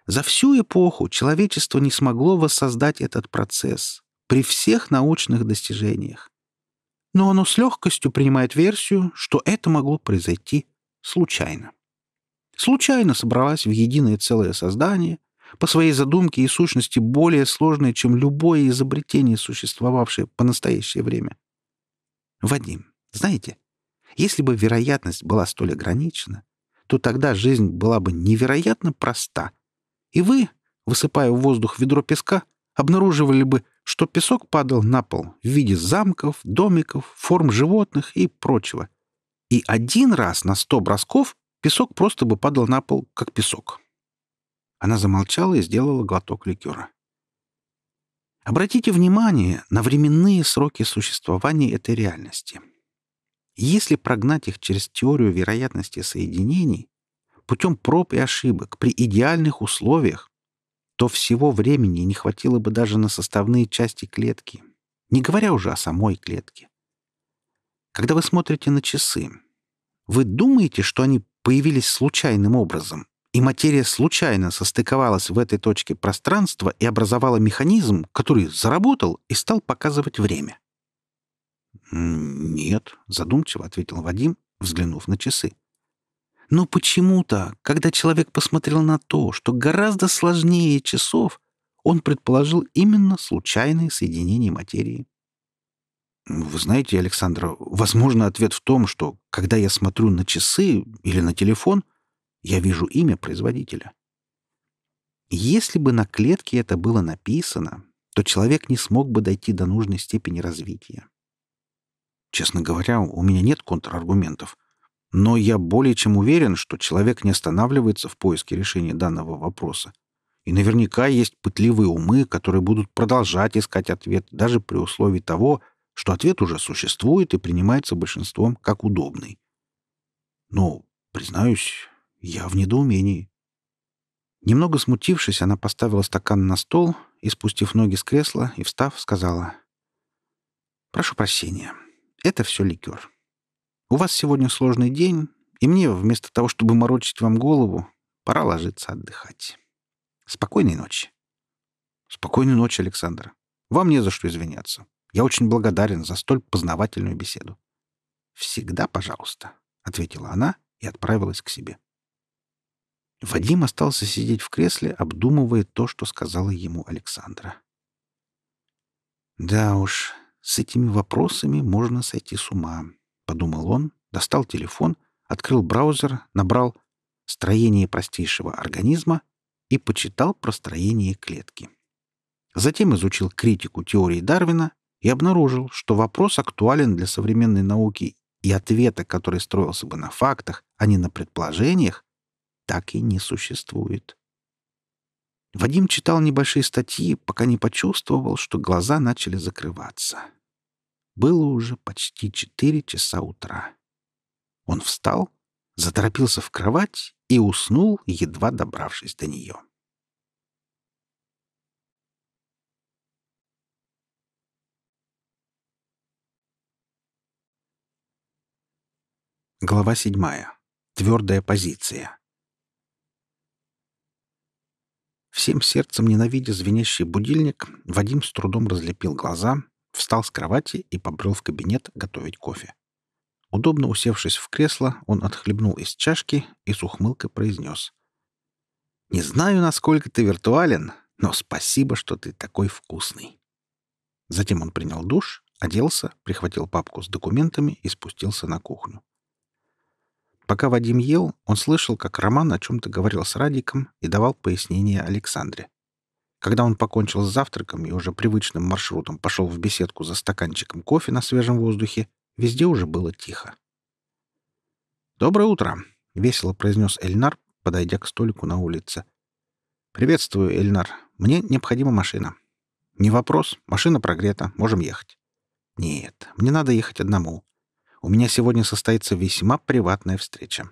За всю эпоху человечество не смогло воссоздать этот процесс при всех научных достижениях. но оно с легкостью принимает версию, что это могло произойти случайно. Случайно собралась в единое целое создание, по своей задумке и сущности более сложное, чем любое изобретение, существовавшее по настоящее время. Вадим, знаете, если бы вероятность была столь ограничена, то тогда жизнь была бы невероятно проста, и вы, высыпая в воздух ведро песка, обнаруживали бы, что песок падал на пол в виде замков, домиков, форм животных и прочего. И один раз на сто бросков песок просто бы падал на пол, как песок. Она замолчала и сделала глоток ликера. Обратите внимание на временные сроки существования этой реальности. Если прогнать их через теорию вероятности соединений, путем проб и ошибок при идеальных условиях, то всего времени не хватило бы даже на составные части клетки, не говоря уже о самой клетке. Когда вы смотрите на часы, вы думаете, что они появились случайным образом, и материя случайно состыковалась в этой точке пространства и образовала механизм, который заработал и стал показывать время? «Нет», — задумчиво ответил Вадим, взглянув на часы. Но почему-то, когда человек посмотрел на то, что гораздо сложнее часов, он предположил именно случайное соединение материи. Вы знаете, Александр, возможно, ответ в том, что когда я смотрю на часы или на телефон, я вижу имя производителя. Если бы на клетке это было написано, то человек не смог бы дойти до нужной степени развития. Честно говоря, у меня нет контраргументов. Но я более чем уверен, что человек не останавливается в поиске решения данного вопроса. И наверняка есть пытливые умы, которые будут продолжать искать ответ даже при условии того, что ответ уже существует и принимается большинством как удобный. Но, признаюсь, я в недоумении. Немного смутившись, она поставила стакан на стол и, спустив ноги с кресла и встав, сказала, «Прошу прощения, это все ликер. У вас сегодня сложный день, и мне, вместо того, чтобы морочить вам голову, пора ложиться отдыхать. Спокойной ночи. Спокойной ночи, Александр. Вам не за что извиняться. Я очень благодарен за столь познавательную беседу. Всегда пожалуйста, — ответила она и отправилась к себе. Вадим остался сидеть в кресле, обдумывая то, что сказала ему Александра. Да уж, с этими вопросами можно сойти с ума. — подумал он, достал телефон, открыл браузер, набрал «строение простейшего организма» и почитал про строение клетки. Затем изучил критику теории Дарвина и обнаружил, что вопрос актуален для современной науки и ответа, который строился бы на фактах, а не на предположениях, так и не существует. Вадим читал небольшие статьи, пока не почувствовал, что глаза начали закрываться. Было уже почти четыре часа утра. Он встал, заторопился в кровать и уснул, едва добравшись до нее. Глава седьмая. Твердая позиция. Всем сердцем ненавидя звенящий будильник, Вадим с трудом разлепил глаза Встал с кровати и побрел в кабинет готовить кофе. Удобно усевшись в кресло, он отхлебнул из чашки и с ухмылкой произнес. «Не знаю, насколько ты виртуален, но спасибо, что ты такой вкусный». Затем он принял душ, оделся, прихватил папку с документами и спустился на кухню. Пока Вадим ел, он слышал, как Роман о чем-то говорил с Радиком и давал пояснение Александре. Когда он покончил с завтраком и уже привычным маршрутом пошел в беседку за стаканчиком кофе на свежем воздухе, везде уже было тихо. «Доброе утро!» — весело произнес Эльнар, подойдя к столику на улице. «Приветствую, Эльнар. Мне необходима машина». «Не вопрос. Машина прогрета. Можем ехать». «Нет, мне надо ехать одному. У меня сегодня состоится весьма приватная встреча».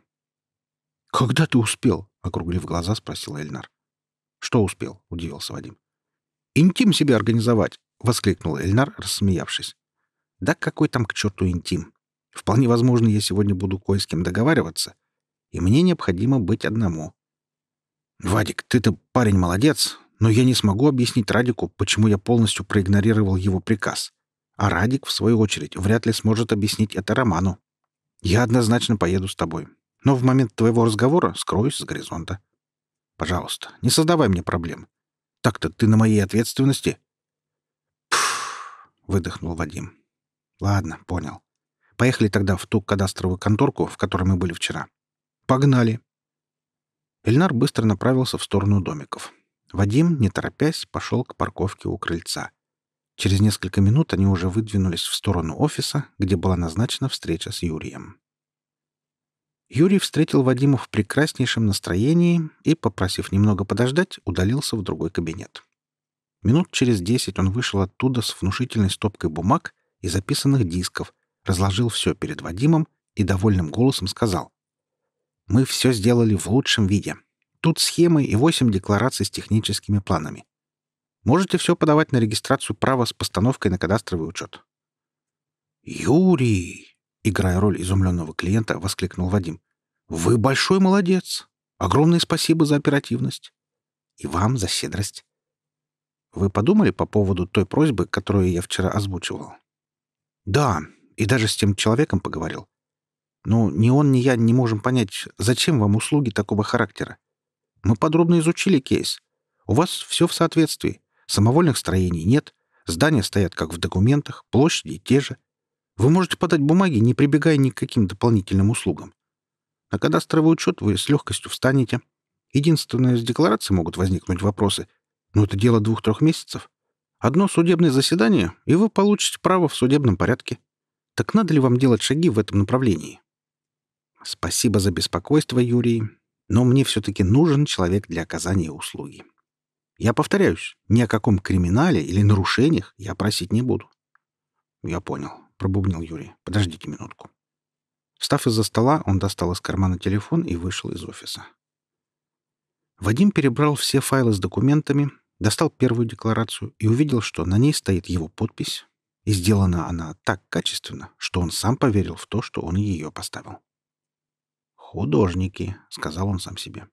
«Когда ты успел?» — округлив глаза, спросил Эльнар. «Что успел?» — удивился Вадим. «Интим себе организовать!» — воскликнул Эльнар, рассмеявшись. «Да какой там к черту интим? Вполне возможно, я сегодня буду кое с кем договариваться, и мне необходимо быть одному». «Вадик, ты-то парень молодец, но я не смогу объяснить Радику, почему я полностью проигнорировал его приказ. А Радик, в свою очередь, вряд ли сможет объяснить это Роману. Я однозначно поеду с тобой. Но в момент твоего разговора скроюсь с горизонта. Пожалуйста, не создавай мне проблем. Так-то ты на моей ответственности. Пфф, выдохнул Вадим. Ладно, понял. Поехали тогда в ту кадастровую конторку, в которой мы были вчера. Погнали. Эльнар быстро направился в сторону домиков. Вадим, не торопясь, пошел к парковке у крыльца. Через несколько минут они уже выдвинулись в сторону офиса, где была назначена встреча с Юрием. Юрий встретил Вадима в прекраснейшем настроении и, попросив немного подождать, удалился в другой кабинет. Минут через десять он вышел оттуда с внушительной стопкой бумаг и записанных дисков, разложил все перед Вадимом и довольным голосом сказал. «Мы все сделали в лучшем виде. Тут схемы и восемь деклараций с техническими планами. Можете все подавать на регистрацию права с постановкой на кадастровый учет». «Юрий!» Играя роль изумленного клиента, воскликнул Вадим. «Вы большой молодец! Огромное спасибо за оперативность! И вам за щедрость!» «Вы подумали по поводу той просьбы, которую я вчера озвучивал?» «Да, и даже с тем человеком поговорил. Но ни он, ни я не можем понять, зачем вам услуги такого характера. Мы подробно изучили кейс. У вас все в соответствии. Самовольных строений нет, здания стоят как в документах, площади те же. Вы можете подать бумаги, не прибегая ни к каким дополнительным услугам. На кадастровый учет вы с легкостью встанете. Единственное, с декларацией могут возникнуть вопросы, но это дело двух-трех месяцев. Одно судебное заседание, и вы получите право в судебном порядке. Так надо ли вам делать шаги в этом направлении? Спасибо за беспокойство, Юрий, но мне все-таки нужен человек для оказания услуги. Я повторяюсь, ни о каком криминале или нарушениях я просить не буду. Я понял пробубнил Юрий. «Подождите минутку». Встав из-за стола, он достал из кармана телефон и вышел из офиса. Вадим перебрал все файлы с документами, достал первую декларацию и увидел, что на ней стоит его подпись, и сделана она так качественно, что он сам поверил в то, что он ее поставил. «Художники», — сказал он сам себе.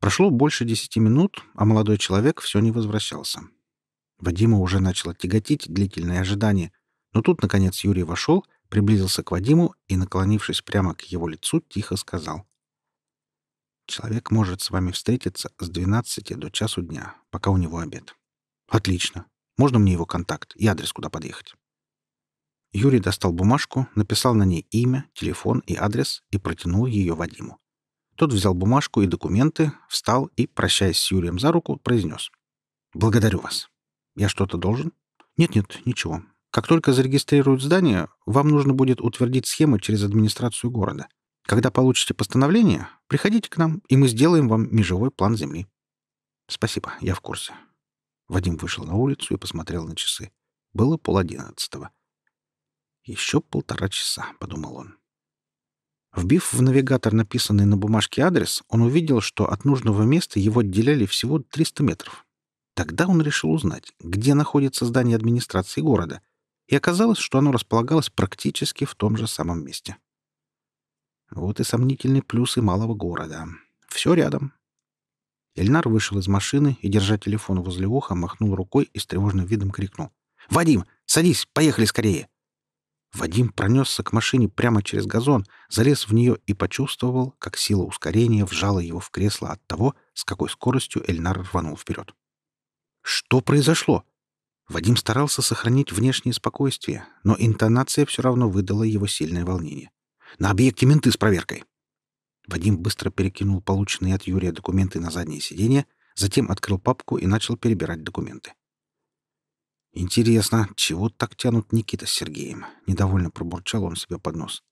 Прошло больше десяти минут, а молодой человек все не возвращался. Вадима уже начало тяготить длительное ожидание, но тут, наконец, Юрий вошел, приблизился к Вадиму и, наклонившись прямо к его лицу, тихо сказал. «Человек может с вами встретиться с 12 до часу дня, пока у него обед». «Отлично. Можно мне его контакт и адрес, куда подъехать?» Юрий достал бумажку, написал на ней имя, телефон и адрес и протянул ее Вадиму. Тот взял бумажку и документы, встал и, прощаясь с Юрием за руку, произнес. «Благодарю вас. Я что-то должен?» «Нет-нет, ничего. Как только зарегистрируют здание, вам нужно будет утвердить схемы через администрацию города. Когда получите постановление, приходите к нам, и мы сделаем вам межевой план земли. Спасибо, я в курсе. Вадим вышел на улицу и посмотрел на часы. Было полодиннадцатого. Еще полтора часа, подумал он. Вбив в навигатор написанный на бумажке адрес, он увидел, что от нужного места его отделяли всего 300 метров. Тогда он решил узнать, где находится здание администрации города, и оказалось, что оно располагалось практически в том же самом месте. Вот и сомнительные плюсы малого города. Все рядом. Эльнар вышел из машины и, держа телефон возле уха, махнул рукой и с тревожным видом крикнул. «Вадим, садись, поехали скорее!» Вадим пронесся к машине прямо через газон, залез в нее и почувствовал, как сила ускорения вжала его в кресло от того, с какой скоростью Эльнар рванул вперед. «Что произошло?» Вадим старался сохранить внешнее спокойствие, но интонация все равно выдала его сильное волнение. «На объекте менты с проверкой!» Вадим быстро перекинул полученные от Юрия документы на заднее сиденье, затем открыл папку и начал перебирать документы. «Интересно, чего так тянут Никита с Сергеем?» — недовольно пробурчал он себе под нос.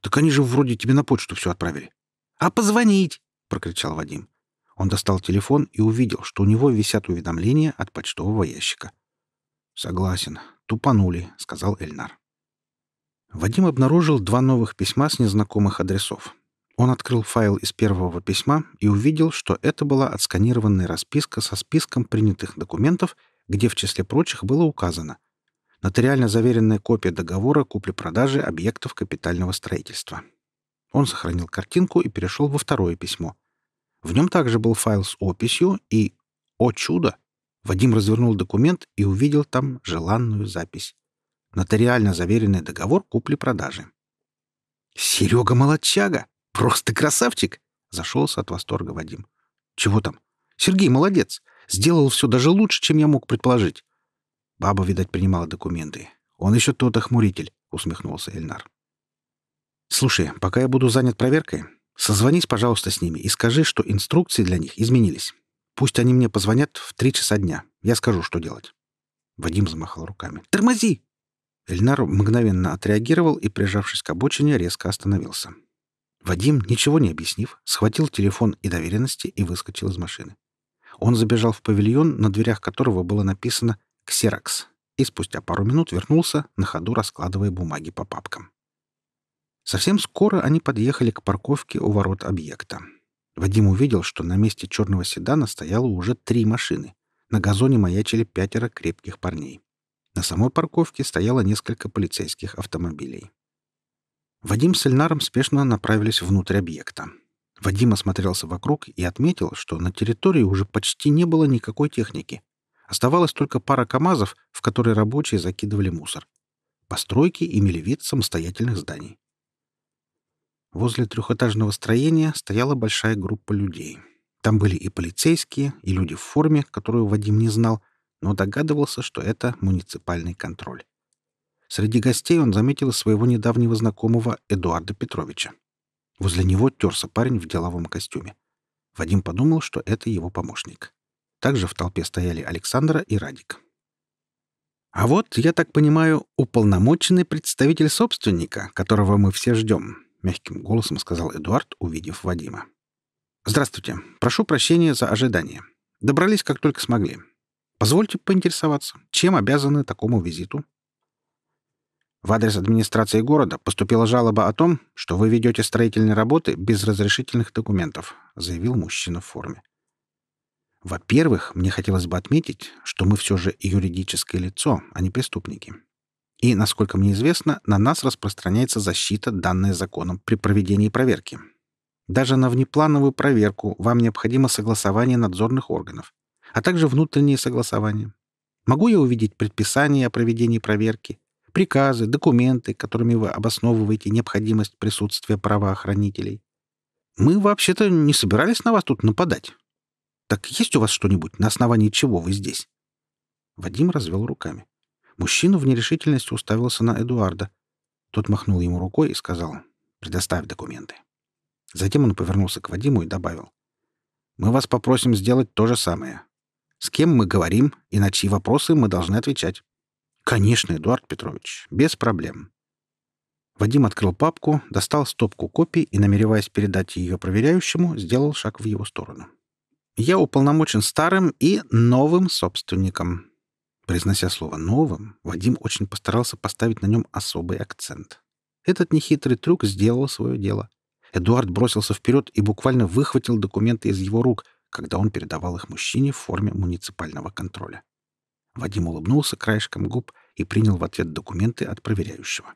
«Так они же вроде тебе на почту все отправили». «А позвонить?» — прокричал Вадим. Он достал телефон и увидел, что у него висят уведомления от почтового ящика. «Согласен. Тупанули», — сказал Эльнар. Вадим обнаружил два новых письма с незнакомых адресов. Он открыл файл из первого письма и увидел, что это была отсканированная расписка со списком принятых документов, где в числе прочих было указано нотариально заверенная копия договора купли-продажи объектов капитального строительства. Он сохранил картинку и перешел во второе письмо. В нем также был файл с описью и, о чудо, Вадим развернул документ и увидел там желанную запись. Нотариально заверенный договор купли-продажи. «Серега молодчага! Просто красавчик!» — зашелся от восторга Вадим. «Чего там? Сергей молодец! Сделал все даже лучше, чем я мог предположить». Баба, видать, принимала документы. «Он еще тот охмуритель», — усмехнулся Эльнар. «Слушай, пока я буду занят проверкой, созвонись, пожалуйста, с ними и скажи, что инструкции для них изменились. Пусть они мне позвонят в три часа дня. Я скажу, что делать». Вадим замахал руками. «Тормози!» Эльнар мгновенно отреагировал и, прижавшись к обочине, резко остановился. Вадим, ничего не объяснив, схватил телефон и доверенности и выскочил из машины. Он забежал в павильон, на дверях которого было написано «Ксерокс», и спустя пару минут вернулся, на ходу раскладывая бумаги по папкам. Совсем скоро они подъехали к парковке у ворот объекта. Вадим увидел, что на месте черного седана стояло уже три машины. На газоне маячили пятеро крепких парней. На самой парковке стояло несколько полицейских автомобилей. Вадим с Эльнаром спешно направились внутрь объекта. Вадим осмотрелся вокруг и отметил, что на территории уже почти не было никакой техники. Оставалась только пара КАМАЗов, в которые рабочие закидывали мусор. Постройки имели вид самостоятельных зданий. Возле трехэтажного строения стояла большая группа людей. Там были и полицейские, и люди в форме, которую Вадим не знал, но догадывался, что это муниципальный контроль. Среди гостей он заметил своего недавнего знакомого Эдуарда Петровича. Возле него терся парень в деловом костюме. Вадим подумал, что это его помощник. Также в толпе стояли Александра и Радик. «А вот, я так понимаю, уполномоченный представитель собственника, которого мы все ждем», — мягким голосом сказал Эдуард, увидев Вадима. «Здравствуйте. Прошу прощения за ожидание. Добрались, как только смогли. Позвольте поинтересоваться, чем обязаны такому визиту?» В адрес администрации города поступила жалоба о том, что вы ведете строительные работы без разрешительных документов, заявил мужчина в форме. Во-первых, мне хотелось бы отметить, что мы все же юридическое лицо, а не преступники. И, насколько мне известно, на нас распространяется защита, данная законом при проведении проверки. Даже на внеплановую проверку вам необходимо согласование надзорных органов, а также внутреннее согласование. Могу я увидеть предписание о проведении проверки, приказы, документы, которыми вы обосновываете необходимость присутствия правоохранителей? Мы вообще-то не собирались на вас тут нападать. Так есть у вас что-нибудь, на основании чего вы здесь?» Вадим развел руками. Мужчина в нерешительности уставился на Эдуарда. Тот махнул ему рукой и сказал «Предоставь документы». Затем он повернулся к Вадиму и добавил «Мы вас попросим сделать то же самое. С кем мы говорим и на чьи вопросы мы должны отвечать?» «Конечно, Эдуард Петрович, без проблем». Вадим открыл папку, достал стопку копий и, намереваясь передать ее проверяющему, сделал шаг в его сторону. Я уполномочен старым и новым собственником. Произнося слово «новым», Вадим очень постарался поставить на нем особый акцент. Этот нехитрый трюк сделал свое дело. Эдуард бросился вперед и буквально выхватил документы из его рук, когда он передавал их мужчине в форме муниципального контроля. Вадим улыбнулся краешком губ и принял в ответ документы от проверяющего.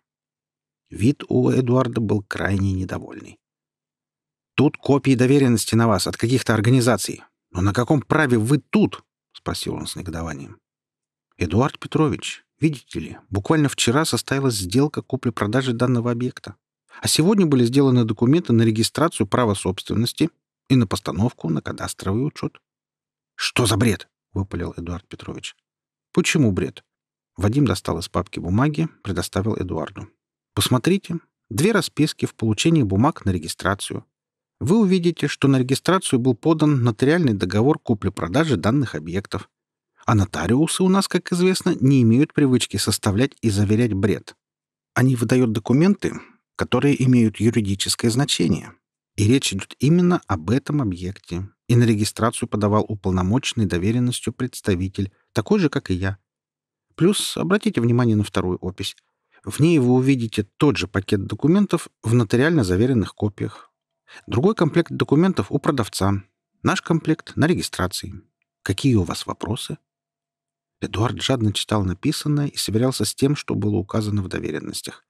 Вид у Эдуарда был крайне недовольный. «Тут копии доверенности на вас от каких-то организаций. «Но на каком праве вы тут?» — спросил он с негодованием. «Эдуард Петрович, видите ли, буквально вчера состоялась сделка купли-продажи данного объекта. А сегодня были сделаны документы на регистрацию права собственности и на постановку на кадастровый учет». «Что за бред?» — выпалил Эдуард Петрович. «Почему бред?» Вадим достал из папки бумаги, предоставил Эдуарду. «Посмотрите. Две расписки в получении бумаг на регистрацию вы увидите, что на регистрацию был подан нотариальный договор купли-продажи данных объектов. А нотариусы у нас, как известно, не имеют привычки составлять и заверять бред. Они выдают документы, которые имеют юридическое значение. И речь идет именно об этом объекте. И на регистрацию подавал уполномоченный доверенностью представитель, такой же, как и я. Плюс обратите внимание на вторую опись. В ней вы увидите тот же пакет документов в нотариально заверенных копиях, Другой комплект документов у продавца. Наш комплект на регистрации. Какие у вас вопросы? Эдуард жадно читал написанное и сверялся с тем, что было указано в доверенностях.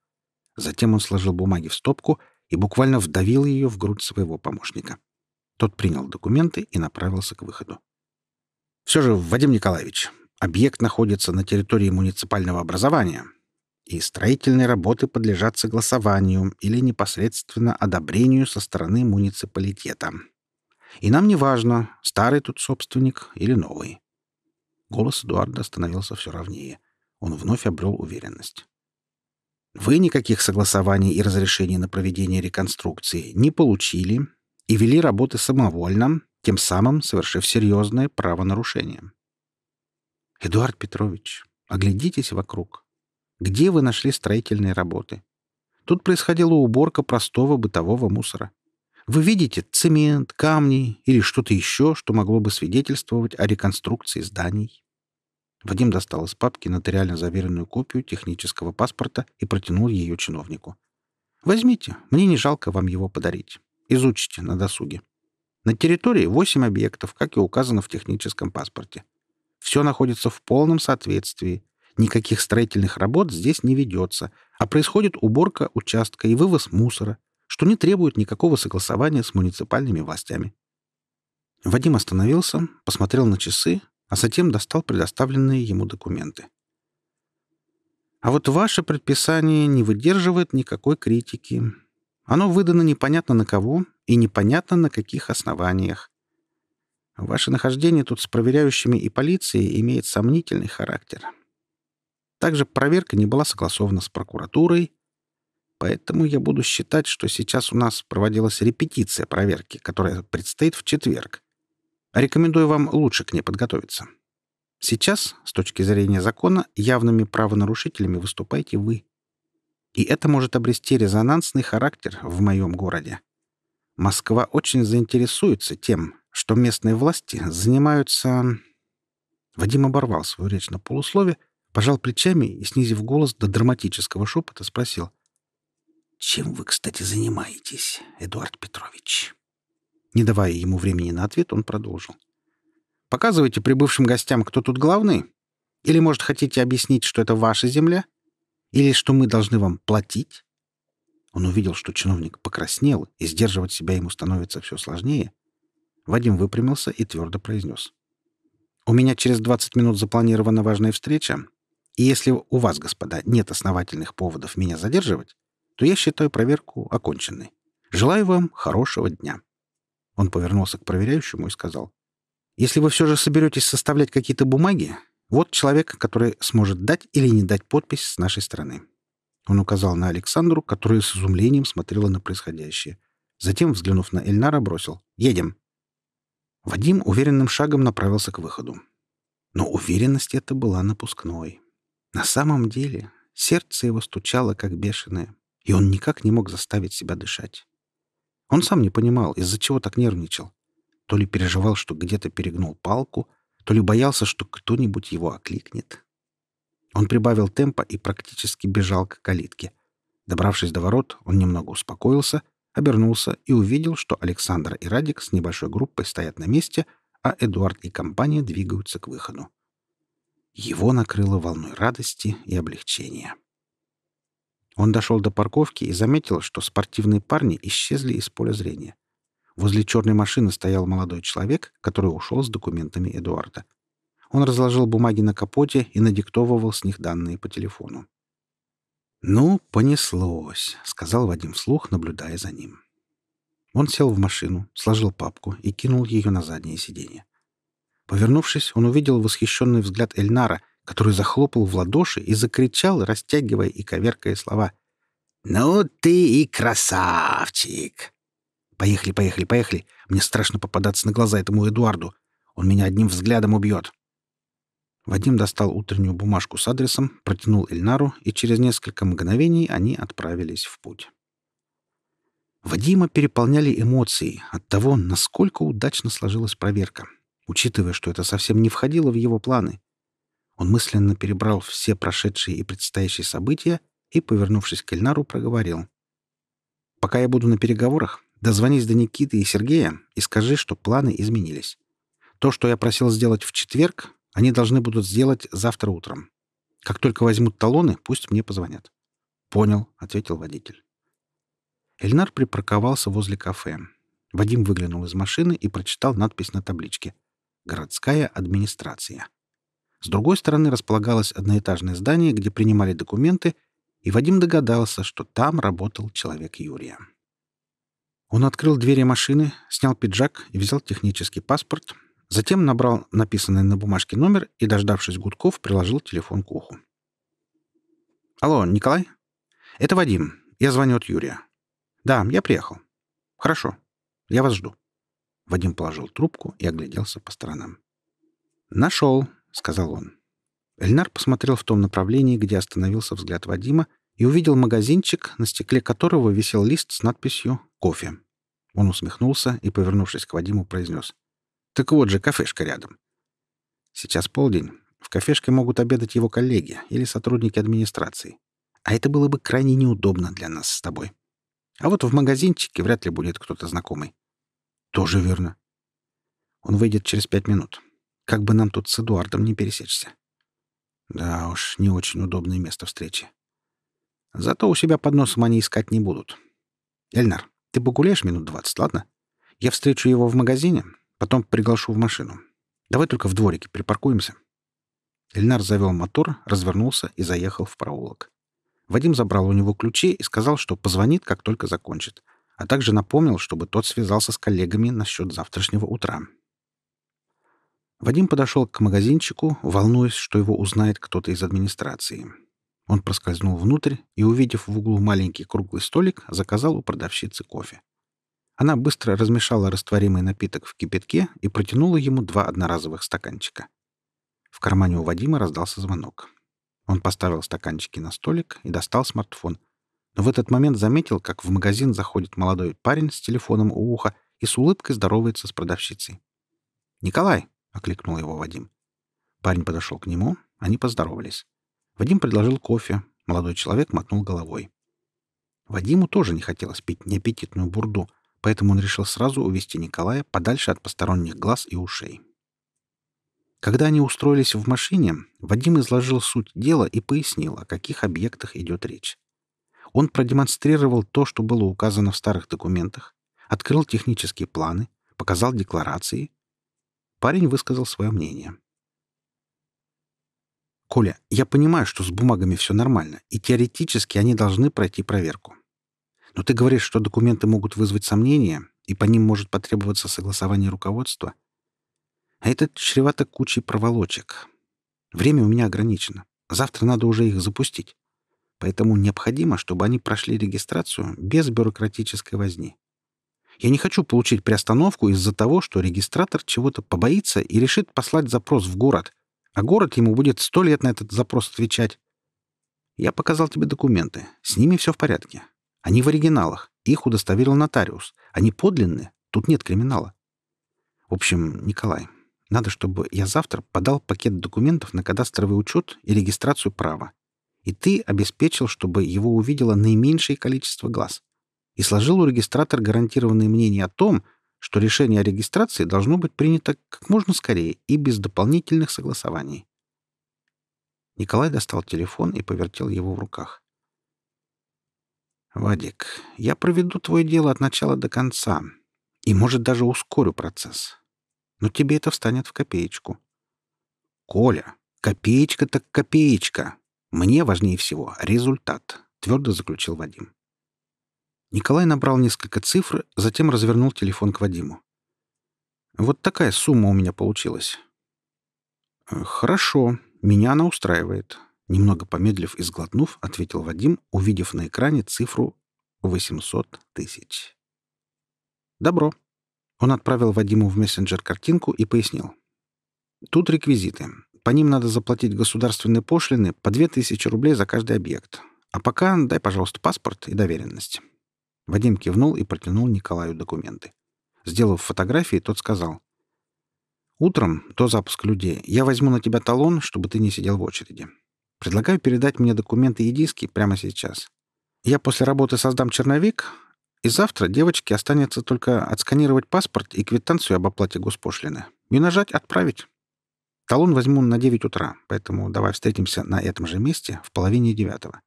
Затем он сложил бумаги в стопку и буквально вдавил ее в грудь своего помощника. Тот принял документы и направился к выходу. «Все же, Вадим Николаевич, объект находится на территории муниципального образования. и строительные работы подлежат согласованию или непосредственно одобрению со стороны муниципалитета. И нам не важно, старый тут собственник или новый. Голос Эдуарда становился все ровнее. Он вновь обрел уверенность. Вы никаких согласований и разрешений на проведение реконструкции не получили и вели работы самовольно, тем самым совершив серьезное правонарушение. Эдуард Петрович, оглядитесь вокруг. Где вы нашли строительные работы? Тут происходила уборка простого бытового мусора. Вы видите цемент, камни или что-то еще, что могло бы свидетельствовать о реконструкции зданий? Вадим достал из папки нотариально заверенную копию технического паспорта и протянул ее чиновнику. «Возьмите, мне не жалко вам его подарить. Изучите на досуге. На территории восемь объектов, как и указано в техническом паспорте. Все находится в полном соответствии, Никаких строительных работ здесь не ведется, а происходит уборка участка и вывоз мусора, что не требует никакого согласования с муниципальными властями. Вадим остановился, посмотрел на часы, а затем достал предоставленные ему документы. А вот ваше предписание не выдерживает никакой критики. Оно выдано непонятно на кого и непонятно на каких основаниях. Ваше нахождение тут с проверяющими и полицией имеет сомнительный характер. Также проверка не была согласована с прокуратурой, поэтому я буду считать, что сейчас у нас проводилась репетиция проверки, которая предстоит в четверг. Рекомендую вам лучше к ней подготовиться. Сейчас, с точки зрения закона, явными правонарушителями выступаете вы. И это может обрести резонансный характер в моем городе. Москва очень заинтересуется тем, что местные власти занимаются... Вадим оборвал свою речь на полуслове, пожал плечами и, снизив голос до драматического шепота, спросил. «Чем вы, кстати, занимаетесь, Эдуард Петрович?» Не давая ему времени на ответ, он продолжил. «Показывайте прибывшим гостям, кто тут главный? Или, может, хотите объяснить, что это ваша земля? Или что мы должны вам платить?» Он увидел, что чиновник покраснел, и сдерживать себя ему становится все сложнее. Вадим выпрямился и твердо произнес. «У меня через 20 минут запланирована важная встреча, и если у вас, господа, нет основательных поводов меня задерживать, то я считаю проверку оконченной. Желаю вам хорошего дня». Он повернулся к проверяющему и сказал, «Если вы все же соберетесь составлять какие-то бумаги, вот человек, который сможет дать или не дать подпись с нашей стороны». Он указал на Александру, которая с изумлением смотрела на происходящее. Затем, взглянув на Эльнара, бросил «Едем». Вадим уверенным шагом направился к выходу. Но уверенность эта была напускной. На самом деле сердце его стучало, как бешеное, и он никак не мог заставить себя дышать. Он сам не понимал, из-за чего так нервничал. То ли переживал, что где-то перегнул палку, то ли боялся, что кто-нибудь его окликнет. Он прибавил темпа и практически бежал к калитке. Добравшись до ворот, он немного успокоился, обернулся и увидел, что Александр и Радик с небольшой группой стоят на месте, а Эдуард и компания двигаются к выходу. Его накрыло волной радости и облегчения. Он дошел до парковки и заметил, что спортивные парни исчезли из поля зрения. Возле черной машины стоял молодой человек, который ушел с документами Эдуарда. Он разложил бумаги на капоте и надиктовывал с них данные по телефону. «Ну, понеслось», — сказал Вадим вслух, наблюдая за ним. Он сел в машину, сложил папку и кинул ее на заднее сиденье. Повернувшись, он увидел восхищенный взгляд Эльнара, который захлопал в ладоши и закричал, растягивая и коверкая слова. «Ну ты и красавчик!» «Поехали, поехали, поехали! Мне страшно попадаться на глаза этому Эдуарду. Он меня одним взглядом убьет!» Вадим достал утреннюю бумажку с адресом, протянул Эльнару, и через несколько мгновений они отправились в путь. Вадима переполняли эмоции от того, насколько удачно сложилась проверка учитывая, что это совсем не входило в его планы. Он мысленно перебрал все прошедшие и предстоящие события и, повернувшись к Эльнару, проговорил. «Пока я буду на переговорах, дозвонись до Никиты и Сергея и скажи, что планы изменились. То, что я просил сделать в четверг, они должны будут сделать завтра утром. Как только возьмут талоны, пусть мне позвонят». «Понял», — ответил водитель. Эльнар припарковался возле кафе. Вадим выглянул из машины и прочитал надпись на табличке — городская администрация. С другой стороны располагалось одноэтажное здание, где принимали документы, и Вадим догадался, что там работал человек Юрия. Он открыл двери машины, снял пиджак и взял технический паспорт, затем набрал написанный на бумажке номер и, дождавшись гудков, приложил телефон к уху. «Алло, Николай? Это Вадим. Я звоню от Юрия. Да, я приехал. Хорошо. Я вас жду». Вадим положил трубку и огляделся по сторонам. «Нашел», — сказал он. Эльнар посмотрел в том направлении, где остановился взгляд Вадима, и увидел магазинчик, на стекле которого висел лист с надписью «Кофе». Он усмехнулся и, повернувшись к Вадиму, произнес. «Так вот же, кафешка рядом». «Сейчас полдень. В кафешке могут обедать его коллеги или сотрудники администрации. А это было бы крайне неудобно для нас с тобой. А вот в магазинчике вряд ли будет кто-то знакомый». «Тоже верно». Он выйдет через пять минут. Как бы нам тут с Эдуардом не пересечься. Да уж, не очень удобное место встречи. Зато у себя под носом они искать не будут. Эльнар, ты погуляешь минут двадцать, ладно? Я встречу его в магазине, потом приглашу в машину. Давай только в дворике припаркуемся. Эльнар завел мотор, развернулся и заехал в проулок. Вадим забрал у него ключи и сказал, что позвонит, как только закончит, а также напомнил, чтобы тот связался с коллегами насчет завтрашнего утра. Вадим подошел к магазинчику, волнуясь, что его узнает кто-то из администрации. Он проскользнул внутрь и, увидев в углу маленький круглый столик, заказал у продавщицы кофе. Она быстро размешала растворимый напиток в кипятке и протянула ему два одноразовых стаканчика. В кармане у Вадима раздался звонок. Он поставил стаканчики на столик и достал смартфон. Но в этот момент заметил, как в магазин заходит молодой парень с телефоном у уха и с улыбкой здоровается с продавщицей. «Николай!» — окликнул его Вадим. Парень подошел к нему, они поздоровались. Вадим предложил кофе, молодой человек мотнул головой. Вадиму тоже не хотелось пить неаппетитную бурду, поэтому он решил сразу увести Николая подальше от посторонних глаз и ушей. Когда они устроились в машине, Вадим изложил суть дела и пояснил, о каких объектах идет речь. Он продемонстрировал то, что было указано в старых документах, открыл технические планы, показал декларации Парень высказал свое мнение. «Коля, я понимаю, что с бумагами все нормально, и теоретически они должны пройти проверку. Но ты говоришь, что документы могут вызвать сомнения, и по ним может потребоваться согласование руководства. А это чревато кучей проволочек. Время у меня ограничено. Завтра надо уже их запустить. Поэтому необходимо, чтобы они прошли регистрацию без бюрократической возни. Я не хочу получить приостановку из-за того, что регистратор чего-то побоится и решит послать запрос в город, а город ему будет сто лет на этот запрос отвечать. Я показал тебе документы. С ними все в порядке. Они в оригиналах. Их удостоверил нотариус. Они подлинные. Тут нет криминала. В общем, Николай, надо, чтобы я завтра подал пакет документов на кадастровый учет и регистрацию права. И ты обеспечил, чтобы его увидело наименьшее количество глаз и сложил у регистратора гарантированное мнение о том, что решение о регистрации должно быть принято как можно скорее и без дополнительных согласований. Николай достал телефон и повертел его в руках. «Вадик, я проведу твое дело от начала до конца и, может, даже ускорю процесс. Но тебе это встанет в копеечку». «Коля, копеечка так копеечка. Мне важнее всего результат», — твердо заключил Вадим. Николай набрал несколько цифр, затем развернул телефон к Вадиму. «Вот такая сумма у меня получилась». «Э, «Хорошо, меня она устраивает», — немного помедлив и сглотнув, ответил Вадим, увидев на экране цифру 800 тысяч. «Добро». Он отправил Вадиму в мессенджер картинку и пояснил. «Тут реквизиты. По ним надо заплатить государственные пошлины по 2000 рублей за каждый объект. А пока дай, пожалуйста, паспорт и доверенность». Вадим кивнул и протянул Николаю документы. Сделав фотографии, тот сказал. «Утром, до запуска людей, я возьму на тебя талон, чтобы ты не сидел в очереди. Предлагаю передать мне документы и диски прямо сейчас. Я после работы создам черновик, и завтра девочке останется только отсканировать паспорт и квитанцию об оплате госпошлины и нажать «Отправить». Талон возьму на 9 утра, поэтому давай встретимся на этом же месте в половине девятого.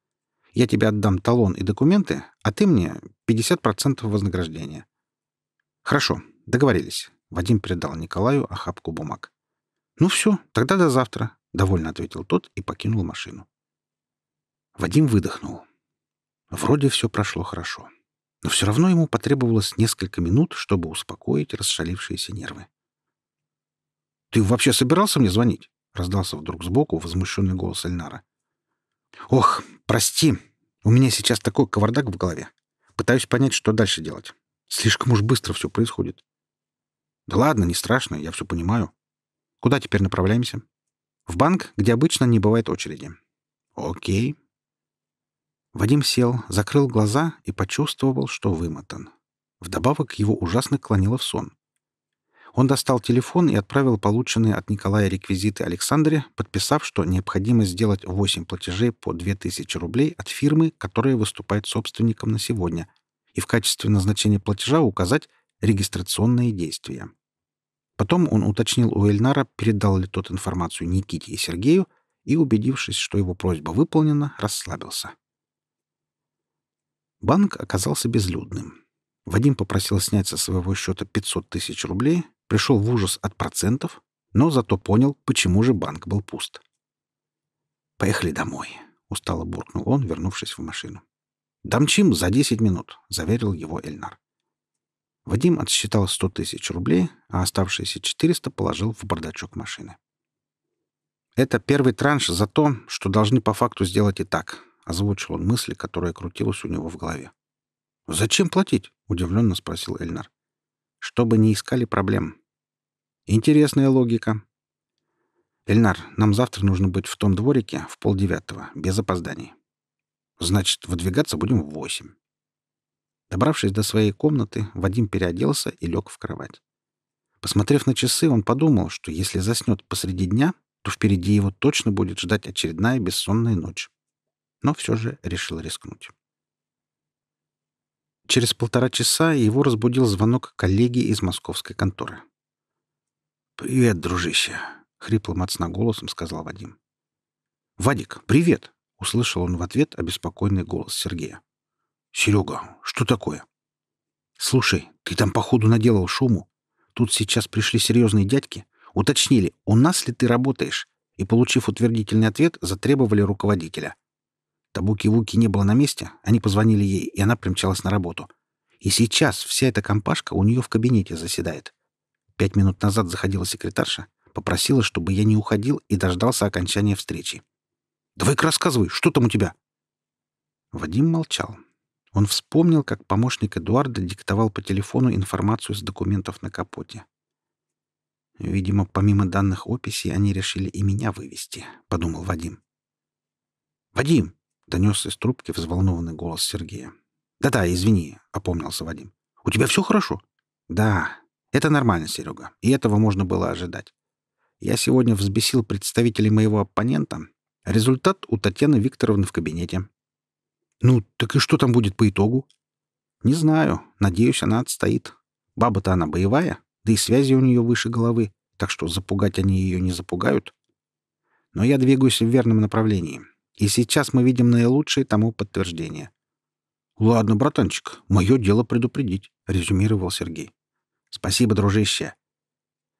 Я тебе отдам талон и документы, а ты мне 50% вознаграждения. Хорошо, договорились. Вадим передал Николаю охапку бумаг. Ну все, тогда до завтра, довольно ответил тот и покинул машину. Вадим выдохнул. Вроде все прошло хорошо. Но все равно ему потребовалось несколько минут, чтобы успокоить расшалившиеся нервы. «Ты вообще собирался мне звонить?» — раздался вдруг сбоку возмущенный голос Эльнара. «Ох, прости, у меня сейчас такой кавардак в голове. Пытаюсь понять, что дальше делать. Слишком уж быстро все происходит». «Да ладно, не страшно, я все понимаю. Куда теперь направляемся?» «В банк, где обычно не бывает очереди». «Окей». Вадим сел, закрыл глаза и почувствовал, что вымотан. Вдобавок его ужасно клонило в сон. Он достал телефон и отправил полученные от Николая реквизиты Александре, подписав, что необходимо сделать 8 платежей по 2000 рублей от фирмы, которая выступает собственником на сегодня, и в качестве назначения платежа указать регистрационные действия. Потом он уточнил у Эльнара, передал ли тот информацию Никите и Сергею, и, убедившись, что его просьба выполнена, расслабился. Банк оказался безлюдным. Вадим попросил снять со своего счета 500 тысяч рублей, пришел в ужас от процентов, но зато понял, почему же банк был пуст. «Поехали домой», — устало буркнул он, вернувшись в машину. «Домчим за 10 минут», — заверил его Эльнар. Вадим отсчитал 100 тысяч рублей, а оставшиеся 400 положил в бардачок машины. «Это первый транш за то, что должны по факту сделать и так», — озвучил он мысли, которая крутилась у него в голове. «Зачем платить?» — удивленно спросил Эльнар. «Чтобы не искали проблем». «Интересная логика». «Эльнар, нам завтра нужно быть в том дворике в полдевятого, без опозданий». «Значит, выдвигаться будем в восемь». Добравшись до своей комнаты, Вадим переоделся и лег в кровать. Посмотрев на часы, он подумал, что если заснет посреди дня, то впереди его точно будет ждать очередная бессонная ночь. Но все же решил рискнуть. Через полтора часа его разбудил звонок коллеги из московской конторы. «Привет, дружище!» — хриплым от голосом сказал Вадим. «Вадик, привет!» — услышал он в ответ обеспокоенный голос Сергея. «Серега, что такое?» «Слушай, ты там, походу, наделал шуму. Тут сейчас пришли серьезные дядьки, уточнили, у нас ли ты работаешь, и, получив утвердительный ответ, затребовали руководителя. Табуки-Вуки не было на месте, они позвонили ей, и она примчалась на работу. И сейчас вся эта компашка у нее в кабинете заседает. Пять минут назад заходила секретарша, попросила, чтобы я не уходил и дождался окончания встречи. «Давай-ка рассказывай, что там у тебя?» Вадим молчал. Он вспомнил, как помощник Эдуарда диктовал по телефону информацию с документов на капоте. «Видимо, помимо данных описи, они решили и меня вывести», — подумал Вадим. «Вадим, Донесся из трубки взволнованный голос Сергея. «Да-да, извини», — опомнился Вадим. «У тебя все хорошо?» «Да, это нормально, Серега, и этого можно было ожидать. Я сегодня взбесил представителей моего оппонента. Результат у Татьяны Викторовны в кабинете». «Ну, так и что там будет по итогу?» «Не знаю. Надеюсь, она отстоит. Баба-то она боевая, да и связи у нее выше головы, так что запугать они ее не запугают. Но я двигаюсь в верном направлении. И сейчас мы видим наилучшее тому подтверждение. «Ладно, братанчик, мое дело предупредить», — резюмировал Сергей. «Спасибо, дружище.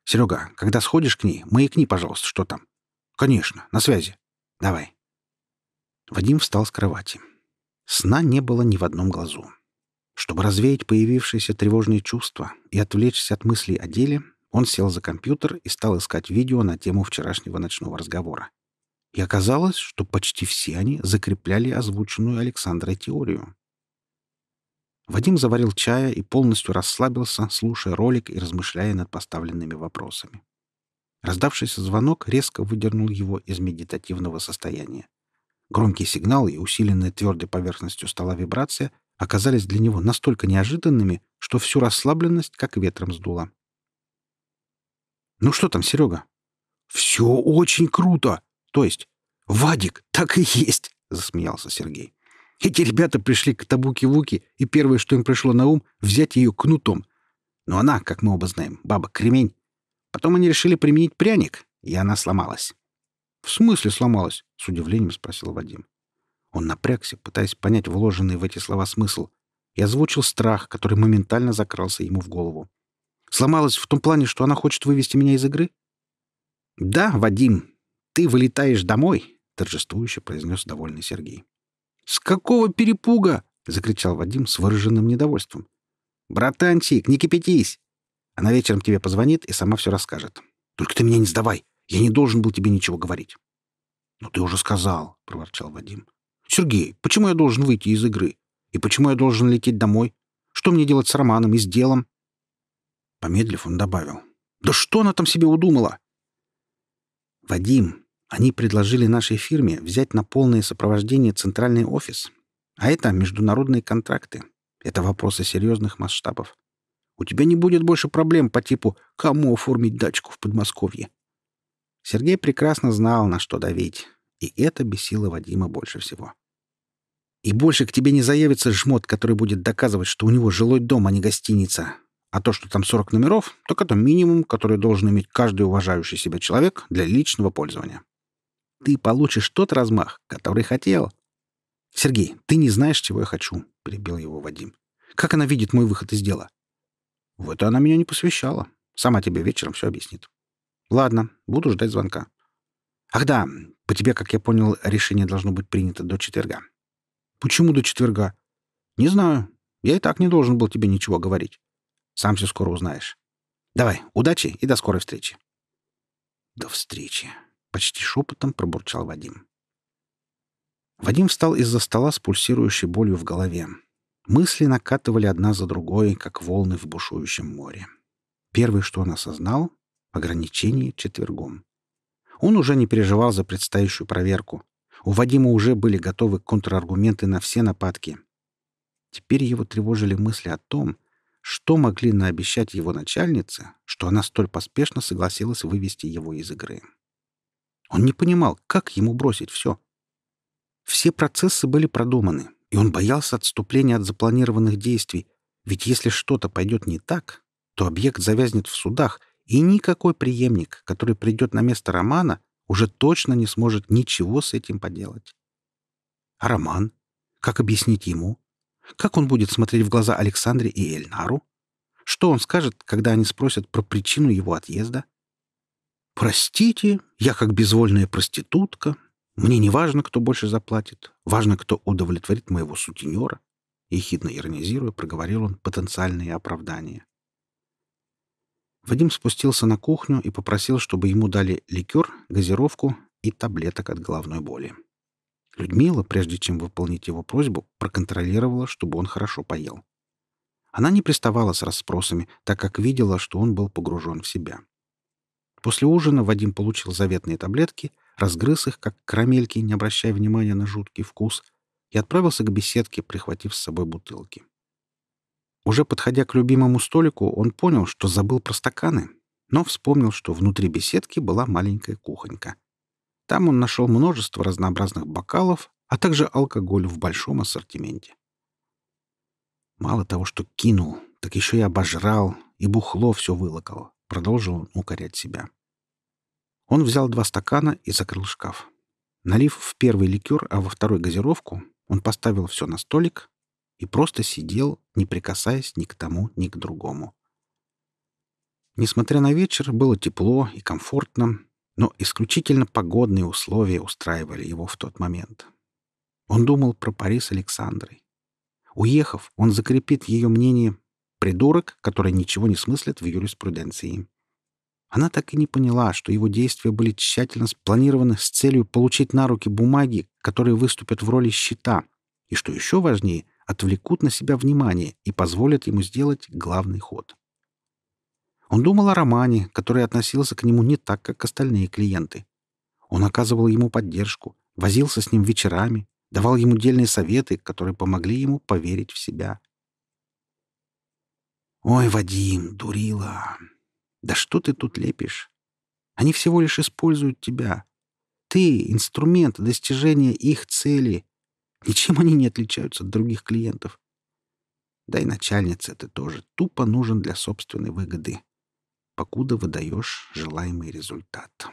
Серега, когда сходишь к ней, маякни, пожалуйста, что там». «Конечно, на связи. Давай». Вадим встал с кровати. Сна не было ни в одном глазу. Чтобы развеять появившиеся тревожные чувства и отвлечься от мыслей о деле, он сел за компьютер и стал искать видео на тему вчерашнего ночного разговора. И оказалось, что почти все они закрепляли озвученную Александрой теорию. Вадим заварил чая и полностью расслабился, слушая ролик и размышляя над поставленными вопросами. Раздавшийся звонок резко выдернул его из медитативного состояния. Громкий сигнал и усиленная твердой поверхностью стола вибрация оказались для него настолько неожиданными, что всю расслабленность как ветром сдуло. «Ну что там, Серега?» «Все очень круто!» То есть, Вадик, так и есть, засмеялся Сергей. Эти ребята пришли к Табуке-Вуке, и первое, что им пришло на ум, взять ее кнутом. Но она, как мы оба знаем, баба-кремень. Потом они решили применить пряник, и она сломалась. — В смысле сломалась? — с удивлением спросил Вадим. Он напрягся, пытаясь понять вложенный в эти слова смысл, и озвучил страх, который моментально закрался ему в голову. «Сломалась в том плане, что она хочет вывести меня из игры?» «Да, Вадим, ты вылетаешь домой», — торжествующе произнес довольный Сергей. «С какого перепуга?» — закричал Вадим с выраженным недовольством. «Братанчик, не кипятись! Она вечером тебе позвонит и сама все расскажет. Только ты меня не сдавай. Я не должен был тебе ничего говорить». «Ну ты уже сказал», — проворчал Вадим. «Сергей, почему я должен выйти из игры? И почему я должен лететь домой? Что мне делать с Романом и с делом?» Помедлив, он добавил. «Да что она там себе удумала?» «Вадим, они предложили нашей фирме взять на полное сопровождение центральный офис. А это международные контракты. Это вопросы серьезных масштабов. У тебя не будет больше проблем по типу «кому оформить дачку в Подмосковье?». Сергей прекрасно знал, на что давить, и это бесило Вадима больше всего. И больше к тебе не заявится жмот, который будет доказывать, что у него жилой дом, а не гостиница. А то, что там 40 номеров, так это минимум, который должен иметь каждый уважающий себя человек для личного пользования. Ты получишь тот размах, который хотел. Сергей, ты не знаешь, чего я хочу, перебил его Вадим. Как она видит мой выход из дела? В это она меня не посвящала. Сама тебе вечером все объяснит. Ладно, буду ждать звонка. Ах да, по тебе, как я понял, решение должно быть принято до четверга. Почему до четверга? Не знаю. Я и так не должен был тебе ничего говорить. Сам все скоро узнаешь. Давай, удачи и до скорой встречи. До встречи, почти шепотом пробурчал Вадим. Вадим встал из-за стола с пульсирующей болью в голове. Мысли накатывали одна за другой, как волны в бушующем море. Первое, что он осознал — ограничение четвергом. Он уже не переживал за предстоящую проверку. У Вадима уже были готовы контраргументы на все нападки. Теперь его тревожили мысли о том, что могли наобещать его начальнице, что она столь поспешно согласилась вывести его из игры. Он не понимал, как ему бросить все. Все процессы были продуманы, и он боялся отступления от запланированных действий, ведь если что-то пойдет не так, то объект завязнет в судах, и никакой преемник, который придет на место Романа, уже точно не сможет ничего с этим поделать. А Роман? Как объяснить ему? Как он будет смотреть в глаза Александре и Эльнару? Что он скажет, когда они спросят про причину его отъезда? «Простите, я как безвольная проститутка, мне не важно, кто больше заплатит. Важно, кто удовлетворит моего сутенера. Ехидно иронизируя, проговорил он потенциальные оправдания. Вадим спустился на кухню и попросил, чтобы ему дали ликер, газировку и таблеток от головной боли. Людмила, прежде чем выполнить его просьбу, проконтролировала, чтобы он хорошо поел. Она не приставала с расспросами, так как видела, что он был погружен в себя. После ужина Вадим получил заветные таблетки — разгрыз их, как карамельки, не обращая внимания на жуткий вкус, и отправился к беседке, прихватив с собой бутылки. Уже подходя к любимому столику, он понял, что забыл про стаканы, но вспомнил, что внутри беседки была маленькая кухонька. Там он нашел множество разнообразных бокалов, а также алкоголь в большом ассортименте. Мало того, что кинул, так еще и обожрал, и бухло все вылокал, продолжил он укорять себя. Он взял два стакана и закрыл шкаф. Налив в первый ликер, а во второй газировку, он поставил все на столик и просто сидел, не прикасаясь ни к тому, ни к другому. Несмотря на вечер, было тепло и комфортно, но исключительно погодные условия устраивали его в тот момент. Он думал про Пари с Александрой. Уехав, он закрепит ее мнение «придурок, который ничего не смыслит в юриспруденции». Она так и не поняла, что его действия были тщательно спланированы с целью получить на руки бумаги, которые выступят в роли щита, и, что еще важнее, отвлекут на себя внимание и позволят ему сделать главный ход. Он думал о Романе, который относился к нему не так, как остальные клиенты. Он оказывал ему поддержку, возился с ним вечерами, давал ему дельные советы, которые помогли ему поверить в себя. «Ой, Вадим, дурила!» Да что ты тут лепишь? Они всего лишь используют тебя. Ты — инструмент достижения их цели. Ничем они не отличаются от других клиентов. Да и начальнице ты тоже тупо нужен для собственной выгоды, покуда выдаешь желаемый результат.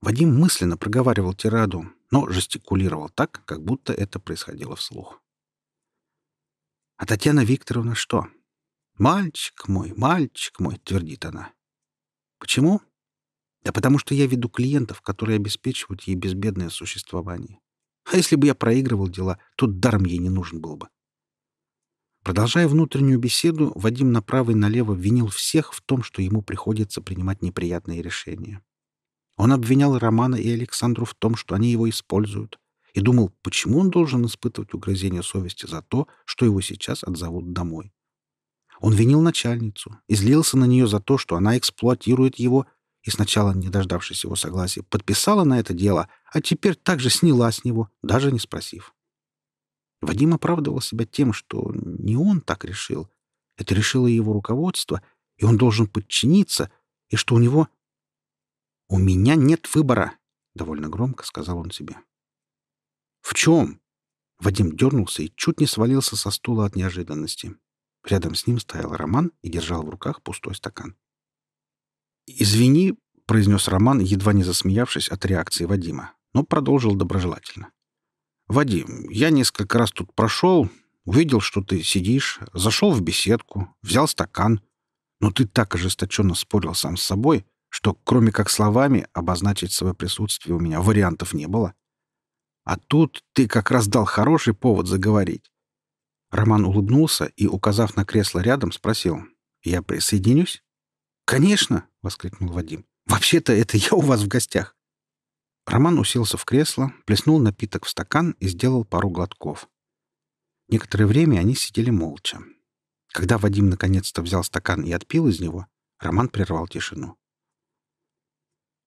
Вадим мысленно проговаривал тираду, но жестикулировал так, как будто это происходило вслух. А Татьяна Викторовна что? «Мальчик мой, мальчик мой», — твердит она. «Почему?» «Да потому что я веду клиентов, которые обеспечивают ей безбедное существование. А если бы я проигрывал дела, тут даром ей не нужен был бы. Продолжая внутреннюю беседу, Вадим направо и налево винил всех в том, что ему приходится принимать неприятные решения. Он обвинял Романа и Александру в том, что они его используют, и думал, почему он должен испытывать угрызение совести за то, что его сейчас отзовут домой. Он винил начальницу и злился на нее за то, что она эксплуатирует его и сначала, не дождавшись его согласия, подписала на это дело, а теперь также сняла с него, даже не спросив. Вадим оправдывал себя тем, что не он так решил. Это решило его руководство, и он должен подчиниться, и что у него... «У меня нет выбора», — довольно громко сказал он себе. «В чем?» Вадим дернулся и чуть не свалился со стула от неожиданности. Рядом с ним стоял Роман и держал в руках пустой стакан. «Извини», — произнес Роман, едва не засмеявшись от реакции Вадима, но продолжил доброжелательно. «Вадим, я несколько раз тут прошел, увидел, что ты сидишь, зашел в беседку, взял стакан, но ты так ожесточенно спорил сам с собой, что, кроме как словами, обозначить свое присутствие у меня вариантов не было. А тут ты как раз дал хороший повод заговорить». Роман улыбнулся и, указав на кресло рядом, спросил, «Я присоединюсь?» «Конечно!» — воскликнул Вадим. «Вообще-то это я у вас в гостях. Роман уселся в кресло, плеснул напиток в стакан и сделал пару глотков. Некоторое время они сидели молча. Когда Вадим наконец-то взял стакан и отпил из него, Роман прервал тишину.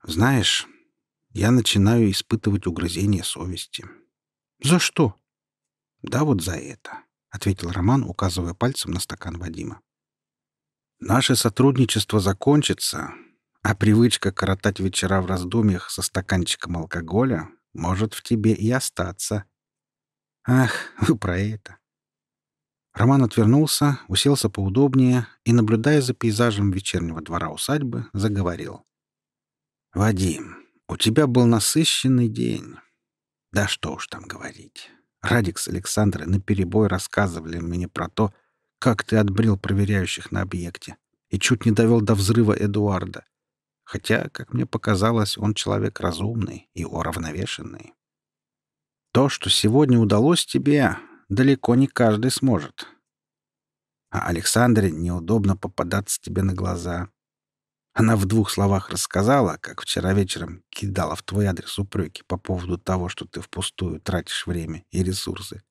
«Знаешь, я начинаю испытывать угрызение совести». «За что?» «Да вот за это», — ответил Роман, указывая пальцем на стакан Вадима. «Наше сотрудничество закончится, а привычка коротать вечера в раздумьях со стаканчиком алкоголя может в тебе и остаться. Ах, вы про это. Роман отвернулся, уселся поудобнее и, наблюдая за пейзажем вечернего двора усадьбы, заговорил. «Вадим, у тебя был насыщенный день. Да что уж там говорить. Радик с Александрой наперебой рассказывали мне про то, как ты отбрил проверяющих на объекте и чуть не довел до взрыва Эдуарда. Хотя, как мне показалось, он человек разумный и уравновешенный. То, что сегодня удалось тебе, далеко не каждый сможет. А Александре неудобно попадаться тебе на глаза. Она в двух словах рассказала, как вчера вечером кидала в твой адрес упреки по поводу того, что ты впустую тратишь время и ресурсы.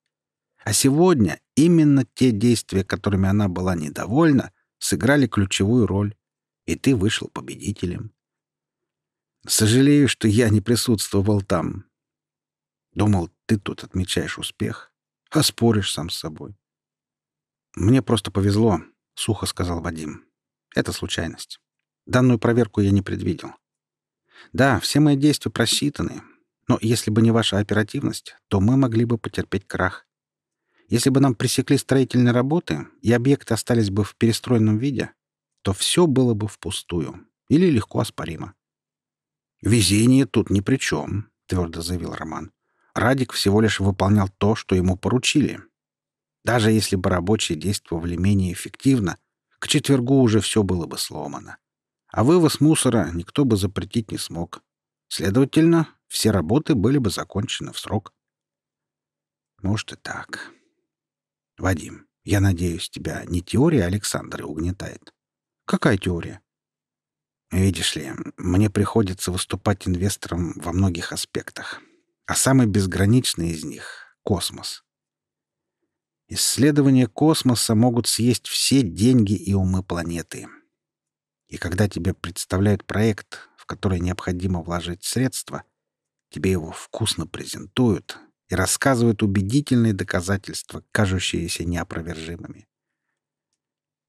А сегодня именно те действия, которыми она была недовольна, сыграли ключевую роль и ты вышел победителем. Сожалею, что я не присутствовал там. Думал, ты тут отмечаешь успех, а споришь сам с собой. Мне просто повезло, — сухо сказал Вадим. Это случайность. Данную проверку я не предвидел. Да, все мои действия просчитаны, но если бы не ваша оперативность, то мы могли бы потерпеть крах. Если бы нам пресекли строительные работы, и объекты остались бы в перестроенном виде, то все было бы впустую или легко оспоримо. «Везение тут ни при чем», — твердо заявил Роман. «Радик всего лишь выполнял то, что ему поручили. Даже если бы рабочие действовали менее эффективно, к четвергу уже все было бы сломано. А вывоз мусора никто бы запретить не смог. Следовательно, все работы были бы закончены в срок. Может и так. Вадим, я надеюсь, тебя не теория Александра угнетает. Какая теория? Видишь ли, мне приходится выступать инвестором во многих аспектах. А самый безграничный из них — космос. Исследования космоса могут съесть все деньги и умы планеты. И когда тебе представляют проект, в который необходимо вложить средства, тебе его вкусно презентуют и рассказывают убедительные доказательства, кажущиеся неопровержимыми.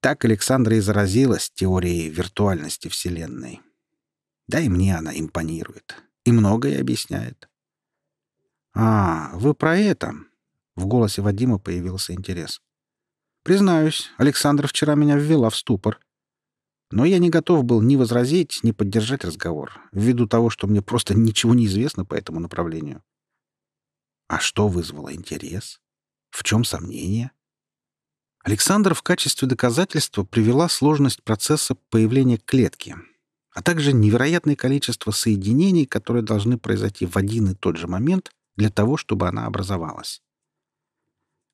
Так Александра и заразилась теорией виртуальности Вселенной. Да и мне она импонирует. И многое объясняет. «А, вы про это?» В голосе Вадима появился интерес. «Признаюсь, Александра вчера меня ввела в ступор. Но я не готов был ни возразить, ни поддержать разговор, ввиду того, что мне просто ничего не известно по этому направлению. А что вызвало интерес? В чем сомнение? Александр в качестве доказательства привела сложность процесса появления клетки, а также невероятное количество соединений, которые должны произойти в один и тот же момент для того, чтобы она образовалась.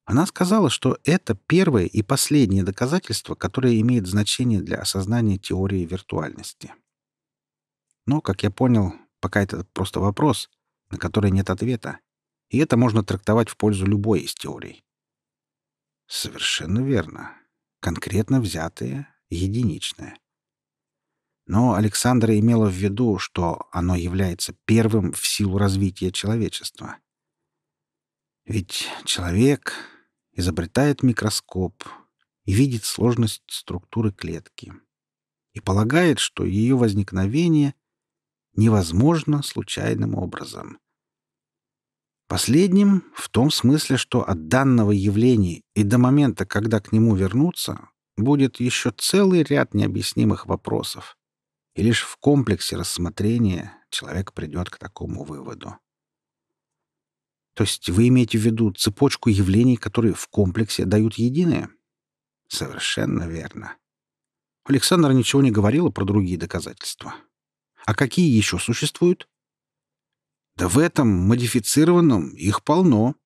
Она сказала, что это первое и последнее доказательство, которое имеет значение для осознания теории виртуальности. Но, как я понял, пока это просто вопрос, на который нет ответа, и это можно трактовать в пользу любой из теорий. Совершенно верно. Конкретно взятое, единичное. Но Александра имела в виду, что оно является первым в силу развития человечества. Ведь человек изобретает микроскоп и видит сложность структуры клетки и полагает, что ее возникновение невозможно случайным образом. Последним в том смысле, что от данного явления и до момента, когда к нему вернуться, будет еще целый ряд необъяснимых вопросов. И лишь в комплексе рассмотрения человек придет к такому выводу. То есть вы имеете в виду цепочку явлений, которые в комплексе дают единое? Совершенно верно. Александра ничего не говорила про другие доказательства. А какие еще существуют? Да в этом модифицированном их полно.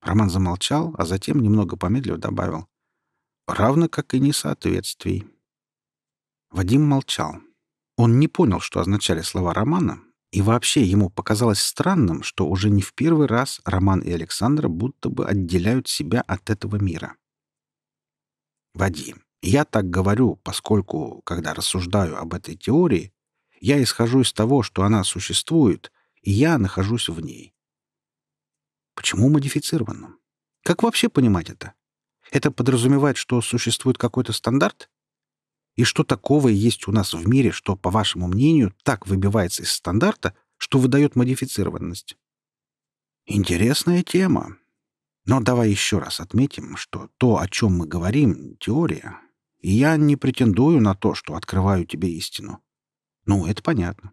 Роман замолчал, а затем, немного помедлив, добавил. Равно как и несоответствий. Вадим молчал. Он не понял, что означали слова Романа, и вообще ему показалось странным, что уже не в первый раз Роман и Александра будто бы отделяют себя от этого мира. «Вадим, я так говорю, поскольку, когда рассуждаю об этой теории, я исхожу из того, что она существует, и я нахожусь в ней. Почему модифицированным? Как вообще понимать это? Это подразумевает, что существует какой-то стандарт? И что такого есть у нас в мире, что, по вашему мнению, так выбивается из стандарта, что выдает модифицированность? Интересная тема. Но давай еще раз отметим, что то, о чем мы говорим, — теория. И я не претендую на то, что открываю тебе истину. Ну, это понятно.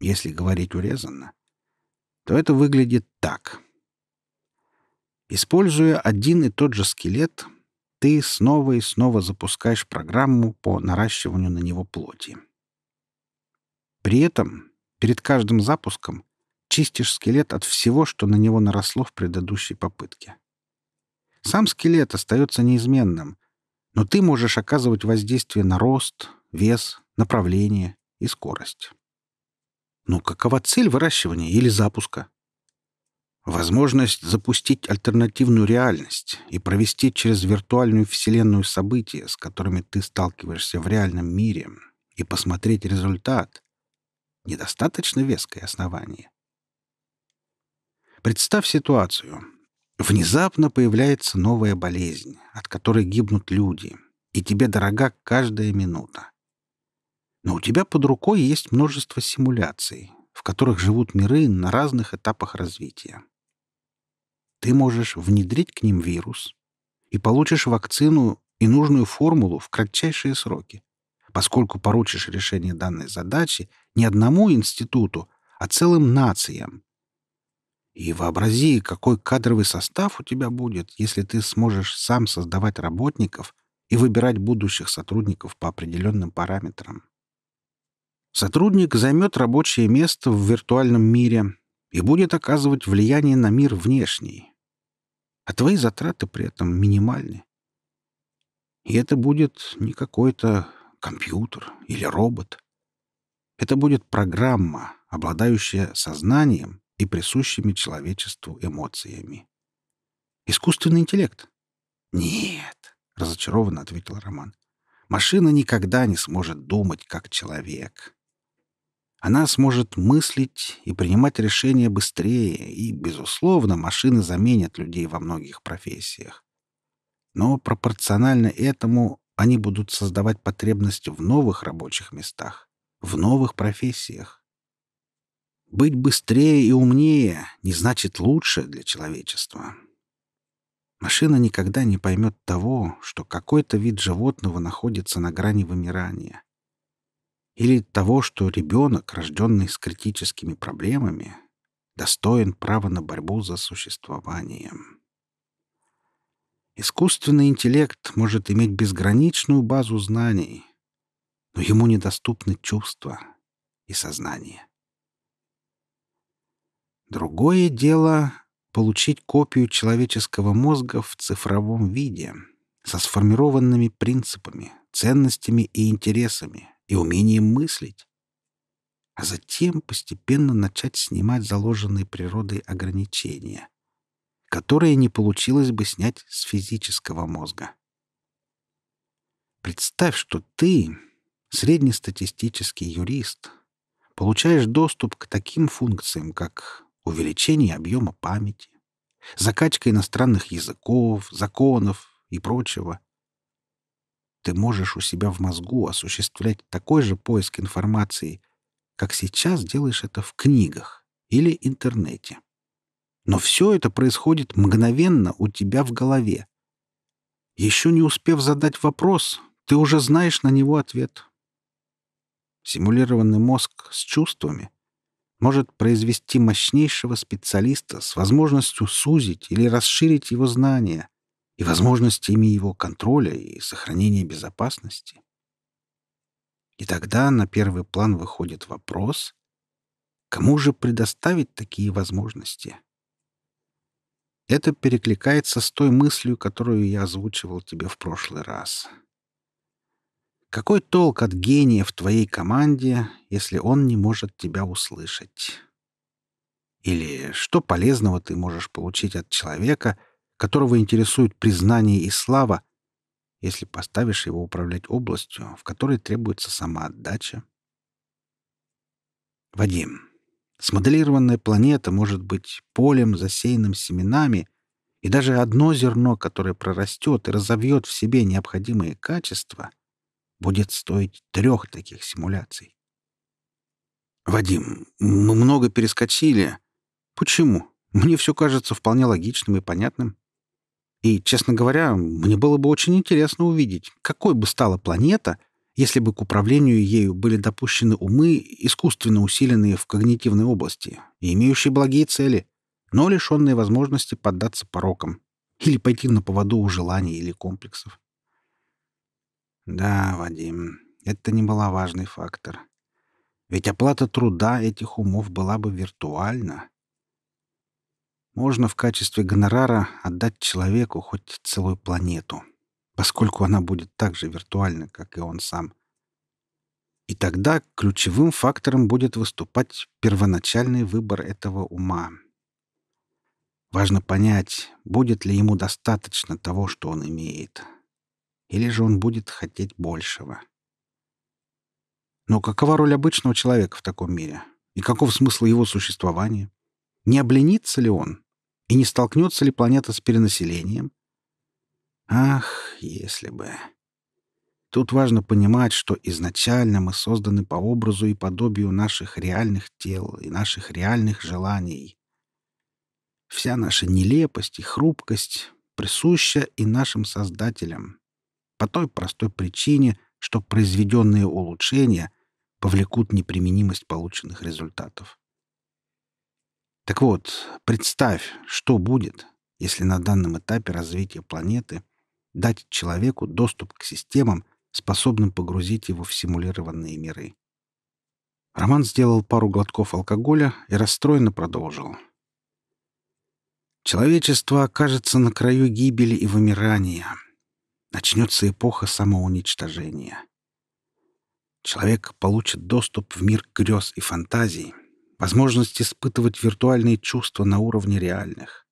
Если говорить урезанно, то это выглядит так. Используя один и тот же скелет, ты снова и снова запускаешь программу по наращиванию на него плоти. При этом перед каждым запуском чистишь скелет от всего, что на него наросло в предыдущей попытке. Сам скелет остается неизменным, но ты можешь оказывать воздействие на рост, вес, направление и скорость. Ну, какова цель выращивания или запуска? Возможность запустить альтернативную реальность и провести через виртуальную вселенную события, с которыми ты сталкиваешься в реальном мире, и посмотреть результат — недостаточно веское основание. Представь ситуацию. Внезапно появляется новая болезнь, от которой гибнут люди, и тебе дорога каждая минута. Но у тебя под рукой есть множество симуляций, в которых живут миры на разных этапах развития. Ты можешь внедрить к ним вирус и получишь вакцину и нужную формулу в кратчайшие сроки, поскольку поручишь решение данной задачи не одному институту, а целым нациям. И вообрази, какой кадровый состав у тебя будет, если ты сможешь сам создавать работников и выбирать будущих сотрудников по определенным параметрам. Сотрудник займет рабочее место в виртуальном мире и будет оказывать влияние на мир внешний, а твои затраты при этом минимальны. И это будет не какой-то компьютер или робот. Это будет программа, обладающая сознанием и присущими человечеству эмоциями. Искусственный интеллект? Нет, разочарованно ответил Роман. Машина никогда не сможет думать как человек. Она сможет мыслить и принимать решения быстрее, и, безусловно, машины заменят людей во многих профессиях. Но пропорционально этому они будут создавать потребность в новых рабочих местах, в новых профессиях. Быть быстрее и умнее не значит лучше для человечества. Машина никогда не поймет того, что какой-то вид животного находится на грани вымирания или того, что ребенок, рожденный с критическими проблемами, достоин права на борьбу за существование. Искусственный интеллект может иметь безграничную базу знаний, но ему недоступны чувства и сознание. Другое дело — получить копию человеческого мозга в цифровом виде, со сформированными принципами, ценностями и интересами, и умением мыслить. А затем постепенно начать снимать заложенные природой ограничения, которые не получилось бы снять с физического мозга. Представь, что ты, среднестатистический юрист, получаешь доступ к таким функциям, как увеличение объема памяти, закачка иностранных языков, законов и прочего. Ты можешь у себя в мозгу осуществлять такой же поиск информации, как сейчас делаешь это в книгах или интернете. Но все это происходит мгновенно у тебя в голове. Еще не успев задать вопрос, ты уже знаешь на него ответ. Симулированный мозг с чувствами может произвести мощнейшего специалиста с возможностью сузить или расширить его знания и возможностями его контроля и сохранения безопасности. И тогда на первый план выходит вопрос, кому же предоставить такие возможности? Это перекликается с той мыслью, которую я озвучивал тебе в прошлый раз — какой толк от гения в твоей команде, если он не может тебя услышать? Или что полезного ты можешь получить от человека, которого интересует признание и слава, если поставишь его управлять областью, в которой требуется самоотдача? Вадим, смоделированная планета может быть полем, засеянным семенами, и даже одно зерно, которое прорастет и разовьет в себе необходимые качества — будет стоить трех таких симуляций. «Вадим, мы много перескочили. Почему? Мне все кажется вполне логичным и понятным. И, честно говоря, мне было бы очень интересно увидеть, какой бы стала планета, если бы к управлению ею были допущены умы, искусственно усиленные в когнитивной области и имеющие благие цели, но лишенные возможности поддаться порокам или пойти на поводу у желаний или комплексов. Да, Вадим, это немаловажный фактор. Ведь оплата труда этих умов была бы виртуальна. Можно в качестве гонорара отдать человеку хоть целую планету, поскольку она будет так же виртуальна, как и он сам. И тогда ключевым фактором будет выступать первоначальный выбор этого ума. Важно понять, будет ли ему достаточно того, что он имеет. Или же он будет хотеть большего? Но какова роль обычного человека в таком мире? И каков смысл его существования? Не обленится ли он? И не столкнется ли планета с перенаселением? Ах, если бы... Тут важно понимать, что изначально мы созданы по образу и подобию наших реальных тел и наших реальных желаний. Вся наша нелепость и хрупкость присуща и нашим создателям по той простой причине, что произведенные улучшения повлекут неприменимость полученных результатов. Так вот, представь, что будет, если на данном этапе развития планеты дать человеку доступ к системам, способным погрузить его в симулированные миры. Роман сделал пару глотков алкоголя и расстроенно продолжил. Человечество окажется на краю гибели и вымирания — Начнется эпоха самоуничтожения. Человек получит доступ в мир грез и фантазий, возможность испытывать виртуальные чувства на уровне реальных.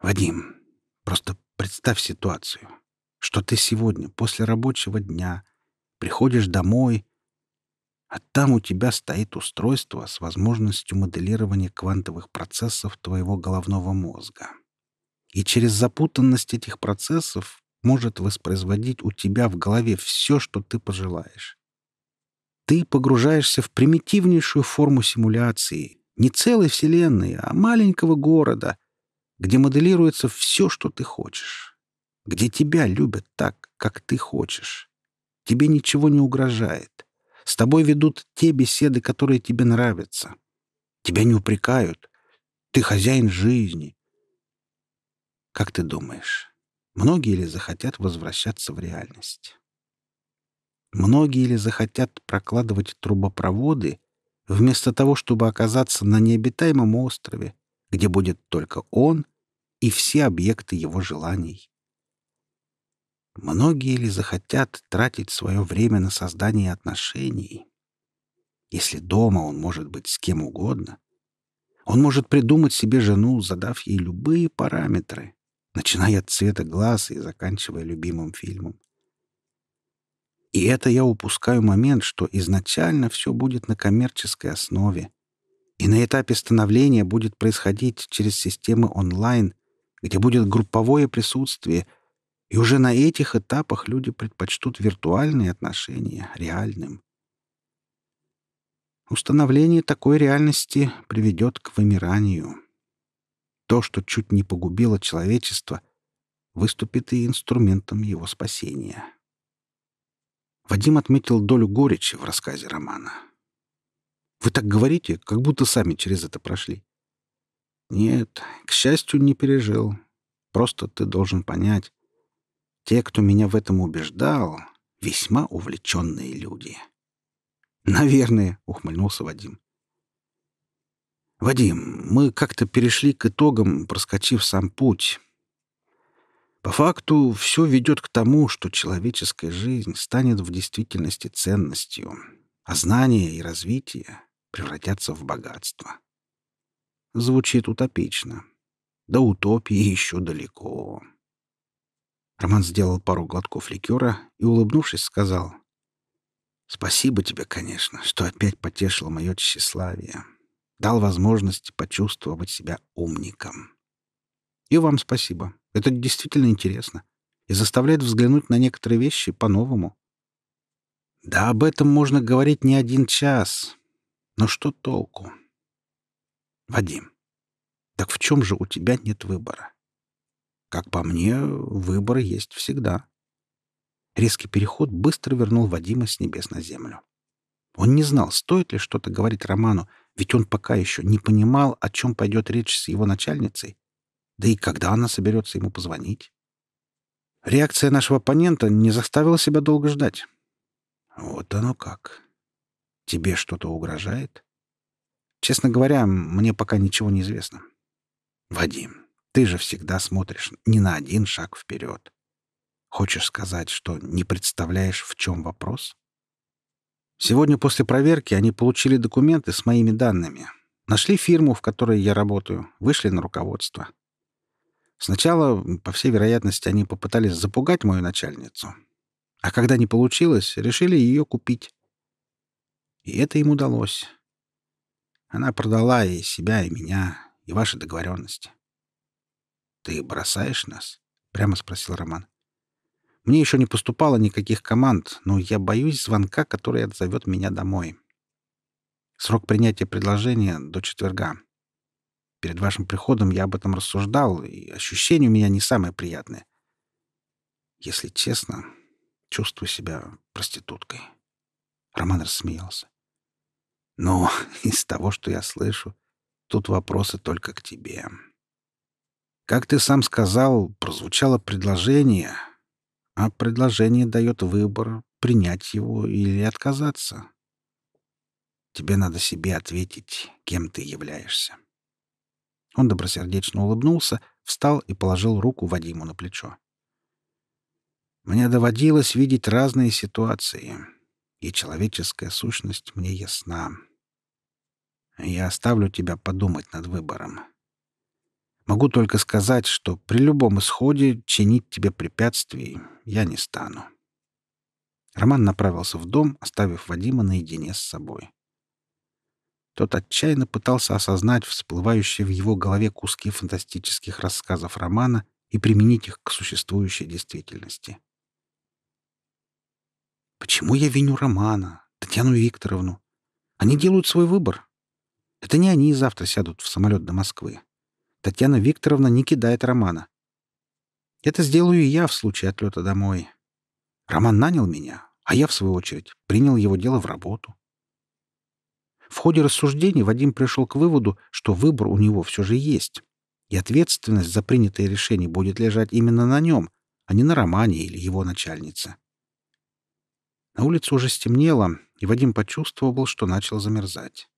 Вадим, просто представь ситуацию, что ты сегодня после рабочего дня приходишь домой, а там у тебя стоит устройство с возможностью моделирования квантовых процессов твоего головного мозга и через запутанность этих процессов может воспроизводить у тебя в голове все, что ты пожелаешь. Ты погружаешься в примитивнейшую форму симуляции, не целой вселенной, а маленького города, где моделируется все, что ты хочешь, где тебя любят так, как ты хочешь. Тебе ничего не угрожает. С тобой ведут те беседы, которые тебе нравятся. Тебя не упрекают. Ты хозяин жизни. Как ты думаешь, многие ли захотят возвращаться в реальность? Многие ли захотят прокладывать трубопроводы вместо того, чтобы оказаться на необитаемом острове, где будет только он и все объекты его желаний. Многие ли захотят тратить свое время на создание отношений? Если дома он может быть с кем угодно, он может придумать себе жену, задав ей любые параметры, начиная от цвета глаз и заканчивая любимым фильмом. И это я упускаю момент, что изначально все будет на коммерческой основе. И на этапе становления будет происходить через системы онлайн, где будет групповое присутствие, и уже на этих этапах люди предпочтут виртуальные отношения реальным. Установление такой реальности приведет к вымиранию. То, что чуть не погубило человечество, выступит и инструментом его спасения. Вадим отметил долю горечи в рассказе романа. «Вы так говорите, как будто сами через это прошли». «Нет, к счастью, не пережил. Просто ты должен понять. Те, кто меня в этом убеждал, весьма увлеченные люди». «Наверное», — ухмыльнулся Вадим. «Вадим, мы как-то перешли к итогам, проскочив сам путь. По факту все ведет к тому, что человеческая жизнь станет в действительности ценностью, а знания и развитие превратятся в богатство. Звучит утопично. До утопии еще далеко. Роман сделал пару глотков ликера и, улыбнувшись, сказал, «Спасибо тебе, конечно, что опять потешил мое тщеславие, дал возможность почувствовать себя умником. И вам спасибо. Это действительно интересно и заставляет взглянуть на некоторые вещи по-новому. Да об этом можно говорить не один час. Но что толку? Вадим, так в чем же у тебя нет выбора? Как по мне, выбор есть всегда. Резкий переход быстро вернул Вадима с небес на землю. Он не знал, стоит ли что-то говорить Роману, ведь он пока еще не понимал, о чем пойдет речь с его начальницей, да и когда она соберется ему позвонить? Реакция нашего оппонента не заставила себя долго ждать. Вот оно как. Тебе что-то угрожает? Честно говоря, мне пока ничего не известно. Вадим, ты же всегда смотришь не на один шаг вперед. Хочешь сказать, что не представляешь, в чем вопрос? Сегодня после проверки они получили документы с моими данными. Нашли фирму, в которой я работаю, вышли на руководство. Сначала, по всей вероятности, они попытались запугать мою начальницу. А когда не получилось, решили ее купить. И это им удалось. Она продала и себя, и меня, и ваши договоренности. «Ты бросаешь нас?» — прямо спросил Роман. «Мне еще не поступало никаких команд, но я боюсь звонка, который отзовет меня домой. Срок принятия предложения до четверга. Перед вашим приходом я об этом рассуждал, и ощущения у меня не самые приятные. Если честно, чувствую себя проституткой. Роман рассмеялся. Но из того, что я слышу, тут вопросы только к тебе. Как ты сам сказал, прозвучало предложение, а предложение дает выбор принять его или отказаться. Тебе надо себе ответить, кем ты являешься. Он добросердечно улыбнулся, встал и положил руку Вадиму на плечо. «Мне доводилось видеть разные ситуации, и человеческая сущность мне ясна. Я оставлю тебя подумать над выбором. Могу только сказать, что при любом исходе чинить тебе препятствий я не стану». Роман направился в дом, оставив Вадима наедине с собой. Тот отчаянно пытался осознать всплывающие в его голове куски фантастических рассказов романа и применить их к существующей действительности. Почему я виню Романа, Татьяну Викторовну? Они делают свой выбор. Это не они завтра сядут в самолет до Москвы. Татьяна Викторовна не кидает Романа. Это сделаю и я в случае отлета домой. Роман нанял меня, а я, в свою очередь, принял его дело в работу. В ходе рассуждений Вадим пришел к выводу, что выбор у него все же есть, и ответственность за принятое решение будет лежать именно на нем, а не на Романе или его начальнице. На улице уже стемнело, и Вадим почувствовал, что начал замерзать.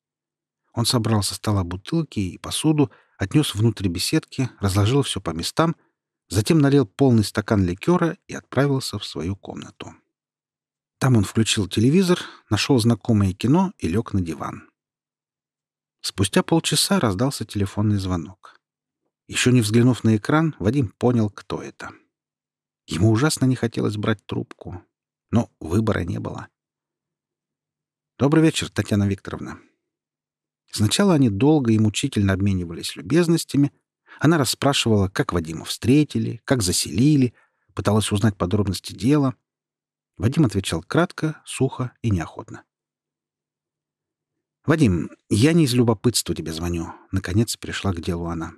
Он собрал со стола бутылки и посуду, отнес внутрь беседки, разложил все по местам, затем налил полный стакан ликера и отправился в свою комнату. Там он включил телевизор, нашел знакомое кино и лег на диван. Спустя полчаса раздался телефонный звонок. Еще не взглянув на экран, Вадим понял, кто это. Ему ужасно не хотелось брать трубку, но выбора не было. «Добрый вечер, Татьяна Викторовна». Сначала они долго и мучительно обменивались любезностями. Она расспрашивала, как Вадима встретили, как заселили, пыталась узнать подробности дела. Вадим отвечал кратко, сухо и неохотно. «Вадим, я не из любопытства тебе звоню», — наконец пришла к делу она.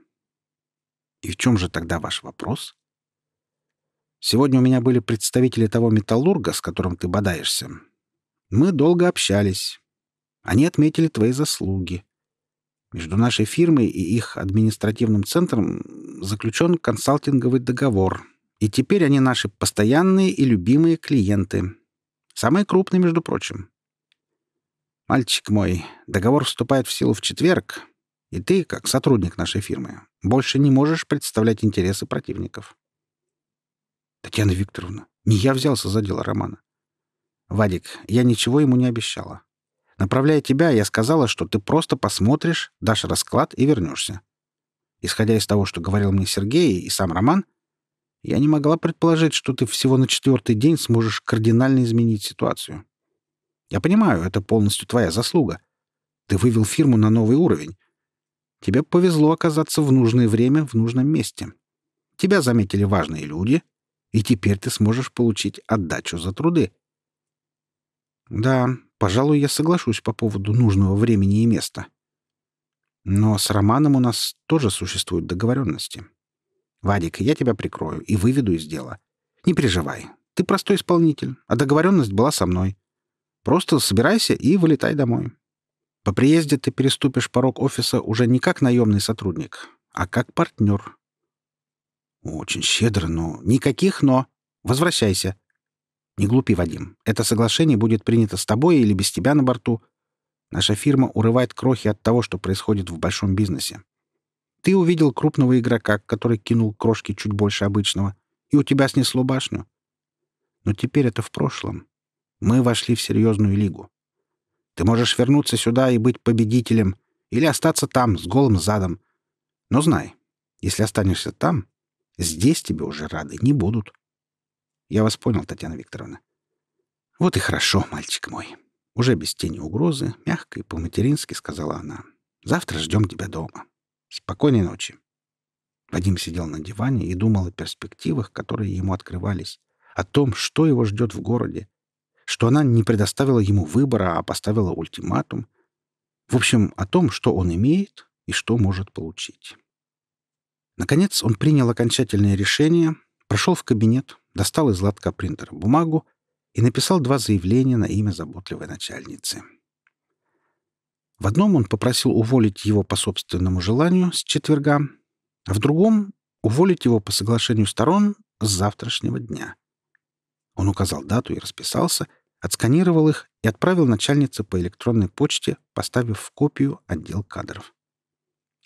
«И в чем же тогда ваш вопрос?» «Сегодня у меня были представители того металлурга, с которым ты бодаешься. Мы долго общались. Они отметили твои заслуги. Между нашей фирмой и их административным центром заключен консалтинговый договор, и теперь они наши постоянные и любимые клиенты. Самые крупные, между прочим. Мальчик мой, договор вступает в силу в четверг, и ты, как сотрудник нашей фирмы, больше не можешь представлять интересы противников. Татьяна Викторовна, не я взялся за дело Романа. Вадик, я ничего ему не обещала. Направляя тебя, я сказала, что ты просто посмотришь, дашь расклад и вернешься. Исходя из того, что говорил мне Сергей и сам Роман, я не могла предположить, что ты всего на четвертый день сможешь кардинально изменить ситуацию. Я понимаю, это полностью твоя заслуга. Ты вывел фирму на новый уровень. Тебе повезло оказаться в нужное время в нужном месте. Тебя заметили важные люди, и теперь ты сможешь получить отдачу за труды. Да, пожалуй, я соглашусь по поводу нужного времени и места. Но с Романом у нас тоже существуют договоренности. Вадик, я тебя прикрою и выведу из дела. Не переживай. Ты простой исполнитель, а договоренность была со мной. Просто собирайся и вылетай домой. По приезде ты переступишь порог офиса уже не как наемный сотрудник, а как партнер. Очень щедро, но... Никаких «но». Возвращайся. Не глупи, Вадим. Это соглашение будет принято с тобой или без тебя на борту. Наша фирма урывает крохи от того, что происходит в большом бизнесе. Ты увидел крупного игрока, который кинул крошки чуть больше обычного, и у тебя снесло башню. Но теперь это в прошлом. Мы вошли в серьезную лигу. Ты можешь вернуться сюда и быть победителем, или остаться там с голым задом. Но знай, если останешься там, здесь тебе уже рады не будут. Я вас понял, Татьяна Викторовна. Вот и хорошо, мальчик мой. Уже без тени угрозы, мягко и по-матерински сказала она. Завтра ждем тебя дома. Спокойной ночи. Вадим сидел на диване и думал о перспективах, которые ему открывались, о том, что его ждет в городе, что она не предоставила ему выбора, а поставила ультиматум. В общем, о том, что он имеет и что может получить. Наконец он принял окончательное решение, прошел в кабинет, достал из лотка принтера бумагу и написал два заявления на имя заботливой начальницы. В одном он попросил уволить его по собственному желанию с четверга, а в другом — уволить его по соглашению сторон с завтрашнего дня. Он указал дату и расписался, отсканировал их и отправил начальнице по электронной почте, поставив в копию отдел кадров.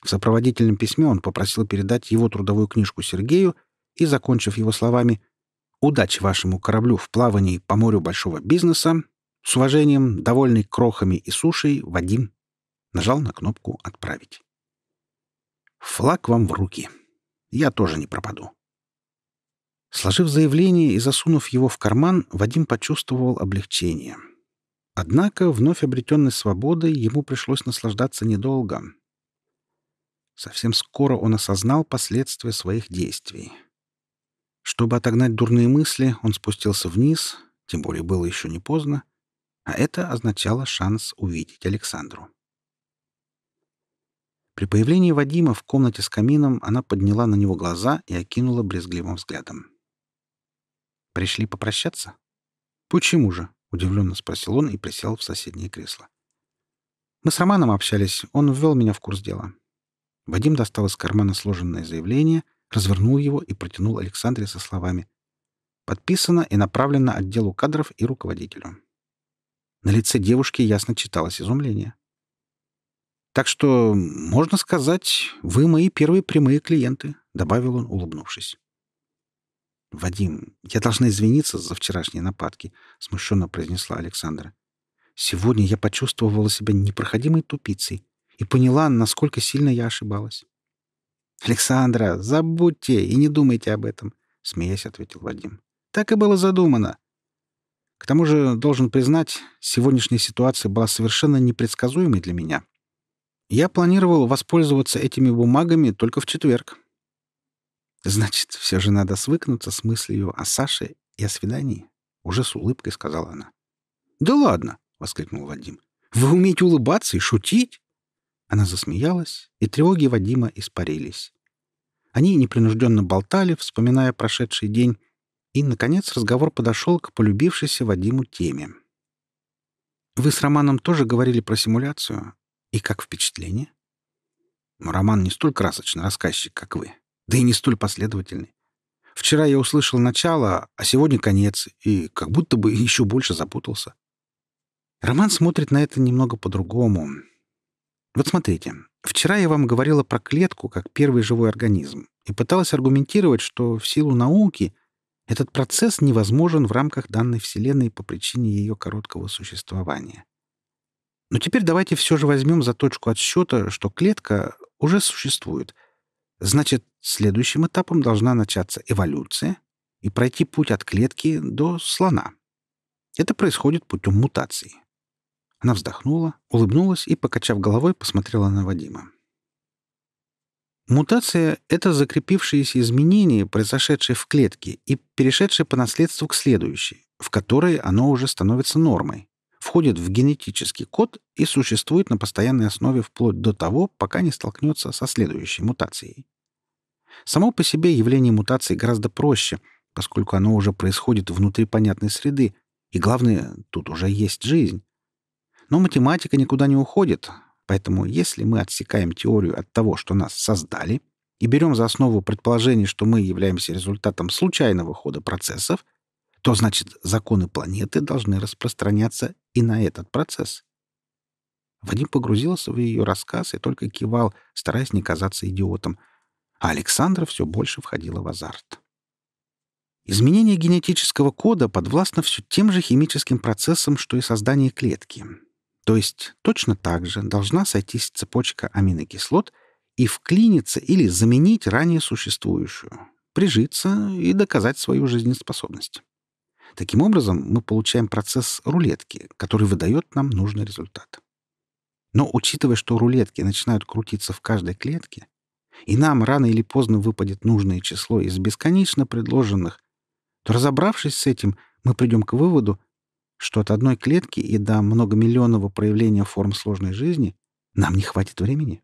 В сопроводительном письме он попросил передать его трудовую книжку Сергею и, закончив его словами Удачи вашему кораблю в плавании по морю большого бизнеса. С уважением, довольный крохами и сушей, Вадим. Нажал на кнопку «Отправить». Флаг вам в руки. Я тоже не пропаду. Сложив заявление и засунув его в карман, Вадим почувствовал облегчение. Однако вновь обретенной свободой ему пришлось наслаждаться недолго. Совсем скоро он осознал последствия своих действий — чтобы отогнать дурные мысли, он спустился вниз, тем более было еще не поздно, а это означало шанс увидеть Александру. При появлении Вадима в комнате с камином она подняла на него глаза и окинула брезгливым взглядом. «Пришли попрощаться?» «Почему же?» — удивленно спросил он и присел в соседнее кресло. «Мы с Романом общались, он ввел меня в курс дела». Вадим достал из кармана сложенное заявление — развернул его и протянул Александре со словами «Подписано и направлено отделу кадров и руководителю». На лице девушки ясно читалось изумление. Так что, можно сказать, вы мои первые прямые клиенты», — добавил он, улыбнувшись. «Вадим, я должна извиниться за вчерашние нападки», — смущенно произнесла Александра. «Сегодня я почувствовала себя непроходимой тупицей и поняла, насколько сильно я ошибалась». «Александра, забудьте и не думайте об этом», — смеясь ответил Вадим. «Так и было задумано. К тому же, должен признать, сегодняшняя ситуация была совершенно непредсказуемой для меня. Я планировал воспользоваться этими бумагами только в четверг. Значит, все же надо свыкнуться с мыслью о Саше и о свидании, уже с улыбкой сказала она. Да ладно, воскликнул Вадим. Вы умеете улыбаться и шутить? Она засмеялась, и тревоги Вадима испарились. Они непринужденно болтали, вспоминая прошедший день, и, наконец, разговор подошел к полюбившейся Вадиму теме. «Вы с Романом тоже говорили про симуляцию. И как впечатление?» «Роман не столь красочный рассказчик, как вы да и не столь последовательный. Вчера я услышал начало, а сегодня конец, и как будто бы еще больше запутался. Роман смотрит на это немного по-другому. Вот смотрите, вчера я вам говорила про клетку как первый живой организм и пыталась аргументировать, что в силу науки этот процесс невозможен в рамках данной Вселенной по причине ее короткого существования. Но теперь давайте все же возьмем за точку отсчета, что клетка уже существует — Значит, следующим этапом должна начаться эволюция и пройти путь от клетки до слона. Это происходит путем мутации. Она вздохнула, улыбнулась и, покачав головой, посмотрела на Вадима. Мутация — это закрепившиеся изменения, произошедшие в клетке и перешедшие по наследству к следующей, в которой оно уже становится нормой, входит в генетический код и существует на постоянной основе вплоть до того, пока не столкнется со следующей мутацией. Само по себе явление мутации гораздо проще, поскольку оно уже происходит внутри понятной среды, и главное, тут уже есть жизнь. Но математика никуда не уходит, поэтому если мы отсекаем теорию от того, что нас создали, и берем за основу предположение, что мы являемся результатом случайного хода процессов, то значит законы планеты должны распространяться и на этот процесс. Вадим погрузился в ее рассказ и только кивал, стараясь не казаться идиотом — а Александра все больше входила в азарт. Изменение генетического кода подвластно все тем же химическим процессам, что и создание клетки. То есть точно так же должна сойтись цепочка аминокислот и вклиниться или заменить ранее существующую, прижиться и доказать свою жизнеспособность. Таким образом, мы получаем процесс рулетки, который выдает нам нужный результат. Но учитывая, что рулетки начинают крутиться в каждой клетке, и нам рано или поздно выпадет нужное число из бесконечно предложенных, то, разобравшись с этим, мы придем к выводу, что от одной клетки и до многомиллионного проявления форм сложной жизни нам не хватит времени.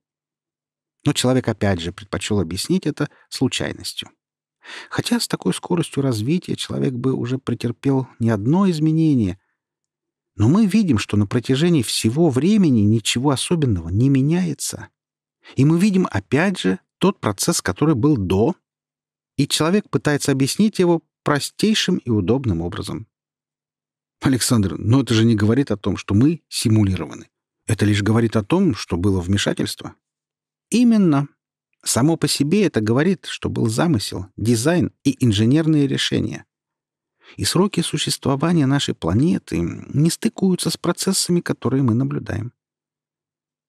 Но человек опять же предпочел объяснить это случайностью. Хотя с такой скоростью развития человек бы уже претерпел не одно изменение, но мы видим, что на протяжении всего времени ничего особенного не меняется. И мы видим опять же тот процесс, который был до, и человек пытается объяснить его простейшим и удобным образом. Александр, но это же не говорит о том, что мы симулированы. Это лишь говорит о том, что было вмешательство. Именно. Само по себе это говорит, что был замысел, дизайн и инженерные решения. И сроки существования нашей планеты не стыкуются с процессами, которые мы наблюдаем.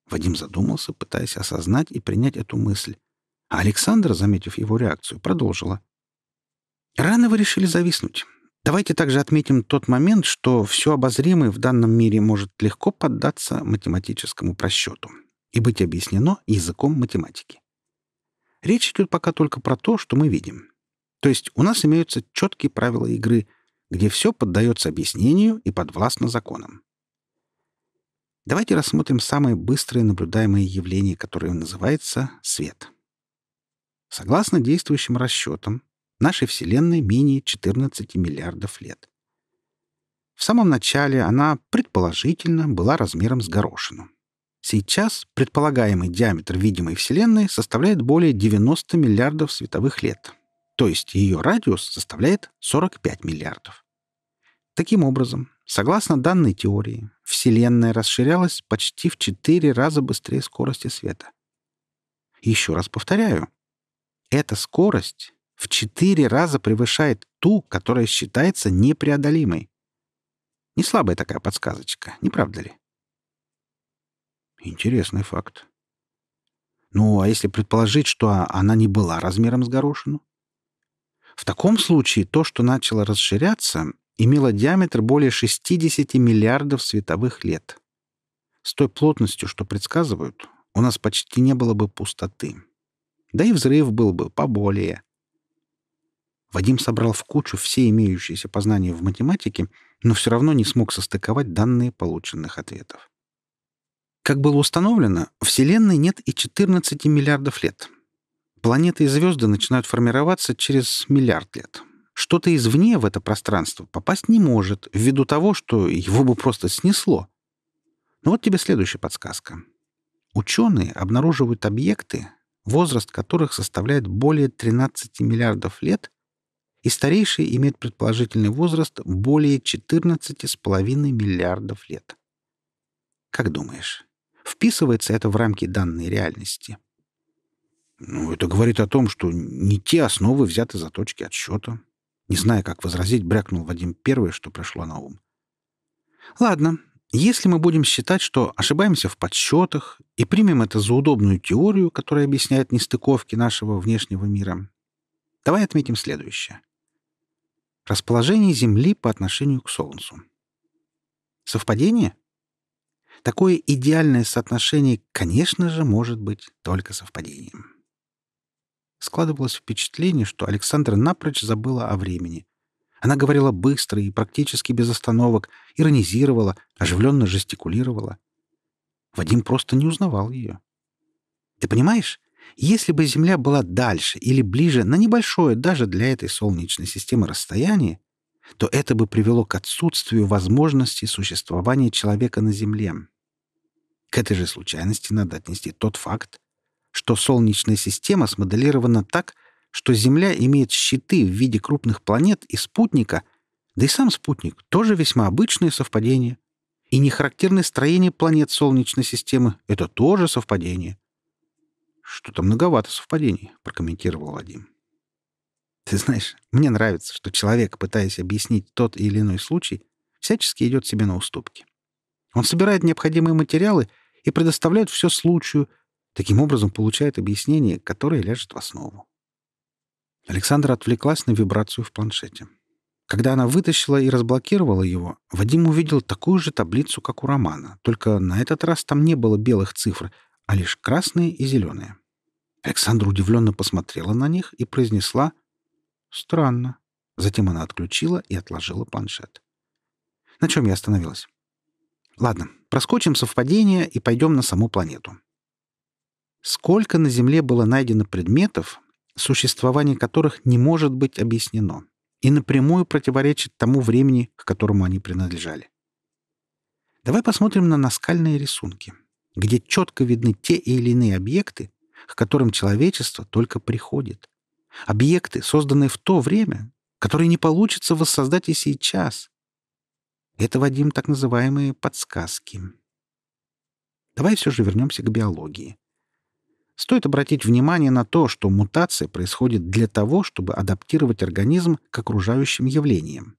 Вадим задумался, пытаясь осознать и принять эту мысль. А Александра, заметив его реакцию, продолжила. «Рано вы решили зависнуть. Давайте также отметим тот момент, что все обозримое в данном мире может легко поддаться математическому просчету и быть объяснено языком математики. Речь идет пока только про то, что мы видим. То есть у нас имеются четкие правила игры, где все поддается объяснению и подвластно законам. Давайте рассмотрим самое быстрое наблюдаемое явление, которое называется свет. Согласно действующим расчетам, нашей Вселенной менее 14 миллиардов лет. В самом начале она, предположительно, была размером с горошину. Сейчас предполагаемый диаметр видимой Вселенной составляет более 90 миллиардов световых лет, то есть ее радиус составляет 45 миллиардов. Таким образом, согласно данной теории, Вселенная расширялась почти в четыре раза быстрее скорости света. Еще раз повторяю. Эта скорость в четыре раза превышает ту, которая считается непреодолимой. Не слабая такая подсказочка, не правда ли? Интересный факт. Ну, а если предположить, что она не была размером с горошину? В таком случае то, что начало расширяться, имело диаметр более 60 миллиардов световых лет. С той плотностью, что предсказывают, у нас почти не было бы пустоты. Да и взрыв был бы поболее. Вадим собрал в кучу все имеющиеся познания в математике, но все равно не смог состыковать данные полученных ответов. Как было установлено, Вселенной нет и 14 миллиардов лет. Планеты и звезды начинают формироваться через миллиард лет. Что-то извне в это пространство попасть не может, ввиду того, что его бы просто снесло. Ну вот тебе следующая подсказка. Ученые обнаруживают объекты, возраст которых составляет более 13 миллиардов лет, и старейший имеет предположительный возраст более 14,5 миллиардов лет. Как думаешь, вписывается это в рамки данной реальности? Ну, это говорит о том, что не те основы взяты за точки отсчета. Не зная, как возразить, брякнул Вадим первое, что пришло на ум. Ладно, если мы будем считать, что ошибаемся в подсчетах и примем это за удобную теорию, которая объясняет нестыковки нашего внешнего мира, давай отметим следующее. Расположение Земли по отношению к Солнцу. Совпадение? Такое идеальное соотношение, конечно же, может быть только совпадением. Складывалось впечатление, что Александра напрочь забыла о времени. Она говорила быстро и практически без остановок, иронизировала, оживленно жестикулировала. Вадим просто не узнавал ее. «Ты понимаешь, если бы Земля была дальше или ближе на небольшое даже для этой Солнечной системы расстояние, то это бы привело к отсутствию возможности существования человека на Земле. К этой же случайности надо отнести тот факт, что Солнечная система смоделирована так, что Земля имеет щиты в виде крупных планет и спутника, да и сам спутник — тоже весьма обычное совпадение. И нехарактерное строение планет Солнечной системы — это тоже совпадение. «Что-то многовато совпадений», — прокомментировал Вадим. «Ты знаешь, мне нравится, что человек, пытаясь объяснить тот или иной случай, всячески идет себе на уступки. Он собирает необходимые материалы и предоставляет все случаю, Таким образом, получает объяснение, которое ляжет в основу. Александра отвлеклась на вибрацию в планшете. Когда она вытащила и разблокировала его, Вадим увидел такую же таблицу, как у Романа, только на этот раз там не было белых цифр, а лишь красные и зеленые. Александра удивленно посмотрела на них и произнесла «Странно». Затем она отключила и отложила планшет. На чем я остановилась? Ладно, проскочим совпадение и пойдем на саму планету. Сколько на Земле было найдено предметов, существование которых не может быть объяснено и напрямую противоречит тому времени, к которому они принадлежали. Давай посмотрим на наскальные рисунки, где четко видны те или иные объекты, к которым человечество только приходит. Объекты, созданные в то время, которые не получится воссоздать и сейчас. Это, Вадим, так называемые подсказки. Давай все же вернемся к биологии. Стоит обратить внимание на то, что мутация происходит для того, чтобы адаптировать организм к окружающим явлениям.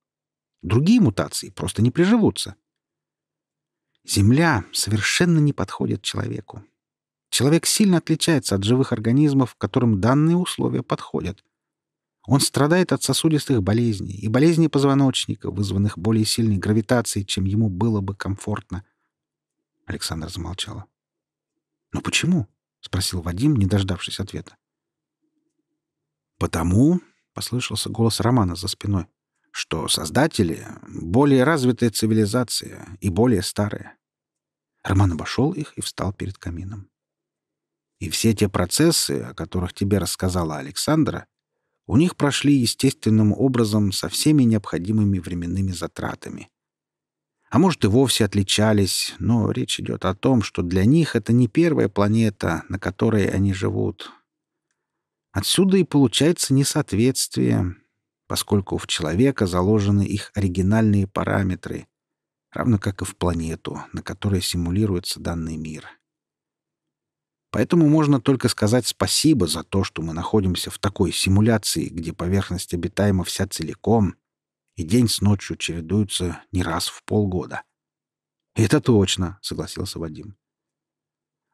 Другие мутации просто не приживутся. Земля совершенно не подходит человеку. Человек сильно отличается от живых организмов, которым данные условия подходят. Он страдает от сосудистых болезней и болезней позвоночника, вызванных более сильной гравитацией, чем ему было бы комфортно. Александр замолчала. «Но почему?» — спросил Вадим, не дождавшись ответа. «Потому», — послышался голос Романа за спиной, — «что создатели — более развитая цивилизация и более старая». Роман обошел их и встал перед камином. «И все те процессы, о которых тебе рассказала Александра, у них прошли естественным образом со всеми необходимыми временными затратами а может и вовсе отличались, но речь идет о том, что для них это не первая планета, на которой они живут. Отсюда и получается несоответствие, поскольку в человека заложены их оригинальные параметры. равно как и в планету, на которой симулируется данный мир. Поэтому можно только сказать спасибо за то, что мы находимся в такой симуляции, где поверхность обитаема вся целиком, и день с ночью чередуются не раз в полгода. «Это точно», — согласился Вадим.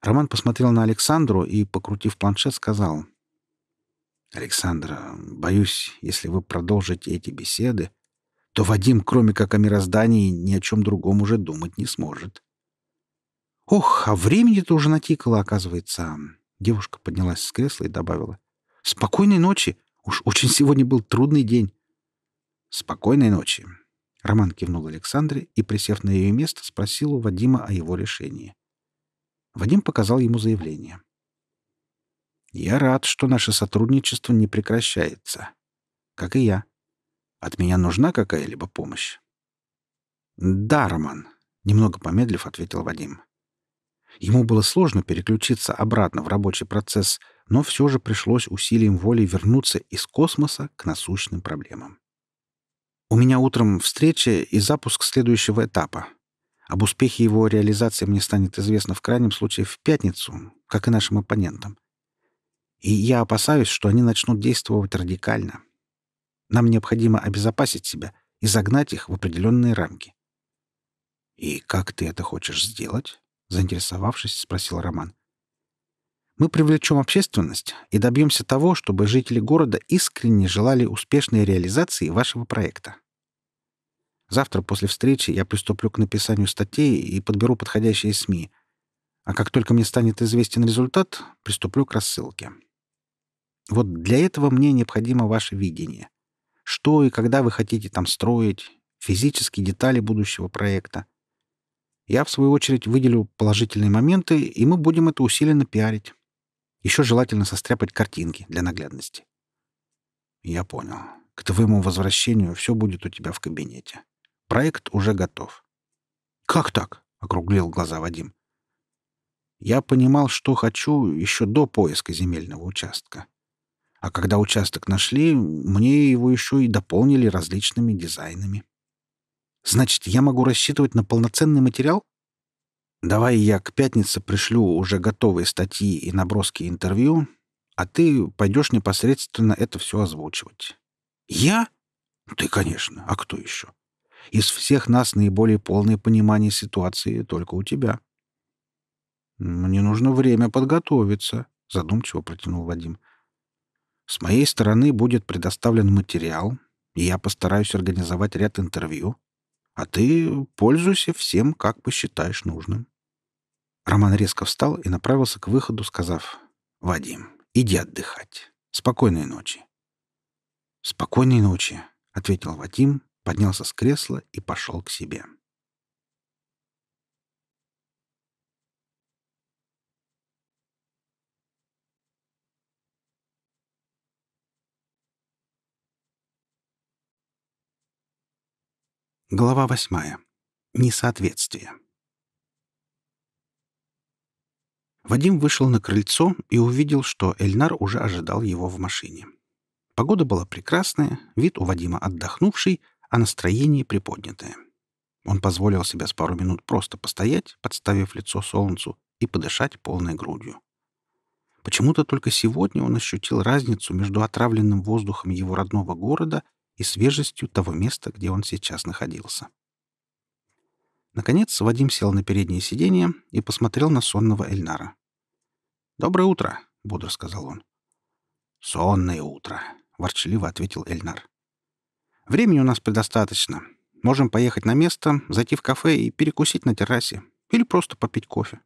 Роман посмотрел на Александру и, покрутив планшет, сказал. «Александр, боюсь, если вы продолжите эти беседы, то Вадим, кроме как о мироздании, ни о чем другом уже думать не сможет». «Ох, а времени-то уже натикало, оказывается». Девушка поднялась с кресла и добавила. «Спокойной ночи. Уж очень сегодня был трудный день». «Спокойной ночи». Роман кивнул Александре и, присев на ее место, спросил у Вадима о его решении. Вадим показал ему заявление. «Я рад, что наше сотрудничество не прекращается. Как и я. От меня нужна какая-либо помощь?» «Да, Роман», — немного помедлив, ответил Вадим. Ему было сложно переключиться обратно в рабочий процесс, но все же пришлось усилием воли вернуться из космоса к насущным проблемам. «У меня утром встреча и запуск следующего этапа. Об успехе его реализации мне станет известно в крайнем случае в пятницу, как и нашим оппонентам. И я опасаюсь, что они начнут действовать радикально. Нам необходимо обезопасить себя и загнать их в определенные рамки. «И как ты это хочешь сделать?» — заинтересовавшись, спросил Роман. «Мы привлечем общественность и добьемся того, чтобы жители города искренне желали успешной реализации вашего проекта. Завтра после встречи я приступлю к написанию статей и подберу подходящие СМИ. А как только мне станет известен результат, приступлю к рассылке. Вот для этого мне необходимо ваше видение. Что и когда вы хотите там строить, физические детали будущего проекта. Я, в свою очередь, выделю положительные моменты, и мы будем это усиленно пиарить. Еще желательно состряпать картинки для наглядности. Я понял. К твоему возвращению все будет у тебя в кабинете. Проект уже готов. «Как так?» — округлил глаза Вадим. «Я понимал, что хочу еще до поиска земельного участка. А когда участок нашли, мне его еще и дополнили различными дизайнами. Значит, я могу рассчитывать на полноценный материал? Давай я к пятнице пришлю уже готовые статьи и наброски интервью, а ты пойдешь непосредственно это все озвучивать. Я? Ты, конечно. А кто еще? Из всех нас наиболее полное понимание ситуации только у тебя. Мне нужно время подготовиться, задумчиво протянул Вадим. С моей стороны будет предоставлен материал, и я постараюсь организовать ряд интервью. А ты пользуйся всем, как посчитаешь нужным. Роман резко встал и направился к выходу, сказав, «Вадим, иди отдыхать. Спокойной ночи». «Спокойной ночи», — ответил Вадим поднялся с кресла и пошел к себе. Глава восьмая. Несоответствие. Вадим вышел на крыльцо и увидел, что Эльнар уже ожидал его в машине. Погода была прекрасная, вид у Вадима отдохнувший, а настроение приподнятое. Он позволил себе с пару минут просто постоять, подставив лицо солнцу, и подышать полной грудью. Почему-то только сегодня он ощутил разницу между отравленным воздухом его родного города и свежестью того места, где он сейчас находился. Наконец Вадим сел на переднее сиденье и посмотрел на сонного Эльнара. «Доброе утро», — бодро сказал он. «Сонное утро», — ворчливо ответил Эльнар. Времени у нас предостаточно. Можем поехать на место, зайти в кафе и перекусить на террасе. Или просто попить кофе.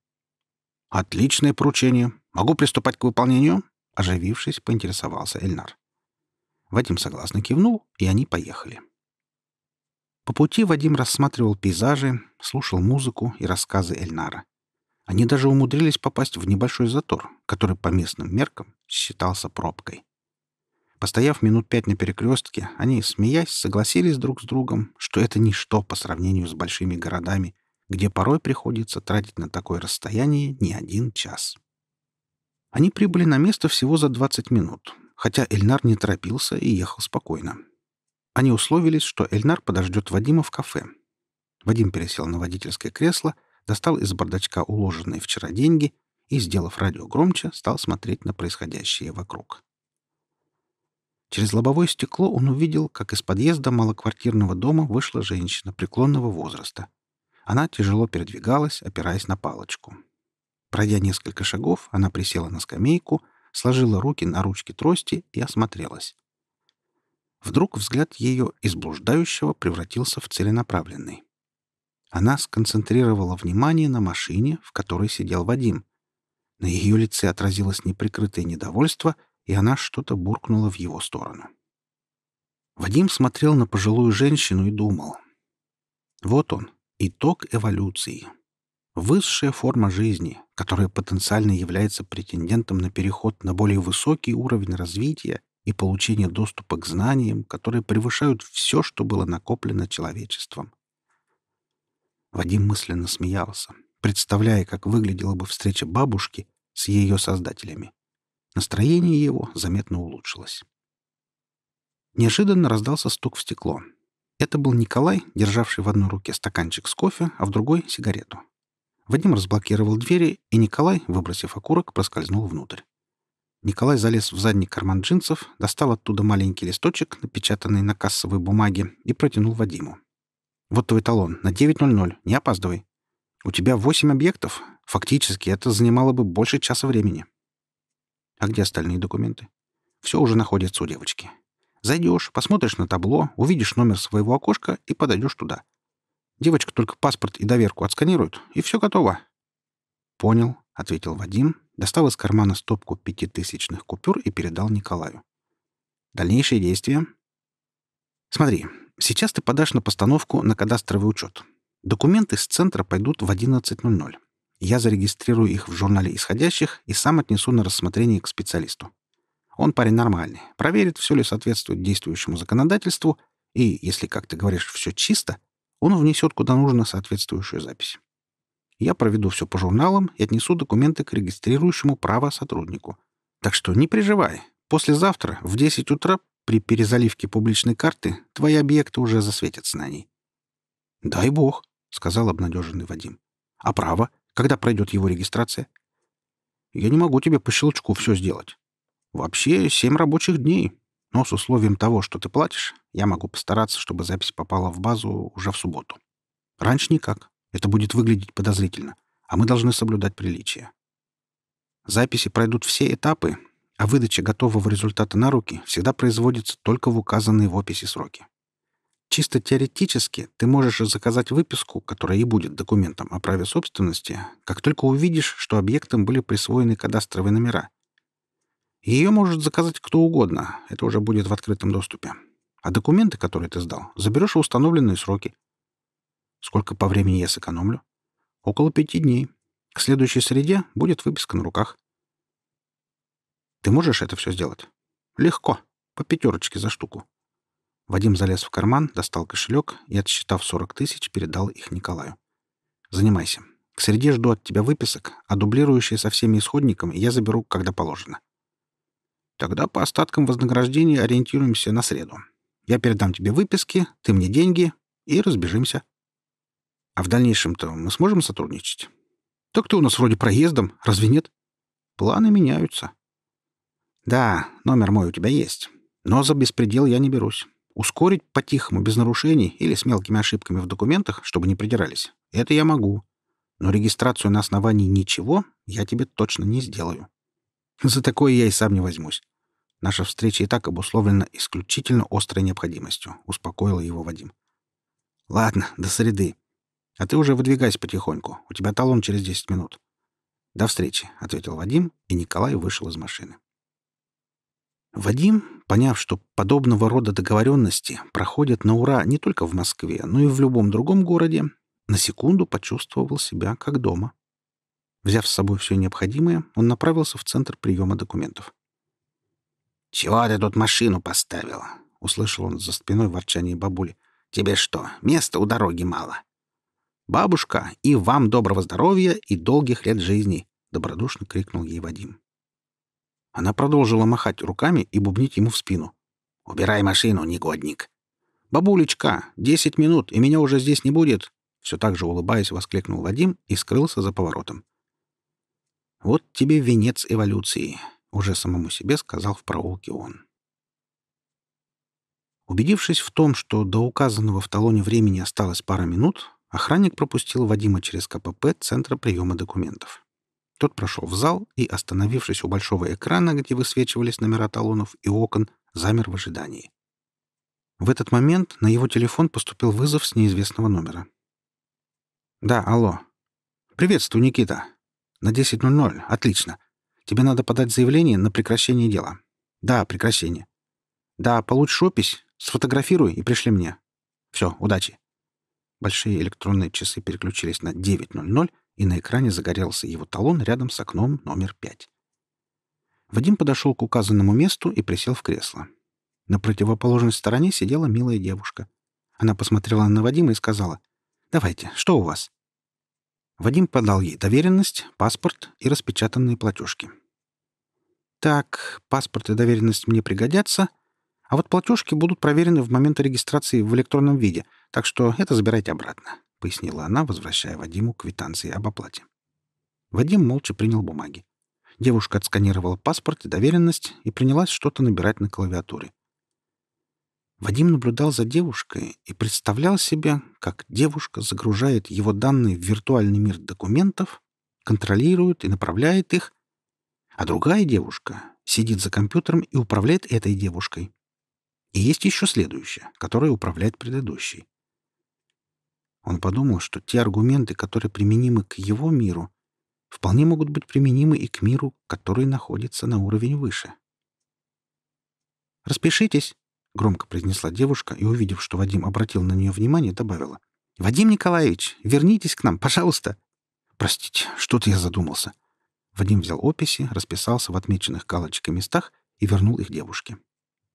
Отличное поручение. Могу приступать к выполнению? Оживившись, поинтересовался Эльнар. Вадим согласно кивнул, и они поехали. По пути Вадим рассматривал пейзажи, слушал музыку и рассказы Эльнара. Они даже умудрились попасть в небольшой затор, который по местным меркам считался пробкой. Постояв минут пять на перекрестке, они, смеясь, согласились друг с другом, что это ничто по сравнению с большими городами, где порой приходится тратить на такое расстояние не один час. Они прибыли на место всего за 20 минут, хотя Эльнар не торопился и ехал спокойно. Они условились, что Эльнар подождет Вадима в кафе. Вадим пересел на водительское кресло, достал из бардачка уложенные вчера деньги и, сделав радио громче, стал смотреть на происходящее вокруг. Через лобовое стекло он увидел, как из подъезда малоквартирного дома вышла женщина преклонного возраста. Она тяжело передвигалась, опираясь на палочку. Пройдя несколько шагов, она присела на скамейку, сложила руки на ручки трости и осмотрелась. Вдруг взгляд ее из блуждающего превратился в целенаправленный. Она сконцентрировала внимание на машине, в которой сидел Вадим. На ее лице отразилось неприкрытое недовольство, и она что-то буркнула в его сторону. Вадим смотрел на пожилую женщину и думал. Вот он, итог эволюции. Высшая форма жизни, которая потенциально является претендентом на переход на более высокий уровень развития и получение доступа к знаниям, которые превышают все, что было накоплено человечеством. Вадим мысленно смеялся, представляя, как выглядела бы встреча бабушки с ее создателями. Настроение его заметно улучшилось. Неожиданно раздался стук в стекло. Это был Николай, державший в одной руке стаканчик с кофе, а в другой — сигарету. Вадим разблокировал двери, и Николай, выбросив окурок, проскользнул внутрь. Николай залез в задний карман джинсов, достал оттуда маленький листочек, напечатанный на кассовой бумаге, и протянул Вадиму. Вот твой талон на 9.00. Не опаздывай. У тебя восемь объектов. Фактически это занимало бы больше часа времени. А где остальные документы? Все уже находится у девочки. Зайдешь, посмотришь на табло, увидишь номер своего окошка и подойдешь туда. Девочка только паспорт и доверку отсканирует, и все готово. Понял, ответил Вадим, достал из кармана стопку пятитысячных купюр и передал Николаю. Дальнейшие действия. Смотри, Сейчас ты подашь на постановку на кадастровый учет. Документы с центра пойдут в 11.00. Я зарегистрирую их в журнале исходящих и сам отнесу на рассмотрение к специалисту. Он парень нормальный, проверит, все ли соответствует действующему законодательству, и, если, как ты говоришь, все чисто, он внесет куда нужно соответствующую запись. Я проведу все по журналам и отнесу документы к регистрирующему право сотруднику. Так что не переживай. Послезавтра в 10 утра при перезаливке публичной карты твои объекты уже засветятся на ней. «Дай бог», — сказал обнадеженный Вадим. «А право? Когда пройдет его регистрация?» «Я не могу тебе по щелчку все сделать. Вообще семь рабочих дней, но с условием того, что ты платишь, я могу постараться, чтобы запись попала в базу уже в субботу. Раньше никак. Это будет выглядеть подозрительно, а мы должны соблюдать приличие. Записи пройдут все этапы, а выдача готового результата на руки всегда производится только в указанные в описи сроки. Чисто теоретически ты можешь заказать выписку, которая и будет документом о праве собственности, как только увидишь, что объектам были присвоены кадастровые номера. Ее может заказать кто угодно, это уже будет в открытом доступе. А документы, которые ты сдал, заберешь в установленные сроки. Сколько по времени я сэкономлю? Около пяти дней. К следующей среде будет выписка на руках. Ты можешь это все сделать? Легко. По пятерочке за штуку. Вадим залез в карман, достал кошелек и, отсчитав 40 тысяч, передал их Николаю. Занимайся. К среде жду от тебя выписок, а дублирующие со всеми исходниками я заберу, когда положено. Тогда по остаткам вознаграждения ориентируемся на среду. Я передам тебе выписки, ты мне деньги и разбежимся. А в дальнейшем-то мы сможем сотрудничать? Так ты у нас вроде проездом, разве нет? Планы меняются. Да, номер мой у тебя есть. Но за беспредел я не берусь. Ускорить по-тихому, без нарушений или с мелкими ошибками в документах, чтобы не придирались, это я могу. Но регистрацию на основании ничего я тебе точно не сделаю. За такое я и сам не возьмусь. Наша встреча и так обусловлена исключительно острой необходимостью, успокоил его Вадим. Ладно, до среды. А ты уже выдвигайся потихоньку. У тебя талон через 10 минут. До встречи, ответил Вадим, и Николай вышел из машины. Вадим, поняв, что подобного рода договоренности проходят на ура не только в Москве, но и в любом другом городе, на секунду почувствовал себя как дома. Взяв с собой все необходимое, он направился в центр приема документов. «Чего ты тут машину поставил?» — услышал он за спиной ворчание бабули. «Тебе что, места у дороги мало?» «Бабушка, и вам доброго здоровья и долгих лет жизни!» — добродушно крикнул ей Вадим. Она продолжила махать руками и бубнить ему в спину. «Убирай машину, негодник!» «Бабулечка, десять минут, и меня уже здесь не будет. Все так же улыбаясь, воскликнул Вадим и скрылся за поворотом. «Вот тебе венец эволюции», — уже самому себе сказал в проулке он. Убедившись в том, что до указанного в талоне времени осталось пара минут, охранник пропустил Вадима через КПП Центра приема документов. Тот прошел в зал и, остановившись у большого экрана, где высвечивались номера талонов и окон, замер в ожидании. В этот момент на его телефон поступил вызов с неизвестного номера. «Да, алло. Приветствую, Никита. На 10.00. Отлично. Тебе надо подать заявление на прекращение дела. Да, прекращение. Да, получишь опись, сфотографируй и пришли мне. Все, удачи». Большие электронные часы переключились на 9.00, и на экране загорелся его талон рядом с окном номер 5. Вадим подошел к указанному месту и присел в кресло. На противоположной стороне сидела милая девушка. Она посмотрела на Вадима и сказала, «Давайте, что у вас?» Вадим подал ей доверенность, паспорт и распечатанные платежки. «Так, паспорт и доверенность мне пригодятся, а вот платежки будут проверены в момент регистрации в электронном виде, так что это забирайте обратно. — пояснила она, возвращая Вадиму квитанции об оплате. Вадим молча принял бумаги. Девушка отсканировала паспорт и доверенность и принялась что-то набирать на клавиатуре. Вадим наблюдал за девушкой и представлял себе, как девушка загружает его данные в виртуальный мир документов, контролирует и направляет их, а другая девушка сидит за компьютером и управляет этой девушкой. И есть еще следующая, которая управляет предыдущей. Он подумал, что те аргументы, которые применимы к его миру, вполне могут быть применимы и к миру, который находится на уровень выше. «Распишитесь», — громко произнесла девушка и, увидев, что Вадим обратил на нее внимание, добавила. «Вадим Николаевич, вернитесь к нам, пожалуйста!» «Простите, что-то я задумался». Вадим взял описи, расписался в отмеченных галочкой местах и вернул их девушке.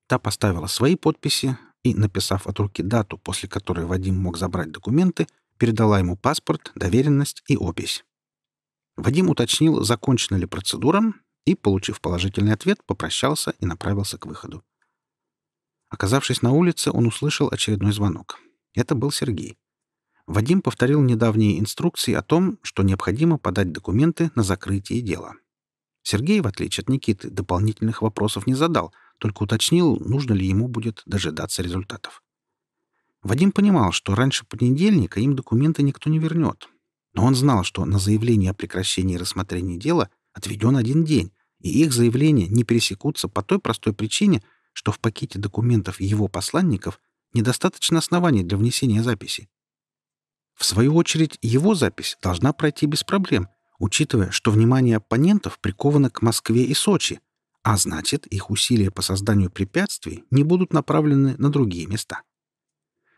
Та поставила свои подписи, и, написав от руки дату, после которой Вадим мог забрать документы, передала ему паспорт, доверенность и опись. Вадим уточнил, закончена ли процедура, и, получив положительный ответ, попрощался и направился к выходу. Оказавшись на улице, он услышал очередной звонок. Это был Сергей. Вадим повторил недавние инструкции о том, что необходимо подать документы на закрытие дела. Сергей, в отличие от Никиты, дополнительных вопросов не задал — только уточнил, нужно ли ему будет дожидаться результатов. Вадим понимал, что раньше понедельника им документы никто не вернет. Но он знал, что на заявление о прекращении рассмотрения дела отведен один день, и их заявления не пересекутся по той простой причине, что в пакете документов его посланников недостаточно оснований для внесения записи. В свою очередь, его запись должна пройти без проблем, учитывая, что внимание оппонентов приковано к Москве и Сочи, а значит, их усилия по созданию препятствий не будут направлены на другие места.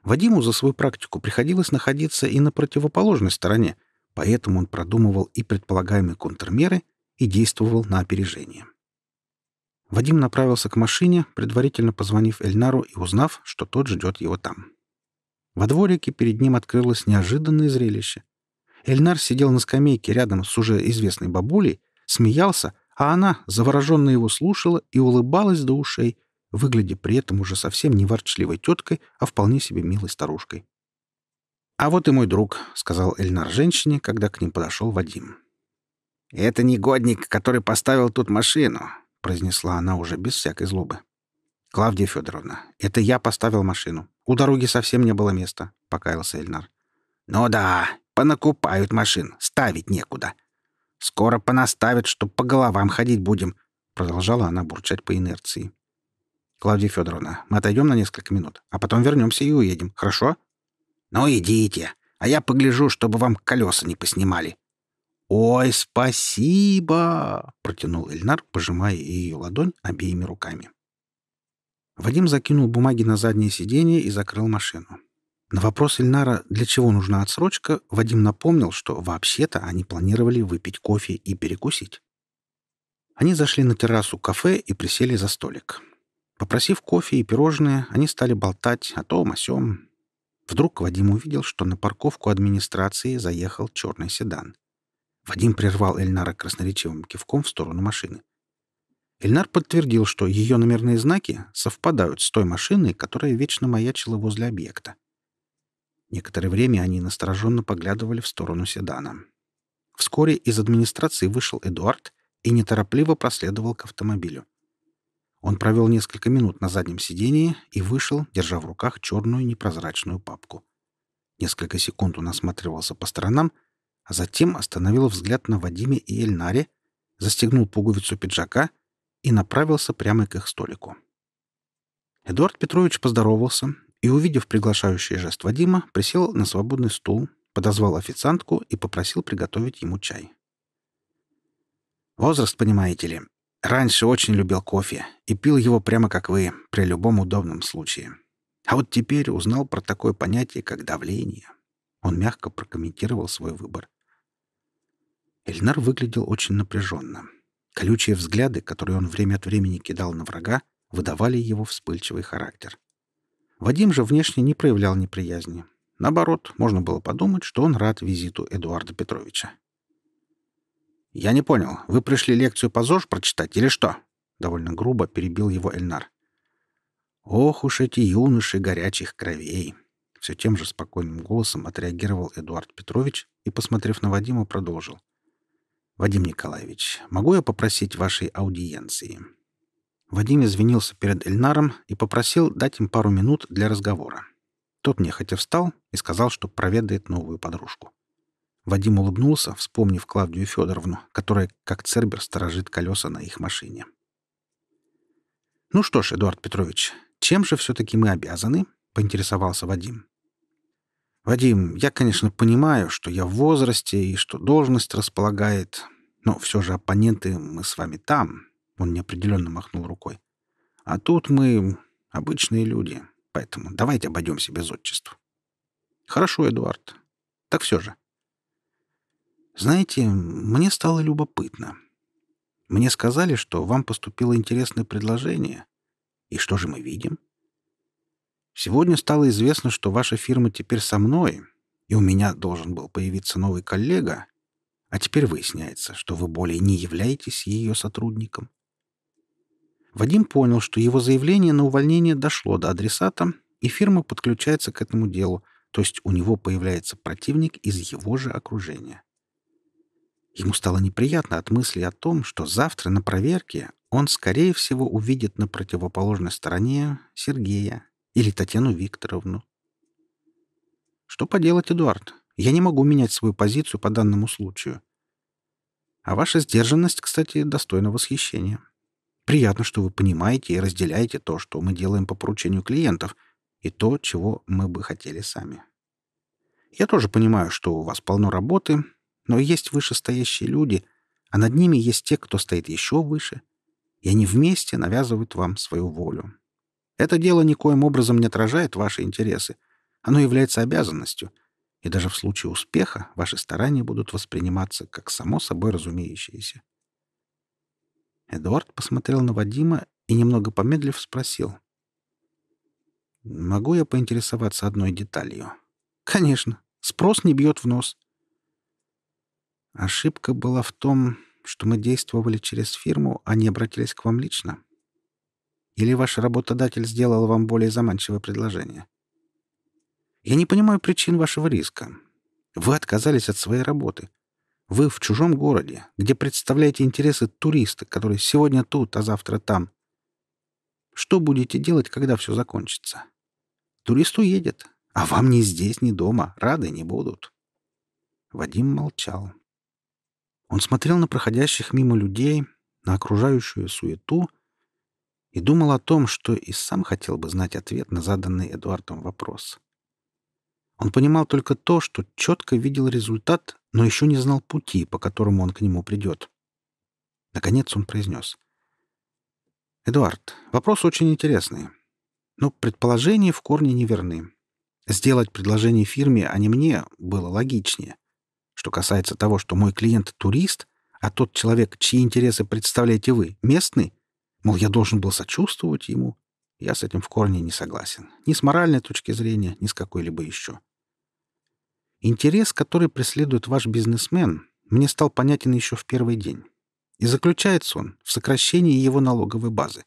Вадиму за свою практику приходилось находиться и на противоположной стороне, поэтому он продумывал и предполагаемые контрмеры, и действовал на опережение. Вадим направился к машине, предварительно позвонив Эльнару и узнав, что тот ждет его там. Во дворике перед ним открылось неожиданное зрелище. Эльнар сидел на скамейке рядом с уже известной бабулей, смеялся, а она завороженно его слушала и улыбалась до ушей, выглядя при этом уже совсем не ворчливой теткой, а вполне себе милой старушкой. «А вот и мой друг», — сказал Эльнар женщине, когда к ним подошел Вадим. «Это негодник, который поставил тут машину», — произнесла она уже без всякой злобы. «Клавдия Федоровна, это я поставил машину. У дороги совсем не было места», — покаялся Эльнар. «Ну да, понакупают машин, ставить некуда», Скоро понаставят, что по головам ходить будем», — продолжала она бурчать по инерции. «Клавдия Федоровна, мы отойдем на несколько минут, а потом вернемся и уедем, хорошо?» «Ну, идите, а я погляжу, чтобы вам колеса не поснимали». «Ой, спасибо!» — протянул Эльнар, пожимая ее ладонь обеими руками. Вадим закинул бумаги на заднее сиденье и закрыл машину. На вопрос Ильнара, для чего нужна отсрочка, Вадим напомнил, что вообще-то они планировали выпить кофе и перекусить. Они зашли на террасу кафе и присели за столик. Попросив кофе и пирожные, они стали болтать о том, о сём. Вдруг Вадим увидел, что на парковку администрации заехал черный седан. Вадим прервал Эльнара красноречивым кивком в сторону машины. Эльнар подтвердил, что ее номерные знаки совпадают с той машиной, которая вечно маячила возле объекта. Некоторое время они настороженно поглядывали в сторону седана. Вскоре из администрации вышел Эдуард и неторопливо проследовал к автомобилю. Он провел несколько минут на заднем сидении и вышел, держа в руках черную непрозрачную папку. Несколько секунд он осматривался по сторонам, а затем остановил взгляд на Вадиме и Эльнаре, застегнул пуговицу пиджака и направился прямо к их столику. Эдуард Петрович поздоровался и, увидев приглашающий жест Вадима, присел на свободный стул, подозвал официантку и попросил приготовить ему чай. «Возраст, понимаете ли. Раньше очень любил кофе и пил его прямо как вы, при любом удобном случае. А вот теперь узнал про такое понятие, как давление». Он мягко прокомментировал свой выбор. Эльнар выглядел очень напряженно. Колючие взгляды, которые он время от времени кидал на врага, выдавали его вспыльчивый характер. Вадим же внешне не проявлял неприязни. Наоборот, можно было подумать, что он рад визиту Эдуарда Петровича. «Я не понял, вы пришли лекцию по ЗОЖ прочитать или что?» Довольно грубо перебил его Эльнар. «Ох уж эти юноши горячих кровей!» Все тем же спокойным голосом отреагировал Эдуард Петрович и, посмотрев на Вадима, продолжил. «Вадим Николаевич, могу я попросить вашей аудиенции?» Вадим извинился перед Эльнаром и попросил дать им пару минут для разговора. Тот нехотя встал и сказал, что проведает новую подружку. Вадим улыбнулся, вспомнив Клавдию Федоровну, которая, как цербер, сторожит колеса на их машине. «Ну что ж, Эдуард Петрович, чем же все-таки мы обязаны?» — поинтересовался Вадим. «Вадим, я, конечно, понимаю, что я в возрасте и что должность располагает, но все же оппоненты мы с вами там, он неопределенно махнул рукой. А тут мы обычные люди, поэтому давайте обойдемся без отчеств. Хорошо, Эдуард. Так все же. Знаете, мне стало любопытно. Мне сказали, что вам поступило интересное предложение. И что же мы видим? Сегодня стало известно, что ваша фирма теперь со мной, и у меня должен был появиться новый коллега, а теперь выясняется, что вы более не являетесь ее сотрудником. Вадим понял, что его заявление на увольнение дошло до адресата, и фирма подключается к этому делу, то есть у него появляется противник из его же окружения. Ему стало неприятно от мысли о том, что завтра на проверке он, скорее всего, увидит на противоположной стороне Сергея или Татьяну Викторовну. Что поделать, Эдуард? Я не могу менять свою позицию по данному случаю. А ваша сдержанность, кстати, достойна восхищения. Приятно, что вы понимаете и разделяете то, что мы делаем по поручению клиентов, и то, чего мы бы хотели сами. Я тоже понимаю, что у вас полно работы, но есть вышестоящие люди, а над ними есть те, кто стоит еще выше, и они вместе навязывают вам свою волю. Это дело никоим образом не отражает ваши интересы. Оно является обязанностью, и даже в случае успеха ваши старания будут восприниматься как само собой разумеющиеся. Эдуард посмотрел на Вадима и, немного помедлив, спросил. «Могу я поинтересоваться одной деталью?» «Конечно. Спрос не бьет в нос». Ошибка была в том, что мы действовали через фирму, а не обратились к вам лично. Или ваш работодатель сделал вам более заманчивое предложение? Я не понимаю причин вашего риска. Вы отказались от своей работы. Вы в чужом городе, где представляете интересы туриста, который сегодня тут, а завтра там. Что будете делать, когда все закончится? Турист уедет, а вам ни здесь, ни дома рады не будут. Вадим молчал. Он смотрел на проходящих мимо людей, на окружающую суету и думал о том, что и сам хотел бы знать ответ на заданный Эдуардом вопрос. Он понимал только то, что четко видел результат, но еще не знал пути, по которому он к нему придет. Наконец он произнес. «Эдуард, вопрос очень интересный. Но предположения в корне неверны. Сделать предложение фирме, а не мне, было логичнее. Что касается того, что мой клиент — турист, а тот человек, чьи интересы представляете вы, местный, мол, я должен был сочувствовать ему, я с этим в корне не согласен. Ни с моральной точки зрения, ни с какой-либо еще. Интерес, который преследует ваш бизнесмен, мне стал понятен еще в первый день. И заключается он в сокращении его налоговой базы.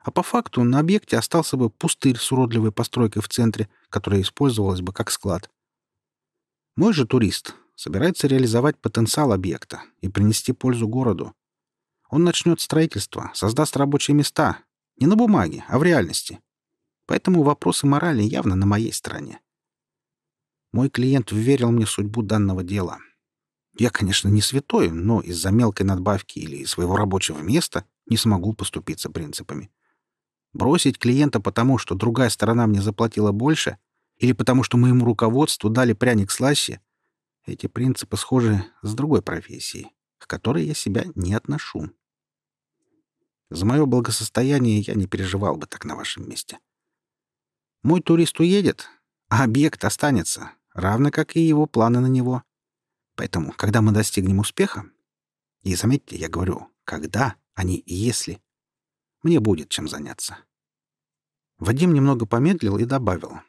А по факту на объекте остался бы пустырь с уродливой постройкой в центре, которая использовалась бы как склад. Мой же турист собирается реализовать потенциал объекта и принести пользу городу. Он начнет строительство, создаст рабочие места. Не на бумаге, а в реальности. Поэтому вопросы морали явно на моей стороне. Мой клиент верил мне судьбу данного дела. Я, конечно, не святой, но из-за мелкой надбавки или своего рабочего места не смогу поступиться принципами. Бросить клиента потому, что другая сторона мне заплатила больше, или потому, что моему руководству дали пряник слаще, эти принципы схожи с другой профессией, к которой я себя не отношу. За мое благосостояние я не переживал бы так на вашем месте. Мой турист уедет, а объект останется, равно как и его планы на него. Поэтому, когда мы достигнем успеха, и заметьте, я говорю, когда, а не если, мне будет чем заняться. Вадим немного помедлил и добавил.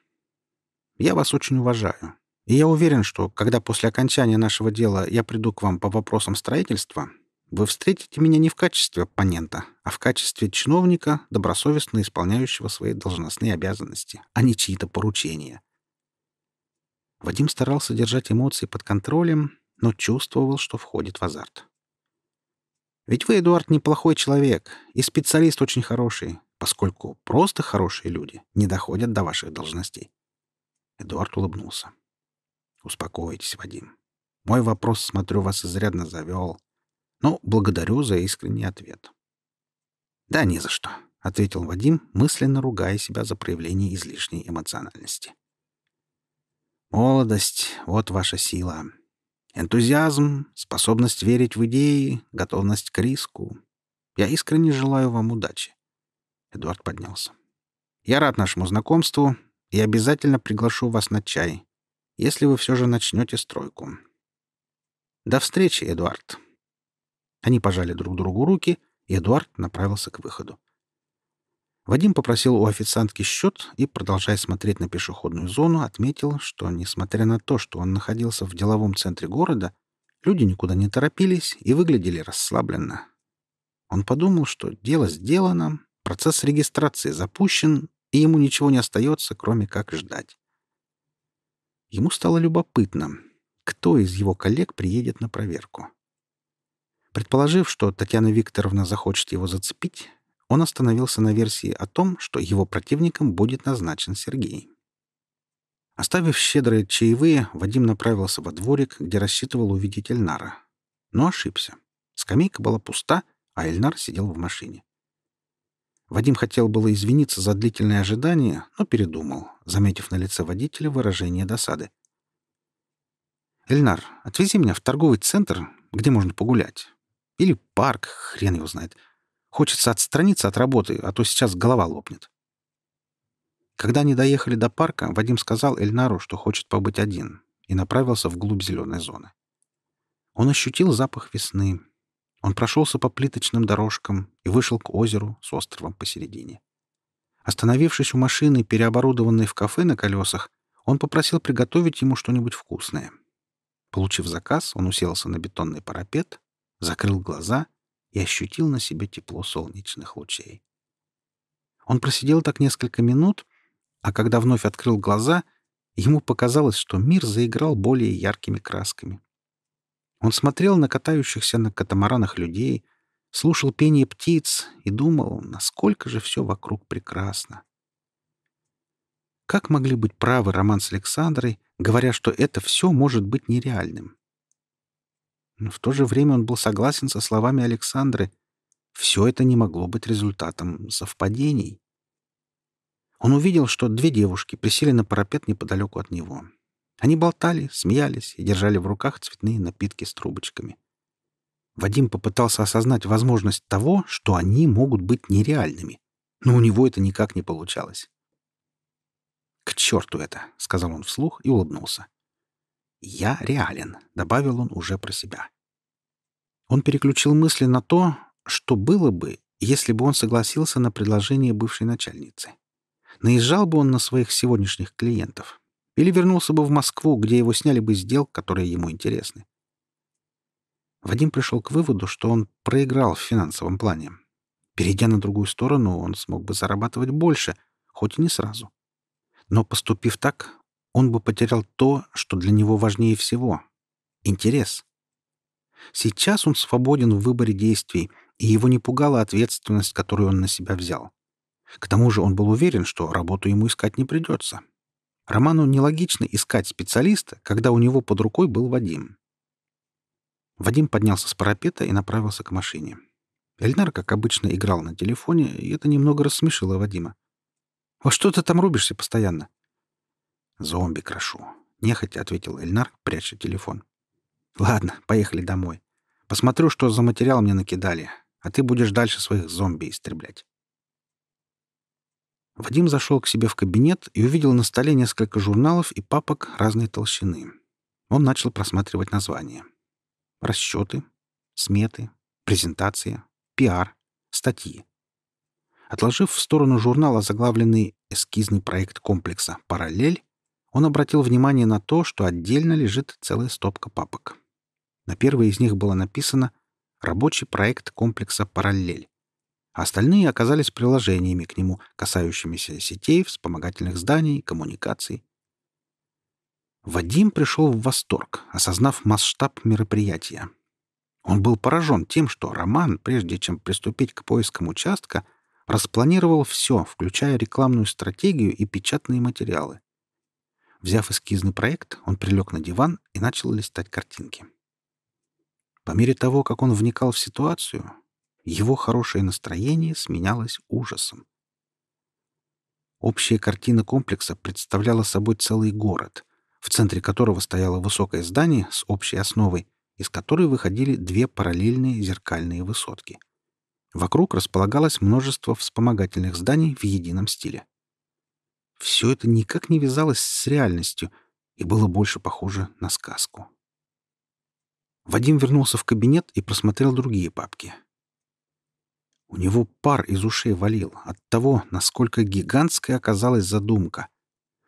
«Я вас очень уважаю. И я уверен, что когда после окончания нашего дела я приду к вам по вопросам строительства, вы встретите меня не в качестве оппонента, а в качестве чиновника, добросовестно исполняющего свои должностные обязанности, а не чьи-то поручения. Вадим старался держать эмоции под контролем, но чувствовал, что входит в азарт. «Ведь вы, Эдуард, неплохой человек и специалист очень хороший, поскольку просто хорошие люди не доходят до ваших должностей». Эдуард улыбнулся. «Успокойтесь, Вадим. Мой вопрос, смотрю, вас изрядно завел. Но благодарю за искренний ответ». «Да не за что», — ответил Вадим, мысленно ругая себя за проявление излишней эмоциональности. Молодость — вот ваша сила. Энтузиазм, способность верить в идеи, готовность к риску. Я искренне желаю вам удачи. Эдуард поднялся. Я рад нашему знакомству и обязательно приглашу вас на чай, если вы все же начнете стройку. До встречи, Эдуард. Они пожали друг другу руки, и Эдуард направился к выходу. Вадим попросил у официантки счет и, продолжая смотреть на пешеходную зону, отметил, что, несмотря на то, что он находился в деловом центре города, люди никуда не торопились и выглядели расслабленно. Он подумал, что дело сделано, процесс регистрации запущен, и ему ничего не остается, кроме как ждать. Ему стало любопытно, кто из его коллег приедет на проверку. Предположив, что Татьяна Викторовна захочет его зацепить, он остановился на версии о том, что его противником будет назначен Сергей. Оставив щедрые чаевые, Вадим направился во дворик, где рассчитывал увидеть Эльнара. Но ошибся. Скамейка была пуста, а Эльнар сидел в машине. Вадим хотел было извиниться за длительное ожидание, но передумал, заметив на лице водителя выражение досады. «Эльнар, отвези меня в торговый центр, где можно погулять. Или парк, хрен его знает. Хочется отстраниться от работы, а то сейчас голова лопнет. Когда они доехали до парка, Вадим сказал Эльнару, что хочет побыть один, и направился вглубь зеленой зоны. Он ощутил запах весны. Он прошелся по плиточным дорожкам и вышел к озеру с островом посередине. Остановившись у машины, переоборудованной в кафе на колесах, он попросил приготовить ему что-нибудь вкусное. Получив заказ, он уселся на бетонный парапет, закрыл глаза и ощутил на себе тепло солнечных лучей. Он просидел так несколько минут, а когда вновь открыл глаза, ему показалось, что мир заиграл более яркими красками. Он смотрел на катающихся на катамаранах людей, слушал пение птиц и думал, насколько же все вокруг прекрасно. Как могли быть правы Роман с Александрой, говоря, что это все может быть нереальным? Но в то же время он был согласен со словами Александры. Все это не могло быть результатом совпадений. Он увидел, что две девушки присели на парапет неподалеку от него. Они болтали, смеялись и держали в руках цветные напитки с трубочками. Вадим попытался осознать возможность того, что они могут быть нереальными, но у него это никак не получалось. «К черту это!» — сказал он вслух и улыбнулся. «Я реален», — добавил он уже про себя. Он переключил мысли на то, что было бы, если бы он согласился на предложение бывшей начальницы. Наезжал бы он на своих сегодняшних клиентов или вернулся бы в Москву, где его сняли бы сдел, которые ему интересны. Вадим пришел к выводу, что он проиграл в финансовом плане. Перейдя на другую сторону, он смог бы зарабатывать больше, хоть и не сразу. Но поступив так, он бы потерял то, что для него важнее всего — интерес. Сейчас он свободен в выборе действий, и его не пугала ответственность, которую он на себя взял. К тому же он был уверен, что работу ему искать не придется. Роману нелогично искать специалиста, когда у него под рукой был Вадим. Вадим поднялся с парапета и направился к машине. Эльнар, как обычно, играл на телефоне, и это немного рассмешило Вадима. «Во что ты там рубишься постоянно?» «Зомби крошу», — нехотя ответил Эльнар, пряча телефон. «Ладно, поехали домой. Посмотрю, что за материал мне накидали, а ты будешь дальше своих зомби истреблять». Вадим зашел к себе в кабинет и увидел на столе несколько журналов и папок разной толщины. Он начал просматривать названия. Расчеты, сметы, презентация, пиар, статьи. Отложив в сторону журнала заглавленный «Эскизный проект комплекса «Параллель», он обратил внимание на то, что отдельно лежит целая стопка папок. На первой из них было написано «Рабочий проект комплекса «Параллель», а остальные оказались приложениями к нему, касающимися сетей, вспомогательных зданий, коммуникаций. Вадим пришел в восторг, осознав масштаб мероприятия. Он был поражен тем, что Роман, прежде чем приступить к поискам участка, распланировал все, включая рекламную стратегию и печатные материалы. Взяв эскизный проект, он прилег на диван и начал листать картинки. По мере того, как он вникал в ситуацию, его хорошее настроение сменялось ужасом. Общая картина комплекса представляла собой целый город, в центре которого стояло высокое здание с общей основой, из которой выходили две параллельные зеркальные высотки. Вокруг располагалось множество вспомогательных зданий в едином стиле. Все это никак не вязалось с реальностью и было больше похоже на сказку. Вадим вернулся в кабинет и просмотрел другие папки. У него пар из ушей валил от того, насколько гигантской оказалась задумка.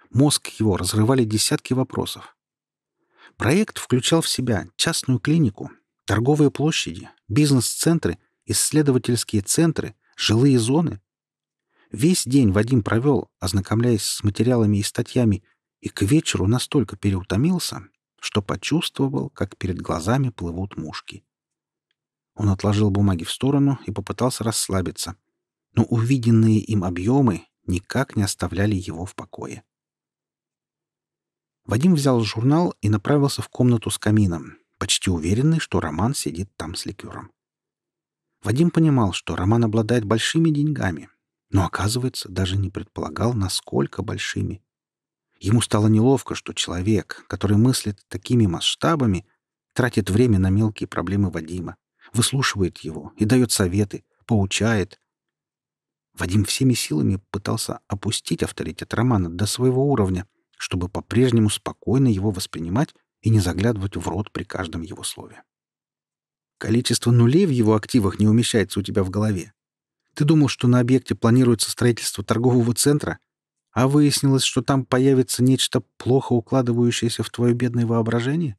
Мозг его разрывали десятки вопросов. Проект включал в себя частную клинику, торговые площади, бизнес-центры, исследовательские центры, жилые зоны. Весь день Вадим провел, ознакомляясь с материалами и статьями, и к вечеру настолько переутомился, что почувствовал, как перед глазами плывут мушки. Он отложил бумаги в сторону и попытался расслабиться, но увиденные им объемы никак не оставляли его в покое. Вадим взял журнал и направился в комнату с камином, почти уверенный, что Роман сидит там с ликером. Вадим понимал, что Роман обладает большими деньгами, но, оказывается, даже не предполагал, насколько большими. Ему стало неловко, что человек, который мыслит такими масштабами, тратит время на мелкие проблемы Вадима, выслушивает его и дает советы, поучает. Вадим всеми силами пытался опустить авторитет Романа до своего уровня — чтобы по-прежнему спокойно его воспринимать и не заглядывать в рот при каждом его слове. Количество нулей в его активах не умещается у тебя в голове. Ты думал, что на объекте планируется строительство торгового центра, а выяснилось, что там появится нечто плохо укладывающееся в твое бедное воображение?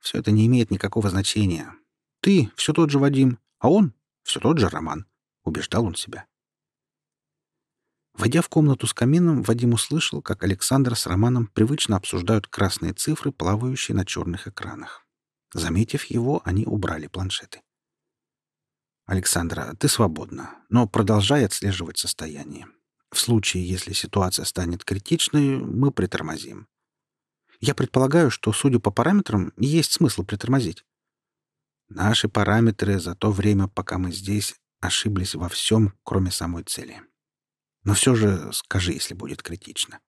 Все это не имеет никакого значения. Ты все тот же Вадим, а он все тот же Роман, — убеждал он себя. Войдя в комнату с камином, Вадим услышал, как Александр с Романом привычно обсуждают красные цифры, плавающие на черных экранах. Заметив его, они убрали планшеты. «Александра, ты свободна, но продолжай отслеживать состояние. В случае, если ситуация станет критичной, мы притормозим. Я предполагаю, что, судя по параметрам, есть смысл притормозить. Наши параметры за то время, пока мы здесь, ошиблись во всем, кроме самой цели. Но все же скажи, если будет критично.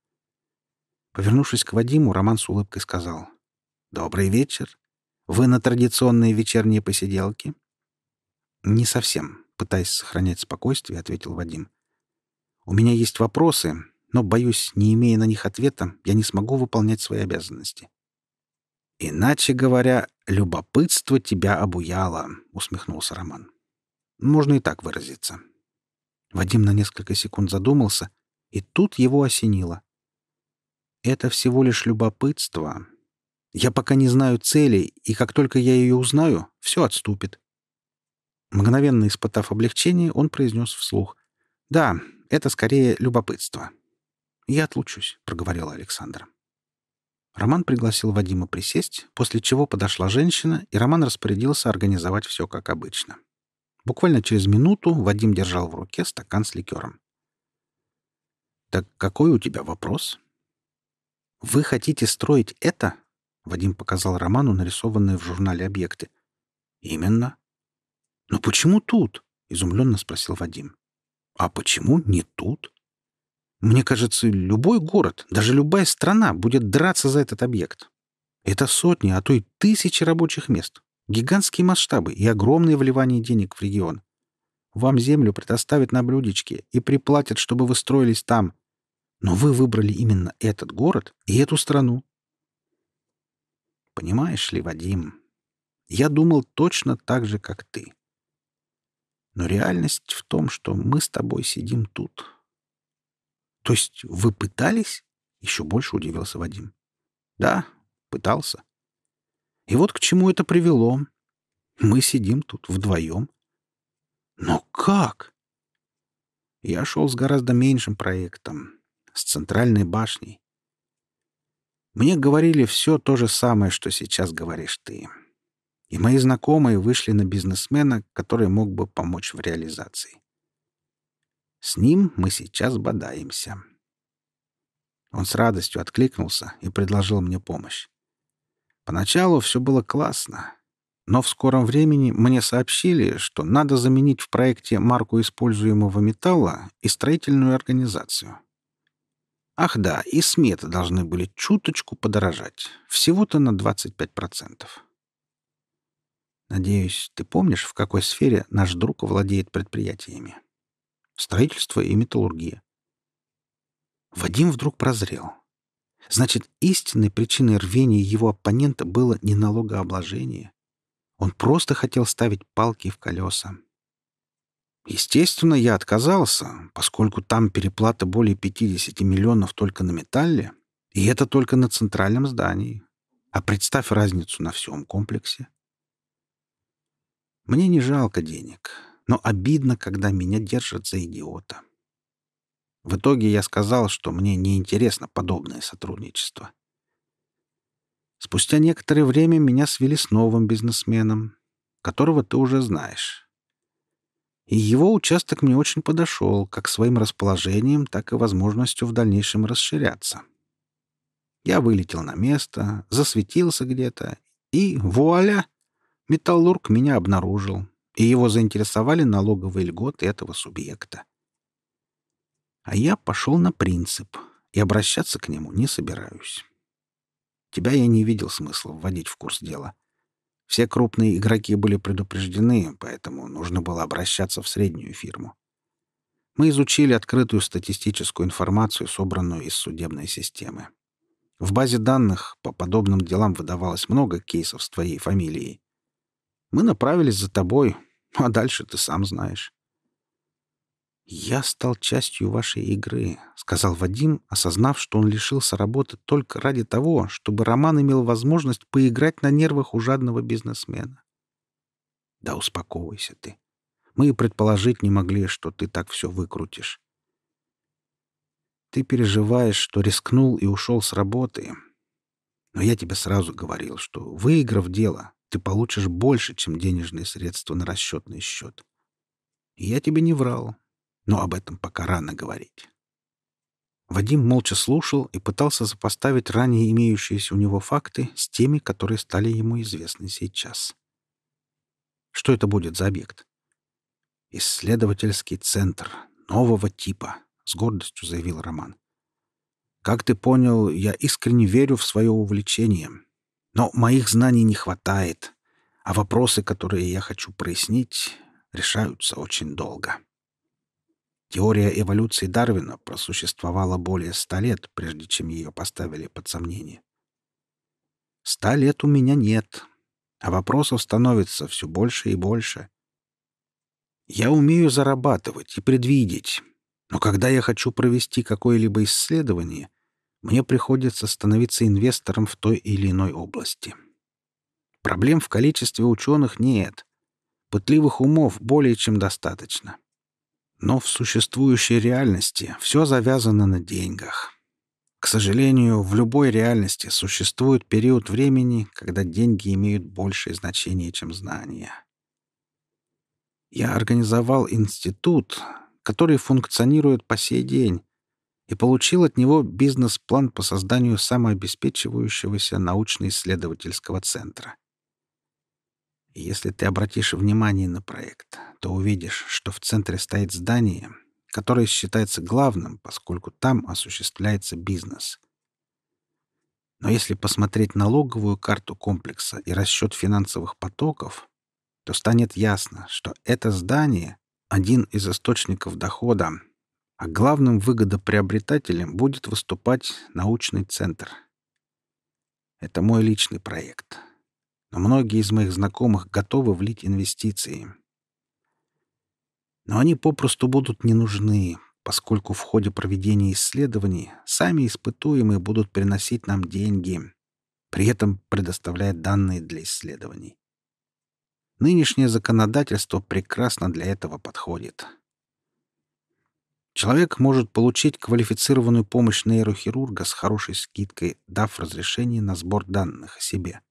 Повернувшись к Вадиму, Роман с улыбкой сказал. «Добрый вечер. Вы на традиционные вечерние посиделки?» «Не совсем», — пытаясь сохранять спокойствие, ответил Вадим. «У меня есть вопросы, но, боюсь, не имея на них ответа, я не смогу выполнять свои обязанности». «Иначе говоря, любопытство тебя обуяло», — усмехнулся Роман. «Можно и так выразиться. Вадим на несколько секунд задумался, и тут его осенило. Это всего лишь любопытство. Я пока не знаю цели, и как только я ее узнаю, все отступит. Мгновенно испытав облегчение, он произнес вслух. «Да, это скорее любопытство». «Я отлучусь», — проговорила Александра. Роман пригласил Вадима присесть, после чего подошла женщина, и Роман распорядился организовать все как обычно. Буквально через минуту Вадим держал в руке стакан с ликером. «Так какой у тебя вопрос?» «Вы хотите строить это?» — Вадим показал Роману нарисованные в журнале объекты. «Именно». «Но почему тут?» — изумленно спросил Вадим. «А почему не тут?» «Мне кажется, любой город, даже любая страна будет драться за этот объект. Это сотни, а то и тысячи рабочих мест, гигантские масштабы и огромные вливания денег в регион. Вам землю предоставят на блюдечке и приплатят, чтобы вы строились там. Но вы выбрали именно этот город и эту страну. Понимаешь ли, Вадим, я думал точно так же, как ты. Но реальность в том, что мы с тобой сидим тут. То есть вы пытались? Еще больше удивился Вадим. Да, пытался. И вот к чему это привело. Мы сидим тут вдвоем. Но как? Я шел с гораздо меньшим проектом, с центральной башней. Мне говорили все то же самое, что сейчас говоришь ты и мои знакомые вышли на бизнесмена, который мог бы помочь в реализации. С ним мы сейчас бодаемся. Он с радостью откликнулся и предложил мне помощь. Поначалу все было классно, но в скором времени мне сообщили, что надо заменить в проекте марку используемого металла и строительную организацию. Ах да, и сметы должны были чуточку подорожать, всего-то на 25%. Надеюсь, ты помнишь, в какой сфере наш друг владеет предприятиями? Строительство и металлургия. Вадим вдруг прозрел. Значит, истинной причиной рвения его оппонента было не налогообложение. Он просто хотел ставить палки в колеса. Естественно, я отказался, поскольку там переплата более 50 миллионов только на металле, и это только на центральном здании. А представь разницу на всем комплексе. Мне не жалко денег, но обидно, когда меня держат за идиота. В итоге я сказал, что мне неинтересно подобное сотрудничество. Спустя некоторое время меня свели с новым бизнесменом, которого ты уже знаешь. И его участок мне очень подошел, как своим расположением, так и возможностью в дальнейшем расширяться. Я вылетел на место, засветился где-то, и вуаля! Металлург меня обнаружил, и его заинтересовали налоговые льготы этого субъекта. А я пошел на принцип, и обращаться к нему не собираюсь. Тебя я не видел смысла вводить в курс дела. Все крупные игроки были предупреждены, поэтому нужно было обращаться в среднюю фирму. Мы изучили открытую статистическую информацию, собранную из судебной системы. В базе данных по подобным делам выдавалось много кейсов с твоей фамилией. Мы направились за тобой, а дальше ты сам знаешь. «Я стал частью вашей игры», — сказал Вадим, осознав, что он лишился работы только ради того, чтобы Роман имел возможность поиграть на нервах у жадного бизнесмена. «Да успокойся ты. Мы и предположить не могли, что ты так все выкрутишь. Ты переживаешь, что рискнул и ушел с работы. Но я тебе сразу говорил, что, выиграв дело, ты получишь больше, чем денежные средства на расчетный счет. Я тебе не врал, но об этом пока рано говорить. Вадим молча слушал и пытался сопоставить ранее имеющиеся у него факты с теми, которые стали ему известны сейчас. Что это будет за объект? «Исследовательский центр нового типа», — с гордостью заявил Роман. «Как ты понял, я искренне верю в свое увлечение, но моих знаний не хватает, а вопросы, которые я хочу прояснить, решаются очень долго. Теория эволюции Дарвина просуществовала более ста лет, прежде чем ее поставили под сомнение. Ста лет у меня нет, а вопросов становится все больше и больше. Я умею зарабатывать и предвидеть, но когда я хочу провести какое-либо исследование, мне приходится становиться инвестором в той или иной области. Проблем в количестве ученых нет. Пытливых умов более чем достаточно. Но в существующей реальности все завязано на деньгах. К сожалению, в любой реальности существует период времени, когда деньги имеют большее значение, чем знания. Я организовал институт, который функционирует по сей день, и получил от него бизнес-план по созданию самообеспечивающегося научно-исследовательского центра. Если ты обратишь внимание на проект, то увидишь, что в центре стоит здание, которое считается главным, поскольку там осуществляется бизнес. Но если посмотреть налоговую карту комплекса и расчет финансовых потоков, то станет ясно, что это здание — один из источников дохода, а главным выгодоприобретателем будет выступать научный центр. Это мой личный проект. Но многие из моих знакомых готовы влить инвестиции. Но они попросту будут не нужны, поскольку в ходе проведения исследований сами испытуемые будут приносить нам деньги, при этом предоставляя данные для исследований. Нынешнее законодательство прекрасно для этого подходит. Человек может получить квалифицированную помощь нейрохирурга с хорошей скидкой, дав разрешение на сбор данных о себе.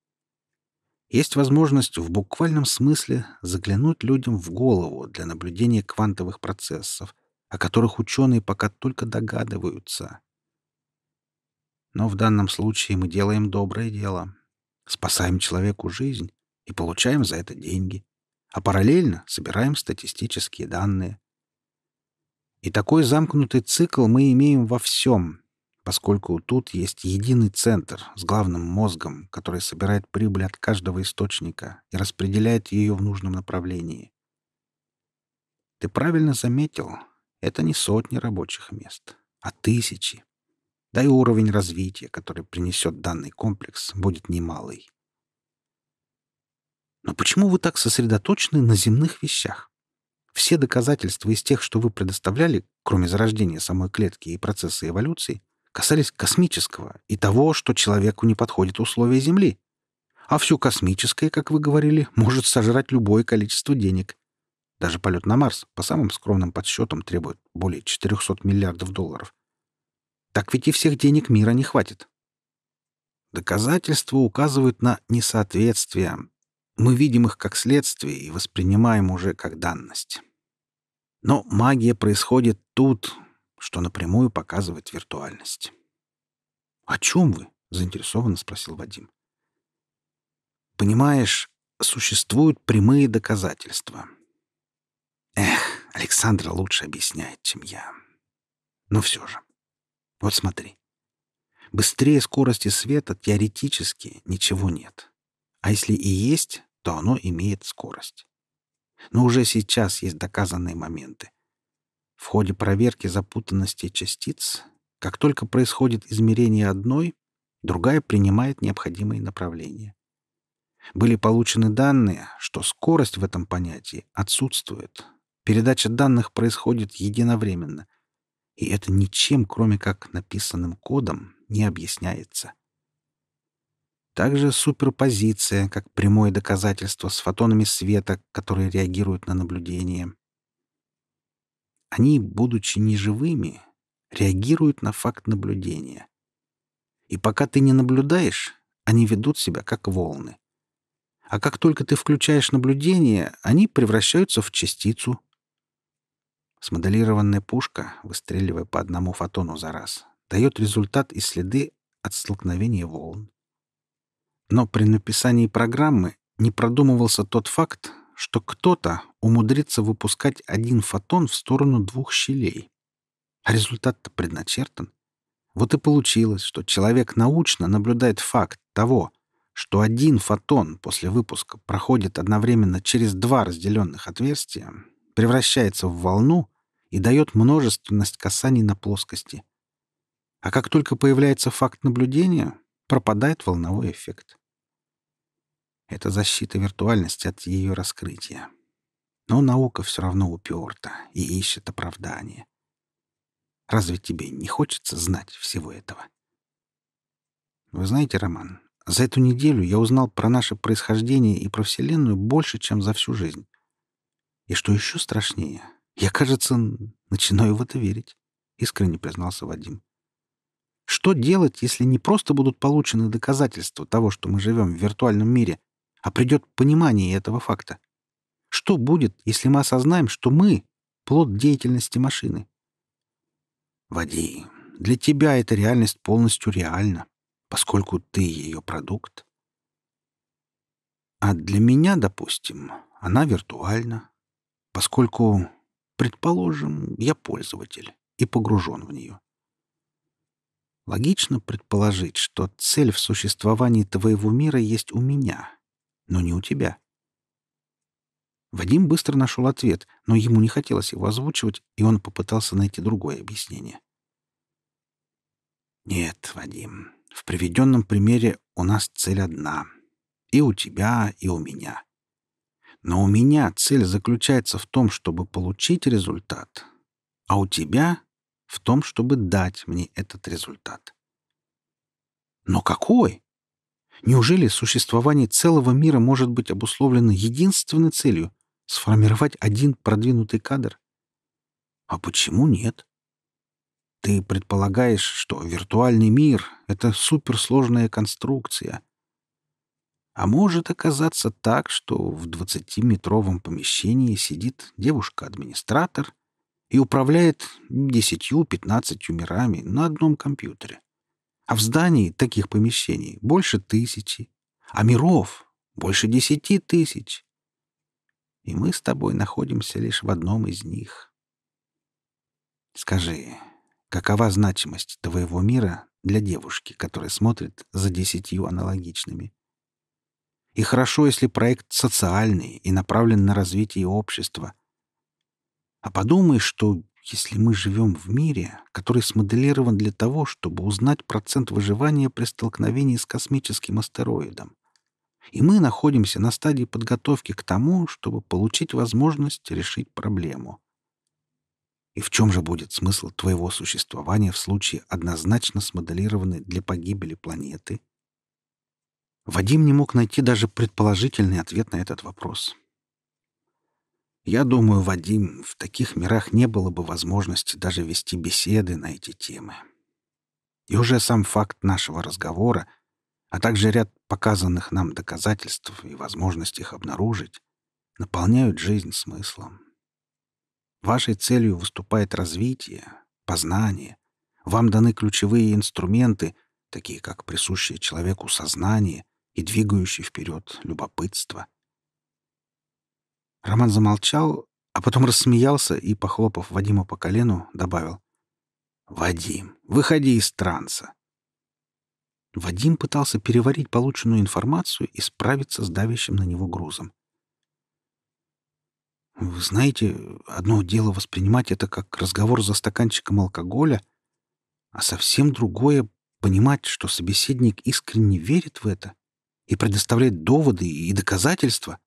Есть возможность в буквальном смысле заглянуть людям в голову для наблюдения квантовых процессов, о которых ученые пока только догадываются. Но в данном случае мы делаем доброе дело. Спасаем человеку жизнь и получаем за это деньги. А параллельно собираем статистические данные. И такой замкнутый цикл мы имеем во всем, поскольку тут есть единый центр с главным мозгом, который собирает прибыль от каждого источника и распределяет ее в нужном направлении. Ты правильно заметил, это не сотни рабочих мест, а тысячи. Да и уровень развития, который принесет данный комплекс, будет немалый. Но почему вы так сосредоточены на земных вещах? Все доказательства из тех, что вы предоставляли, кроме зарождения самой клетки и процесса эволюции, касались космического и того, что человеку не подходит условия Земли. А все космическое, как вы говорили, может сожрать любое количество денег. Даже полет на Марс, по самым скромным подсчетам, требует более 400 миллиардов долларов. Так ведь и всех денег мира не хватит. Доказательства указывают на несоответствие, мы видим их как следствие и воспринимаем уже как данность. Но магия происходит тут, что напрямую показывает виртуальность. «О чем вы?» — заинтересованно спросил Вадим. «Понимаешь, существуют прямые доказательства. Эх, Александра лучше объясняет, чем я. Но все же. Вот смотри. Быстрее скорости света теоретически ничего нет. А если и есть, то оно имеет скорость. Но уже сейчас есть доказанные моменты. В ходе проверки запутанности частиц, как только происходит измерение одной, другая принимает необходимые направления. Были получены данные, что скорость в этом понятии отсутствует. Передача данных происходит единовременно, и это ничем, кроме как написанным кодом, не объясняется. Также суперпозиция, как прямое доказательство с фотонами света, которые реагируют на наблюдение. Они, будучи неживыми, реагируют на факт наблюдения. И пока ты не наблюдаешь, они ведут себя как волны. А как только ты включаешь наблюдение, они превращаются в частицу. Смоделированная пушка, выстреливая по одному фотону за раз, дает результат и следы от столкновения волн. Но при написании программы не продумывался тот факт, что кто-то умудрится выпускать один фотон в сторону двух щелей. А результат-то предначертан. Вот и получилось, что человек научно наблюдает факт того, что один фотон после выпуска проходит одновременно через два разделенных отверстия, превращается в волну и дает множественность касаний на плоскости. А как только появляется факт наблюдения, пропадает волновой эффект. Это защита виртуальности от ее раскрытия. Но наука все равно уперта и ищет оправдание. Разве тебе не хочется знать всего этого? Вы знаете, Роман, за эту неделю я узнал про наше происхождение и про Вселенную больше, чем за всю жизнь. И что еще страшнее, я, кажется, начинаю в это верить, — искренне признался Вадим. Что делать, если не просто будут получены доказательства того, что мы живем в виртуальном мире, а придет понимание этого факта? Что будет, если мы осознаем, что мы — плод деятельности машины? Вадим, для тебя эта реальность полностью реальна, поскольку ты ее продукт. А для меня, допустим, она виртуальна, поскольку, предположим, я пользователь и погружен в нее. Логично предположить, что цель в существовании твоего мира есть у меня, но не у тебя. Вадим быстро нашел ответ, но ему не хотелось его озвучивать, и он попытался найти другое объяснение. «Нет, Вадим, в приведенном примере у нас цель одна. И у тебя, и у меня. Но у меня цель заключается в том, чтобы получить результат, а у тебя — в том, чтобы дать мне этот результат. Но какой? Неужели существование целого мира может быть обусловлено единственной целью — сформировать один продвинутый кадр? А почему нет? Ты предполагаешь, что виртуальный мир — это суперсложная конструкция. А может оказаться так, что в двадцатиметровом помещении сидит девушка-администратор и управляет десятью-пятнадцатью мирами на одном компьютере. А в здании таких помещений больше тысячи, а миров больше десяти тысяч. И мы с тобой находимся лишь в одном из них. Скажи, Какова значимость твоего мира для девушки, которая смотрит за десятью аналогичными? И хорошо, если проект социальный и направлен на развитие общества. А подумай, что если мы живем в мире, который смоделирован для того, чтобы узнать процент выживания при столкновении с космическим астероидом, и мы находимся на стадии подготовки к тому, чтобы получить возможность решить проблему. И в чем же будет смысл твоего существования в случае однозначно смоделированной для погибели планеты? Вадим не мог найти даже предположительный ответ на этот вопрос. Я думаю, Вадим, в таких мирах не было бы возможности даже вести беседы на эти темы. И уже сам факт нашего разговора, а также ряд показанных нам доказательств и возможность их обнаружить, наполняют жизнь смыслом. Вашей целью выступает развитие, познание. Вам даны ключевые инструменты, такие как присущее человеку сознание и двигающее вперед любопытство. Роман замолчал, а потом рассмеялся и, похлопав Вадима по колену, добавил. «Вадим, выходи из транса». Вадим пытался переварить полученную информацию и справиться с давящим на него грузом. Вы знаете, одно дело воспринимать это как разговор за стаканчиком алкоголя, а совсем другое — понимать, что собеседник искренне верит в это и предоставляет доводы и доказательства.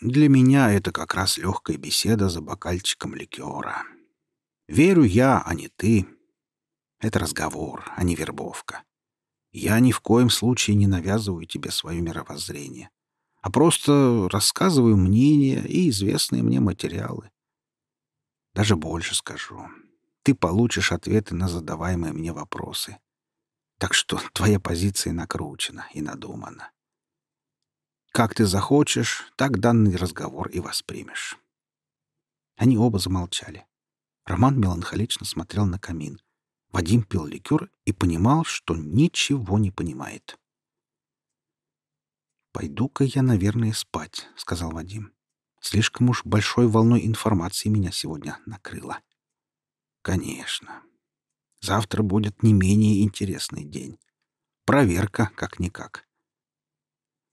Для меня это как раз легкая беседа за бокальчиком ликера. Верю я, а не ты. Это разговор, а не вербовка. Я ни в коем случае не навязываю тебе свое мировоззрение а просто рассказываю мнения и известные мне материалы. Даже больше скажу. Ты получишь ответы на задаваемые мне вопросы. Так что твоя позиция накручена и надумана. Как ты захочешь, так данный разговор и воспримешь. Они оба замолчали. Роман меланхолично смотрел на камин. Вадим пил ликер и понимал, что ничего не понимает. «Пойду-ка я, наверное, спать», — сказал Вадим. «Слишком уж большой волной информации меня сегодня накрыло». «Конечно. Завтра будет не менее интересный день. Проверка, как-никак.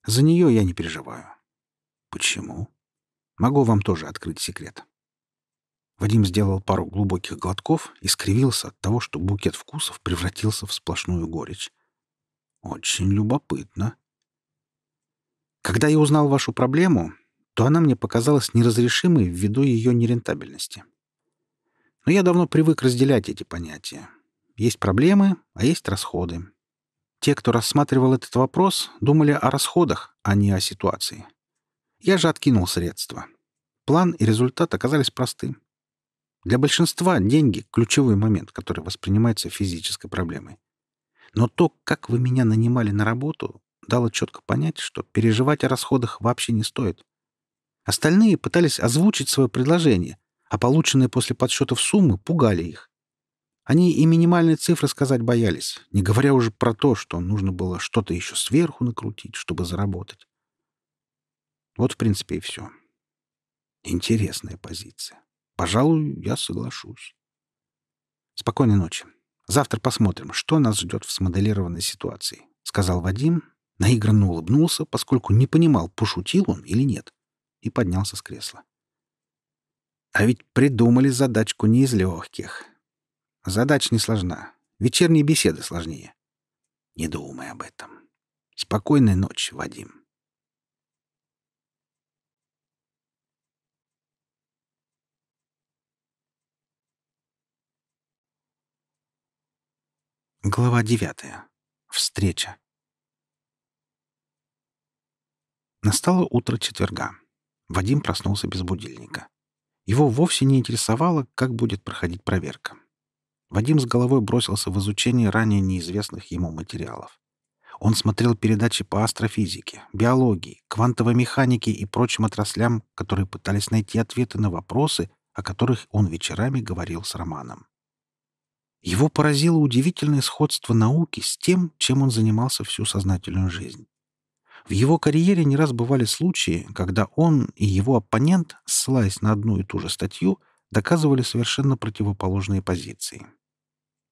За нее я не переживаю». «Почему?» «Могу вам тоже открыть секрет». Вадим сделал пару глубоких глотков и скривился от того, что букет вкусов превратился в сплошную горечь. «Очень любопытно», когда я узнал вашу проблему, то она мне показалась неразрешимой ввиду ее нерентабельности. Но я давно привык разделять эти понятия. Есть проблемы, а есть расходы. Те, кто рассматривал этот вопрос, думали о расходах, а не о ситуации. Я же откинул средства. план и результат оказались просты. Для большинства деньги — ключевой момент, который воспринимается физической проблемой. Но то, как вы меня нанимали на работу, дало четко понять, что переживать о расходах вообще не стоит. Остальные пытались озвучить свое предложение, а полученные после подсчетов суммы пугали их. Они и минимальные цифры сказать боялись, не говоря уже про то, что нужно было что-то еще сверху накрутить, чтобы заработать. Вот, в принципе, и все. Интересная позиция. Пожалуй, я соглашусь. Спокойной ночи. Завтра посмотрим, что нас ждет в смоделированной ситуации, — сказал Вадим, наигранно улыбнулся, поскольку не понимал, пошутил он или нет, и поднялся с кресла. А ведь придумали задачку не из легких. Задача не сложна. Вечерние беседы сложнее. Не думай об этом. Спокойной ночи, Вадим. Глава девятая. Встреча. Настало утро четверга. Вадим проснулся без будильника. Его вовсе не интересовало, как будет проходить проверка. Вадим с головой бросился в изучение ранее неизвестных ему материалов. Он смотрел передачи по астрофизике, биологии, квантовой механике и прочим отраслям, которые пытались найти ответы на вопросы, о которых он вечерами говорил с Романом. Его поразило удивительное сходство науки с тем, чем он занимался всю сознательную жизнь. В его карьере не раз бывали случаи, когда он и его оппонент, ссылаясь на одну и ту же статью, доказывали совершенно противоположные позиции.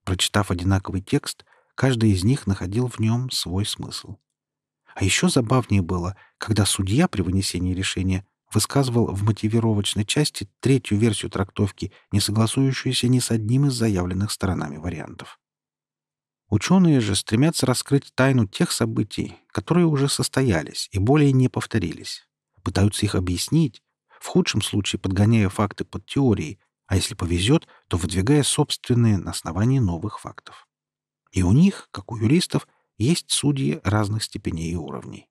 Прочитав одинаковый текст, каждый из них находил в нем свой смысл. А еще забавнее было, когда судья при вынесении решения высказывал в мотивировочной части третью версию трактовки, не согласующуюся ни с одним из заявленных сторонами вариантов. Ученые же стремятся раскрыть тайну тех событий, которые уже состоялись и более не повторились. Пытаются их объяснить, в худшем случае подгоняя факты под теорией, а если повезет, то выдвигая собственные на основании новых фактов. И у них, как у юристов, есть судьи разных степеней и уровней.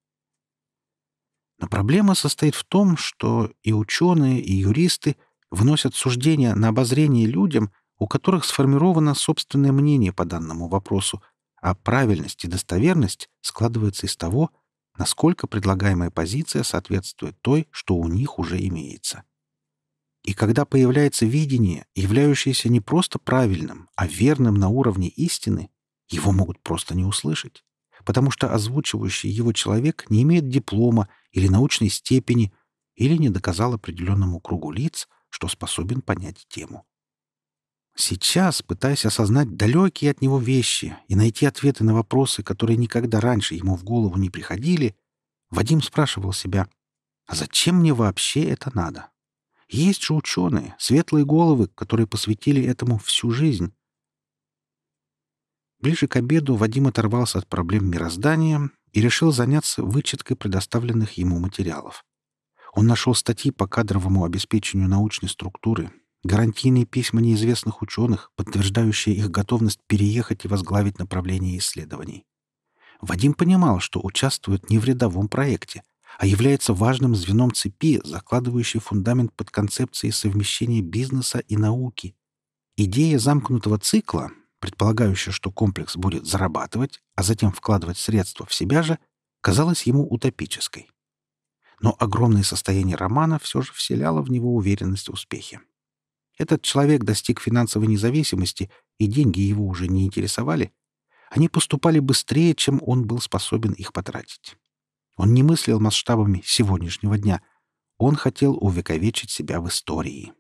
Но проблема состоит в том, что и ученые, и юристы вносят суждения на обозрение людям, у которых сформировано собственное мнение по данному вопросу, а правильность и достоверность складывается из того, насколько предлагаемая позиция соответствует той, что у них уже имеется. И когда появляется видение, являющееся не просто правильным, а верным на уровне истины, его могут просто не услышать потому что озвучивающий его человек не имеет диплома или научной степени или не доказал определенному кругу лиц, что способен понять тему. Сейчас, пытаясь осознать далекие от него вещи и найти ответы на вопросы, которые никогда раньше ему в голову не приходили, Вадим спрашивал себя, а зачем мне вообще это надо? Есть же ученые, светлые головы, которые посвятили этому всю жизнь. Ближе к обеду Вадим оторвался от проблем мироздания и решил заняться вычеткой предоставленных ему материалов. Он нашел статьи по кадровому обеспечению научной структуры, гарантийные письма неизвестных ученых, подтверждающие их готовность переехать и возглавить направление исследований. Вадим понимал, что участвует не в рядовом проекте, а является важным звеном цепи, закладывающей фундамент под концепцией совмещения бизнеса и науки. Идея замкнутого цикла, предполагающая, что комплекс будет зарабатывать, а затем вкладывать средства в себя же, казалась ему утопической. Но огромное состояние романа все же вселяло в него уверенность в успехе. Этот человек достиг финансовой независимости, и деньги его уже не интересовали. Они поступали быстрее, чем он был способен их потратить. Он не мыслил масштабами сегодняшнего дня. Он хотел увековечить себя в истории.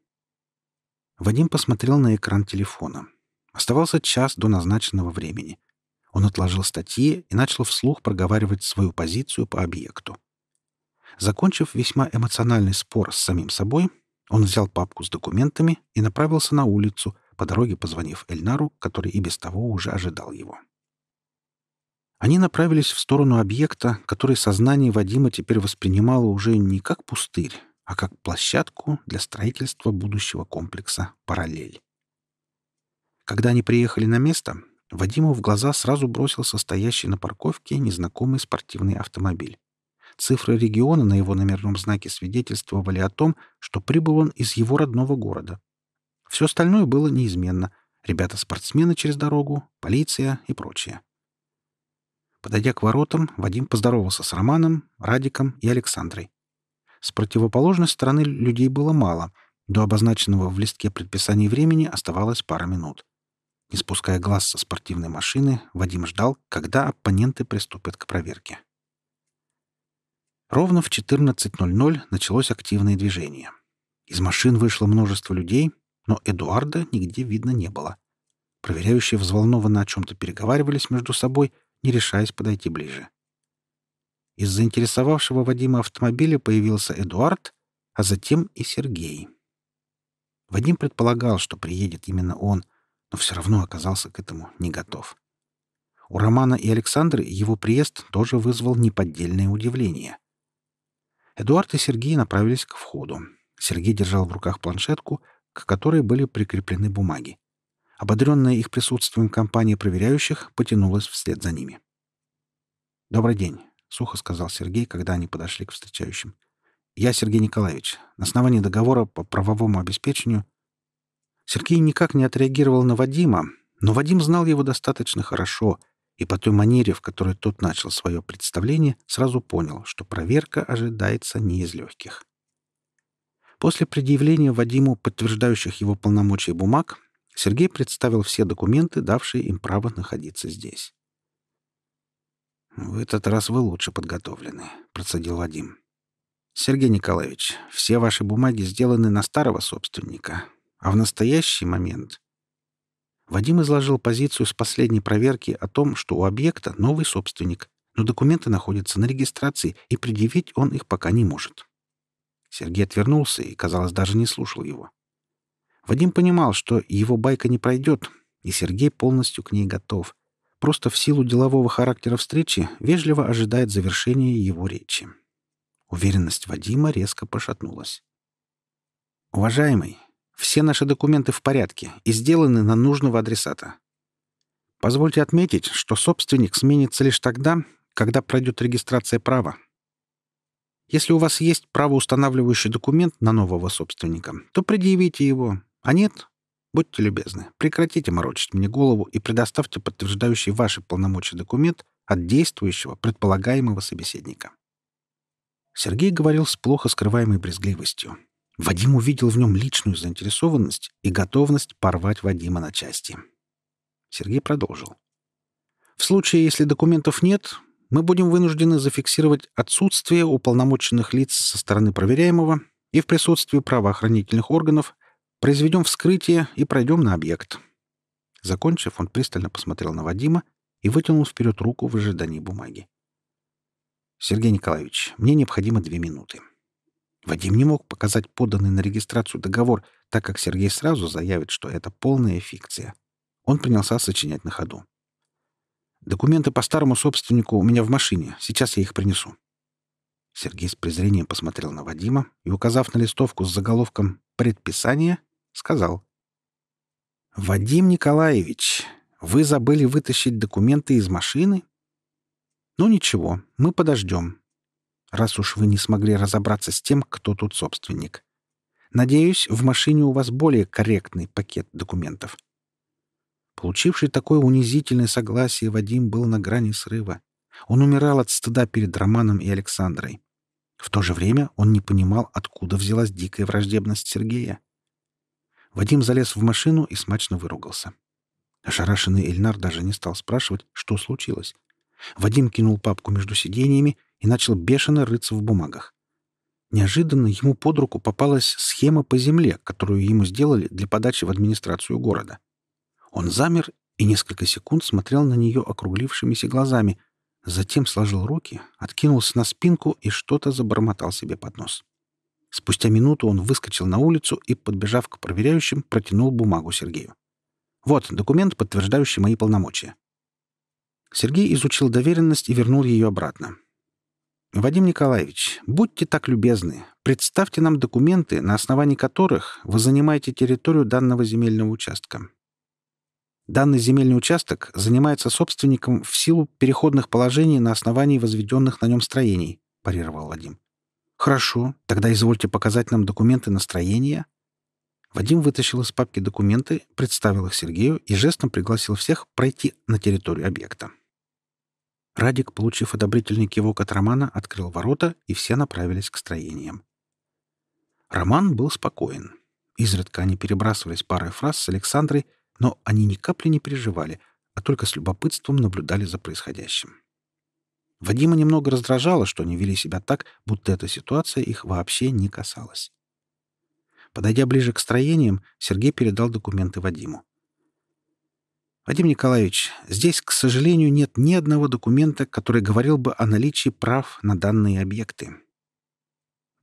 Вадим посмотрел на экран телефона. Оставался час до назначенного времени. Он отложил статьи и начал вслух проговаривать свою позицию по объекту. Закончив весьма эмоциональный спор с самим собой, он взял папку с документами и направился на улицу, по дороге позвонив Эльнару, который и без того уже ожидал его. Они направились в сторону объекта, который сознание Вадима теперь воспринимало уже не как пустырь, а как площадку для строительства будущего комплекса «Параллель». Когда они приехали на место, Вадиму в глаза сразу бросился стоящий на парковке незнакомый спортивный автомобиль. Цифры региона на его номерном знаке свидетельствовали о том, что прибыл он из его родного города. Все остальное было неизменно. Ребята-спортсмены через дорогу, полиция и прочее. Подойдя к воротам, Вадим поздоровался с Романом, Радиком и Александрой. С противоположной стороны людей было мало. До обозначенного в листке предписаний времени оставалось пара минут. Не спуская глаз со спортивной машины, Вадим ждал, когда оппоненты приступят к проверке. Ровно в 14.00 началось активное движение. Из машин вышло множество людей, но Эдуарда нигде видно не было. Проверяющие взволнованно о чем-то переговаривались между собой, не решаясь подойти ближе. Из заинтересовавшего Вадима автомобиля появился Эдуард, а затем и Сергей. Вадим предполагал, что приедет именно он, но все равно оказался к этому не готов. У Романа и Александры его приезд тоже вызвал неподдельное удивление. Эдуард и Сергей направились к входу. Сергей держал в руках планшетку, к которой были прикреплены бумаги. Ободренная их присутствием компания проверяющих потянулась вслед за ними. «Добрый день», — сухо сказал Сергей, когда они подошли к встречающим. «Я Сергей Николаевич. На основании договора по правовому обеспечению...» Сергей никак не отреагировал на Вадима, но Вадим знал его достаточно хорошо — и по той манере, в которой тот начал свое представление, сразу понял, что проверка ожидается не из легких. После предъявления Вадиму подтверждающих его полномочия бумаг, Сергей представил все документы, давшие им право находиться здесь. «В этот раз вы лучше подготовлены», — процедил Вадим. «Сергей Николаевич, все ваши бумаги сделаны на старого собственника, а в настоящий момент Вадим изложил позицию с последней проверки о том, что у объекта новый собственник, но документы находятся на регистрации, и предъявить он их пока не может. Сергей отвернулся и, казалось, даже не слушал его. Вадим понимал, что его байка не пройдет, и Сергей полностью к ней готов. Просто в силу делового характера встречи вежливо ожидает завершения его речи. Уверенность Вадима резко пошатнулась. «Уважаемый, все наши документы в порядке и сделаны на нужного адресата. Позвольте отметить, что собственник сменится лишь тогда, когда пройдет регистрация права. Если у вас есть правоустанавливающий документ на нового собственника, то предъявите его, а нет, будьте любезны, прекратите морочить мне голову и предоставьте подтверждающий ваши полномочия документ от действующего предполагаемого собеседника. Сергей говорил с плохо скрываемой брезгливостью. Вадим увидел в нем личную заинтересованность и готовность порвать Вадима на части. Сергей продолжил. «В случае, если документов нет, мы будем вынуждены зафиксировать отсутствие уполномоченных лиц со стороны проверяемого и в присутствии правоохранительных органов произведем вскрытие и пройдем на объект». Закончив, он пристально посмотрел на Вадима и вытянул вперед руку в ожидании бумаги. «Сергей Николаевич, мне необходимо две минуты. Вадим не мог показать поданный на регистрацию договор, так как Сергей сразу заявит, что это полная фикция. Он принялся сочинять на ходу. «Документы по старому собственнику у меня в машине. Сейчас я их принесу». Сергей с презрением посмотрел на Вадима и, указав на листовку с заголовком «Предписание», сказал. «Вадим Николаевич, вы забыли вытащить документы из машины?» «Ну ничего, мы подождем раз уж вы не смогли разобраться с тем, кто тут собственник. Надеюсь, в машине у вас более корректный пакет документов. Получивший такое унизительное согласие, Вадим был на грани срыва. Он умирал от стыда перед Романом и Александрой. В то же время он не понимал, откуда взялась дикая враждебность Сергея. Вадим залез в машину и смачно выругался. Ошарашенный Эльнар даже не стал спрашивать, что случилось. Вадим кинул папку между сиденьями и начал бешено рыться в бумагах. Неожиданно ему под руку попалась схема по земле, которую ему сделали для подачи в администрацию города. Он замер и несколько секунд смотрел на нее округлившимися глазами, затем сложил руки, откинулся на спинку и что-то забормотал себе под нос. Спустя минуту он выскочил на улицу и, подбежав к проверяющим, протянул бумагу Сергею. «Вот документ, подтверждающий мои полномочия». Сергей изучил доверенность и вернул ее обратно. «Вадим Николаевич, будьте так любезны, представьте нам документы, на основании которых вы занимаете территорию данного земельного участка. Данный земельный участок занимается собственником в силу переходных положений на основании возведенных на нем строений. — парировал Вадим. «Хорошо, тогда извольте показать нам документы настроения». Вадим вытащил из папки документы, представил их Сергею и жестом пригласил всех пройти на территорию объекта. Радик, получив одобрительный кивок от Романа, открыл ворота, и все направились к строениям. Роман был спокоен. Изредка они перебрасывались парой фраз с Александрой, но они ни капли не переживали, а только с любопытством наблюдали за происходящим. Вадима немного раздражало, что они вели себя так, будто эта ситуация их вообще не касалась. Подойдя ближе к строениям, Сергей передал документы Вадиму. «Вадим Николаевич, здесь, к сожалению, нет ни одного документа, который говорил бы о наличии прав на данные объекты.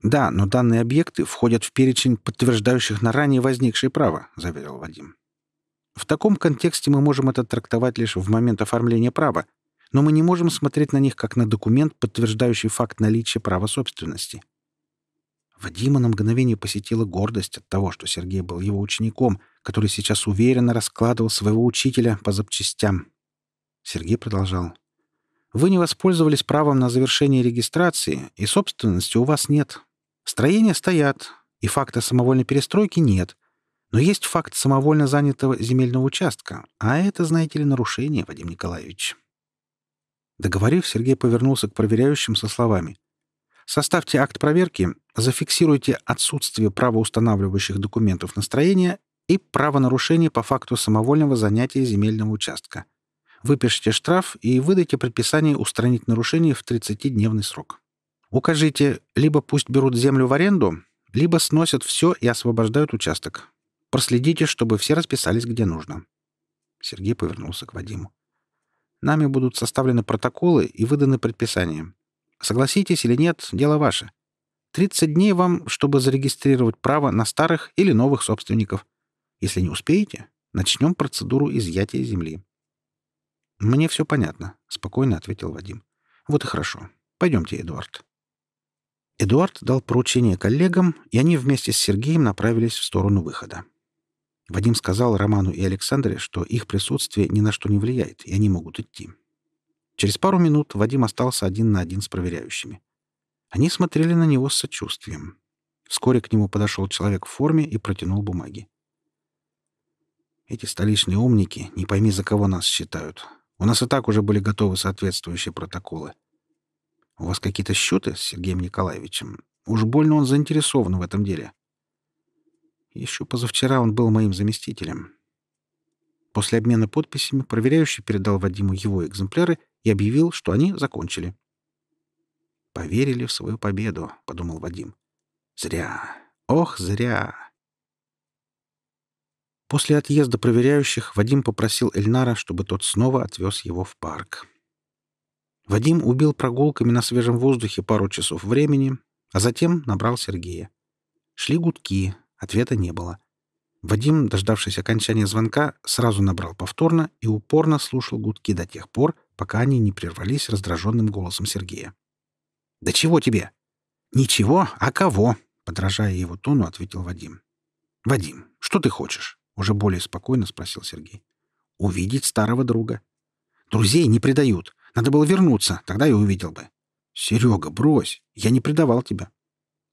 «Да, но данные объекты входят в перечень подтверждающих на ранее возникшее право», — заверил Вадим. «В таком контексте мы можем это трактовать лишь в момент оформления права, но мы не можем смотреть на них как на документ, подтверждающий факт наличия права собственности». Вадима на мгновение посетила гордость от того, что Сергей был его учеником, который сейчас уверенно раскладывал своего учителя по запчастям. Сергей продолжал. «Вы не воспользовались правом на завершение регистрации, и собственности у вас нет. Строения стоят, и факта самовольной перестройки нет. Но есть факт самовольно занятого земельного участка, а это, знаете ли, нарушение, Вадим Николаевич. Договорив, Сергей повернулся к проверяющим со словами. «Составьте акт проверки, зафиксируйте отсутствие правоустанавливающих документов на строение и правонарушение по факту самовольного занятия земельного участка. Выпишите штраф и выдайте предписание устранить нарушение в 30-дневный срок». Укажите, либо пусть берут землю в аренду, либо сносят все и освобождают участок. Проследите, чтобы все расписались где нужно. Сергей повернулся к Вадиму. Нами будут составлены протоколы и выданы предписания. Согласитесь или нет, дело ваше. 30 дней вам, чтобы зарегистрировать право на старых или новых собственников. Если не успеете, начнем процедуру изъятия земли. «Мне все понятно», — спокойно ответил Вадим. «Вот и хорошо. Пойдемте, Эдуард». Эдуард дал поручение коллегам, и они вместе с Сергеем направились в сторону выхода. Вадим сказал Роману и Александре, что их присутствие ни на что не влияет, и они могут идти. Через пару минут Вадим остался один на один с проверяющими. Они смотрели на него с сочувствием. Вскоре к нему подошел человек в форме и протянул бумаги. «Эти столичные умники, не пойми, за кого нас считают. У нас и так уже были готовы соответствующие протоколы. У вас какие-то счеты с Сергеем Николаевичем? Уж больно он заинтересован в этом деле. Еще позавчера он был моим заместителем. После обмена подписями проверяющий передал Вадиму его экземпляры и объявил, что они закончили. «Поверили в свою победу», — подумал Вадим. «Зря. Ох, зря». После отъезда проверяющих Вадим попросил Эльнара, чтобы тот снова отвез его в парк. Вадим убил прогулками на свежем воздухе пару часов времени, а затем набрал Сергея. Шли гудки, ответа не было. Вадим, дождавшись окончания звонка, сразу набрал повторно и упорно слушал гудки до тех пор, пока они не прервались раздраженным голосом Сергея. «Да чего тебе?» «Ничего, а кого?» — подражая его тону, ответил Вадим. «Вадим, что ты хочешь?» — уже более спокойно спросил Сергей. «Увидеть старого друга». «Друзей не предают. Надо было вернуться, тогда и увидел бы. Серега, брось, я не предавал тебя.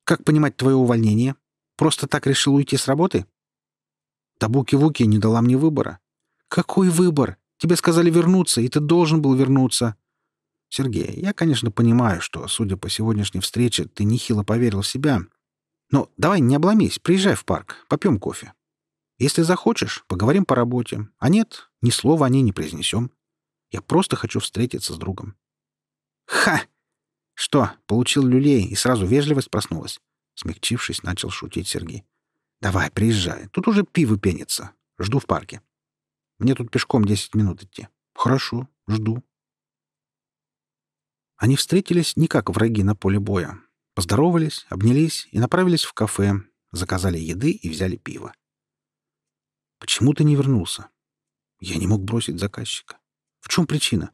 Как понимать твое увольнение? Просто так решил уйти с работы? Табуки-вуки не дала мне выбора. Какой выбор? Тебе сказали вернуться, и ты должен был вернуться. Сергей, я, конечно, понимаю, что, судя по сегодняшней встрече, ты нехило поверил в себя. Но давай не обломись, приезжай в парк, попьем кофе. Если захочешь, поговорим по работе. А нет, ни слова о ней не произнесем. Я просто хочу встретиться с другом». «Ха! Что, получил люлей, и сразу вежливость проснулась?» Смягчившись, начал шутить Сергей. «Давай, приезжай. Тут уже пиво пенится. Жду в парке. Мне тут пешком десять минут идти. Хорошо, жду». Они встретились не как враги на поле боя. Поздоровались, обнялись и направились в кафе, заказали еды и взяли пиво. «Почему ты не вернулся?» Я не мог бросить заказчика. В чем причина?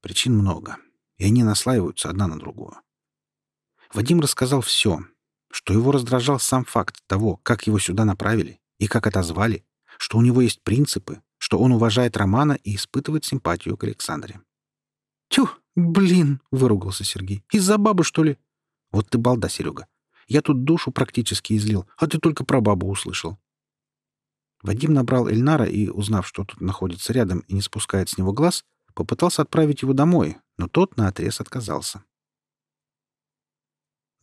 Причин много, и они наслаиваются одна на другую. Вадим рассказал все, что его раздражал сам факт того, как его сюда направили и как отозвали, что у него есть принципы, что он уважает Романа и испытывает симпатию к Александре. «Тю, блин!» — выругался Сергей. «Из-за бабы, что ли?» «Вот ты балда, Серега. Я тут душу практически излил, а ты только про бабу услышал». Вадим набрал Эльнара и, узнав, что тут находится рядом и не спускает с него глаз, попытался отправить его домой, но тот наотрез отказался.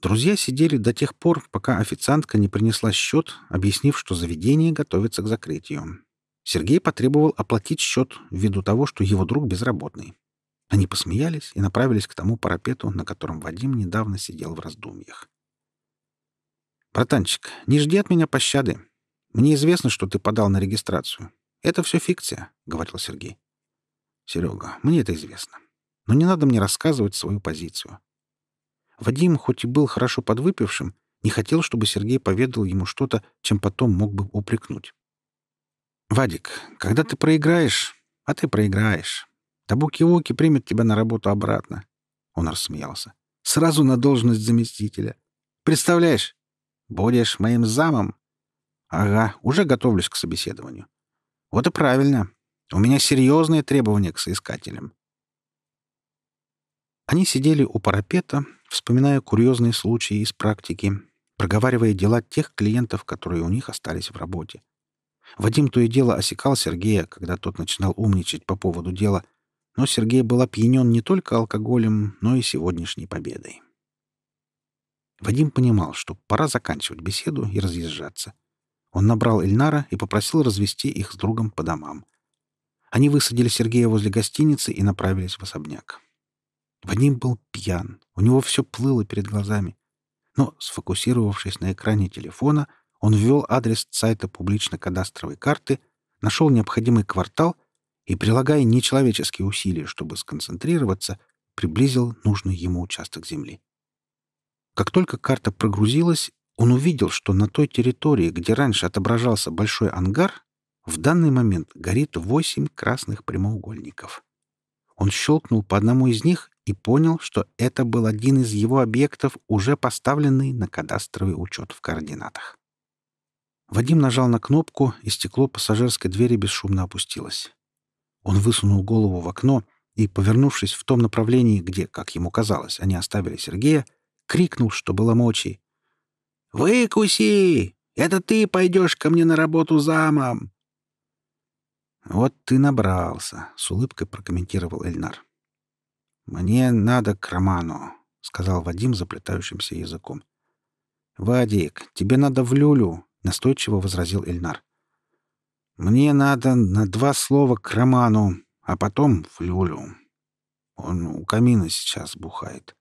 Друзья сидели до тех пор, пока официантка не принесла счет, объяснив, что заведение готовится к закрытию. Сергей потребовал оплатить счет ввиду того, что его друг безработный. Они посмеялись и направились к тому парапету, на котором Вадим недавно сидел в раздумьях. «Братанчик, не жди от меня пощады. Мне известно, что ты подал на регистрацию. Это все фикция», — говорил Сергей. «Серега, мне это известно. Но не надо мне рассказывать свою позицию. Вадим, хоть и был хорошо подвыпившим, не хотел, чтобы Сергей поведал ему что-то, чем потом мог бы упрекнуть. «Вадик, когда ты проиграешь, а ты проиграешь, Табуки-Вуки примет тебя на работу обратно». Он рассмеялся. «Сразу на должность заместителя. Представляешь, будешь моим замом?» «Ага, уже готовлюсь к собеседованию». «Вот и правильно. У меня серьезные требования к соискателям. Они сидели у парапета, вспоминая курьезные случаи из практики, проговаривая дела тех клиентов, которые у них остались в работе. Вадим то и дело осекал Сергея, когда тот начинал умничать по поводу дела, но Сергей был опьянен не только алкоголем, но и сегодняшней победой. Вадим понимал, что пора заканчивать беседу и разъезжаться. Он набрал Эльнара и попросил развести их с другом по домам. Они высадили Сергея возле гостиницы и направились в особняк. Вадим был пьян, у него все плыло перед глазами. Но, сфокусировавшись на экране телефона, он ввел адрес сайта публично-кадастровой карты, нашел необходимый квартал и, прилагая нечеловеческие усилия, чтобы сконцентрироваться, приблизил нужный ему участок земли. Как только карта прогрузилась, он увидел, что на той территории, где раньше отображался большой ангар, в данный момент горит восемь красных прямоугольников. Он щелкнул по одному из них и понял, что это был один из его объектов, уже поставленный на кадастровый учет в координатах. Вадим нажал на кнопку, и стекло пассажирской двери бесшумно опустилось. Он высунул голову в окно и, повернувшись в том направлении, где, как ему казалось, они оставили Сергея, крикнул, что было мочи. «Выкуси! Это ты пойдешь ко мне на работу замом!» «Вот ты набрался», — с улыбкой прокомментировал Эльнар. «Мне надо к Роману», — сказал Вадим заплетающимся языком. «Вадик, тебе надо в люлю», — настойчиво возразил Эльнар. «Мне надо на два слова к Роману, а потом в люлю. Он у камина сейчас бухает.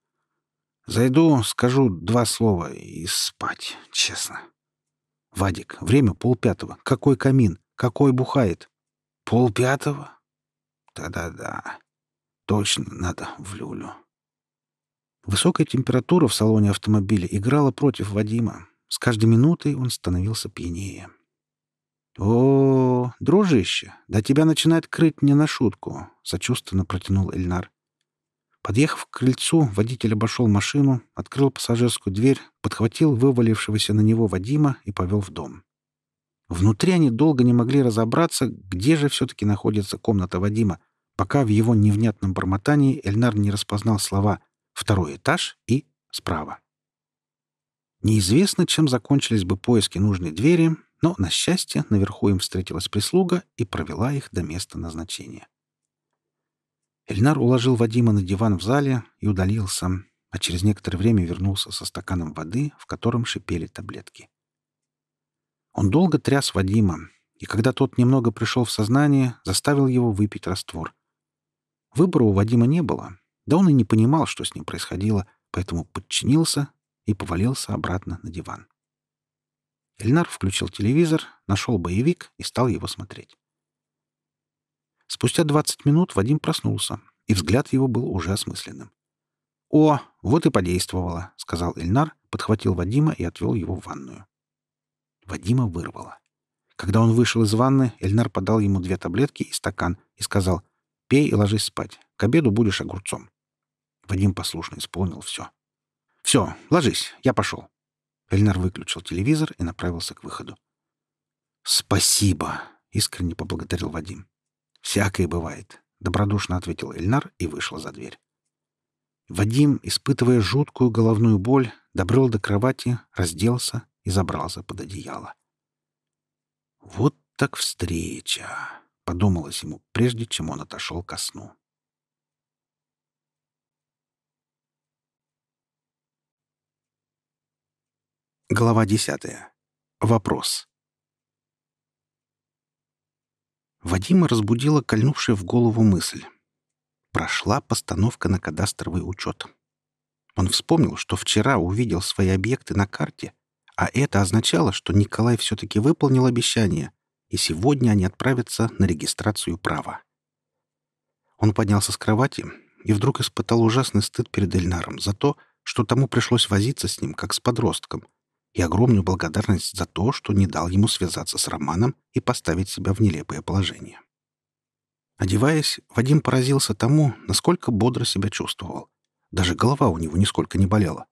Зайду, скажу два слова и спать, честно. Вадик, время полпятого. Какой камин? Какой бухает? Полпятого? Да-да-да. Точно надо в люлю. Высокая температура в салоне автомобиля играла против Вадима. С каждой минутой он становился пьянее. «О, дружище, да тебя начинает крыть не на шутку», — сочувственно протянул Эльнар. Подъехав к крыльцу, водитель обошел машину, открыл пассажирскую дверь, подхватил вывалившегося на него Вадима и повел в дом. Внутри они долго не могли разобраться, где же все-таки находится комната Вадима, пока в его невнятном бормотании Эльнар не распознал слова «второй этаж» и «справа». Неизвестно, чем закончились бы поиски нужной двери, но, на счастье, наверху им встретилась прислуга и провела их до места назначения. Эльнар уложил Вадима на диван в зале и удалился, а через некоторое время вернулся со стаканом воды, в котором шипели таблетки. Он долго тряс Вадима, и когда тот немного пришел в сознание, заставил его выпить раствор. Выбора у Вадима не было, да он и не понимал, что с ним происходило, поэтому подчинился и повалился обратно на диван. Эльнар включил телевизор, нашел боевик и стал его смотреть. Спустя 20 минут Вадим проснулся, и взгляд его был уже осмысленным. «О, вот и подействовало», — сказал Эльнар, подхватил Вадима и отвел его в ванную. Вадима вырвало. Когда он вышел из ванны, Эльнар подал ему две таблетки и стакан и сказал «Пей и ложись спать. К обеду будешь огурцом». Вадим послушно исполнил все. «Все, ложись, я пошел». Эльнар выключил телевизор и направился к выходу. «Спасибо!» — искренне поблагодарил Вадим. «Всякое бывает. — добродушно ответил Эльнар и вышел за дверь. Вадим, испытывая жуткую головную боль, добрел до кровати, разделся и забрался под одеяло. «Вот так встреча!» — подумалось ему, прежде чем он отошел ко сну. Глава десятая. Вопрос. Вадима разбудила кольнувшая в голову мысль. Прошла постановка на кадастровый учет. Он вспомнил, что вчера увидел свои объекты на карте, а это означало, что Николай все-таки выполнил обещание, и сегодня они отправятся на регистрацию права. Он поднялся с кровати и вдруг испытал ужасный стыд перед Эльнаром за то, что тому пришлось возиться с ним, как с подростком — и огромную благодарность за то, что не дал ему связаться с Романом и поставить себя в нелепое положение. Одеваясь, Вадим поразился тому, насколько бодро себя чувствовал. Даже голова у него нисколько не болела.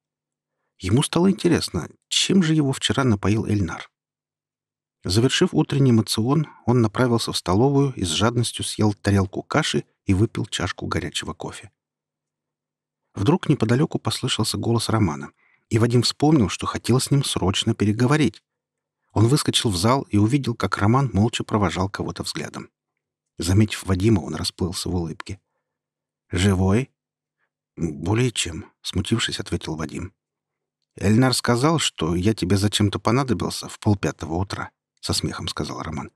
Ему стало интересно, чем же его вчера напоил Эльнар. Завершив утренний мацион, он направился в столовую и с жадностью съел тарелку каши и выпил чашку горячего кофе. Вдруг неподалеку послышался голос Романа — и Вадим вспомнил, что хотел с ним срочно переговорить. Он выскочил в зал и увидел, как Роман молча провожал кого-то взглядом. Заметив Вадима, он расплылся в улыбке. «Живой?» «Более чем», — смутившись, ответил Вадим. «Эльнар сказал, что я тебе зачем-то понадобился в полпятого утра», — со смехом сказал Роман.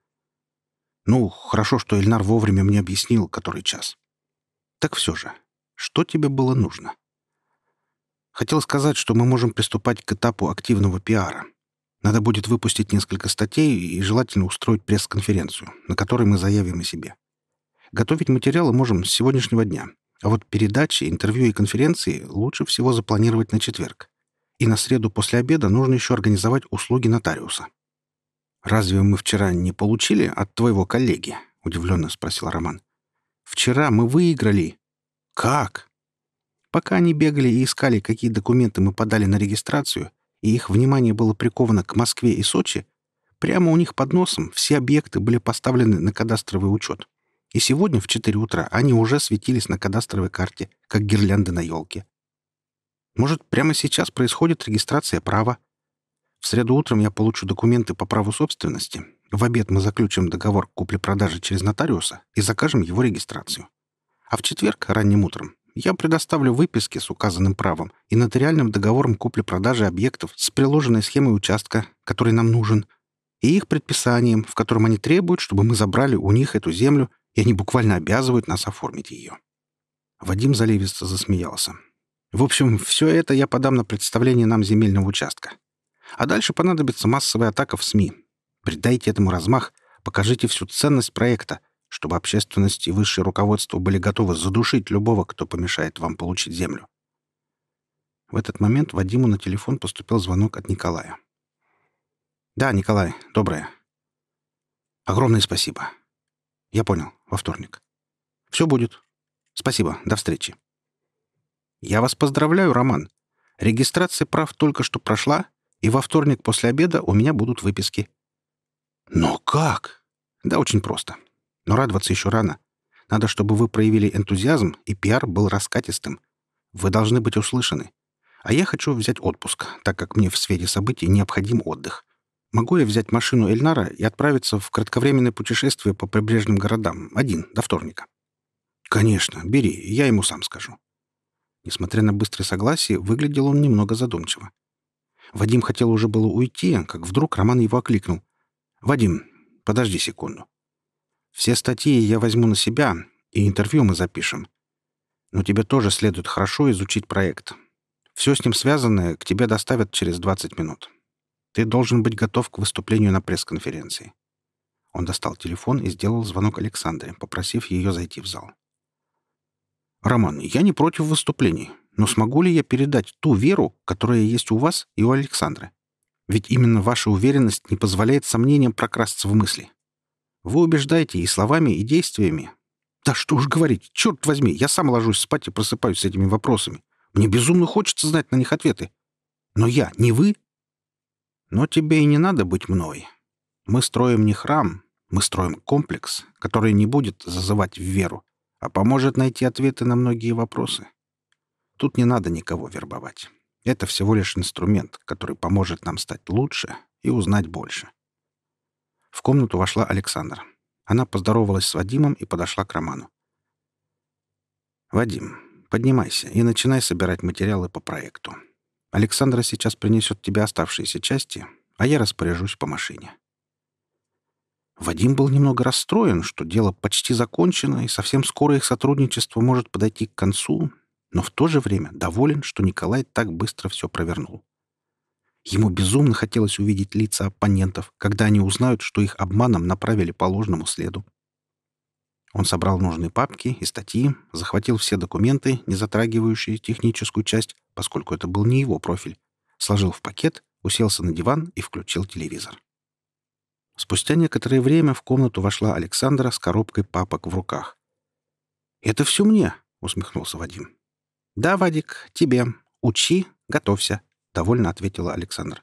«Ну, хорошо, что Эльнар вовремя мне объяснил, который час. Так все же, что тебе было нужно?» Хотел сказать, что мы можем приступать к этапу активного пиара. Надо будет выпустить несколько статей и желательно устроить пресс-конференцию, на которой мы заявим о себе. Готовить материалы можем с сегодняшнего дня. А вот передачи, интервью и конференции лучше всего запланировать на четверг. И на среду после обеда нужно еще организовать услуги нотариуса. «Разве мы вчера не получили от твоего коллеги?» — удивленно спросил Роман. «Вчера мы выиграли». «Как?» Пока они бегали и искали, какие документы мы подали на регистрацию, и их внимание было приковано к Москве и Сочи, прямо у них под носом все объекты были поставлены на кадастровый учет. И сегодня в 4 утра они уже светились на кадастровой карте, как гирлянды на елке. Может, прямо сейчас происходит регистрация права? В среду утром я получу документы по праву собственности. В обед мы заключим договор купли-продажи через нотариуса и закажем его регистрацию. А в четверг, ранним утром, я предоставлю выписки с указанным правом и нотариальным договором купли-продажи объектов с приложенной схемой участка, который нам нужен, и их предписанием, в котором они требуют, чтобы мы забрали у них эту землю, и они буквально обязывают нас оформить ее. Вадим заливисто засмеялся. В общем, все это я подам на представление нам земельного участка. А дальше понадобится массовая атака в СМИ. Придайте этому размах, покажите всю ценность проекта, чтобы общественность и высшее руководство были готовы задушить любого, кто помешает вам получить землю. В этот момент Вадиму на телефон поступил звонок от Николая. «Да, Николай, доброе. Огромное спасибо. Я понял, во вторник. Все будет. Спасибо, до встречи. Я вас поздравляю, Роман. Регистрация прав только что прошла, и во вторник после обеда у меня будут выписки. Но как? Да очень просто. Но радоваться еще рано. Надо, чтобы вы проявили энтузиазм, и пиар был раскатистым. Вы должны быть услышаны. А я хочу взять отпуск, так как мне в сфере событий необходим отдых. Могу я взять машину Эльнара и отправиться в кратковременное путешествие по прибрежным городам, один, до вторника? Конечно, бери, я ему сам скажу. Несмотря на быстрое согласие, выглядел он немного задумчиво. Вадим хотел уже было уйти, как вдруг Роман его окликнул. «Вадим, подожди секунду. Все статьи я возьму на себя, и интервью мы запишем. Но тебе тоже следует хорошо изучить проект. Все с ним связанное к тебе доставят через 20 минут. Ты должен быть готов к выступлению на пресс-конференции». Он достал телефон и сделал звонок Александре, попросив ее зайти в зал. «Роман, я не против выступлений, но смогу ли я передать ту веру, которая есть у вас и у Александры? Ведь именно ваша уверенность не позволяет сомнениям прокрасться в мысли. Вы убеждаете и словами, и действиями. Да что уж говорить, черт возьми, я сам ложусь спать и просыпаюсь с этими вопросами. Мне безумно хочется знать на них ответы. Но я не вы. Но тебе и не надо быть мной. Мы строим не храм, мы строим комплекс, который не будет зазывать в веру, а поможет найти ответы на многие вопросы. Тут не надо никого вербовать. Это всего лишь инструмент, который поможет нам стать лучше и узнать больше. В комнату вошла Александра. Она поздоровалась с Вадимом и подошла к Роману. «Вадим, поднимайся и начинай собирать материалы по проекту. Александра сейчас принесет тебе оставшиеся части, а я распоряжусь по машине». Вадим был немного расстроен, что дело почти закончено, и совсем скоро их сотрудничество может подойти к концу, но в то же время доволен, что Николай так быстро все провернул. Ему безумно хотелось увидеть лица оппонентов, когда они узнают, что их обманом направили по ложному следу. Он собрал нужные папки и статьи, захватил все документы, не затрагивающие техническую часть, поскольку это был не его профиль, сложил в пакет, уселся на диван и включил телевизор. Спустя некоторое время в комнату вошла Александра с коробкой папок в руках. «Это все мне», — усмехнулся Вадим. «Да, Вадик, тебе. Учи, готовься», — довольно ответила Александра.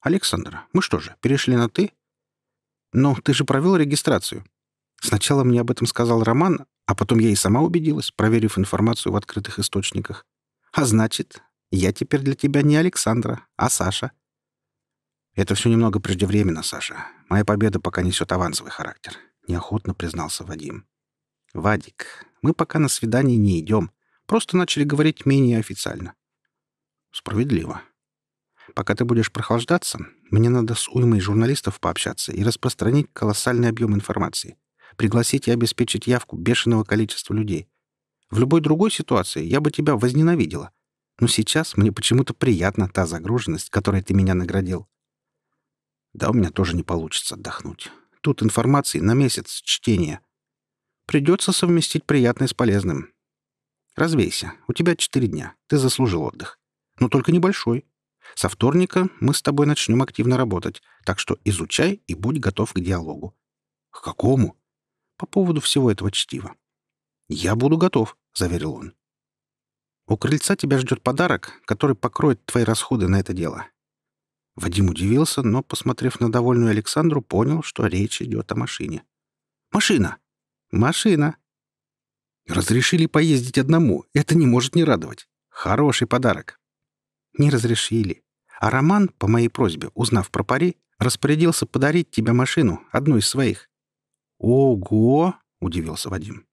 «Александр, мы что же, перешли на «ты»?» «Ну, ты же провел регистрацию. Сначала мне об этом сказал Роман, а потом я и сама убедилась, проверив информацию в открытых источниках. А значит, я теперь для тебя не Александра, а Саша». «Это все немного преждевременно, Саша. Моя победа пока несет авансовый характер», — неохотно признался Вадим. «Вадик, мы пока на свидание не идем. Просто начали говорить менее официально. Справедливо. Пока ты будешь прохлаждаться, мне надо с уймой журналистов пообщаться и распространить колоссальный объем информации. Пригласить и обеспечить явку бешеного количества людей. В любой другой ситуации я бы тебя возненавидела. Но сейчас мне почему-то приятна та загруженность, которой ты меня наградил. Да, у меня тоже не получится отдохнуть. Тут информации на месяц чтения. Придется совместить приятное с полезным. Развейся. У тебя четыре дня. Ты заслужил отдых. Но только небольшой. Со вторника мы с тобой начнем активно работать, так что изучай и будь готов к диалогу. К какому? По поводу всего этого чтива. Я буду готов, заверил он. У крыльца тебя ждет подарок, который покроет твои расходы на это дело. Вадим удивился, но, посмотрев на довольную Александру, понял, что речь идет о машине. «Машина! Машина!» Разрешили поездить одному. Это не может не радовать. Хороший подарок. Не разрешили. А Роман, по моей просьбе, узнав про пари, распорядился подарить тебе машину, одну из своих. «Ого!» — удивился Вадим.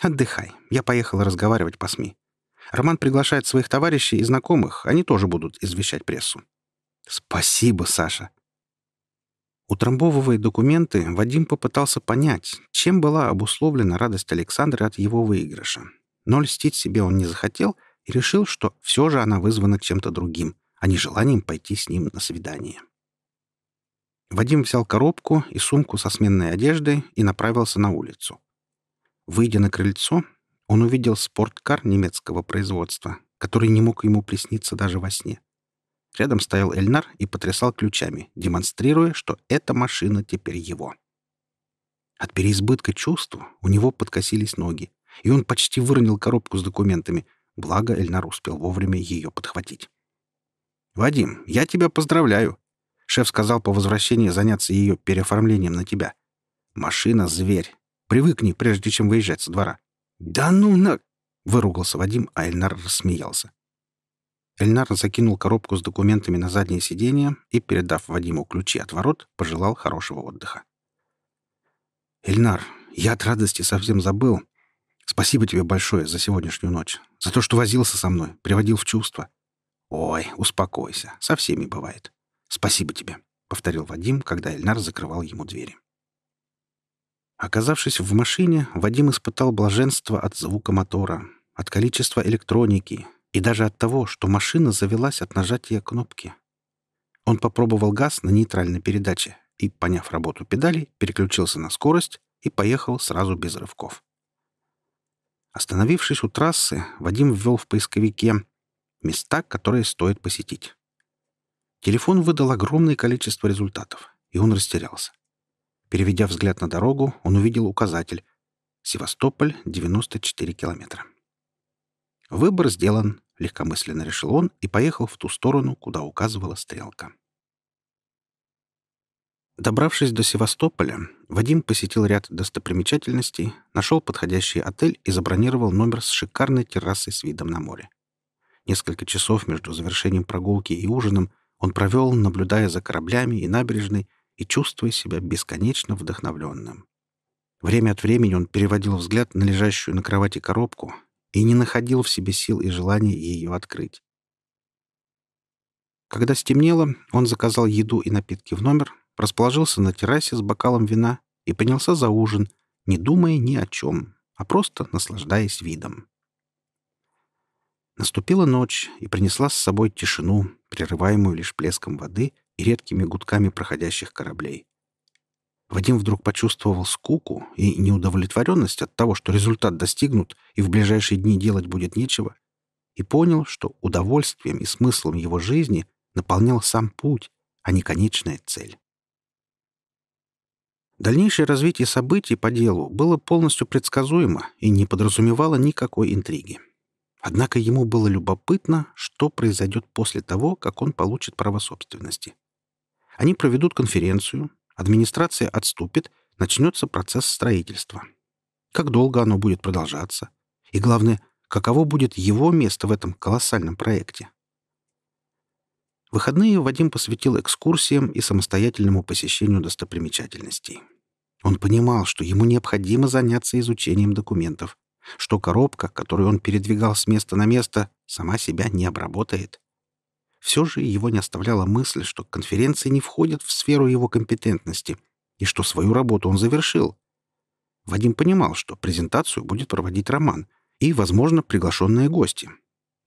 «Отдыхай. Я поехал разговаривать по СМИ. Роман приглашает своих товарищей и знакомых. Они тоже будут извещать прессу». «Спасибо, Саша. Утрамбовывая документы, Вадим попытался понять, чем была обусловлена радость Александры от его выигрыша. Но льстить себе он не захотел и решил, что все же она вызвана чем-то другим, а не желанием пойти с ним на свидание. Вадим взял коробку и сумку со сменной одеждой и направился на улицу. Выйдя на крыльцо, он увидел спорткар немецкого производства, который не мог ему присниться даже во сне. Рядом стоял Эльнар и потрясал ключами, демонстрируя, что эта машина теперь его. От переизбытка чувств у него подкосились ноги, и он почти выронил коробку с документами, благо Эльнар успел вовремя ее подхватить. «Вадим, я тебя поздравляю!» Шеф сказал по возвращении заняться ее переоформлением на тебя. «Машина — зверь. Привыкни, прежде чем выезжать со двора». «Да ну на...» — выругался Вадим, а Эльнар рассмеялся. Эльнар закинул коробку с документами на заднее сиденье и, передав Вадиму ключи от ворот, пожелал хорошего отдыха. «Эльнар, я от радости совсем забыл. Спасибо тебе большое за сегодняшнюю ночь, за то, что возился со мной, приводил в чувство. Ой, успокойся, со всеми бывает. Спасибо тебе», — повторил Вадим, когда Эльнар закрывал ему двери. Оказавшись в машине, Вадим испытал блаженство от звука мотора, от количества электроники, и даже от того, что машина завелась от нажатия кнопки. Он попробовал газ на нейтральной передаче и, поняв работу педалей, переключился на скорость и поехал сразу без рывков. Остановившись у трассы, Вадим ввел в поисковике места, которые стоит посетить. Телефон выдал огромное количество результатов, и он растерялся. Переведя взгляд на дорогу, он увидел указатель «Севастополь, 94 километра». Выбор сделан, легкомысленно решил он и поехал в ту сторону, куда указывала стрелка. Добравшись до Севастополя, Вадим посетил ряд достопримечательностей, нашел подходящий отель и забронировал номер с шикарной террасой с видом на море. Несколько часов между завершением прогулки и ужином он провел, наблюдая за кораблями и набережной и чувствуя себя бесконечно вдохновленным. Время от времени он переводил взгляд на лежащую на кровати коробку и не находил в себе сил и желания ее открыть. Когда стемнело, он заказал еду и напитки в номер, расположился на террасе с бокалом вина и принялся за ужин, не думая ни о чем, а просто наслаждаясь видом. Наступила ночь и принесла с собой тишину, прерываемую лишь плеском воды и редкими гудками проходящих кораблей. Вадим вдруг почувствовал скуку и неудовлетворенность от того, что результат достигнут и в ближайшие дни делать будет нечего, и понял, что удовольствием и смыслом его жизни наполнял сам путь, а не конечная цель. Дальнейшее развитие событий по делу было полностью предсказуемо и не подразумевало никакой интриги. Однако ему было любопытно, что произойдет после того, как он получит право собственности. Они проведут конференцию, администрация отступит, начнется процесс строительства. Как долго оно будет продолжаться? И главное, каково будет его место в этом колоссальном проекте? Выходные Вадим посвятил экскурсиям и самостоятельному посещению достопримечательностей. Он понимал, что ему необходимо заняться изучением документов, что коробка, которую он передвигал с места на место, сама себя не обработает. Все же его не оставляла мысль, что конференции не входят в сферу его компетентности и что свою работу он завершил. Вадим понимал, что презентацию будет проводить Роман и, возможно, приглашенные гости.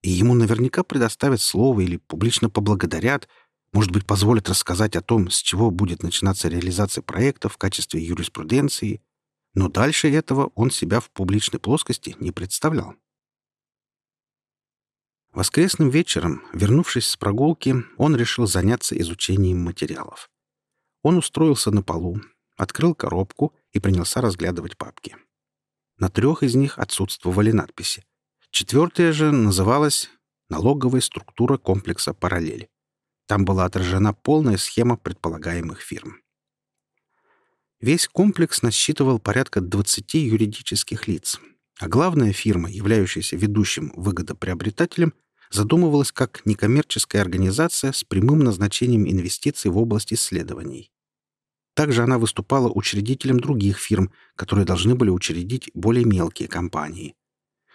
И ему наверняка предоставят слово или публично поблагодарят — может быть, позволит рассказать о том, с чего будет начинаться реализация проекта в качестве юриспруденции, но дальше этого он себя в публичной плоскости не представлял. Воскресным вечером, вернувшись с прогулки, он решил заняться изучением материалов. Он устроился на полу, открыл коробку и принялся разглядывать папки. На трех из них отсутствовали надписи. Четвертая же называлась «Налоговая структура комплекса «Параллель». Там была отражена полная схема предполагаемых фирм. Весь комплекс насчитывал порядка 20 юридических лиц, а главная фирма, являющаяся ведущим выгодоприобретателем, задумывалась как некоммерческая организация с прямым назначением инвестиций в область исследований. Также она выступала учредителем других фирм, которые должны были учредить более мелкие компании.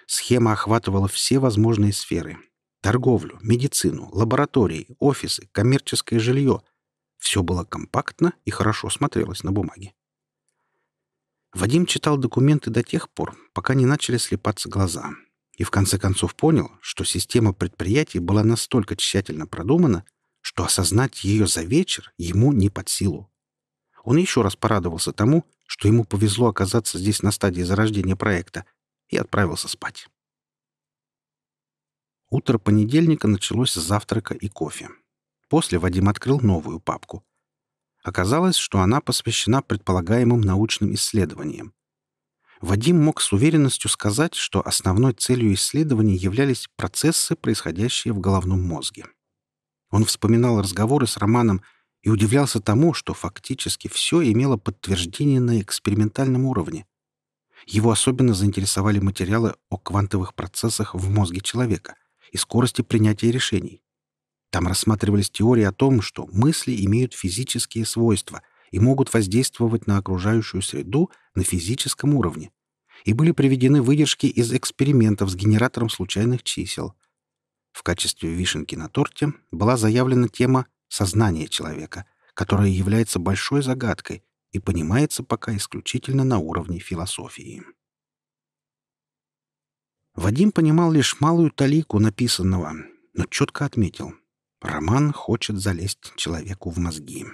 Схема охватывала все возможные сферы Торговлю, медицину, лаборатории, офисы, коммерческое жилье. Все было компактно и хорошо смотрелось на бумаге. Вадим читал документы до тех пор, пока не начали слепаться глаза, и в конце концов понял, что система предприятий была настолько тщательно продумана, что осознать ее за вечер ему не под силу. Он еще раз порадовался тому, что ему повезло оказаться здесь на стадии зарождения проекта, и отправился спать. Утро понедельника началось с завтрака и кофе. После Вадим открыл новую папку. Оказалось, что она посвящена предполагаемым научным исследованиям. Вадим мог с уверенностью сказать, что основной целью исследований являлись процессы, происходящие в головном мозге. Он вспоминал разговоры с Романом и удивлялся тому, что фактически все имело подтверждение на экспериментальном уровне. Его особенно заинтересовали материалы о квантовых процессах в мозге человека — и скорости принятия решений. Там рассматривались теории о том, что мысли имеют физические свойства и могут воздействовать на окружающую среду на физическом уровне. И были приведены выдержки из экспериментов с генератором случайных чисел. В качестве вишенки на торте была заявлена тема сознания человека, которая является большой загадкой и понимается пока исключительно на уровне философии. Вадим понимал лишь малую талику написанного, но четко отметил. Роман хочет залезть человеку в мозги.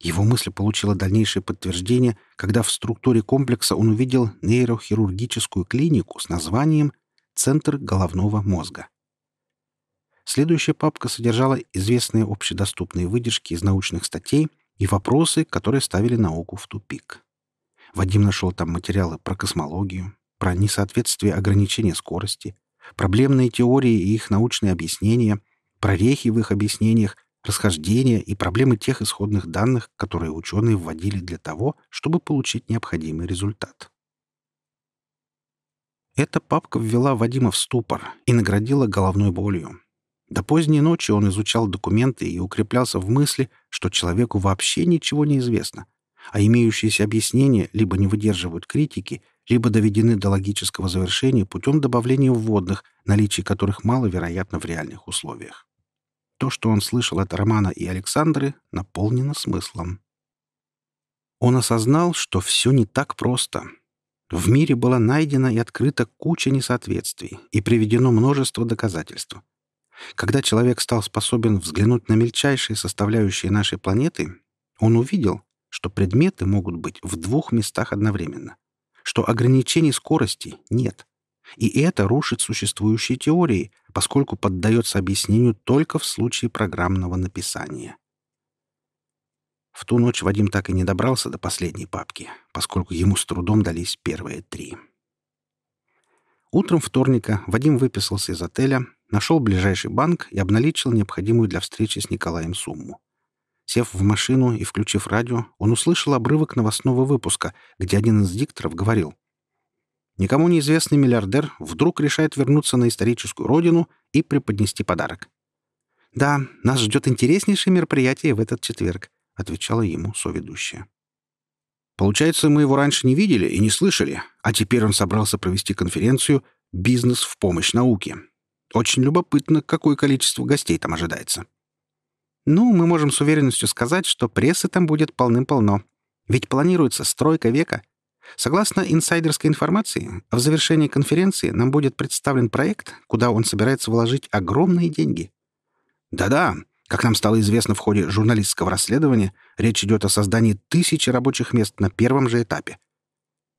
Его мысль получила дальнейшее подтверждение, когда в структуре комплекса он увидел нейрохирургическую клинику с названием «Центр головного мозга». Следующая папка содержала известные общедоступные выдержки из научных статей и вопросы, которые ставили науку в тупик. Вадим нашел там материалы про космологию, про несоответствие ограничения скорости, проблемные теории и их научные объяснения, прорехи в их объяснениях, расхождения и проблемы тех исходных данных, которые ученые вводили для того, чтобы получить необходимый результат. Эта папка ввела Вадима в ступор и наградила головной болью. До поздней ночи он изучал документы и укреплялся в мысли, что человеку вообще ничего не известно, а имеющиеся объяснения либо не выдерживают критики, либо доведены до логического завершения путем добавления вводных, наличие которых маловероятно в реальных условиях. То, что он слышал от Романа и Александры, наполнено смыслом. Он осознал, что все не так просто. В мире была найдена и открыта куча несоответствий и приведено множество доказательств. Когда человек стал способен взглянуть на мельчайшие составляющие нашей планеты, он увидел, что предметы могут быть в двух местах одновременно, что ограничений скорости нет. И это рушит существующие теории, поскольку поддается объяснению только в случае программного написания. В ту ночь Вадим так и не добрался до последней папки, поскольку ему с трудом дались первые три. Утром вторника Вадим выписался из отеля, нашел ближайший банк и обналичил необходимую для встречи с Николаем сумму. Сев в машину и включив радио, он услышал обрывок новостного выпуска, где один из дикторов говорил «Никому неизвестный миллиардер вдруг решает вернуться на историческую родину и преподнести подарок». «Да, нас ждет интереснейшее мероприятие в этот четверг», — отвечала ему соведущая. «Получается, мы его раньше не видели и не слышали, а теперь он собрался провести конференцию «Бизнес в помощь науке», очень любопытно, какое количество гостей там ожидается. Ну, мы можем с уверенностью сказать, что прессы там будет полным-полно. Ведь планируется стройка века. Согласно инсайдерской информации, в завершении конференции нам будет представлен проект, куда он собирается вложить огромные деньги. Да-да, как нам стало известно в ходе журналистского расследования, речь идет о создании тысячи рабочих мест на первом же этапе.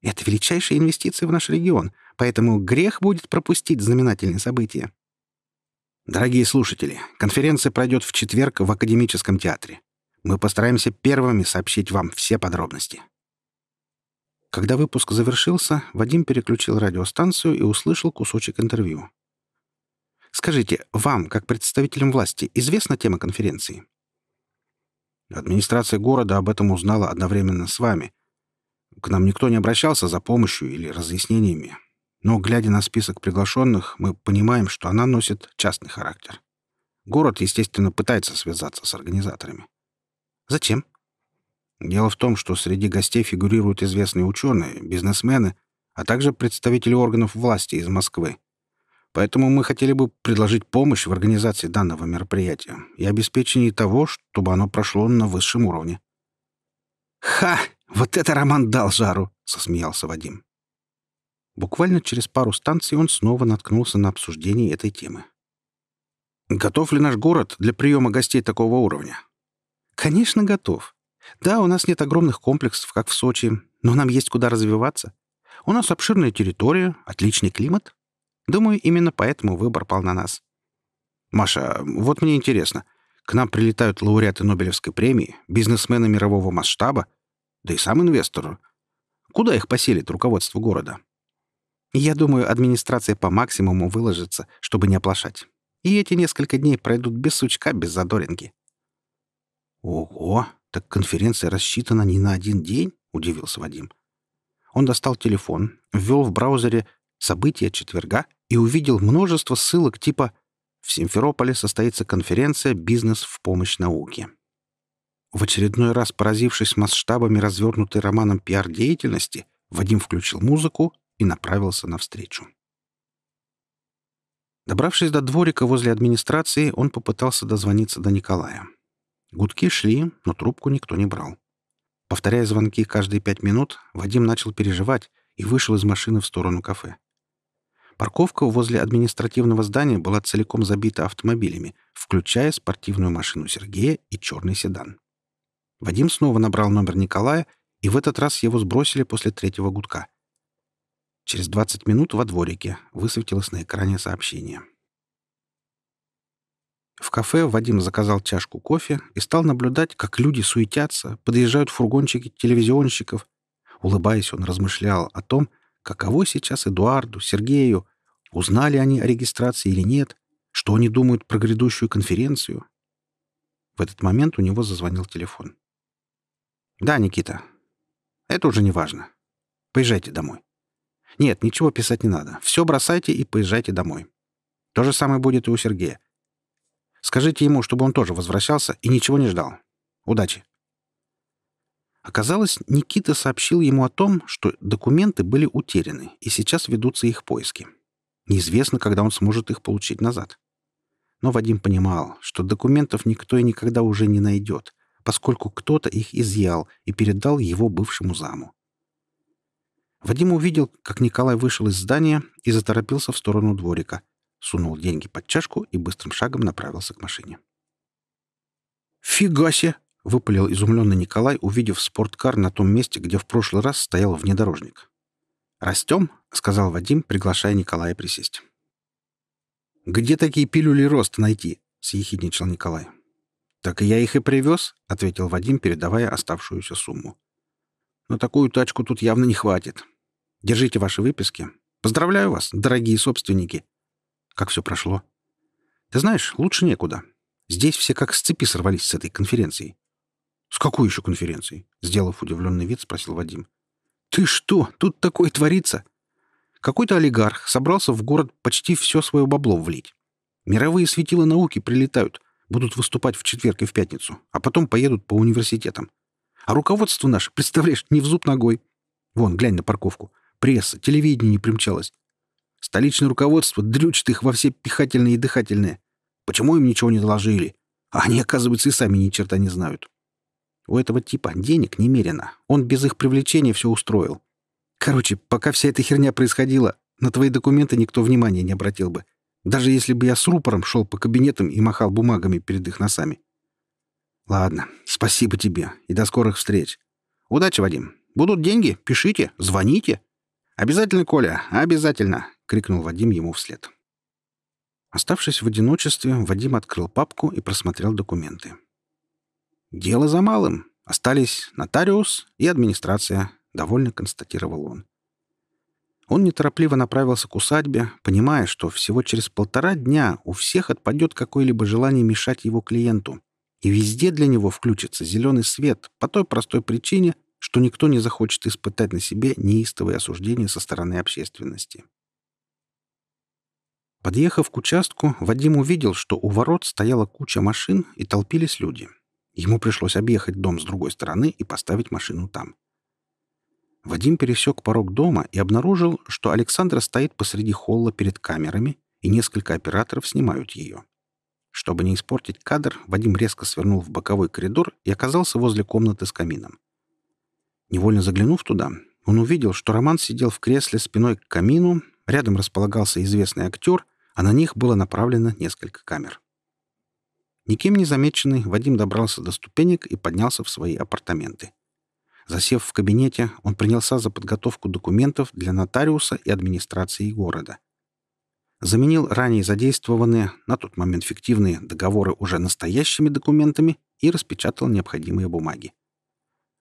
Это величайшие инвестиции в наш регион, поэтому грех будет пропустить знаменательные события. Дорогие слушатели, конференция пройдет в четверг в Академическом театре. Мы постараемся первыми сообщить вам все подробности. Когда выпуск завершился, Вадим переключил радиостанцию и услышал кусочек интервью. «Скажите, вам, как представителям власти, известна тема конференции?» «Администрация города об этом узнала одновременно с вами. К нам никто не обращался за помощью или разъяснениями. Но, глядя на список приглашенных, мы понимаем, что она носит частный характер. Город, естественно, пытается связаться с организаторами. Зачем? Дело в том, что среди гостей фигурируют известные ученые, бизнесмены, а также представители органов власти из Москвы. Поэтому мы хотели бы предложить помощь в организации данного мероприятия и обеспечении того, чтобы оно прошло на высшем уровне. «Ха! Вот это Роман дал жару!» — засмеялся Вадим. Буквально через пару станций он снова наткнулся на обсуждение этой темы. «Готов ли наш город для приема гостей такого уровня?» «Конечно, готов. Да, у нас нет огромных комплексов, как в Сочи, но нам есть куда развиваться. У нас обширная территория, отличный климат. Думаю, именно поэтому выбор пал на нас». «Маша, вот мне интересно. К нам прилетают лауреаты Нобелевской премии, бизнесмены мирового масштаба, да и сам инвестор. Куда их поселит руководство города?» Я думаю, администрация по максимуму выложится, чтобы не оплошать. И эти несколько дней пройдут без сучка, без задоринки. «Ого! Так конференция рассчитана не на один день?» — удивился Вадим. Он достал телефон, ввел в браузере «События четверга» и увидел множество ссылок типа «В Симферополе состоится конференция «Бизнес в помощь науке». В очередной раз поразившись масштабами развернутой романом пиар-деятельности, Вадим включил музыку и направился навстречу. Добравшись до дворика возле администрации, он попытался дозвониться до Николая. Гудки шли, но трубку никто не брал. Повторяя звонки каждые пять минут, Вадим начал переживать и вышел из машины в сторону кафе. Парковка возле административного здания была целиком забита автомобилями, включая спортивную машину Сергея и черный седан. Вадим снова набрал номер Николая, и в этот раз его сбросили после третьего гудка — Через 20 минут во дворике высветилось на экране сообщение. В кафе Вадим заказал чашку кофе и стал наблюдать, как люди суетятся, подъезжают фургончики телевизионщиков. Улыбаясь, он размышлял о том, каково сейчас Эдуарду, Сергею, узнали они о регистрации или нет, что они думают про грядущую конференцию. В этот момент у него зазвонил телефон. «Да, Никита. Это уже не важно. Поезжайте домой. Нет, ничего писать не надо. Все бросайте и поезжайте домой. То же самое будет и у Сергея. Скажите ему, чтобы он тоже возвращался и ничего не ждал. Удачи. Оказалось, Никита сообщил ему о том, что документы были утеряны, и сейчас ведутся их поиски. Неизвестно, когда он сможет их получить назад. Но Вадим понимал, что документов никто и никогда уже не найдет, поскольку кто-то их изъял и передал его бывшему заму. Вадим увидел, как Николай вышел из здания и заторопился в сторону дворика, сунул деньги под чашку и быстрым шагом направился к машине. «Фига себе!» — выпалил изумленный Николай, увидев спорткар на том месте, где в прошлый раз стоял внедорожник. «Растем?» — сказал Вадим, приглашая Николая присесть. «Где такие пилюли роста найти?» — съехидничал Николай. «Так я их и привез», — ответил Вадим, передавая оставшуюся сумму. «Но такую тачку тут явно не хватит. Держите ваши выписки. Поздравляю вас, дорогие собственники. Как все прошло? Ты знаешь, лучше некуда. Здесь все как с цепи сорвались с этой конференции. «С какой еще конференции?» — сделав удивленный вид, спросил Вадим. «Ты что? Тут такое творится!» Какой-то олигарх собрался в город почти все свое бабло влить. Мировые светила науки прилетают, будут выступать в четверг и в пятницу, а потом поедут по университетам. А руководство наше, представляешь, не в зуб ногой. Вон, глянь на парковку. Пресса, телевидение не примчалось. Столичное руководство дрючит их во все пихательные и дыхательные. Почему им ничего не доложили? А они, оказывается, и сами ни черта не знают. У этого типа денег немерено. Он без их привлечения все устроил. Короче, пока вся эта херня происходила, на твои документы никто внимания не обратил бы. Даже если бы я с рупором шел по кабинетам и махал бумагами перед их носами. Ладно, спасибо тебе и до скорых встреч. Удачи, Вадим. Будут деньги? Пишите, звоните. Обязательно, Коля, обязательно крикнул Вадим ему вслед. Оставшись в одиночестве, Вадим открыл папку и просмотрел документы. «Дело за малым. Остались нотариус и администрация», — довольно констатировал он. Он неторопливо направился к усадьбе, понимая, что всего через полтора дня у всех отпадет какое-либо желание мешать его клиенту, и везде для него включится зеленый свет по той простой причине, что никто не захочет испытать на себе неистовое осуждение со стороны общественности. Подъехав к участку, Вадим увидел, что у ворот стояла куча машин и толпились люди. Ему пришлось объехать дом с другой стороны и поставить машину там. Вадим пересек порог дома и обнаружил, что Александра стоит посреди холла перед камерами, и несколько операторов снимают ее. Чтобы не испортить кадр, Вадим резко свернул в боковой коридор и оказался возле комнаты с камином. Невольно заглянув туда, он увидел, что Роман сидел в кресле спиной к камину, рядом располагался известный актер, а на них было направлено несколько камер. Никем не замеченный, Вадим добрался до ступенек и поднялся в свои апартаменты. Засев в кабинете, он принялся за подготовку документов для нотариуса и администрации города. Заменил ранее задействованные, на тот момент фиктивные, договоры уже настоящими документами и распечатал необходимые бумаги.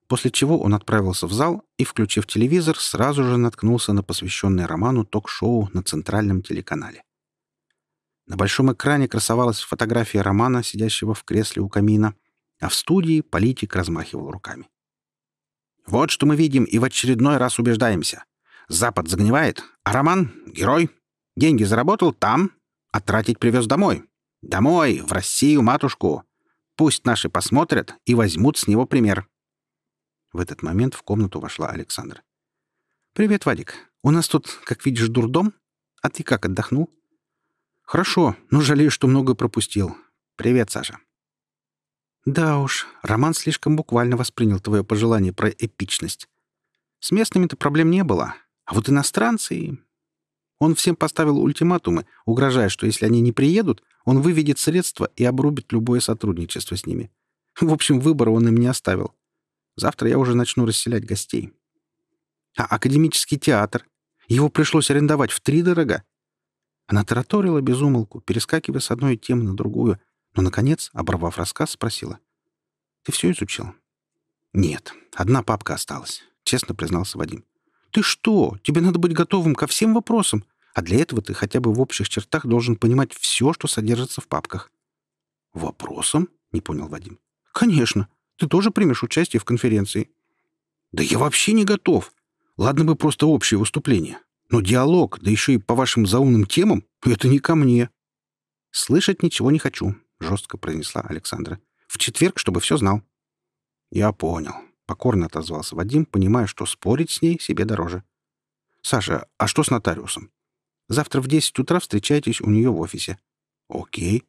После чего он отправился в зал и, включив телевизор, сразу же наткнулся на посвященное роману ток-шоу на центральном телеканале. На большом экране красовалась фотография Романа, сидящего в кресле у камина, а в студии политик размахивал руками. «Вот что мы видим и в очередной раз убеждаемся. Запад загнивает, а Роман — герой. Деньги заработал там, а тратить привез домой. Домой, в Россию, матушку. Пусть наши посмотрят и возьмут с него пример». В этот момент в комнату вошла Александра. «Привет, Вадик. У нас тут, как видишь, дурдом. А ты как, отдохнул?» «Хорошо, но жалею, что много пропустил. Привет, Саша». «Да уж, Роман слишком буквально воспринял твое пожелание про эпичность. С местными-то проблем не было, а вот иностранцы...» Он всем поставил ультиматумы, угрожая, что если они не приедут, он выведет средства и обрубит любое сотрудничество с ними. В общем, выбора он им не оставил. Завтра я уже начну расселять гостей. А академический театр? Его пришлось арендовать в три дорога. Она тараторила без умолку, перескакивая с одной темы на другую, но, наконец, оборвав рассказ, спросила. «Ты все изучил?» «Нет, одна папка осталась», — честно признался Вадим. «Ты что? Тебе надо быть готовым ко всем вопросам, а для этого ты хотя бы в общих чертах должен понимать все, что содержится в папках». «Вопросом?» — не понял Вадим. «Конечно. Ты тоже примешь участие в конференции». «Да я вообще не готов. Ладно бы просто общее выступление. Но диалог, да еще и по вашим заумным темам, это не ко мне». «Слышать ничего не хочу», — жестко произнесла Александра. «В четверг, чтобы все знал». «Я понял», — покорно отозвался Вадим, понимая, что спорить с ней себе дороже. «Саша, а что с нотариусом? Завтра в десять утра встречайтесь у нее в офисе». «Окей».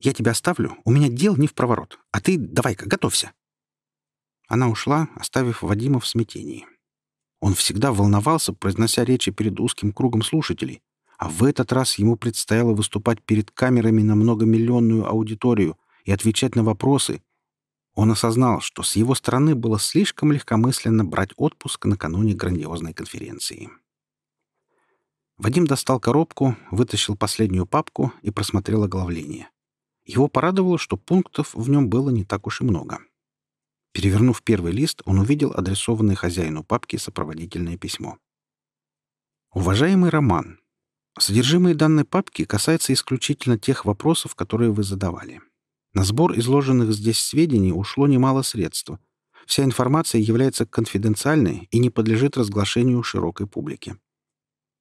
«Я тебя оставлю. У меня дел не в проворот. А ты давай-ка, готовься». Она ушла, оставив Вадима в смятении. Он всегда волновался, произнося речи перед узким кругом слушателей, а в этот раз ему предстояло выступать перед камерами на многомиллионную аудиторию и отвечать на вопросы. Он осознал, что с его стороны было слишком легкомысленно брать отпуск накануне грандиозной конференции. Вадим достал коробку, вытащил последнюю папку и просмотрел оглавление. Его порадовало, что пунктов в нем было не так уж и много. Перевернув первый лист, он увидел адресованное хозяину папки сопроводительное письмо. «Уважаемый Роман, содержимое данной папки касается исключительно тех вопросов, которые вы задавали. На сбор изложенных здесь сведений ушло немало средств. Вся информация является конфиденциальной и не подлежит разглашению широкой публике.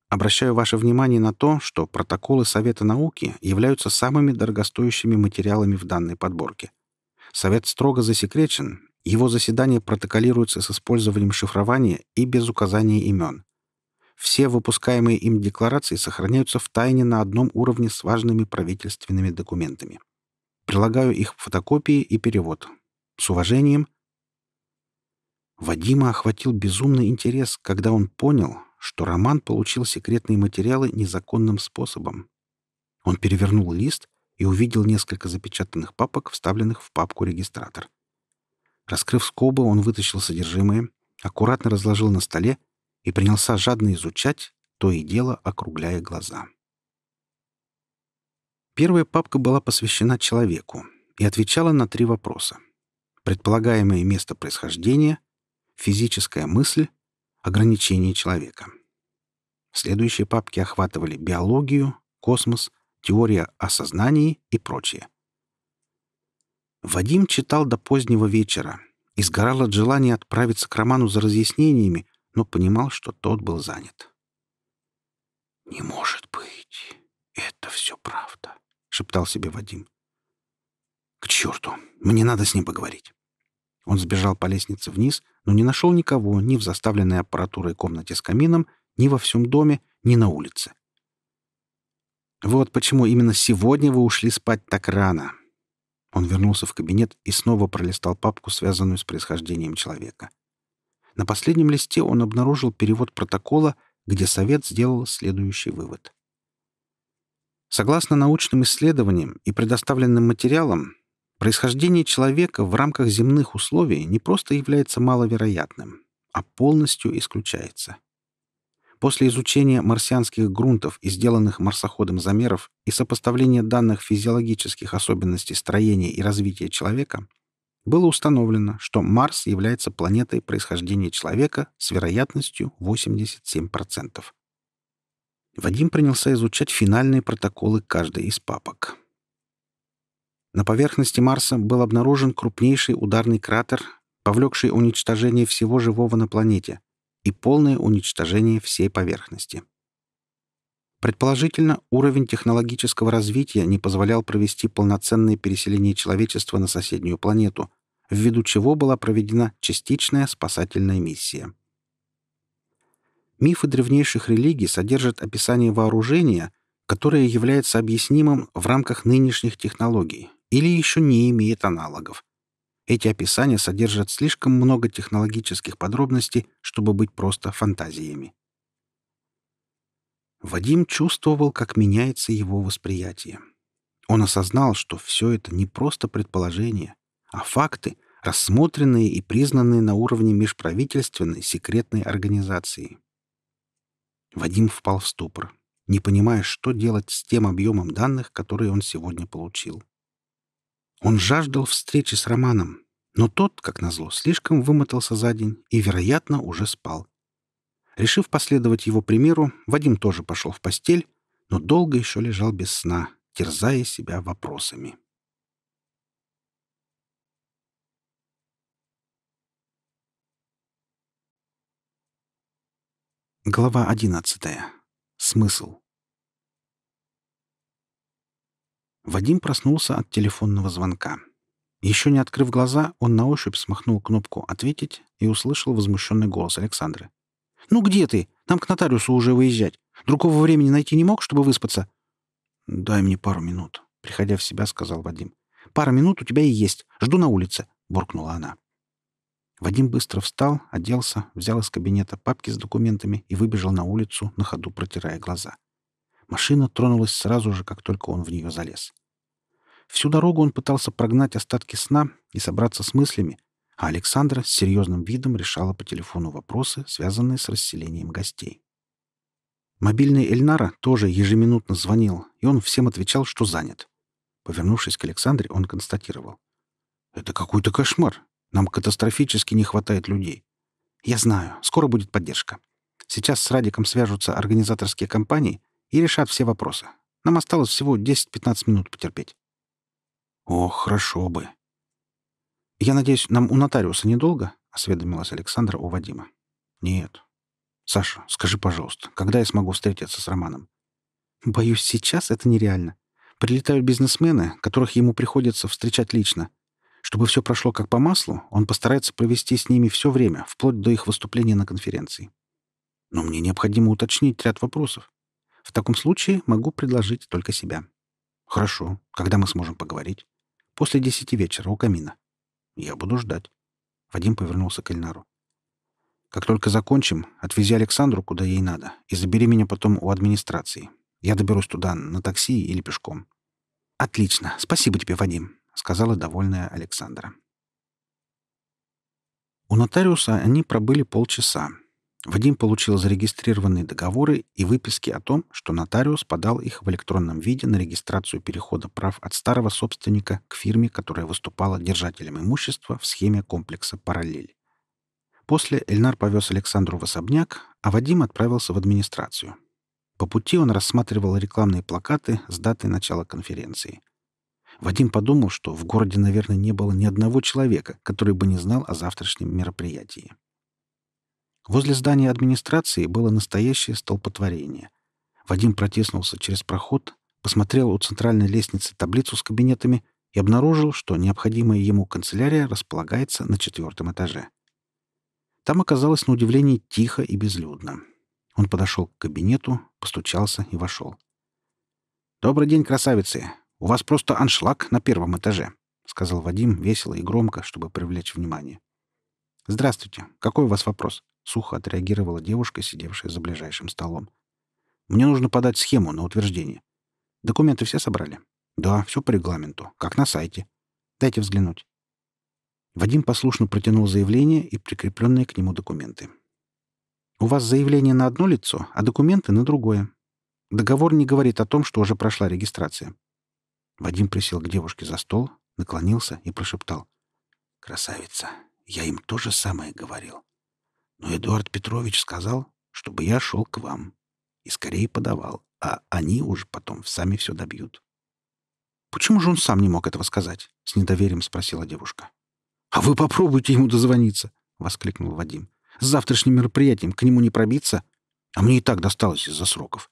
Обращаю ваше внимание на то, что протоколы Совета науки являются самыми дорогостоящими материалами в данной подборке. Совет строго засекречен его заседания протоколируются с использованием шифрования и без указания имен. Все выпускаемые им декларации сохраняются в тайне на одном уровне с важными правительственными документами. Прилагаю их фотокопии и перевод. С уважением. Вадима охватил безумный интерес, когда он понял, что Роман получил секретные материалы незаконным способом. Он перевернул лист и увидел несколько запечатанных папок, вставленных в папку «Регистратор». Раскрыв скобы, он вытащил содержимое, аккуратно разложил на столе и принялся жадно изучать, то и дело округляя глаза. Первая папка была посвящена человеку и отвечала на три вопроса. Предполагаемое место происхождения, физическая мысль, ограничение человека. Следующие папки охватывали биологию, космос, теория о сознании и прочее. Вадим читал до позднего вечера и сгорал от желания отправиться к Роману за разъяснениями, но понимал, что тот был занят. «Не может быть! Это все правда!» — шептал себе Вадим. «К черту! Мне надо с ним поговорить!» Он сбежал по лестнице вниз, но не нашел никого ни в заставленной аппаратурой комнате с камином, ни во всем доме, ни на улице. «Вот почему именно сегодня вы ушли спать так рано», он вернулся в кабинет и снова пролистал папку, связанную с происхождением человека. На последнем листе он обнаружил перевод протокола, где совет сделал следующий вывод. Согласно научным исследованиям и предоставленным материалам, происхождение человека в рамках земных условий не просто является маловероятным, а полностью исключается. После изучения марсианских грунтов и сделанных марсоходом замеров и сопоставления данных физиологических особенностей строения и развития человека, было установлено, что Марс является планетой происхождения человека с вероятностью 87%. Вадим принялся изучать финальные протоколы каждой из папок. На поверхности Марса был обнаружен крупнейший ударный кратер, повлекший уничтожение всего живого на планете, и полное уничтожение всей поверхности. Предположительно, уровень технологического развития не позволял провести полноценное переселение человечества на соседнюю планету, ввиду чего была проведена частичная спасательная миссия. Мифы древнейших религий содержат описание вооружения, которое является объяснимым в рамках нынешних технологий или еще не имеет аналогов, эти описания содержат слишком много технологических подробностей, чтобы быть просто фантазиями. Вадим чувствовал, как меняется его восприятие. Он осознал, что все это не просто предположения, а факты, рассмотренные и признанные на уровне межправительственной секретной организации. Вадим впал в ступор, не понимая, что делать с тем объемом данных, которые он сегодня получил. Он жаждал встречи с Романом, но тот, как назло, слишком вымотался за день и, вероятно, уже спал. Решив последовать его примеру, Вадим тоже пошел в постель, но долго еще лежал без сна, терзая себя вопросами. Глава одиннадцатая. Смысл. Вадим проснулся от телефонного звонка. Еще не открыв глаза, он на ощупь смахнул кнопку «Ответить» и услышал возмущенный голос Александры. «Ну где ты? Нам к нотариусу уже выезжать. Другого времени найти не мог, чтобы выспаться?» «Дай мне пару минут», — приходя в себя, сказал Вадим. «Пара минут у тебя и есть. Жду на улице», — буркнула она. Вадим быстро встал, оделся, взял из кабинета папки с документами и выбежал на улицу, на ходу протирая глаза. Машина тронулась сразу же, как только он в нее залез. Всю дорогу он пытался прогнать остатки сна и собраться с мыслями, а Александра с серьезным видом решала по телефону вопросы, связанные с расселением гостей. Мобильный Эльнара тоже ежеминутно звонил, и он всем отвечал, что занят. Повернувшись к Александре, он констатировал. «Это какой-то кошмар. Нам катастрофически не хватает людей. Я знаю, скоро будет поддержка. Сейчас с Радиком свяжутся организаторские компании и решат все вопросы. Нам осталось всего 10-15 минут потерпеть. О, хорошо бы. Я надеюсь, нам у нотариуса недолго? Осведомилась Александра у Вадима. Нет. Саша, скажи, пожалуйста, когда я смогу встретиться с Романом? Боюсь, сейчас это нереально. Прилетают бизнесмены, которых ему приходится встречать лично. Чтобы все прошло как по маслу, он постарается провести с ними все время, вплоть до их выступления на конференции. Но мне необходимо уточнить ряд вопросов. В таком случае могу предложить только себя. Хорошо. Когда мы сможем поговорить? После десяти вечера у камина. Я буду ждать. Вадим повернулся к Эльнару. Как только закончим, отвези Александру куда ей надо и забери меня потом у администрации. Я доберусь туда на такси или пешком. Отлично. Спасибо тебе, Вадим сказала довольная Александра. У нотариуса они пробыли полчаса. Вадим получил зарегистрированные договоры и выписки о том, что нотариус подал их в электронном виде на регистрацию перехода прав от старого собственника к фирме, которая выступала держателем имущества в схеме комплекса «Параллель». После Эльнар повез Александру в особняк, а Вадим отправился в администрацию. По пути он рассматривал рекламные плакаты с датой начала конференции. Вадим подумал, что в городе, наверное, не было ни одного человека, который бы не знал о завтрашнем мероприятии. Возле здания администрации было настоящее столпотворение. Вадим протиснулся через проход, посмотрел у центральной лестницы таблицу с кабинетами и обнаружил, что необходимая ему канцелярия располагается на четвертом этаже. Там оказалось на удивление тихо и безлюдно. Он подошел к кабинету, постучался и вошел. «Добрый день, красавицы! «У вас просто аншлаг на первом этаже», — сказал Вадим весело и громко, чтобы привлечь внимание. «Здравствуйте. Какой у вас вопрос?» — сухо отреагировала девушка, сидевшая за ближайшим столом. «Мне нужно подать схему на утверждение. Документы все собрали?» «Да, все по регламенту, как на сайте. Дайте взглянуть». Вадим послушно протянул заявление и прикрепленные к нему документы. «У вас заявление на одно лицо, а документы на другое. Договор не говорит о том, что уже прошла регистрация. Вадим присел к девушке за стол, наклонился и прошептал. «Красавица, я им то же самое говорил. Но Эдуард Петрович сказал, чтобы я шел к вам и скорее подавал, а они уже потом сами все добьют». «Почему же он сам не мог этого сказать?» — с недоверием спросила девушка. «А вы попробуйте ему дозвониться!» — воскликнул Вадим. «С завтрашним мероприятием к нему не пробиться, а мне и так досталось из-за сроков».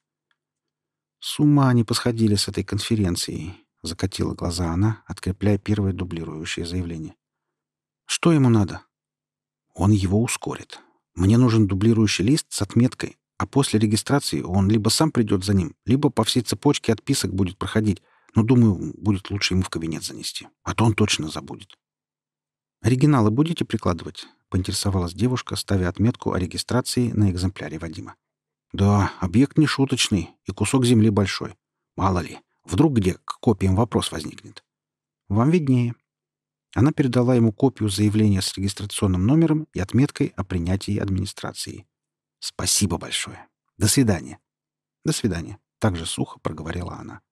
С ума они посходили с этой конференцией. — закатила глаза она, открепляя первое дублирующее заявление. «Что ему надо?» «Он его ускорит. Мне нужен дублирующий лист с отметкой, а после регистрации он либо сам придет за ним, либо по всей цепочке отписок будет проходить, но, думаю, будет лучше ему в кабинет занести, а то он точно забудет». «Оригиналы будете прикладывать?» — поинтересовалась девушка, ставя отметку о регистрации на экземпляре Вадима. «Да, объект не шуточный и кусок земли большой. Мало ли. Вдруг где к копиям вопрос возникнет. Вам виднее. Она передала ему копию заявления с регистрационным номером и отметкой о принятии администрации. Спасибо большое. До свидания. До свидания. Так же сухо проговорила она.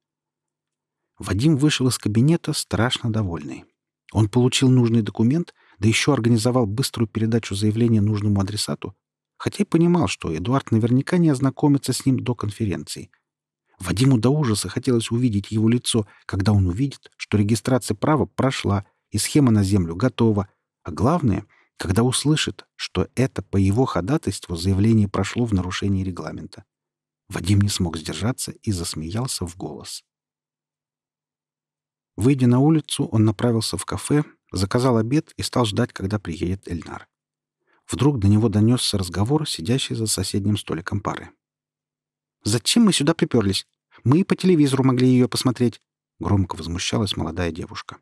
Вадим вышел из кабинета страшно довольный. Он получил нужный документ, да еще организовал быструю передачу заявления нужному адресату, хотя и понимал, что Эдуард наверняка не ознакомится с ним до конференции — Вадиму до ужаса хотелось увидеть его лицо, когда он увидит, что регистрация права прошла и схема на землю готова, а главное, когда услышит, что это по его ходатайству заявление прошло в нарушении регламента. Вадим не смог сдержаться и засмеялся в голос. Выйдя на улицу, он направился в кафе, заказал обед и стал ждать, когда приедет Эльнар. Вдруг до него донесся разговор, сидящий за соседним столиком пары. «Зачем мы сюда приперлись? Мы и по телевизору могли ее посмотреть», — громко возмущалась молодая девушка.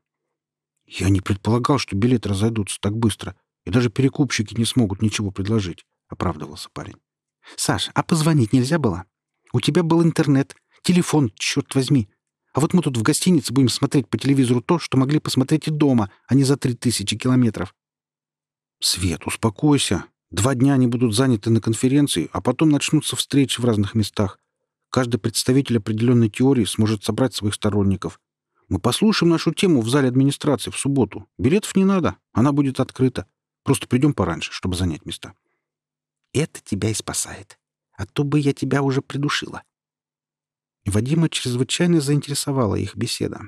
«Я не предполагал, что билеты разойдутся так быстро, и даже перекупщики не смогут ничего предложить», — оправдывался парень. «Саш, а позвонить нельзя было? У тебя был интернет, телефон, черт возьми. А вот мы тут в гостинице будем смотреть по телевизору то, что могли посмотреть и дома, а не за три тысячи километров». «Свет, успокойся. Два дня они будут заняты на конференции, а потом начнутся встречи в разных местах. Каждый представитель определенной теории сможет собрать своих сторонников. Мы послушаем нашу тему в зале администрации в субботу. Билетов не надо, она будет открыта. Просто придем пораньше, чтобы занять места». «Это тебя и спасает. А то бы я тебя уже придушила». Вадима чрезвычайно заинтересовала их беседа.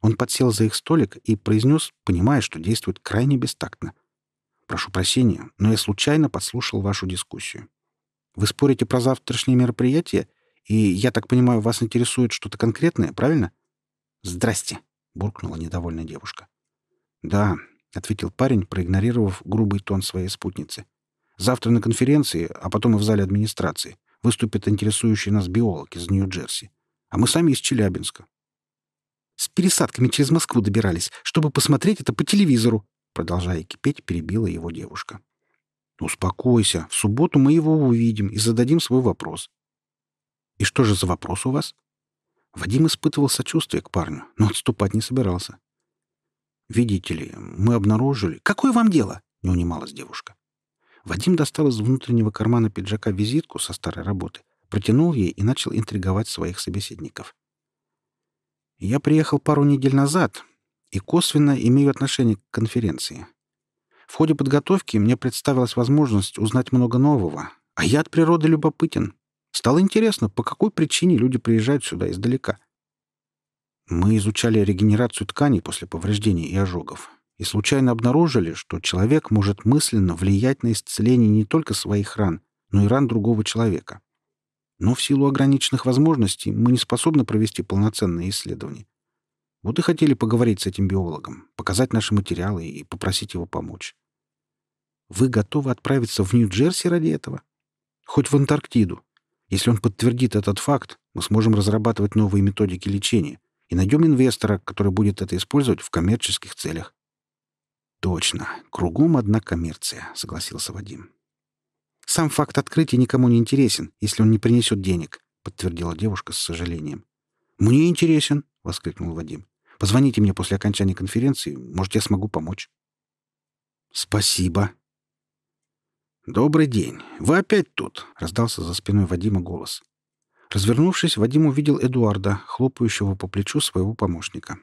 Он подсел за их столик и произнес, понимая, что действует крайне бестактно. «Прошу прощения, но я случайно подслушал вашу дискуссию. Вы спорите про завтрашнее мероприятие, и, я так понимаю, вас интересует что-то конкретное, правильно?» «Здрасте», — буркнула недовольная девушка. «Да», — ответил парень, проигнорировав грубый тон своей спутницы. «Завтра на конференции, а потом и в зале администрации, выступят интересующие нас биологи из Нью-Джерси, а мы сами из Челябинска». «С пересадками через Москву добирались, чтобы посмотреть это по телевизору», продолжая кипеть, перебила его девушка. «Успокойся. В субботу мы его увидим и зададим свой вопрос». «И что же за вопрос у вас?» Вадим испытывал сочувствие к парню, но отступать не собирался. «Видите ли, мы обнаружили...» «Какое вам дело?» — не унималась девушка. Вадим достал из внутреннего кармана пиджака визитку со старой работы, протянул ей и начал интриговать своих собеседников. «Я приехал пару недель назад и косвенно имею отношение к конференции. В ходе подготовки мне представилась возможность узнать много нового, а я от природы любопытен. Стало интересно, по какой причине люди приезжают сюда издалека. Мы изучали регенерацию тканей после повреждений и ожогов и случайно обнаружили, что человек может мысленно влиять на исцеление не только своих ран, но и ран другого человека. Но в силу ограниченных возможностей мы не способны провести полноценные исследования. Вот и хотели поговорить с этим биологом, показать наши материалы и попросить его помочь. Вы готовы отправиться в Нью-Джерси ради этого? Хоть в Антарктиду. Если он подтвердит этот факт, мы сможем разрабатывать новые методики лечения и найдем инвестора, который будет это использовать в коммерческих целях. Точно. Кругом одна коммерция, согласился Вадим. Сам факт открытия никому не интересен, если он не принесет денег, подтвердила девушка с сожалением. Мне интересен, воскликнул Вадим. Позвоните мне после окончания конференции, может, я смогу помочь. Спасибо, «Добрый день. Вы опять тут?» — раздался за спиной Вадима голос. Развернувшись, Вадим увидел Эдуарда, хлопающего по плечу своего помощника.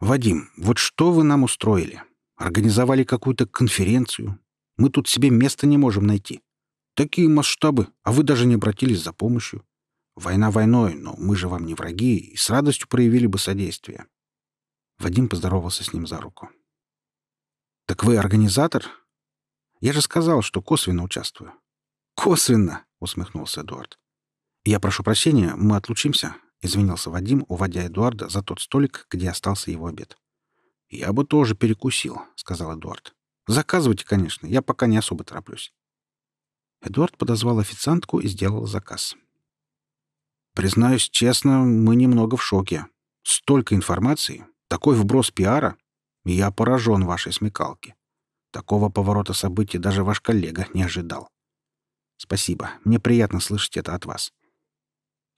«Вадим, вот что вы нам устроили? Организовали какую-то конференцию? Мы тут себе места не можем найти. Такие масштабы, а вы даже не обратились за помощью. Война войной, но мы же вам не враги и с радостью проявили бы содействие». Вадим поздоровался с ним за руку. «Так вы организатор?» Я же сказал, что косвенно участвую. Косвенно, усмехнулся Эдуард. Я прошу прощения, мы отлучимся, извинился Вадим, уводя Эдуарда за тот столик, где остался его обед. Я бы тоже перекусил, сказал Эдуард. Заказывайте, конечно, я пока не особо тороплюсь. Эдуард подозвал официантку и сделал заказ. Признаюсь честно, мы немного в шоке. Столько информации, такой вброс пиара, я поражен вашей смекалки. Такого поворота событий даже ваш коллега не ожидал. Спасибо. Мне приятно слышать это от вас.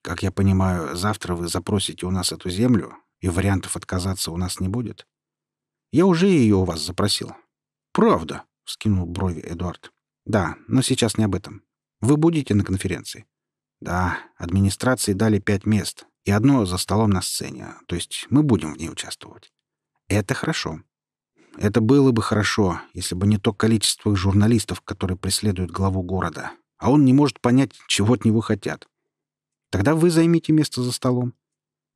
Как я понимаю, завтра вы запросите у нас эту землю, и вариантов отказаться у нас не будет? Я уже ее у вас запросил. Правда? — вскинул брови Эдуард. Да, но сейчас не об этом. Вы будете на конференции? Да, администрации дали пять мест, и одно за столом на сцене, то есть мы будем в ней участвовать. Это хорошо. Это было бы хорошо, если бы не то количество журналистов, которые преследуют главу города, а он не может понять, чего от него хотят. Тогда вы займите место за столом.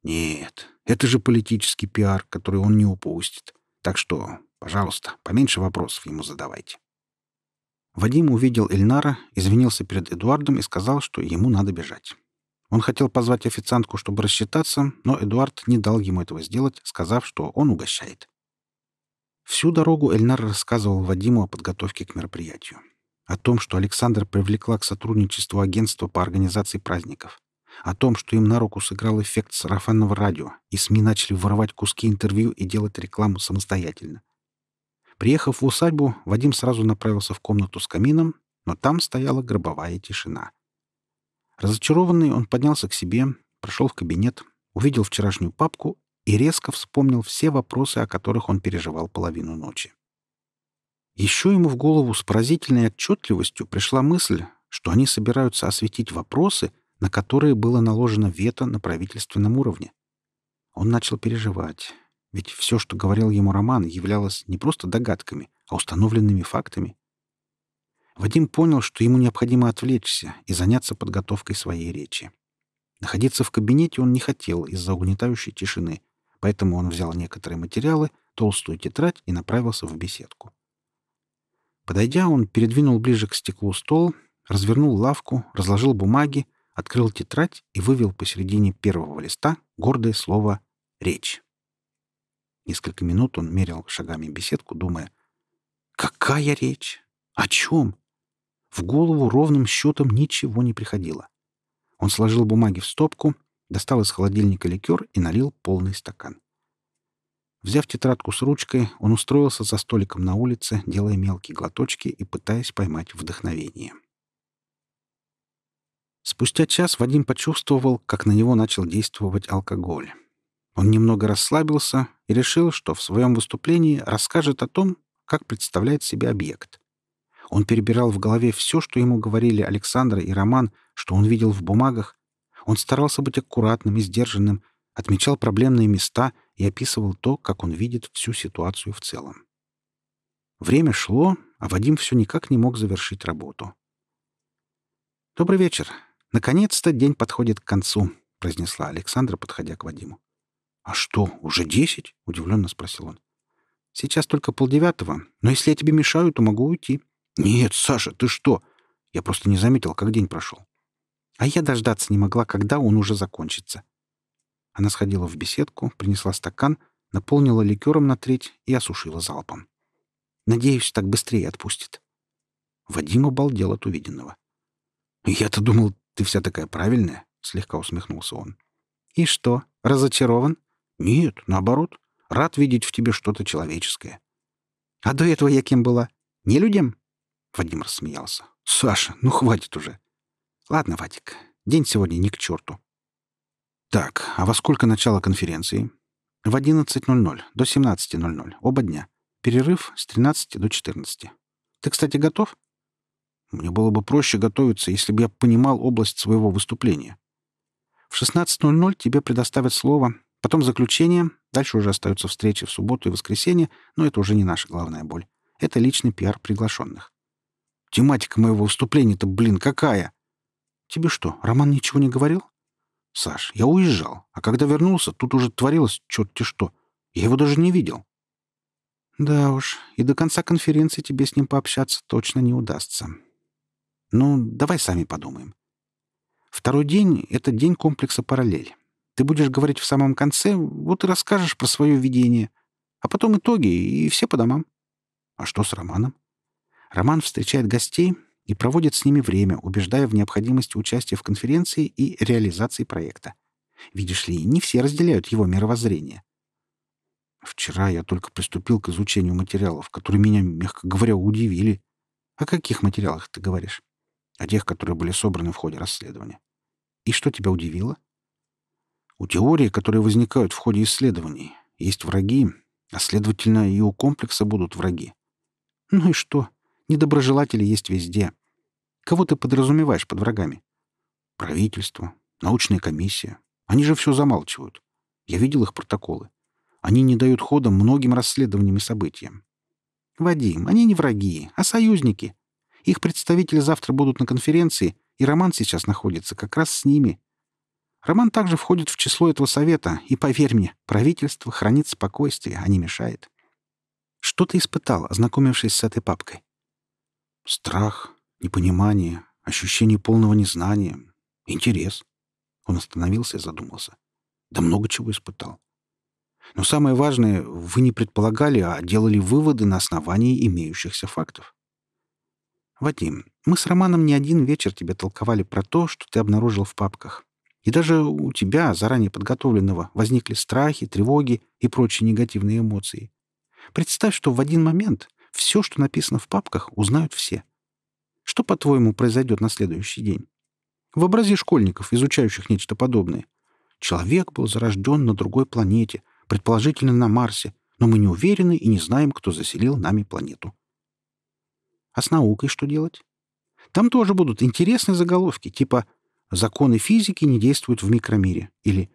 Нет, это же политический пиар, который он не упустит. Так что Пожалуйста, поменьше вопросов ему задавайте. Вадим увидел Эльнара, извинился перед Эдуардом и сказал, что ему надо бежать. Он хотел позвать официантку, чтобы рассчитаться, но Эдуард не дал ему этого сделать, сказав, что он угощает. Всю дорогу Эльнар рассказывал Вадиму о подготовке к мероприятию. О том, что Александр привлекла к сотрудничеству агентства по организации праздников. О том, что им на руку сыграл эффект сарафанного радио, и СМИ начали воровать куски интервью и делать рекламу самостоятельно. Приехав в усадьбу, Вадим сразу направился в комнату с камином, но там стояла гробовая тишина. Разочарованный, он поднялся к себе, прошел в кабинет, увидел вчерашнюю папку и резко вспомнил все вопросы, о которых он переживал половину ночи. Еще ему в голову с поразительной отчетливостью пришла мысль, что они собираются осветить вопросы, на которые было наложено вето на правительственном уровне. Он начал переживать, ведь все, что говорил ему Роман, являлось не просто догадками, а установленными фактами. Вадим понял, что ему необходимо отвлечься и заняться подготовкой своей речи. Находиться в кабинете он не хотел из-за угнетающей тишины, поэтому он взял некоторые материалы, толстую тетрадь и направился в беседку. Подойдя, он передвинул ближе к стеклу стол, развернул лавку, разложил бумаги, открыл тетрадь и вывел посередине первого листа гордое слово «речь». Несколько минут он мерил шагами беседку, думая, «Какая речь? О чем? В голову ровным счетом ничего не приходило. Он сложил бумаги в стопку, достал из холодильника ликер и налил полный стакан. Взяв тетрадку с ручкой, он устроился за столиком на улице, делая мелкие глоточки и пытаясь поймать вдохновение. Спустя час Вадим почувствовал, как на него начал действовать алкоголь. Он немного расслабился и решил, что в своем выступлении расскажет о том, как представляет себе объект. Он перебирал в голове все, что ему говорили Александр и Роман, что он видел в бумагах. Он старался быть аккуратным и сдержанным, отмечал проблемные места и описывал то, как он видит всю ситуацию в целом. Время шло, а Вадим все никак не мог завершить работу. «Добрый вечер. Наконец-то день подходит к концу», — произнесла Александра, подходя к Вадиму. «А что, уже десять?» — удивленно спросил он. «Сейчас только полдевятого, но если я тебе мешаю, то могу уйти». «Нет, Саша, ты что? Я просто не заметил, как день прошел». А я дождаться не могла, когда он уже закончится. Она сходила в беседку, принесла стакан, наполнила ликером на треть и осушила залпом. Надеюсь, так быстрее отпустит. Вадим обалдел от увиденного. «Я-то думал, ты вся такая правильная», — слегка усмехнулся он. «И что, разочарован?» «Нет, наоборот. Рад видеть в тебе что-то человеческое». «А до этого я кем была? Не людям?» Вадим рассмеялся. «Саша, ну хватит уже. Ладно, Вадик, день сегодня не к черту. Так, а во сколько начало конференции? В 11.00 до 17.00, оба дня. Перерыв с 13 до 14. Ты, кстати, готов? Мне было бы проще готовиться, если бы я понимал область своего выступления. В 16.00 тебе предоставят слово, потом заключение, дальше уже остаются встречи в субботу и воскресенье, но это уже не наша главная боль. Это личный пиар приглашенных. Тематика моего выступления-то, блин, какая? Тебе что, Роман ничего не говорил? Саш, я уезжал, а когда вернулся, тут уже творилось черт-те что. Я его даже не видел. Да уж, и до конца конференции тебе с ним пообщаться точно не удастся. Ну, давай сами подумаем. Второй день — это день комплекса «Параллель». Ты будешь говорить в самом конце, вот и расскажешь про свое видение. А потом итоги, и все по домам. А что с Романом? Роман встречает гостей и проводит с ними время, убеждая в необходимости участия в конференции и реализации проекта. Видишь ли, не все разделяют его мировоззрение. Вчера я только приступил к изучению материалов, которые меня, мягко говоря, удивили. О каких материалах ты говоришь? О тех, которые были собраны в ходе расследования. И что тебя удивило? У теории, которые возникают в ходе исследований, есть враги, а, следовательно, и у комплекса будут враги. Ну и что? Недоброжелатели есть везде. Кого ты подразумеваешь под врагами? Правительство, научная комиссия. Они же все замалчивают. Я видел их протоколы. Они не дают хода многим расследованиям и событиям. Вадим, они не враги, а союзники. Их представители завтра будут на конференции, и Роман сейчас находится как раз с ними. Роман также входит в число этого совета, и, поверь мне, правительство хранит спокойствие, а не мешает. Что ты испытал, ознакомившись с этой папкой? Страх, непонимание, ощущение полного незнания, интерес. Он остановился и задумался. Да много чего испытал. Но самое важное, вы не предполагали, а делали выводы на основании имеющихся фактов. Вадим, мы с Романом не один вечер тебе толковали про то, что ты обнаружил в папках. И даже у тебя, заранее подготовленного, возникли страхи, тревоги и прочие негативные эмоции. Представь, что в один момент все, что написано в папках, узнают все. Что, по-твоему, произойдет на следующий день? Вообрази школьников, изучающих нечто подобное. Человек был зарожден на другой планете, предположительно на Марсе, но мы не уверены и не знаем, кто заселил нами планету. А с наукой что делать? Там тоже будут интересные заголовки, типа «Законы физики не действуют в микромире» или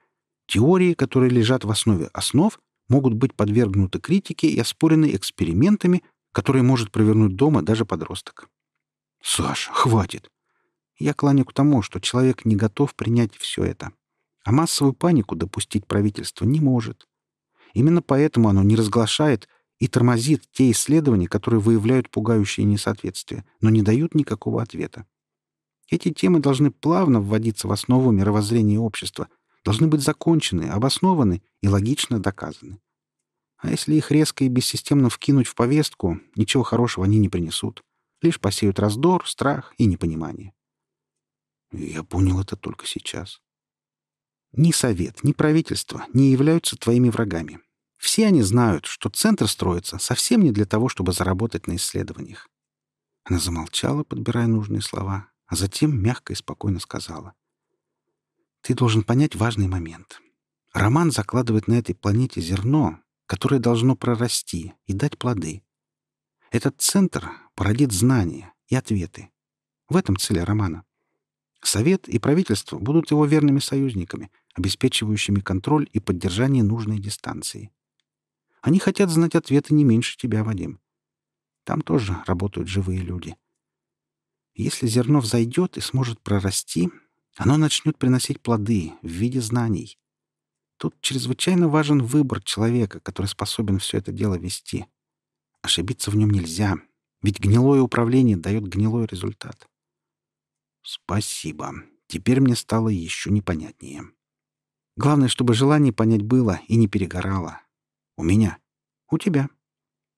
«Теории, которые лежат в основе основ, могут быть подвергнуты критике и оспорены экспериментами, которые может провернуть дома даже подросток». «Саша, хватит!» Я клоню к тому, что человек не готов принять все это. А массовую панику допустить правительство не может. Именно поэтому оно не разглашает и тормозит те исследования, которые выявляют пугающие несоответствия, но не дают никакого ответа. Эти темы должны плавно вводиться в основу мировоззрения общества, должны быть закончены, обоснованы и логично доказаны. А если их резко и бессистемно вкинуть в повестку, ничего хорошего они не принесут. Лишь посеют раздор, страх и непонимание. Я понял это только сейчас. Ни совет, ни правительство не являются твоими врагами. Все они знают, что центр строится совсем не для того, чтобы заработать на исследованиях. Она замолчала, подбирая нужные слова, а затем мягко и спокойно сказала. «Ты должен понять важный момент. Роман закладывает на этой планете зерно, которое должно прорасти и дать плоды. Этот центр породит знания и ответы. В этом цель романа. Совет и правительство будут его верными союзниками, обеспечивающими контроль и поддержание нужной дистанции. Они хотят знать ответы не меньше тебя, Вадим. Там тоже работают живые люди. Если зерно взойдет и сможет прорасти, оно начнет приносить плоды в виде знаний. Тут чрезвычайно важен выбор человека, который способен все это дело вести. Ошибиться в нем нельзя, ведь гнилое управление дает гнилой результат. Спасибо. Теперь мне стало еще непонятнее. Главное, чтобы желание понять было и не перегорало. У меня. У тебя.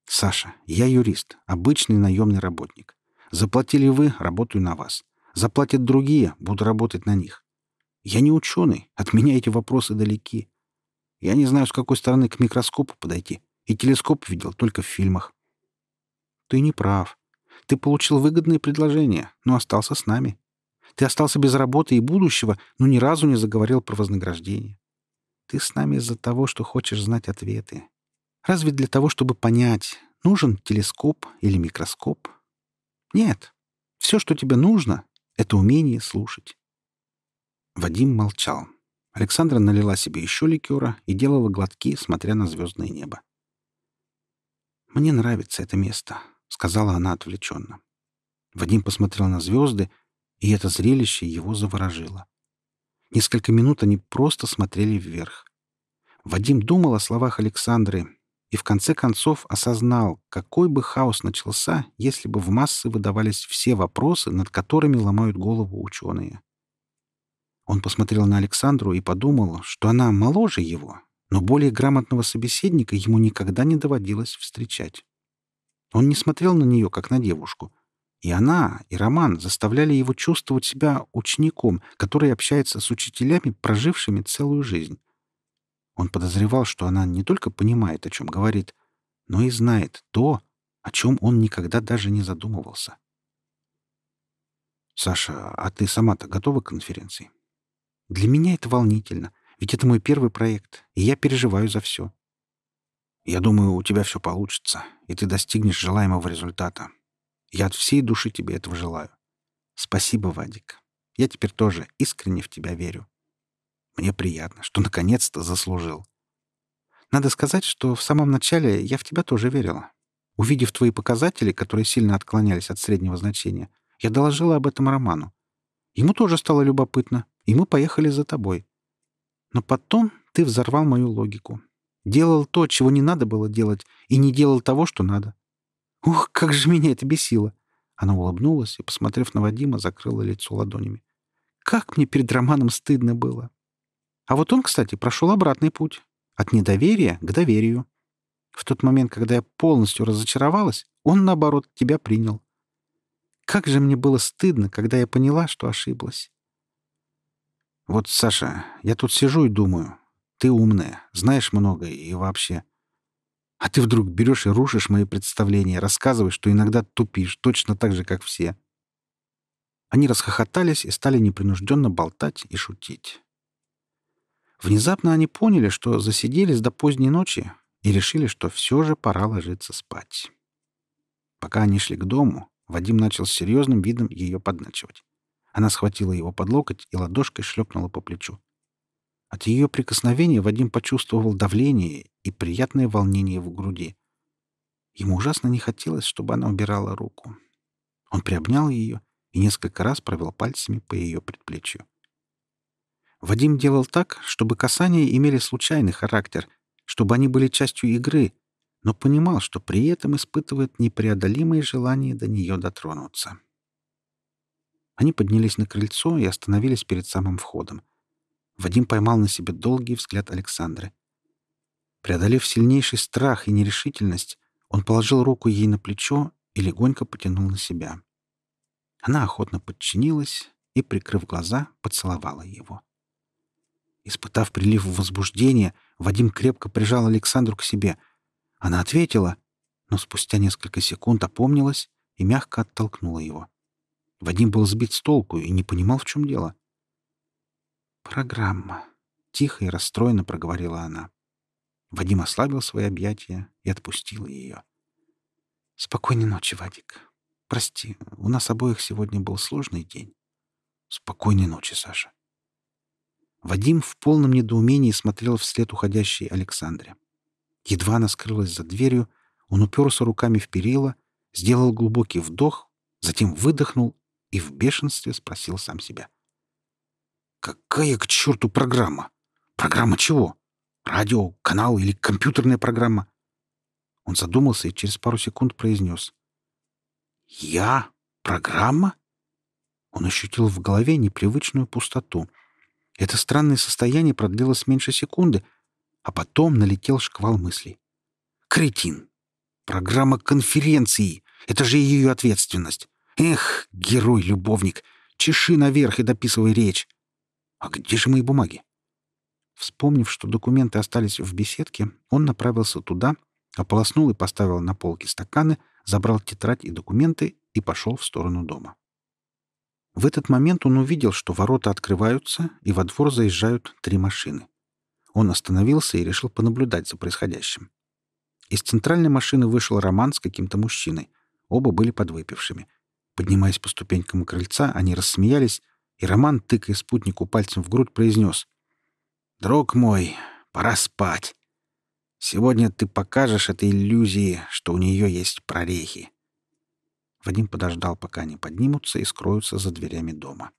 Саша, я юрист, обычный наемный работник. Заплатили вы, работаю на вас. Заплатят другие, буду работать на них. Я не ученый, от меня эти вопросы далеки. Я не знаю, с какой стороны к микроскопу подойти, и телескоп видел только в фильмах. Ты не прав. Ты получил выгодное предложение, но остался с нами. Ты остался без работы и будущего, но ни разу не заговорил про вознаграждение. Ты с нами из-за того, что хочешь знать ответы. Разве для того, чтобы понять, нужен телескоп или микроскоп? Нет. Все, что тебе нужно, — это умение слушать. Вадим молчал. Александра налила себе еще ликера и делала глотки, смотря на звездное небо. «Мне нравится это место», — сказала она отвлеченно. Вадим посмотрел на звезды, и это зрелище его заворожило. Несколько минут они просто смотрели вверх. Вадим думал о словах Александры и в конце концов осознал, какой бы хаос начался, если бы в массы выдавались все вопросы, над которыми ломают голову ученые. Он посмотрел на Александру и подумал, что она моложе его, но более грамотного собеседника ему никогда не доводилось встречать. Он не смотрел на нее, как на девушку, и она, и Роман заставляли его чувствовать себя учеником, который общается с учителями, прожившими целую жизнь. Он подозревал, что она не только понимает, о чем говорит, но и знает то, о чем он никогда даже не задумывался. «Саша, а ты сама-то готова к конференции?» «Для меня это волнительно, ведь это мой первый проект, и я переживаю за все». «Я думаю, у тебя все получится, и ты достигнешь желаемого результата. Я от всей души тебе этого желаю. Спасибо, Вадик. Я теперь тоже искренне в тебя верю. Мне приятно, что наконец-то заслужил. Надо сказать, что в самом начале я в тебя тоже верила. Увидев твои показатели, которые сильно отклонялись от среднего значения, я доложила об этом Роману. Ему тоже стало любопытно, и мы поехали за тобой. Но потом ты взорвал мою логику. Делал то, чего не надо было делать, и не делал того, что надо. Ух, как же меня это бесило! Она улыбнулась и, посмотрев на Вадима, закрыла лицо ладонями. Как мне перед Романом стыдно было. А вот он, кстати, прошел обратный путь. От недоверия к доверию. В тот момент, когда я полностью разочаровалась, он, наоборот, тебя принял. Как же мне было стыдно, когда я поняла, что ошиблась. Вот, Саша, я тут сижу и думаю. Ты умная, знаешь многое и вообще. А ты вдруг берешь и рушишь мои представления, рассказываешь, что иногда тупишь, точно так же, как все. Они расхохотались и стали непринужденно болтать и шутить. Внезапно они поняли, что засиделись до поздней ночи и решили, что все же пора ложиться спать. Пока они шли к дому, Вадим начал с серьезным видом ее подначивать. Она схватила его под локоть и ладошкой шлепнула по плечу. От ее прикосновения Вадим почувствовал давление и приятное волнение в груди. Ему ужасно не хотелось, чтобы она убирала руку. Он приобнял ее и несколько раз провел пальцами по ее предплечью. Вадим делал так, чтобы касания имели случайный характер, чтобы они были частью игры, но понимал, что при этом испытывает непреодолимое желание до нее дотронуться. Они поднялись на крыльцо и остановились перед самым входом. Вадим поймал на себе долгий взгляд Александры. Преодолев сильнейший страх и нерешительность, он положил руку ей на плечо и легонько потянул на себя. Она охотно подчинилась и, прикрыв глаза, поцеловала его. Испытав прилив возбуждения, Вадим крепко прижал Александру к себе. Она ответила, но спустя несколько секунд опомнилась и мягко оттолкнула его. Вадим был сбит с толку и не понимал, в чем дело. «Программа», — тихо и расстроенно проговорила она. Вадим ослабил свои объятия и отпустил ее. «Спокойной ночи, Вадик. Прости, у нас обоих сегодня был сложный день. Спокойной ночи, Саша». Вадим в полном недоумении смотрел вслед уходящей Александре. Едва она скрылась за дверью, он уперся руками в перила, сделал глубокий вдох, затем выдохнул и в бешенстве спросил сам себя. «Какая к черту программа? Программа чего? Радио, канал или компьютерная программа?» Он задумался и через пару секунд произнес. «Я? Программа?» Он ощутил в голове непривычную пустоту. Это странное состояние продлилось меньше секунды, а потом налетел шквал мыслей. «Кретин! Программа конференции! Это же ее ответственность! Эх, герой-любовник, чеши наверх и дописывай речь. А где же мои бумаги? Вспомнив, что документы остались в беседке, он направился туда, ополоснул и поставил на полки стаканы, забрал тетрадь и документы и пошел в сторону дома. В этот момент он увидел, что ворота открываются, и во двор заезжают три машины. Он остановился и решил понаблюдать за происходящим. Из центральной машины вышел Роман с каким-то мужчиной. Оба были подвыпившими. Поднимаясь по ступенькам крыльца, они рассмеялись, и Роман, тыкая спутнику пальцем в грудь, произнес. «Друг мой, пора спать. Сегодня ты покажешь этой иллюзии, что у нее есть прорехи». Вадим подождал, пока они поднимутся и скроются за дверями дома.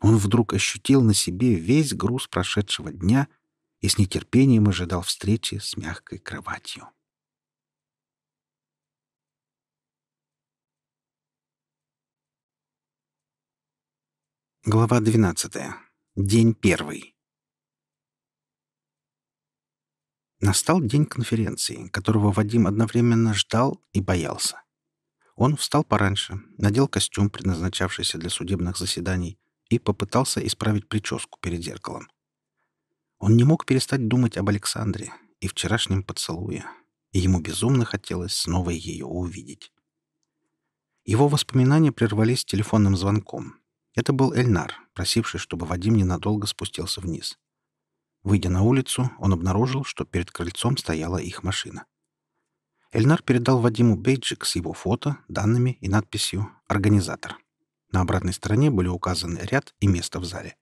Он вдруг ощутил на себе весь груз прошедшего дня и с нетерпением ожидал встречи с мягкой кроватью. Глава 12. День первый. Настал день конференции, которого Вадим одновременно ждал и боялся. Он встал пораньше, надел костюм, предназначавшийся для судебных заседаний, и попытался исправить прическу перед зеркалом. Он не мог перестать думать об Александре и вчерашнем поцелуе, и ему безумно хотелось снова ее увидеть. Его воспоминания прервались телефонным звонком — это был Эльнар, просивший, чтобы Вадим ненадолго спустился вниз. Выйдя на улицу, он обнаружил, что перед крыльцом стояла их машина. Эльнар передал Вадиму бейджик с его фото, данными и надписью «Организатор». На обратной стороне были указаны ряд и место в зале.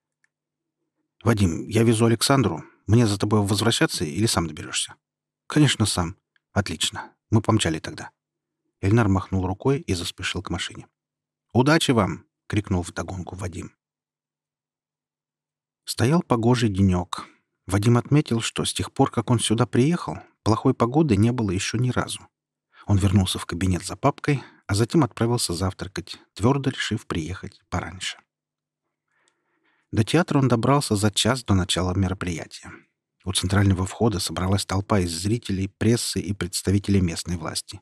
«Вадим, я везу Александру. Мне за тобой возвращаться или сам доберешься?» «Конечно, сам. Отлично. Мы помчали тогда». Эльнар махнул рукой и заспешил к машине. «Удачи вам!» — крикнул вдогонку Вадим. Стоял погожий денек. Вадим отметил, что с тех пор, как он сюда приехал, плохой погоды не было еще ни разу. Он вернулся в кабинет за папкой, а затем отправился завтракать, твердо решив приехать пораньше. До театра он добрался за час до начала мероприятия. У центрального входа собралась толпа из зрителей, прессы и представителей местной власти.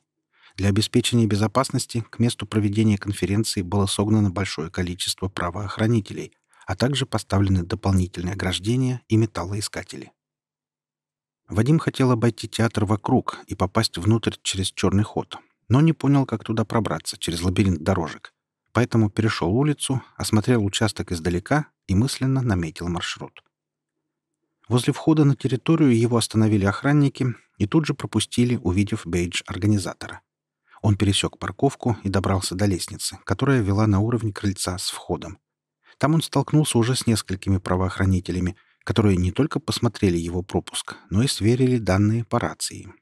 Для обеспечения безопасности к месту проведения конференции было согнано большое количество правоохранителей, а также поставлены дополнительные ограждения и металлоискатели. Вадим хотел обойти театр вокруг и попасть внутрь через черный ход, но не понял, как туда пробраться через лабиринт дорожек. Поэтому перешел улицу, осмотрел участок издалека и мысленно наметил маршрут. Возле входа на территорию его остановили охранники и тут же пропустили, увидев бейдж организатора. Он пересек парковку и добрался до лестницы, которая вела на уровне крыльца с входом. Там он столкнулся уже с несколькими правоохранителями, которые не только посмотрели его пропуск, но и сверили данные по рации.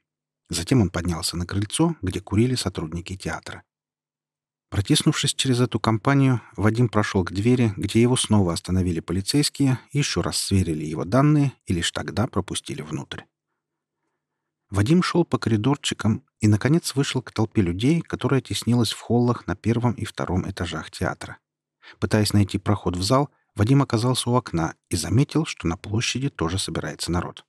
Затем он поднялся на крыльцо, где курили сотрудники театра. Протиснувшись через эту компанию, Вадим прошел к двери, где его снова остановили полицейские, еще раз сверили его данные и лишь тогда пропустили внутрь. Вадим шел по коридорчикам и, наконец, вышел к толпе людей, которая теснилась в холлах на первом и втором этажах театра. Пытаясь найти проход в зал, Вадим оказался у окна и заметил, что на площади тоже собирается народ.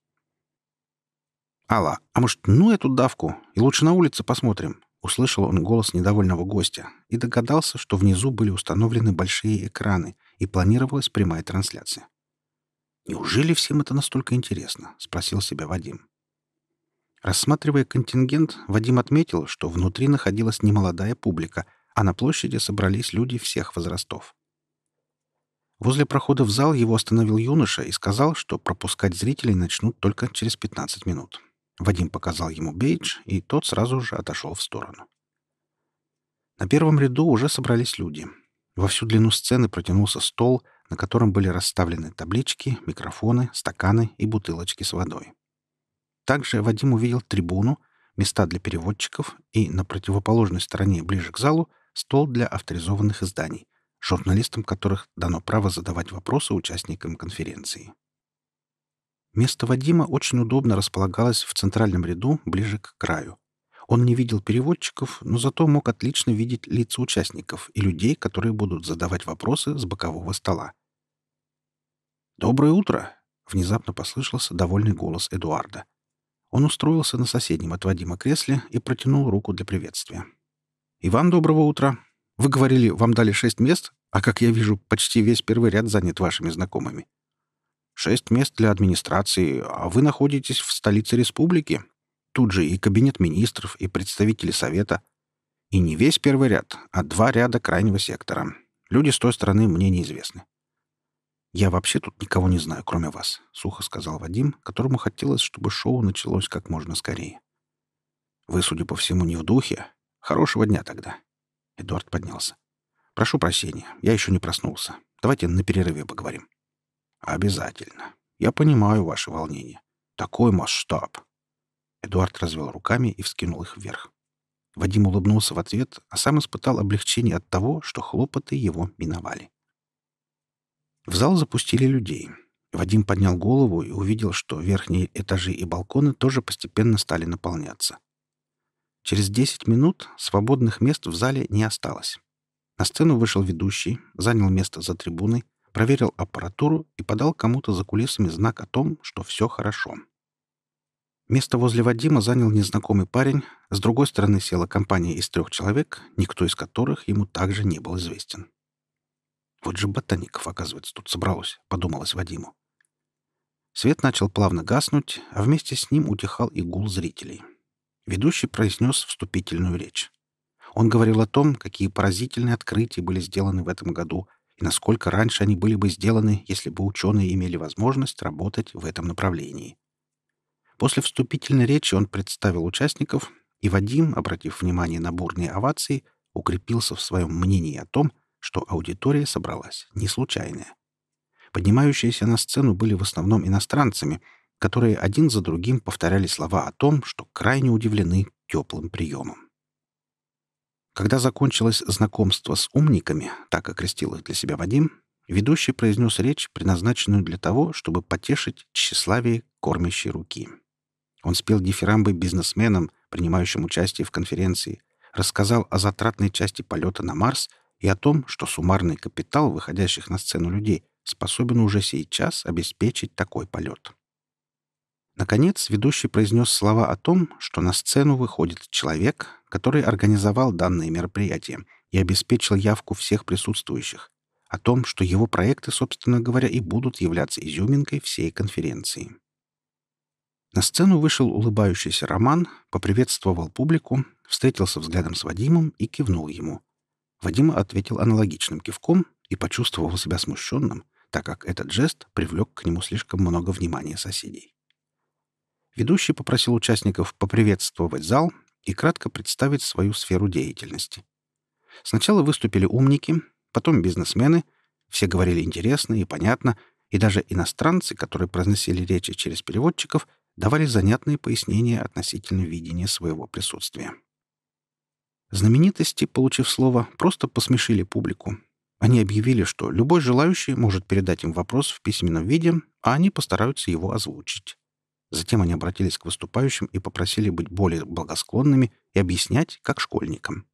«Алла, а может, ну эту давку, и лучше на улице посмотрим?» Услышал он голос недовольного гостя и догадался, что внизу были установлены большие экраны и планировалась прямая трансляция. «Неужели всем это настолько интересно?» — спросил себя Вадим. Рассматривая контингент, Вадим отметил, что внутри находилась немолодая публика, а на площади собрались люди всех возрастов. Возле прохода в зал его остановил юноша и сказал, что пропускать зрителей начнут только через 15 минут. Вадим показал ему бейдж, и тот сразу же отошел в сторону. На первом ряду уже собрались люди. Во всю длину сцены протянулся стол, на котором были расставлены таблички, микрофоны, стаканы и бутылочки с водой. Также Вадим увидел трибуну, места для переводчиков и на противоположной стороне, ближе к залу, стол для авторизованных изданий, журналистам которых дано право задавать вопросы участникам конференции. Место Вадима очень удобно располагалось в центральном ряду, ближе к краю. Он не видел переводчиков, но зато мог отлично видеть лица участников и людей, которые будут задавать вопросы с бокового стола. «Доброе утро!» — внезапно послышался довольный голос Эдуарда. Он устроился на соседнем от Вадима кресле и протянул руку для приветствия. «Иван, доброго утра. Вы говорили, вам дали шесть мест, а, как я вижу, почти весь первый ряд занят вашими знакомыми. Шесть мест для администрации, а вы находитесь в столице республики. Тут же и кабинет министров, и представители совета. И не весь первый ряд, а два ряда крайнего сектора. Люди с той стороны мне неизвестны. «Я вообще тут никого не знаю, кроме вас», — сухо сказал Вадим, которому хотелось, чтобы шоу началось как можно скорее. «Вы, судя по всему, не в духе. Хорошего дня тогда». Эдуард поднялся. «Прошу прощения, я еще не проснулся. Давайте на перерыве поговорим». «Обязательно. Я понимаю ваше волнение. Такой масштаб». Эдуард развел руками и вскинул их вверх. Вадим улыбнулся в ответ, а сам испытал облегчение от того, что хлопоты его миновали. В зал запустили людей. Вадим поднял голову и увидел, что верхние этажи и балконы тоже постепенно стали наполняться. Через 10 минут свободных мест в зале не осталось. На сцену вышел ведущий, занял место за трибуной, проверил аппаратуру и подал кому-то за кулисами знак о том, что все хорошо. Место возле Вадима занял незнакомый парень, с другой стороны села компания из трех человек, никто из которых ему также не был известен. Вот же ботаников, оказывается, тут собралось, подумалось Вадиму. Свет начал плавно гаснуть, а вместе с ним утихал и гул зрителей. Ведущий произнес вступительную речь. Он говорил о том, какие поразительные открытия были сделаны в этом году и насколько раньше они были бы сделаны, если бы ученые имели возможность работать в этом направлении. После вступительной речи он представил участников, и Вадим, обратив внимание на бурные овации, укрепился в своем мнении о том, что аудитория собралась не случайная. Поднимающиеся на сцену были в основном иностранцами, которые один за другим повторяли слова о том, что крайне удивлены теплым приемом. Когда закончилось знакомство с умниками, так окрестил их для себя Вадим, ведущий произнес речь, предназначенную для того, чтобы потешить тщеславие кормящей руки. Он спел дифирамбы бизнесменам, принимающим участие в конференции, рассказал о затратной части полета на Марс и о том, что суммарный капитал выходящих на сцену людей способен уже сейчас обеспечить такой полет. Наконец, ведущий произнес слова о том, что на сцену выходит человек, который организовал данное мероприятие и обеспечил явку всех присутствующих, о том, что его проекты, собственно говоря, и будут являться изюминкой всей конференции. На сцену вышел улыбающийся Роман, поприветствовал публику, встретился взглядом с Вадимом и кивнул ему. Вадим ответил аналогичным кивком и почувствовал себя смущенным, так как этот жест привлек к нему слишком много внимания соседей. Ведущий попросил участников поприветствовать зал и кратко представить свою сферу деятельности. Сначала выступили умники, потом бизнесмены, все говорили интересно и понятно, и даже иностранцы, которые произносили речи через переводчиков, давали занятные пояснения относительно видения своего присутствия. Знаменитости, получив слово, просто посмешили публику. Они объявили, что любой желающий может передать им вопрос в письменном виде, а они постараются его озвучить. Затем они обратились к выступающим и попросили быть более благосклонными и объяснять, как школьникам.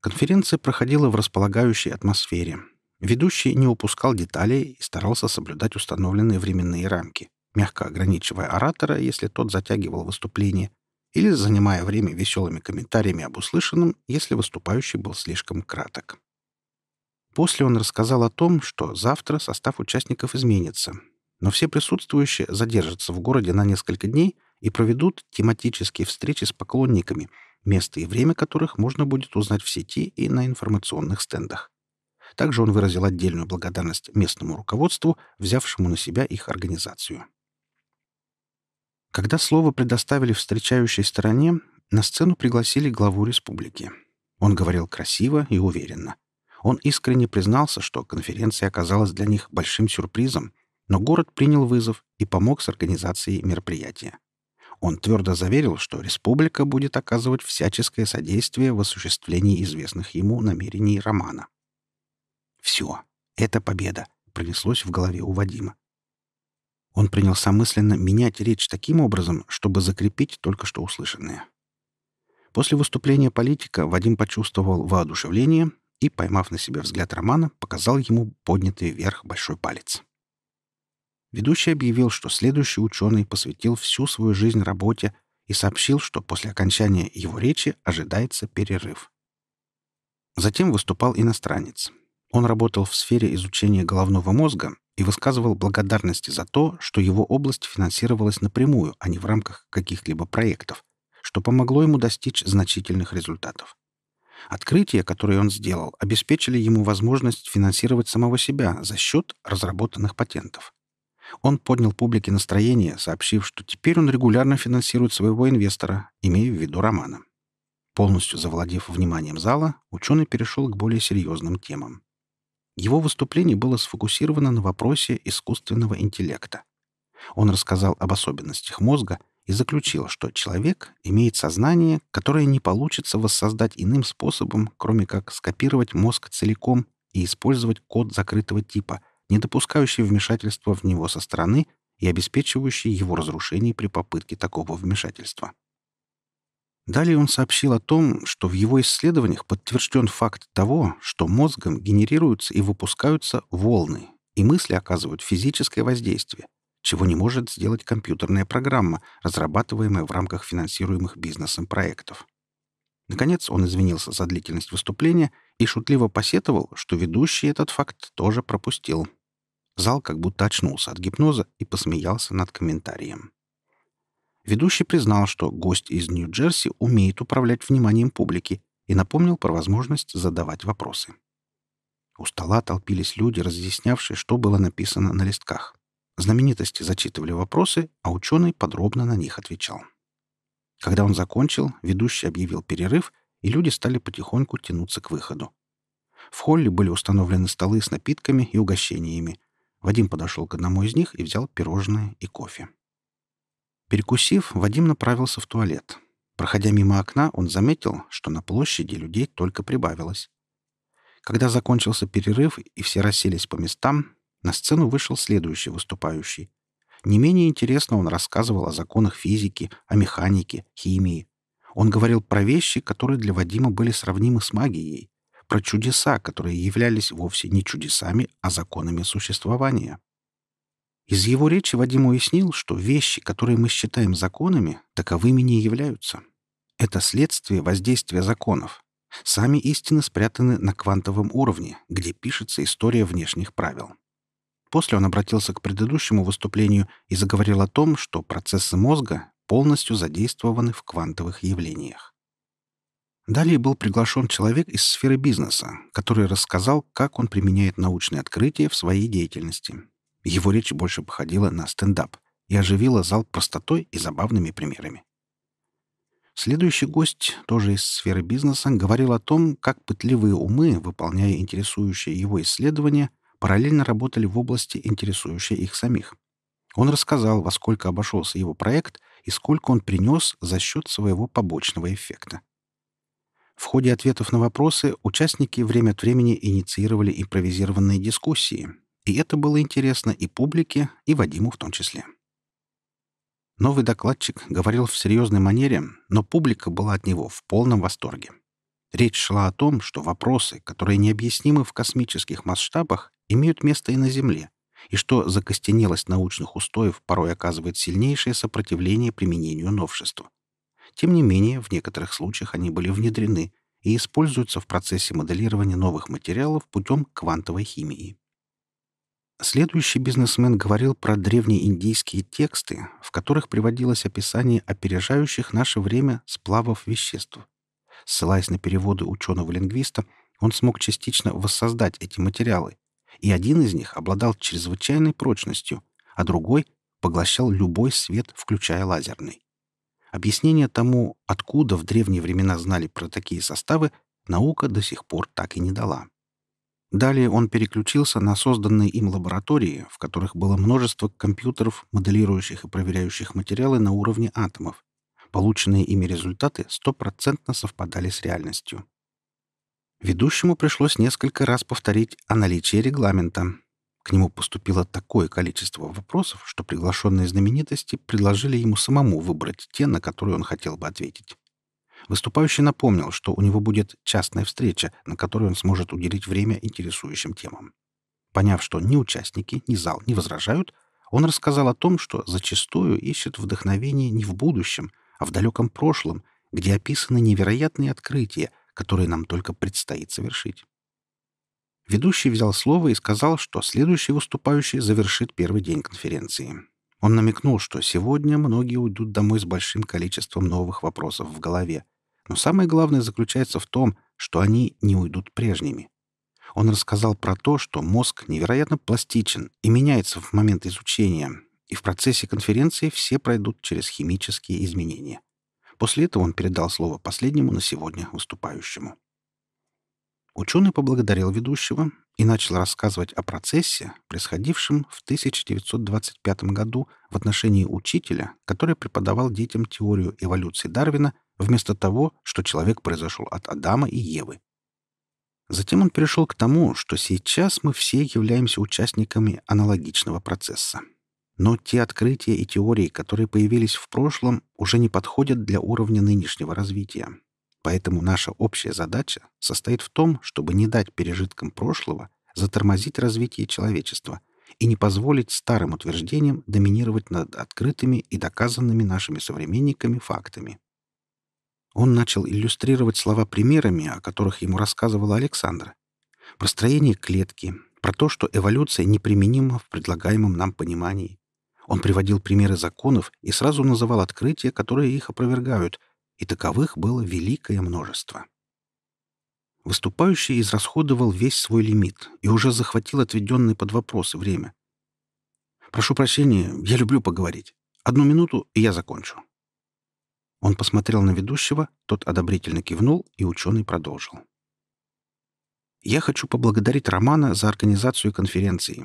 Конференция проходила в располагающей атмосфере. Ведущий не упускал деталей и старался соблюдать установленные временные рамки, мягко ограничивая оратора, если тот затягивал выступление, или занимая время веселыми комментариями об услышанном, если выступающий был слишком краток. После он рассказал о том, что завтра состав участников изменится, но все присутствующие задержатся в городе на несколько дней и проведут тематические встречи с поклонниками, место и время которых можно будет узнать в сети и на информационных стендах. Также он выразил отдельную благодарность местному руководству, взявшему на себя их организацию. Когда слово предоставили встречающей стороне, на сцену пригласили главу республики. Он говорил красиво и уверенно. Он искренне признался, что конференция оказалась для них большим сюрпризом, но город принял вызов и помог с организацией мероприятия. Он твердо заверил, что республика будет оказывать всяческое содействие в осуществлении известных ему намерений Романа. «Все, это победа», — пронеслось в голове у Вадима. Он принялся мысленно менять речь таким образом, чтобы закрепить только что услышанное. После выступления политика Вадим почувствовал воодушевление и, поймав на себе взгляд Романа, показал ему поднятый вверх большой палец. Ведущий объявил, что следующий ученый посвятил всю свою жизнь работе и сообщил, что после окончания его речи ожидается перерыв. Затем выступал иностранец. Он работал в сфере изучения головного мозга и высказывал благодарности за то, что его область финансировалась напрямую, а не в рамках каких-либо проектов, что помогло ему достичь значительных результатов. Открытия, которые он сделал, обеспечили ему возможность финансировать самого себя за счет разработанных патентов. Он поднял публике настроение, сообщив, что теперь он регулярно финансирует своего инвестора, имея в виду Романа. Полностью завладев вниманием зала, ученый перешел к более серьезным темам. Его выступление было сфокусировано на вопросе искусственного интеллекта. Он рассказал об особенностях мозга и заключил, что человек имеет сознание, которое не получится воссоздать иным способом, кроме как скопировать мозг целиком и использовать код закрытого типа, не допускающий вмешательства в него со стороны и обеспечивающий его разрушение при попытке такого вмешательства. Далее он сообщил о том, что в его исследованиях подтвержден факт того, что мозгом генерируются и выпускаются волны, и мысли оказывают физическое воздействие, чего не может сделать компьютерная программа, разрабатываемая в рамках финансируемых бизнесом проектов. Наконец он извинился за длительность выступления и шутливо посетовал, что ведущий этот факт тоже пропустил. Зал как будто очнулся от гипноза и посмеялся над комментарием. Ведущий признал, что гость из Нью-Джерси умеет управлять вниманием публики и напомнил про возможность задавать вопросы. У стола толпились люди, разъяснявшие, что было написано на листках. Знаменитости зачитывали вопросы, а ученый подробно на них отвечал. Когда он закончил, ведущий объявил перерыв, и люди стали потихоньку тянуться к выходу. В холле были установлены столы с напитками и угощениями. Вадим подошел к одному из них и взял пирожное и кофе. Перекусив, Вадим направился в туалет. Проходя мимо окна, он заметил, что на площади людей только прибавилось. Когда закончился перерыв и все расселись по местам, на сцену вышел следующий выступающий. Не менее интересно он рассказывал о законах физики, о механике, химии. Он говорил про вещи, которые для Вадима были сравнимы с магией, про чудеса, которые являлись вовсе не чудесами, а законами существования. Из его речи Вадим уяснил, что вещи, которые мы считаем законами, таковыми не являются. Это следствие воздействия законов. Сами истины спрятаны на квантовом уровне, где пишется история внешних правил. После он обратился к предыдущему выступлению и заговорил о том, что процессы мозга полностью задействованы в квантовых явлениях. Далее был приглашен человек из сферы бизнеса, который рассказал, как он применяет научные открытия в своей деятельности. Его речь больше походила на стендап и оживила зал простотой и забавными примерами. Следующий гость, тоже из сферы бизнеса, говорил о том, как пытливые умы, выполняя интересующие его исследования, параллельно работали в области, интересующей их самих. Он рассказал, во сколько обошелся его проект и сколько он принес за счет своего побочного эффекта. В ходе ответов на вопросы участники время от времени инициировали импровизированные дискуссии, и это было интересно и публике, и Вадиму в том числе. Новый докладчик говорил в серьезной манере, но публика была от него в полном восторге. Речь шла о том, что вопросы, которые необъяснимы в космических масштабах, имеют место и на Земле, и что закостенелость научных устоев порой оказывает сильнейшее сопротивление применению новшества. Тем не менее, в некоторых случаях они были внедрены и используются в процессе моделирования новых материалов путем квантовой химии. Следующий бизнесмен говорил про древнеиндийские тексты, в которых приводилось описание опережающих наше время сплавов веществ. Ссылаясь на переводы ученого-лингвиста, он смог частично воссоздать эти материалы, и один из них обладал чрезвычайной прочностью, а другой поглощал любой свет, включая лазерный. Объяснение тому, откуда в древние времена знали про такие составы, наука до сих пор так и не дала. Далее он переключился на созданные им лаборатории, в которых было множество компьютеров, моделирующих и проверяющих материалы на уровне атомов. Полученные ими результаты стопроцентно совпадали с реальностью. Ведущему пришлось несколько раз повторить о наличии регламента. К нему поступило такое количество вопросов, что приглашенные знаменитости предложили ему самому выбрать те, на которые он хотел бы ответить. Выступающий напомнил, что у него будет частная встреча, на которой он сможет уделить время интересующим темам. Поняв, что ни участники, ни зал не возражают, он рассказал о том, что зачастую ищет вдохновение не в будущем, а в далеком прошлом, где описаны невероятные открытия, которые нам только предстоит совершить. Ведущий взял слово и сказал, что следующий выступающий завершит первый день конференции. Он намекнул, что сегодня многие уйдут домой с большим количеством новых вопросов в голове. Но самое главное заключается в том, что они не уйдут прежними. Он рассказал про то, что мозг невероятно пластичен и меняется в момент изучения, и в процессе конференции все пройдут через химические изменения. После этого он передал слово последнему на сегодня выступающему. Ученый поблагодарил ведущего и начал рассказывать о процессе, происходившем в 1925 году в отношении учителя, который преподавал детям теорию эволюции Дарвина вместо того, что человек произошел от Адама и Евы. Затем он перешел к тому, что сейчас мы все являемся участниками аналогичного процесса. Но те открытия и теории, которые появились в прошлом, уже не подходят для уровня нынешнего развития. Поэтому наша общая задача состоит в том, чтобы не дать пережиткам прошлого затормозить развитие человечества и не позволить старым утверждениям доминировать над открытыми и доказанными нашими современниками фактами. Он начал иллюстрировать слова примерами, о которых ему рассказывала Александра. Про строение клетки, про то, что эволюция неприменима в предлагаемом нам понимании. Он приводил примеры законов и сразу называл открытия, которые их опровергают, и таковых было великое множество. Выступающий израсходовал весь свой лимит и уже захватил отведенное под вопросы время. «Прошу прощения, я люблю поговорить. Одну минуту, и я закончу». Он посмотрел на ведущего, тот одобрительно кивнул, и ученый продолжил. «Я хочу поблагодарить Романа за организацию конференции.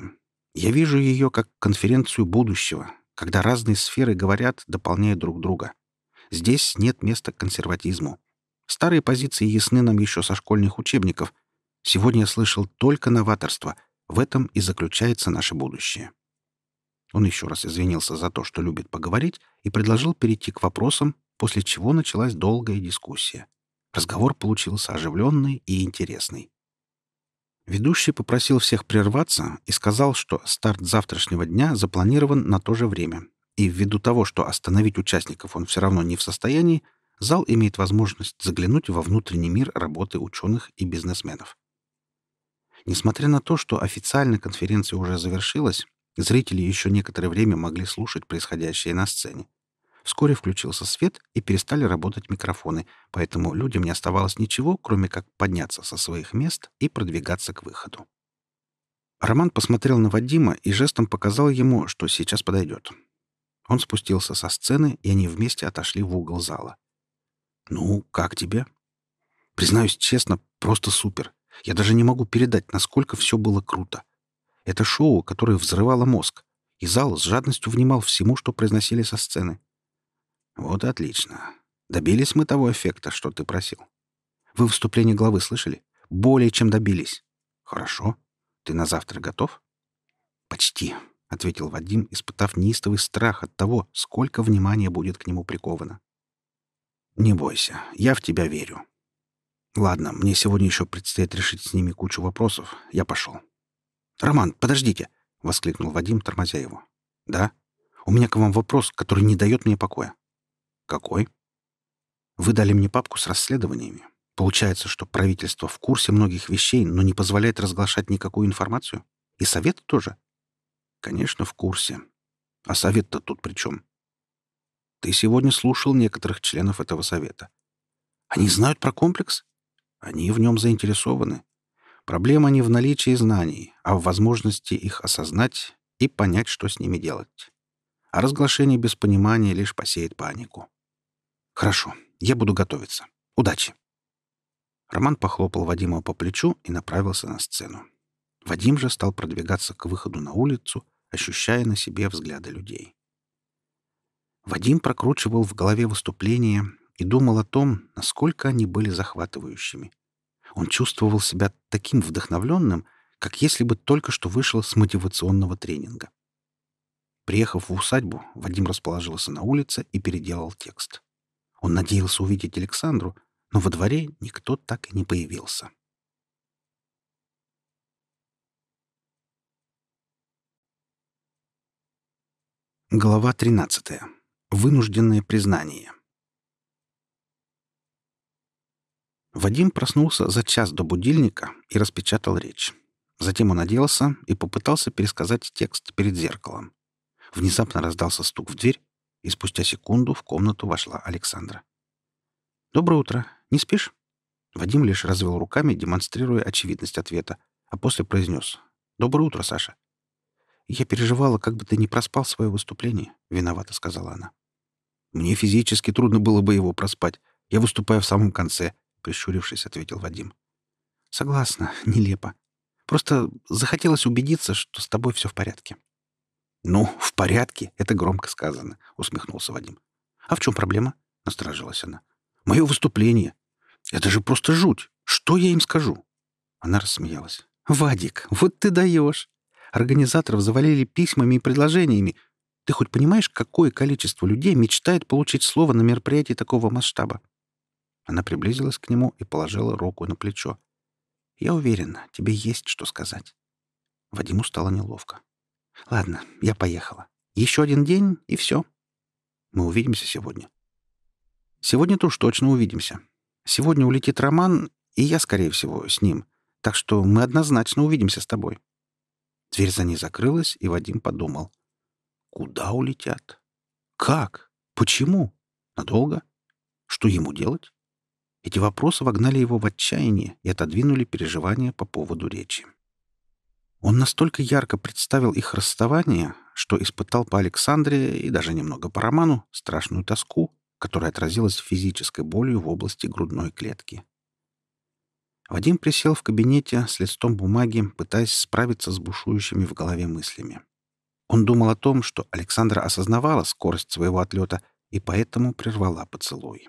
Я вижу ее как конференцию будущего, когда разные сферы говорят, дополняя друг друга. Здесь нет места консерватизму. Старые позиции ясны нам еще со школьных учебников, Сегодня я слышал только новаторство. В этом и заключается наше будущее. Он еще раз извинился за то, что любит поговорить, и предложил перейти к вопросам, после чего началась долгая дискуссия. Разговор получился оживленный и интересный. Ведущий попросил всех прерваться и сказал, что старт завтрашнего дня запланирован на то же время, и ввиду того, что остановить участников он все равно не в состоянии, зал имеет возможность заглянуть во внутренний мир работы ученых и бизнесменов. Несмотря на то, что официально конференция уже завершилась, зрители еще некоторое время могли слушать происходящее на сцене. Вскоре включился свет и перестали работать микрофоны, поэтому людям не оставалось ничего, кроме как подняться со своих мест и продвигаться к выходу. Роман посмотрел на Вадима и жестом показал ему, что сейчас подойдет. Он спустился со сцены, и они вместе отошли в угол зала. «Ну, как тебе?» «Признаюсь честно, просто супер. Я даже не могу передать, насколько все было круто. Это шоу, которое взрывало мозг, и зал с жадностью внимал всему, что произносили со сцены. Вот отлично. Добились мы того эффекта, что ты просил. Вы выступление главы слышали? Более чем добились. Хорошо. Ты на завтра готов? Почти, ответил Вадим, испытав неистовый страх от того, сколько внимания будет к нему приковано. Не бойся, я в тебя верю. Ладно, мне сегодня еще предстоит решить с ними кучу вопросов. Я пошел. Роман, подождите, воскликнул Вадим, тормозя его. Да? У меня к вам вопрос, который не дает мне покоя. Какой? Вы дали мне папку с расследованиями. Получается, что правительство в курсе многих вещей, но не позволяет разглашать никакую информацию? И совет тоже? Конечно, в курсе. А совет-то тут при чем? Ты сегодня слушал некоторых членов этого совета. Они знают про комплекс? Они в нем заинтересованы. Проблема не в наличии знаний, а в возможности их осознать и понять, что с ними делать. А разглашение без понимания лишь посеет панику. Хорошо, я буду готовиться. Удачи. Роман похлопал Вадима по плечу и направился на сцену. Вадим же стал продвигаться к выходу на улицу, ощущая на себе взгляды людей. Вадим прокручивал в голове выступления и думал о том, насколько они были захватывающими. Он чувствовал себя таким вдохновленным, как если бы только что вышел с мотивационного тренинга. Приехав в усадьбу, Вадим расположился на улице и переделал текст. Он надеялся увидеть Александру, но во дворе никто так и не появился. Глава 13. Вынужденное признание. Вадим проснулся за час до будильника и распечатал речь. Затем он оделся и попытался пересказать текст перед зеркалом. Внезапно раздался стук в дверь, и спустя секунду в комнату вошла Александра. «Доброе утро. Не спишь?» Вадим лишь развел руками, демонстрируя очевидность ответа, а после произнес. «Доброе утро, Саша». «Я переживала, как бы ты не проспал свое выступление», — виновато сказала она. «Мне физически трудно было бы его проспать. Я выступаю в самом конце», — прищурившись, ответил Вадим. «Согласна, нелепо. Просто захотелось убедиться, что с тобой все в порядке». «Ну, в порядке, это громко сказано», — усмехнулся Вадим. «А в чем проблема?» — насторожилась она. «Мое выступление. Это же просто жуть. Что я им скажу?» Она рассмеялась. «Вадик, вот ты даешь. Организаторов завалили письмами и предложениями. Ты хоть понимаешь, какое количество людей мечтает получить слово на мероприятии такого масштаба?» Она приблизилась к нему и положила руку на плечо. «Я уверена, тебе есть что сказать». Вадиму стало неловко. Ладно, я поехала. Еще один день, и все. Мы увидимся сегодня. Сегодня-то уж точно увидимся. Сегодня улетит Роман, и я, скорее всего, с ним. Так что мы однозначно увидимся с тобой. Дверь за ней закрылась, и Вадим подумал. Куда улетят? Как? Почему? Надолго? Что ему делать? Эти вопросы вогнали его в отчаяние и отодвинули переживания по поводу речи. Он настолько ярко представил их расставание, что испытал по Александре и даже немного по Роману страшную тоску, которая отразилась физической болью в области грудной клетки. Вадим присел в кабинете с листом бумаги, пытаясь справиться с бушующими в голове мыслями. Он думал о том, что Александра осознавала скорость своего отлета и поэтому прервала поцелуй.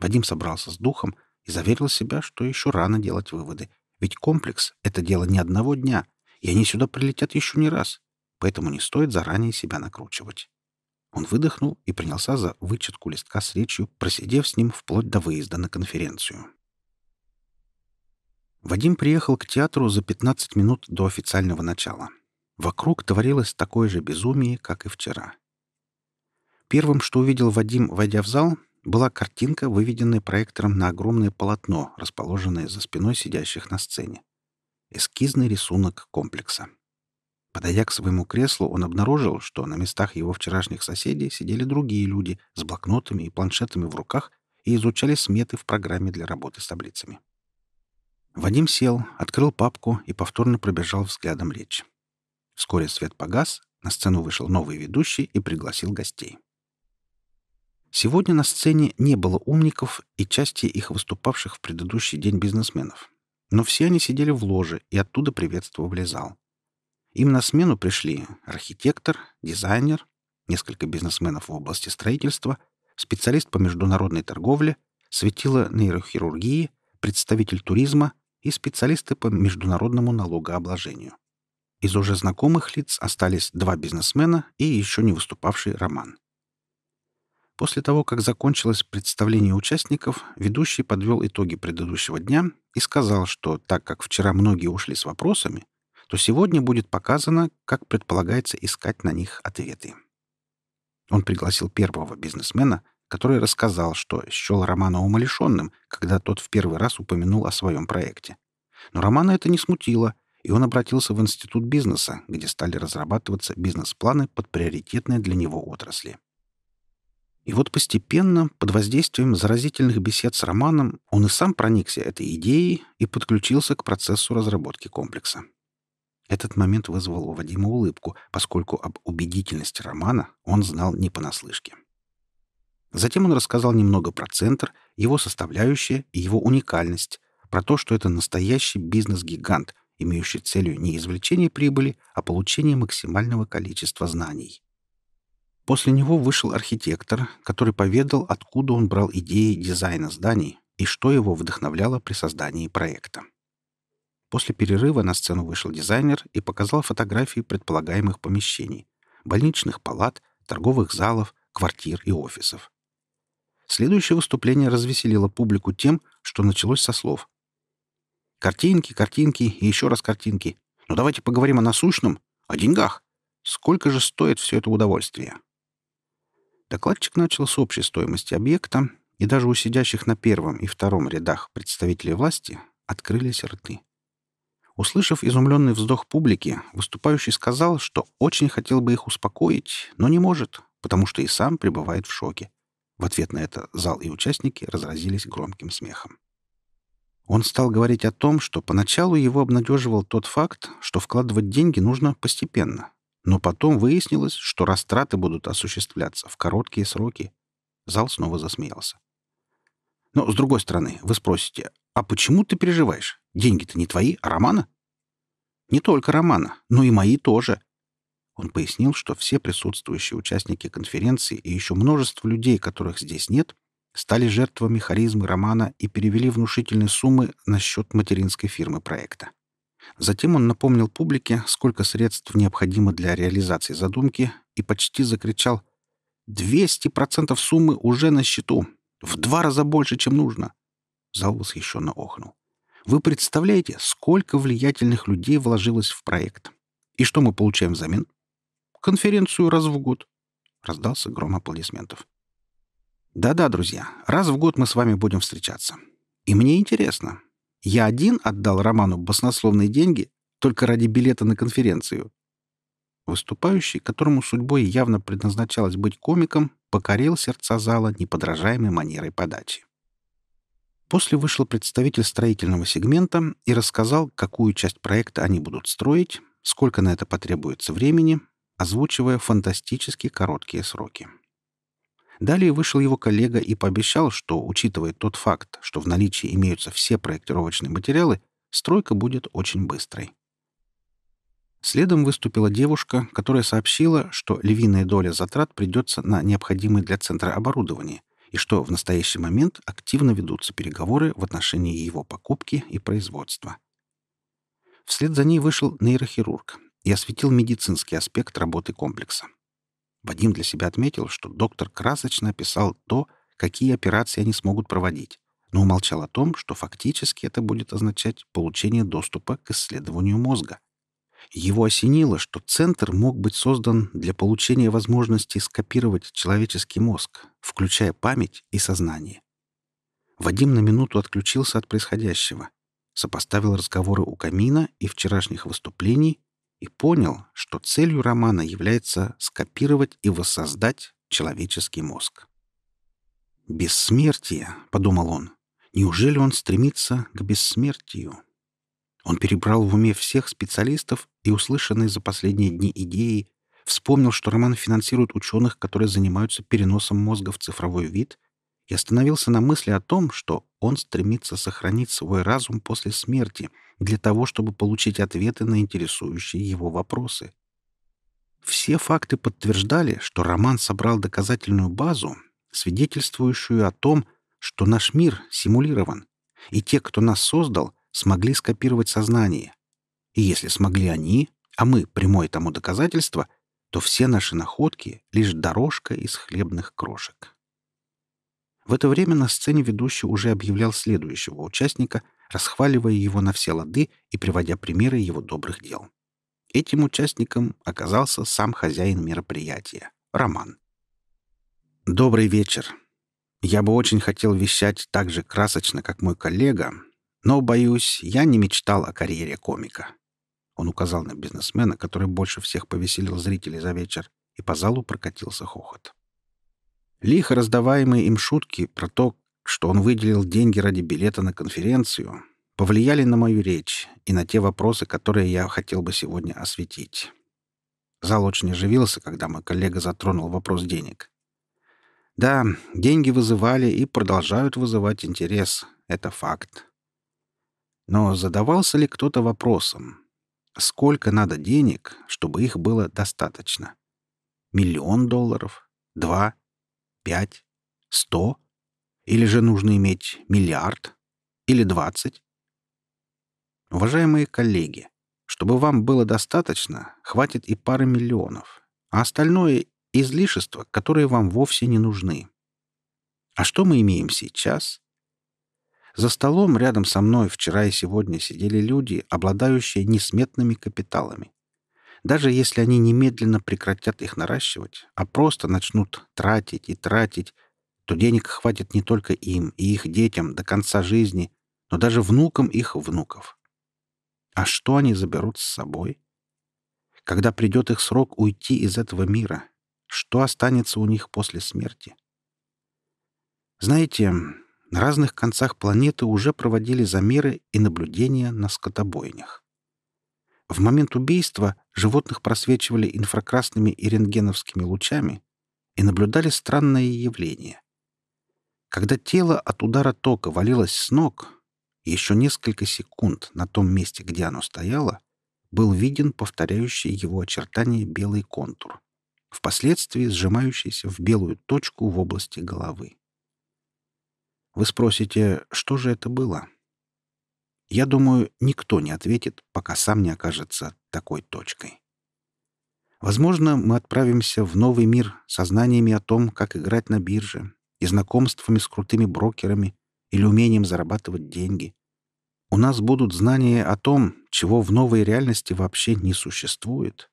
Вадим собрался с духом и заверил себя, что еще рано делать выводы. Ведь комплекс — это дело не одного дня, и они сюда прилетят еще не раз, поэтому не стоит заранее себя накручивать. Он выдохнул и принялся за вычетку листка с речью, просидев с ним вплоть до выезда на конференцию. Вадим приехал к театру за 15 минут до официального начала. Вокруг творилось такое же безумие, как и вчера. Первым, что увидел Вадим, войдя в зал, была картинка, выведенная проектором на огромное полотно, расположенное за спиной сидящих на сцене. Эскизный рисунок комплекса. Подойдя к своему креслу, он обнаружил, что на местах его вчерашних соседей сидели другие люди с блокнотами и планшетами в руках и изучали сметы в программе для работы с таблицами. Вадим сел, открыл папку и повторно пробежал взглядом речь. Вскоре свет погас, на сцену вышел новый ведущий и пригласил гостей. Сегодня на сцене не было умников и части их выступавших в предыдущий день бизнесменов. Но все они сидели в ложе и оттуда приветствовали зал. Им на смену пришли архитектор, дизайнер, несколько бизнесменов в области строительства, специалист по международной торговле, светило нейрохирургии, представитель туризма и специалисты по международному налогообложению. Из уже знакомых лиц остались два бизнесмена и еще не выступавший Роман. После того, как закончилось представление участников, ведущий подвел итоги предыдущего дня и сказал, что так как вчера многие ушли с вопросами, то сегодня будет показано, как предполагается искать на них ответы. Он пригласил первого бизнесмена, который рассказал, что счел Романа умалишенным, когда тот в первый раз упомянул о своем проекте. Но Романа это не смутило, и он обратился в Институт бизнеса, где стали разрабатываться бизнес-планы под приоритетные для него отрасли. И вот постепенно, под воздействием заразительных бесед с Романом, он и сам проникся этой идеей и подключился к процессу разработки комплекса. Этот момент вызвал у Вадима улыбку, поскольку об убедительности Романа он знал не понаслышке. Затем он рассказал немного про центр, его составляющие и его уникальность, про то, что это настоящий бизнес-гигант, имеющий целью не извлечение прибыли, а получение максимального количества знаний. После него вышел архитектор, который поведал, откуда он брал идеи дизайна зданий и что его вдохновляло при создании проекта. После перерыва на сцену вышел дизайнер и показал фотографии предполагаемых помещений — больничных палат, торговых залов, квартир и офисов. Следующее выступление развеселило публику тем, что началось со слов. «Картинки, картинки и еще раз картинки. Но давайте поговорим о насущном, о деньгах. Сколько же стоит все это удовольствие?» Докладчик начал с общей стоимости объекта, и даже у сидящих на первом и втором рядах представителей власти открылись рты. Услышав изумленный вздох публики, выступающий сказал, что очень хотел бы их успокоить, но не может, потому что и сам пребывает в шоке. В ответ на это зал и участники разразились громким смехом. Он стал говорить о том, что поначалу его обнадеживал тот факт, что вкладывать деньги нужно постепенно, но потом выяснилось, что растраты будут осуществляться в короткие сроки. Зал снова засмеялся. Но, с другой стороны, вы спросите, а почему ты переживаешь? Деньги-то не твои, а Романа? Не только Романа, но и мои тоже. Он пояснил, что все присутствующие участники конференции и еще множество людей, которых здесь нет, стали жертвами харизмы Романа и перевели внушительные суммы на счет материнской фирмы проекта. Затем он напомнил публике, сколько средств необходимо для реализации задумки, и почти закричал «200% суммы уже на счету! В два раза больше, чем нужно!» Зал восхищенно охнул. «Вы представляете, сколько влиятельных людей вложилось в проект? И что мы получаем взамен?» «Конференцию раз в год!» Раздался гром аплодисментов. «Да-да, друзья, раз в год мы с вами будем встречаться. И мне интересно, я один отдал Роману баснословные деньги только ради билета на конференцию. Выступающий, которому судьбой явно предназначалось быть комиком, покорил сердца зала неподражаемой манерой подачи. После вышел представитель строительного сегмента и рассказал, какую часть проекта они будут строить, сколько на это потребуется времени, озвучивая фантастически короткие сроки. Далее вышел его коллега и пообещал, что, учитывая тот факт, что в наличии имеются все проектировочные материалы, стройка будет очень быстрой. Следом выступила девушка, которая сообщила, что львиная доля затрат придется на необходимое для центра оборудование, и что в настоящий момент активно ведутся переговоры в отношении его покупки и производства. Вслед за ней вышел нейрохирург и осветил медицинский аспект работы комплекса. Вадим для себя отметил, что доктор красочно описал то, какие операции они смогут проводить, но умолчал о том, что фактически это будет означать получение доступа к исследованию мозга. Его осенило, что центр мог быть создан для получения возможности скопировать человеческий мозг, включая память и сознание. Вадим на минуту отключился от происходящего, сопоставил разговоры у камина и вчерашних выступлений и понял, что целью романа является скопировать и воссоздать человеческий мозг. «Бессмертие», — подумал он, — «неужели он стремится к бессмертию?» Он перебрал в уме всех специалистов и услышанные за последние дни идеи, вспомнил, что роман финансирует ученых, которые занимаются переносом мозга в цифровой вид, и остановился на мысли о том, что он стремится сохранить свой разум после смерти — для того, чтобы получить ответы на интересующие его вопросы. Все факты подтверждали, что роман собрал доказательную базу, свидетельствующую о том, что наш мир симулирован, и те, кто нас создал, смогли скопировать сознание. И если смогли они, а мы прямое тому доказательство, то все наши находки — лишь дорожка из хлебных крошек. В это время на сцене ведущий уже объявлял следующего участника, расхваливая его на все лады и приводя примеры его добрых дел. Этим участником оказался сам хозяин мероприятия — Роман. «Добрый вечер. Я бы очень хотел вещать так же красочно, как мой коллега, но, боюсь, я не мечтал о карьере комика». Он указал на бизнесмена, который больше всех повеселил зрителей за вечер, и по залу прокатился хохот. Лихо раздаваемые им шутки про то, что он выделил деньги ради билета на конференцию, повлияли на мою речь и на те вопросы, которые я хотел бы сегодня осветить. Зал очень оживился, когда мой коллега затронул вопрос денег. Да, деньги вызывали и продолжают вызывать интерес. Это факт. Но задавался ли кто-то вопросом, сколько надо денег, чтобы их было достаточно? Миллион долларов? Два? Пять? Сто? Или же нужно иметь миллиард? Или двадцать? Уважаемые коллеги, чтобы вам было достаточно, хватит и пары миллионов, а остальное — излишества, которые вам вовсе не нужны. А что мы имеем сейчас? За столом рядом со мной вчера и сегодня сидели люди, обладающие несметными капиталами. Даже если они немедленно прекратят их наращивать, а просто начнут тратить и тратить, то денег хватит не только им и их детям до конца жизни, но даже внукам их внуков. А что они заберут с собой? Когда придет их срок уйти из этого мира, что останется у них после смерти? Знаете, на разных концах планеты уже проводили замеры и наблюдения на скотобойнях. В момент убийства животных просвечивали инфракрасными и рентгеновскими лучами и наблюдали странное явление. Когда тело от удара тока валилось с ног, еще несколько секунд на том месте, где оно стояло, был виден повторяющий его очертания белый контур, впоследствии сжимающийся в белую точку в области головы. Вы спросите, что же это было? Я думаю, никто не ответит, пока сам не окажется такой точкой. Возможно, мы отправимся в новый мир со знаниями о том, как играть на бирже, и знакомствами с крутыми брокерами или умением зарабатывать деньги. У нас будут знания о том, чего в новой реальности вообще не существует.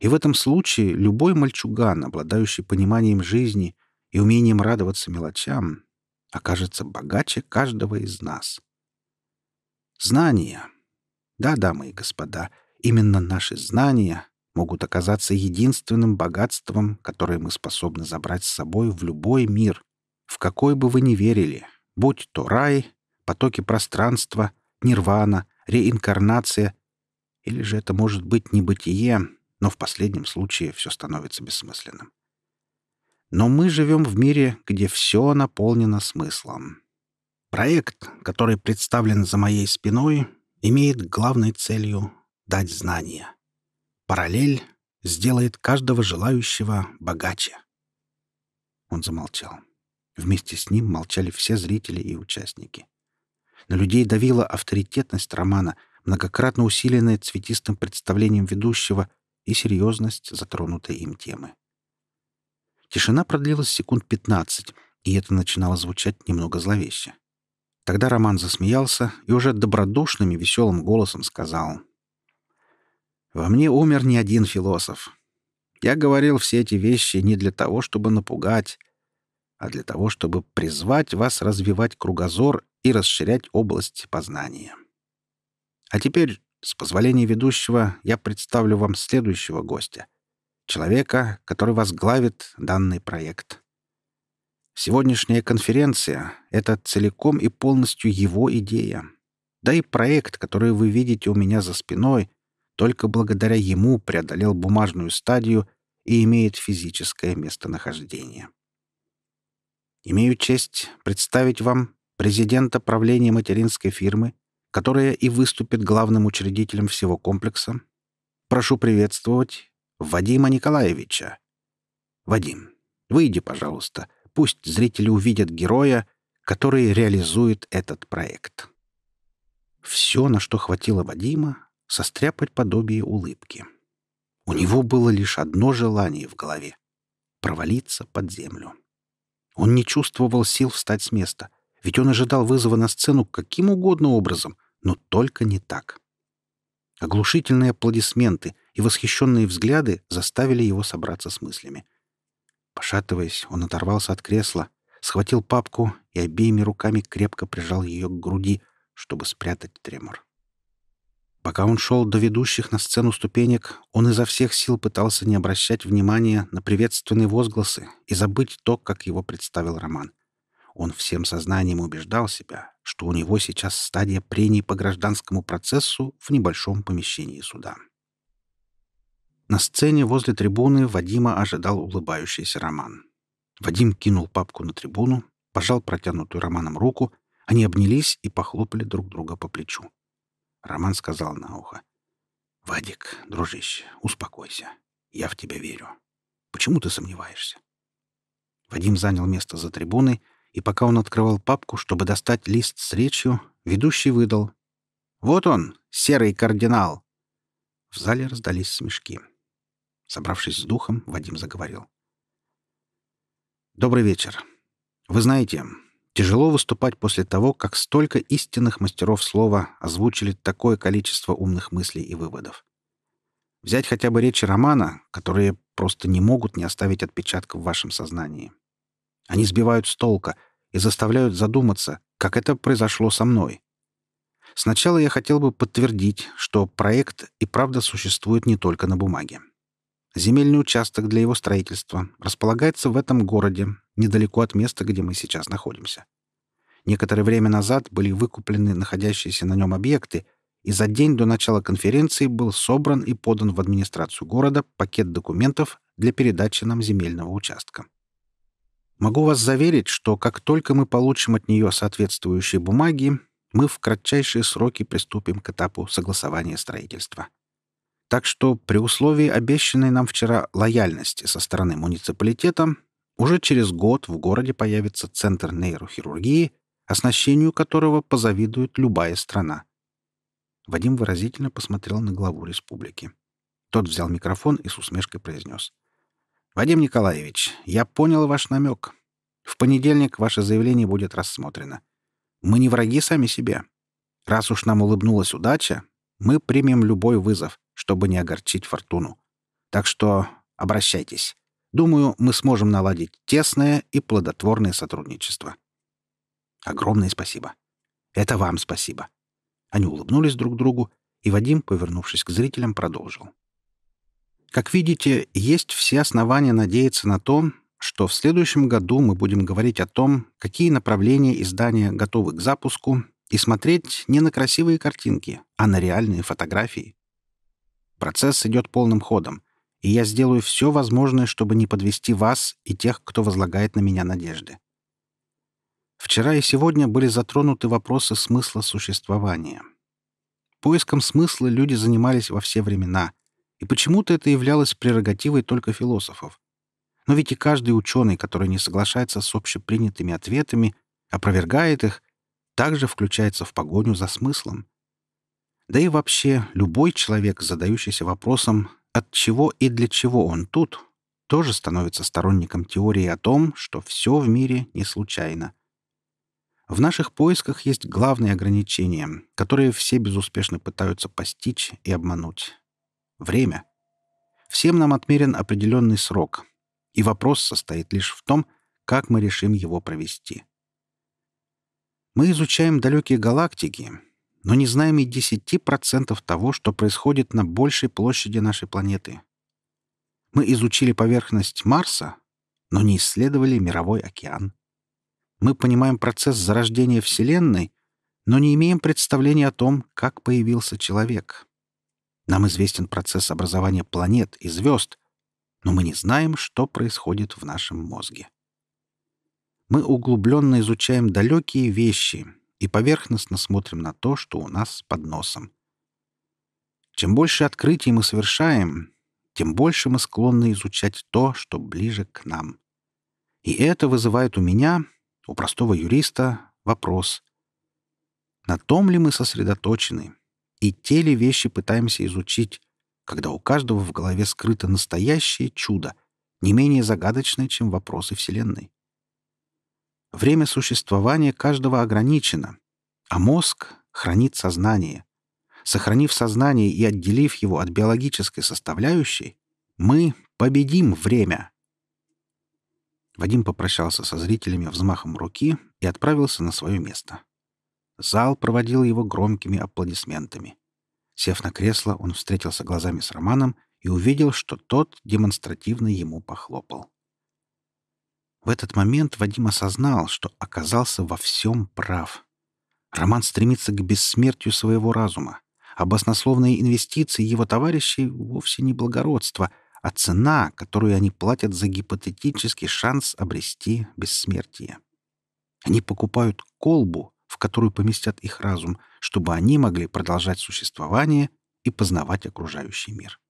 И в этом случае любой мальчуган, обладающий пониманием жизни и умением радоваться мелочам, окажется богаче каждого из нас. Знания. Да, дамы и господа, именно наши знания могут оказаться единственным богатством, которое мы способны забрать с собой в любой мир, в какой бы вы ни верили, будь то рай, потоки пространства, нирвана, реинкарнация, или же это может быть небытие, но в последнем случае все становится бессмысленным. Но мы живем в мире, где все наполнено смыслом. Проект, который представлен за моей спиной, имеет главной целью дать знания — Параллель сделает каждого желающего богаче. Он замолчал. Вместе с ним молчали все зрители и участники. На людей давила авторитетность романа, многократно усиленная цветистым представлением ведущего и серьезность затронутой им темы. Тишина продлилась секунд пятнадцать, и это начинало звучать немного зловеще. Тогда Роман засмеялся и уже добродушным и веселым голосом сказал. «Во мне умер не один философ. Я говорил все эти вещи не для того, чтобы напугать, а для того, чтобы призвать вас развивать кругозор и расширять область познания. А теперь, с позволения ведущего, я представлю вам следующего гостя. Человека, который возглавит данный проект. Сегодняшняя конференция — это целиком и полностью его идея. Да и проект, который вы видите у меня за спиной, только благодаря ему преодолел бумажную стадию и имеет физическое местонахождение. Имею честь представить вам президента правления материнской фирмы, которая и выступит главным учредителем всего комплекса. Прошу приветствовать Вадима Николаевича. Вадим, выйди, пожалуйста, пусть зрители увидят героя, который реализует этот проект. Все, на что хватило Вадима, состряпать подобие улыбки. У него было лишь одно желание в голове — провалиться под землю. Он не чувствовал сил встать с места, ведь он ожидал вызова на сцену каким угодно образом, но только не так. Оглушительные аплодисменты и восхищенные взгляды заставили его собраться с мыслями. Пошатываясь, он оторвался от кресла, схватил папку и обеими руками крепко прижал ее к груди, чтобы спрятать тремор. Пока он шел до ведущих на сцену ступенек, он изо всех сил пытался не обращать внимания на приветственные возгласы и забыть то, как его представил Роман. Он всем сознанием убеждал себя, что у него сейчас стадия прений по гражданскому процессу в небольшом помещении суда. На сцене возле трибуны Вадима ожидал улыбающийся Роман. Вадим кинул папку на трибуну, пожал протянутую Романом руку, они обнялись и похлопали друг друга по плечу. Роман сказал на ухо. «Вадик, дружище, успокойся. Я в тебя верю. Почему ты сомневаешься?» Вадим занял место за трибуной, и пока он открывал папку, чтобы достать лист с речью, ведущий выдал. «Вот он, серый кардинал!» В зале раздались смешки. Собравшись с духом, Вадим заговорил. «Добрый вечер. Вы знаете, Тяжело выступать после того, как столько истинных мастеров слова озвучили такое количество умных мыслей и выводов. Взять хотя бы речи романа, которые просто не могут не оставить отпечатка в вашем сознании. Они сбивают с толка и заставляют задуматься, как это произошло со мной. Сначала я хотел бы подтвердить, что проект и правда существует не только на бумаге. Земельный участок для его строительства располагается в этом городе, недалеко от места, где мы сейчас находимся. Некоторое время назад были выкуплены находящиеся на нем объекты, и за день до начала конференции был собран и подан в администрацию города пакет документов для передачи нам земельного участка. Могу вас заверить, что как только мы получим от нее соответствующие бумаги, мы в кратчайшие сроки приступим к этапу согласования строительства. Так что при условии обещанной нам вчера лояльности со стороны муниципалитета уже через год в городе появится центр нейрохирургии, оснащению которого позавидует любая страна. Вадим выразительно посмотрел на главу республики. Тот взял микрофон и с усмешкой произнес. «Вадим Николаевич, я понял ваш намек. В понедельник ваше заявление будет рассмотрено. Мы не враги сами себе. Раз уж нам улыбнулась удача, мы примем любой вызов, чтобы не огорчить фортуну. Так что обращайтесь. Думаю, мы сможем наладить тесное и плодотворное сотрудничество. Огромное спасибо. Это вам спасибо. Они улыбнулись друг другу, и Вадим, повернувшись к зрителям, продолжил. Как видите, есть все основания надеяться на то, что в следующем году мы будем говорить о том, какие направления издания готовы к запуску, и смотреть не на красивые картинки, а на реальные фотографии. Процесс идет полным ходом, и я сделаю все возможное, чтобы не подвести вас и тех, кто возлагает на меня надежды. Вчера и сегодня были затронуты вопросы смысла существования. Поиском смысла люди занимались во все времена, и почему-то это являлось прерогативой только философов. Но ведь и каждый ученый, который не соглашается с общепринятыми ответами, опровергает их, также включается в погоню за смыслом. Да и вообще, любой человек, задающийся вопросом, от чего и для чего он тут, тоже становится сторонником теории о том, что все в мире не случайно. В наших поисках есть главные ограничения, которые все безуспешно пытаются постичь и обмануть. Время. Всем нам отмерен определенный срок, и вопрос состоит лишь в том, как мы решим его провести. Мы изучаем далекие галактики, но не знаем и 10% того, что происходит на большей площади нашей планеты. Мы изучили поверхность Марса, но не исследовали мировой океан. Мы понимаем процесс зарождения Вселенной, но не имеем представления о том, как появился человек. Нам известен процесс образования планет и звезд, но мы не знаем, что происходит в нашем мозге. Мы углубленно изучаем далекие вещи и поверхностно смотрим на то, что у нас под носом. Чем больше открытий мы совершаем, тем больше мы склонны изучать то, что ближе к нам. И это вызывает у меня у простого юриста вопрос. На том ли мы сосредоточены? И те ли вещи пытаемся изучить, когда у каждого в голове скрыто настоящее чудо, не менее загадочное, чем вопросы Вселенной? Время существования каждого ограничено, а мозг хранит сознание. Сохранив сознание и отделив его от биологической составляющей, мы победим время. Вадим попрощался со зрителями взмахом руки и отправился на свое место. Зал проводил его громкими аплодисментами. Сев на кресло, он встретился глазами с Романом и увидел, что тот демонстративно ему похлопал. В этот момент Вадим осознал, что оказался во всем прав. Роман стремится к бессмертию своего разума, а баснословные инвестиции его товарищей вовсе не благородство — а цена, которую они платят за гипотетический шанс обрести бессмертие. Они покупают колбу, в которую поместят их разум, чтобы они могли продолжать существование и познавать окружающий мир.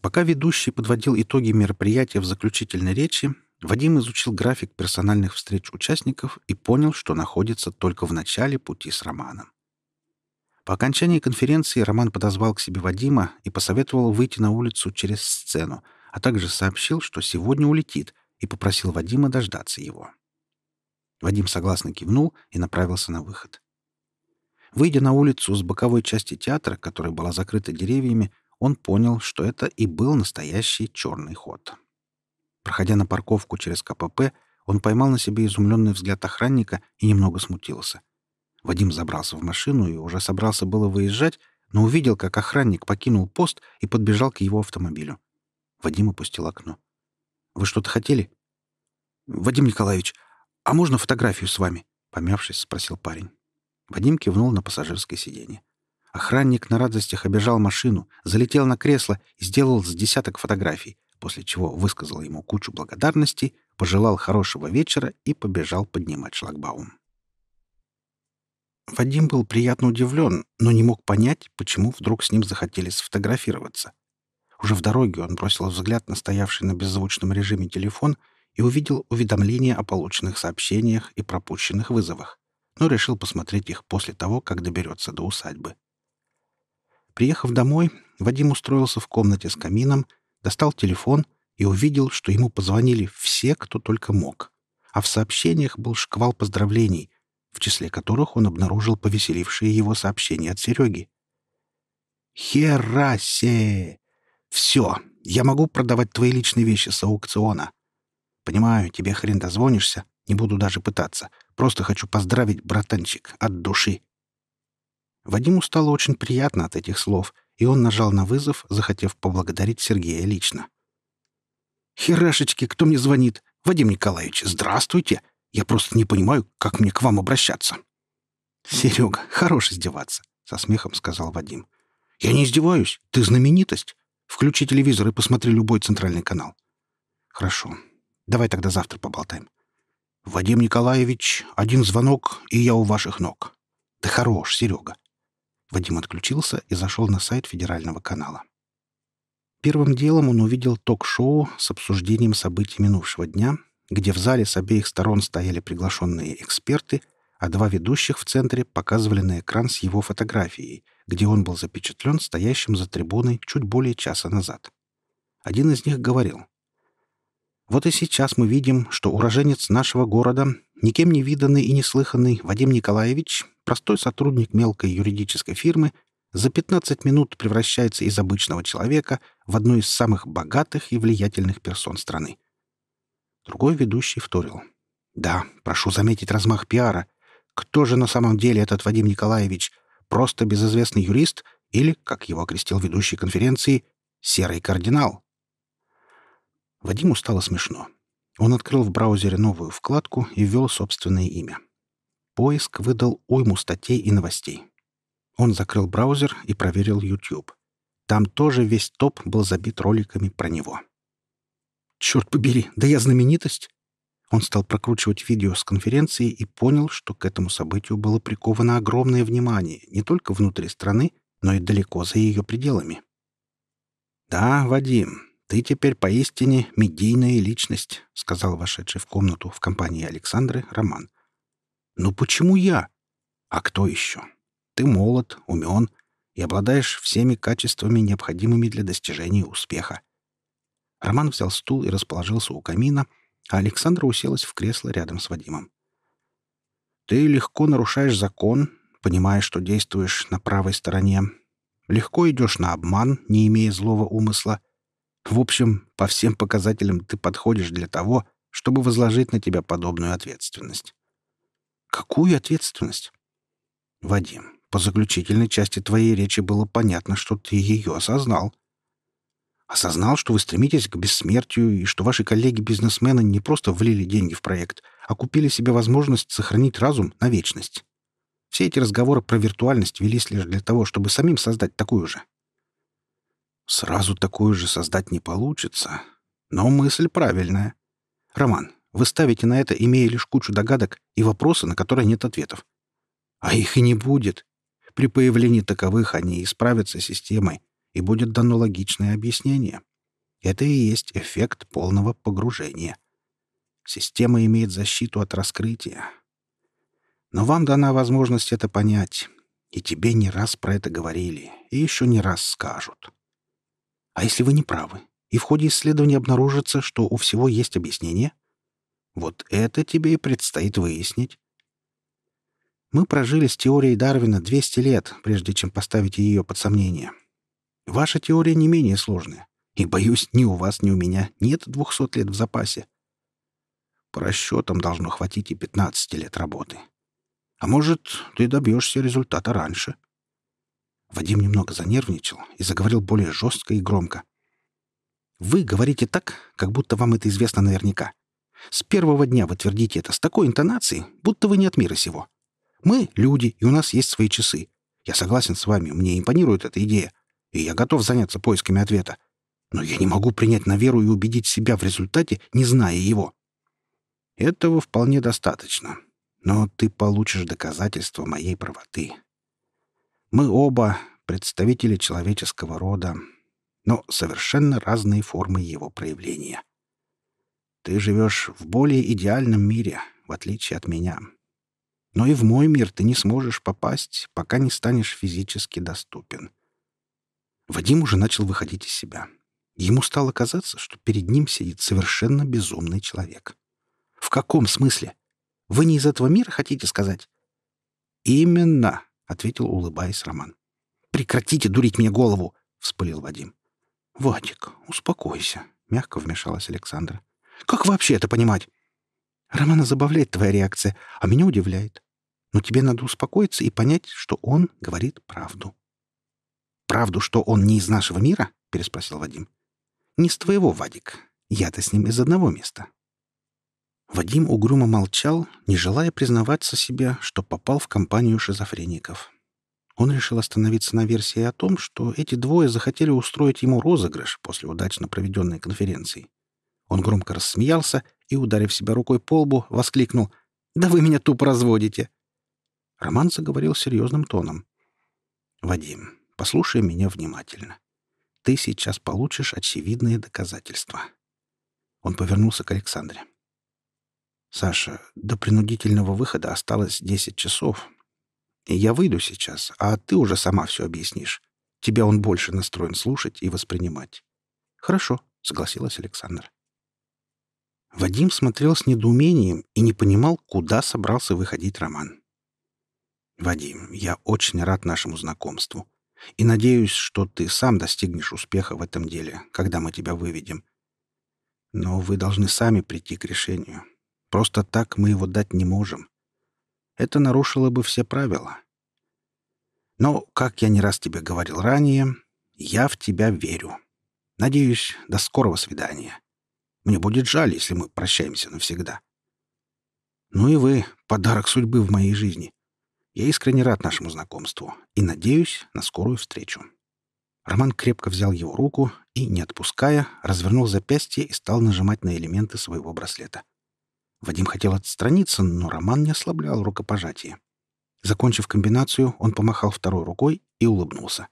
Пока ведущий подводил итоги мероприятия в заключительной речи, Вадим изучил график персональных встреч участников и понял, что находится только в начале пути с Романом. По окончании конференции Роман подозвал к себе Вадима и посоветовал выйти на улицу через сцену, а также сообщил, что сегодня улетит, и попросил Вадима дождаться его. Вадим согласно кивнул и направился на выход. Выйдя на улицу с боковой части театра, которая была закрыта деревьями, он понял, что это и был настоящий черный ход. Проходя на парковку через КПП, он поймал на себе изумленный взгляд охранника и немного смутился. Вадим забрался в машину и уже собрался было выезжать, но увидел, как охранник покинул пост и подбежал к его автомобилю. Вадим опустил окно. «Вы что-то хотели?» «Вадим Николаевич, а можно фотографию с вами?» Помявшись, спросил парень. Вадим кивнул на пассажирское сиденье. Охранник на радостях обежал машину, залетел на кресло и сделал с десяток фотографий, после чего высказал ему кучу благодарностей, пожелал хорошего вечера и побежал поднимать шлагбаум. Вадим был приятно удивлен, но не мог понять, почему вдруг с ним захотели сфотографироваться. Уже в дороге он бросил взгляд на стоявший на беззвучном режиме телефон и увидел уведомления о полученных сообщениях и пропущенных вызовах, но решил посмотреть их после того, как доберется до усадьбы. Приехав домой, Вадим устроился в комнате с камином, достал телефон и увидел, что ему позвонили все, кто только мог. А в сообщениях был шквал поздравлений — в числе которых он обнаружил повеселившие его сообщения от Сереги. «Херасе! Все, я могу продавать твои личные вещи с аукциона. Понимаю, тебе хрен дозвонишься, не буду даже пытаться. Просто хочу поздравить, братанчик, от души». Вадиму стало очень приятно от этих слов, и он нажал на вызов, захотев поблагодарить Сергея лично. «Херашечки, кто мне звонит? Вадим Николаевич, здравствуйте! Я просто не понимаю, как мне к вам обращаться». «Серега, хорош издеваться», — со смехом сказал Вадим. «Я не издеваюсь. Ты знаменитость. Включи телевизор и посмотри любой центральный канал». «Хорошо. Давай тогда завтра поболтаем». «Вадим Николаевич, один звонок, и я у ваших ног». «Да хорош, Серега». Вадим отключился и зашел на сайт федерального канала. Первым делом он увидел ток-шоу с обсуждением событий минувшего дня, где в зале с обеих сторон стояли приглашенные эксперты, а два ведущих в центре показывали на экран с его фотографией, где он был запечатлен стоящим за трибуной чуть более часа назад. Один из них говорил, «Вот и сейчас мы видим, что уроженец нашего города, никем не виданный и неслыханный Вадим Николаевич, простой сотрудник мелкой юридической фирмы, за 15 минут превращается из обычного человека в одну из самых богатых и влиятельных персон страны. Другой ведущий вторил. «Да, прошу заметить размах пиара. Кто же на самом деле этот Вадим Николаевич? Просто безызвестный юрист или, как его окрестил ведущий конференции, серый кардинал?» Вадиму стало смешно. Он открыл в браузере новую вкладку и ввел собственное имя. Поиск выдал уйму статей и новостей. Он закрыл браузер и проверил YouTube. Там тоже весь топ был забит роликами про него. Черт побери, да я знаменитость!» Он стал прокручивать видео с конференции и понял, что к этому событию было приковано огромное внимание не только внутри страны, но и далеко за ее пределами. «Да, Вадим, ты теперь поистине медийная личность», — сказал вошедший в комнату в компании Александры Роман. «Ну почему я? А кто еще? Ты молод, умен и обладаешь всеми качествами, необходимыми для достижения успеха. Роман взял стул и расположился у камина, а Александра уселась в кресло рядом с Вадимом. «Ты легко нарушаешь закон, понимая, что действуешь на правой стороне. Легко идешь на обман, не имея злого умысла. В общем, по всем показателям ты подходишь для того, чтобы возложить на тебя подобную ответственность». «Какую ответственность?» «Вадим, по заключительной части твоей речи было понятно, что ты ее осознал. Осознал, что вы стремитесь к бессмертию и что ваши коллеги-бизнесмены не просто влили деньги в проект, а купили себе возможность сохранить разум на вечность. Все эти разговоры про виртуальность велись лишь для того, чтобы самим создать такую же. Сразу такую же создать не получится. Но мысль правильная. Роман, вы ставите на это, имея лишь кучу догадок и вопросы, на которые нет ответов. А их и не будет. При появлении таковых они исправятся системой, и будет дано логичное объяснение. Это и есть эффект полного погружения. Система имеет защиту от раскрытия. Но вам дана возможность это понять, и тебе не раз про это говорили, и еще не раз скажут. А если вы не правы, и в ходе исследования обнаружится, что у всего есть объяснение, вот это тебе и предстоит выяснить. Мы прожили с теорией Дарвина 200 лет, прежде чем поставить ее под сомнение. Ваша теория не менее сложная. И, боюсь, ни у вас, ни у меня нет двухсот лет в запасе. По расчетам должно хватить и пятнадцати лет работы. А может, ты добьешься результата раньше. Вадим немного занервничал и заговорил более жестко и громко. Вы говорите так, как будто вам это известно наверняка. С первого дня вы твердите это с такой интонацией, будто вы не от мира сего. Мы — люди, и у нас есть свои часы. Я согласен с вами, мне импонирует эта идея и я готов заняться поисками ответа. Но я не могу принять на веру и убедить себя в результате, не зная его. Этого вполне достаточно. Но ты получишь доказательства моей правоты. Мы оба представители человеческого рода, но совершенно разные формы его проявления. Ты живешь в более идеальном мире, в отличие от меня. Но и в мой мир ты не сможешь попасть, пока не станешь физически доступен. Вадим уже начал выходить из себя. Ему стало казаться, что перед ним сидит совершенно безумный человек. «В каком смысле? Вы не из этого мира хотите сказать?» «Именно», — ответил, улыбаясь Роман. «Прекратите дурить мне голову!» — вспылил Вадим. «Вадик, успокойся», — мягко вмешалась Александра. «Как вообще это понимать?» «Романа забавляет твоя реакция, а меня удивляет. Но тебе надо успокоиться и понять, что он говорит правду» правду, что он не из нашего мира?» — переспросил Вадим. «Не с твоего, Вадик. Я-то с ним из одного места». Вадим угрюмо молчал, не желая признаваться себе, что попал в компанию шизофреников. Он решил остановиться на версии о том, что эти двое захотели устроить ему розыгрыш после удачно проведенной конференции. Он громко рассмеялся и, ударив себя рукой по лбу, воскликнул «Да вы меня тупо разводите!» Роман заговорил серьезным тоном. «Вадим, Послушай меня внимательно. ты сейчас получишь очевидные доказательства. Он повернулся к Александре. «Саша, до принудительного выхода осталось 10 часов. Я выйду сейчас, а ты уже сама все объяснишь. Тебя он больше настроен слушать и воспринимать». «Хорошо», — согласилась Александр. Вадим смотрел с недоумением и не понимал, куда собрался выходить Роман. «Вадим, я очень рад нашему знакомству и надеюсь, что ты сам достигнешь успеха в этом деле, когда мы тебя выведем. Но вы должны сами прийти к решению. Просто так мы его дать не можем. Это нарушило бы все правила. Но, как я не раз тебе говорил ранее, я в тебя верю. Надеюсь, до скорого свидания. Мне будет жаль, если мы прощаемся навсегда. Ну и вы — подарок судьбы в моей жизни. Я искренне рад нашему знакомству и надеюсь на скорую встречу. Роман крепко взял его руку и, не отпуская, развернул запястье и стал нажимать на элементы своего браслета. Вадим хотел отстраниться, но Роман не ослаблял рукопожатие. Закончив комбинацию, он помахал второй рукой и улыбнулся.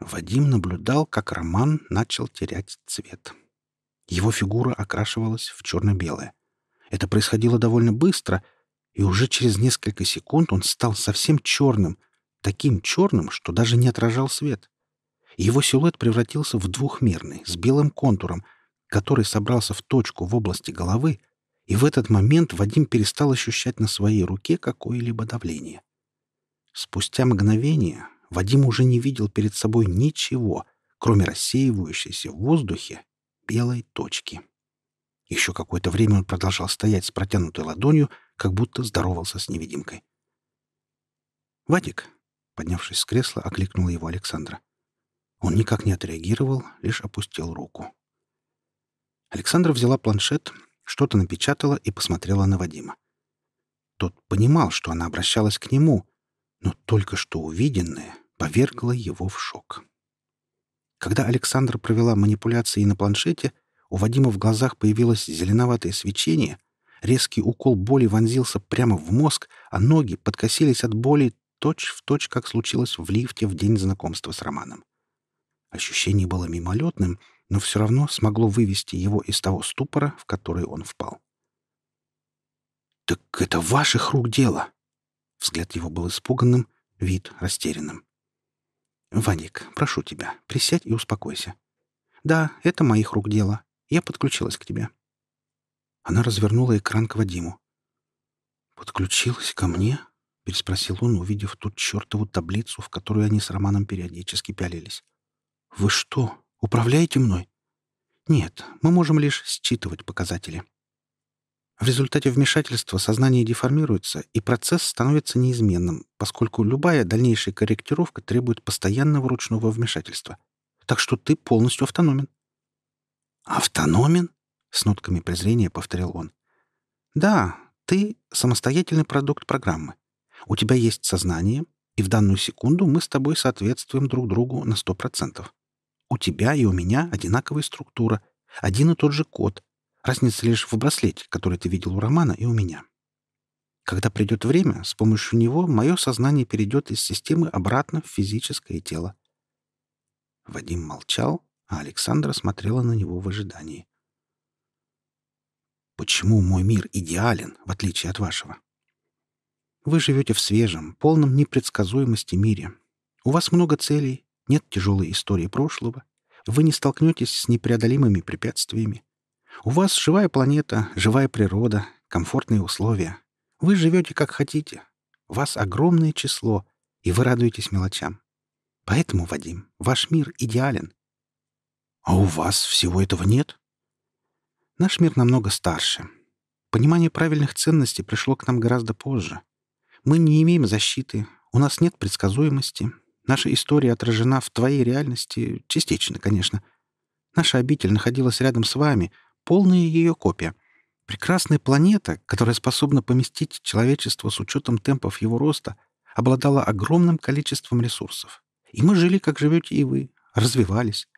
Вадим наблюдал, как Роман начал терять цвет. Его фигура окрашивалась в черно-белое. Это происходило довольно быстро, и уже через несколько секунд он стал совсем черным, таким черным, что даже не отражал свет. Его силуэт превратился в двухмерный, с белым контуром, который собрался в точку в области головы, и в этот момент Вадим перестал ощущать на своей руке какое-либо давление. Спустя мгновение Вадим уже не видел перед собой ничего, кроме рассеивающейся в воздухе белой точки. Еще какое-то время он продолжал стоять с протянутой ладонью, как будто здоровался с невидимкой. «Вадик», — поднявшись с кресла, окликнула его Александра. Он никак не отреагировал, лишь опустил руку. Александра взяла планшет, что-то напечатала и посмотрела на Вадима. Тот понимал, что она обращалась к нему, но только что увиденное повергло его в шок. Когда Александра провела манипуляции на планшете, у Вадима в глазах появилось зеленоватое свечение, резкий укол боли вонзился прямо в мозг, а ноги подкосились от боли точь в точь, как случилось в лифте в день знакомства с Романом. Ощущение было мимолетным, но все равно смогло вывести его из того ступора, в который он впал. «Так это ваших рук дело!» Взгляд его был испуганным, вид растерянным. «Вадик, прошу тебя, присядь и успокойся. Да, это моих рук дело. Я подключилась к тебе». Она развернула экран к Вадиму. «Подключилась ко мне?» — переспросил он, увидев ту чертову таблицу, в которую они с Романом периодически пялились. «Вы что, управляете мной?» «Нет, мы можем лишь считывать показатели». В результате вмешательства сознание деформируется, и процесс становится неизменным, поскольку любая дальнейшая корректировка требует постоянного ручного вмешательства. Так что ты полностью автономен. «Автономен?» — с нотками презрения повторил он. «Да, ты — самостоятельный продукт программы. У тебя есть сознание, и в данную секунду мы с тобой соответствуем друг другу на сто процентов. У тебя и у меня одинаковая структура, один и тот же код. Разница лишь в браслете, который ты видел у Романа и у меня. Когда придет время, с помощью него мое сознание перейдет из системы обратно в физическое тело. Вадим молчал, а Александра смотрела на него в ожидании. «Почему мой мир идеален, в отличие от вашего?» «Вы живете в свежем, полном непредсказуемости мире. У вас много целей, нет тяжелой истории прошлого, вы не столкнетесь с непреодолимыми препятствиями. У вас живая планета, живая природа, комфортные условия. Вы живете как хотите. Вас огромное число, и вы радуетесь мелочам. Поэтому, Вадим, ваш мир идеален. А у вас всего этого нет? Наш мир намного старше. Понимание правильных ценностей пришло к нам гораздо позже. Мы не имеем защиты, у нас нет предсказуемости. Наша история отражена в твоей реальности, частично, конечно. Наша обитель находилась рядом с вами, полная ее копия. Прекрасная планета, которая способна поместить человечество с учетом темпов его роста, обладала огромным количеством ресурсов. И мы жили, как живете и вы, развивались.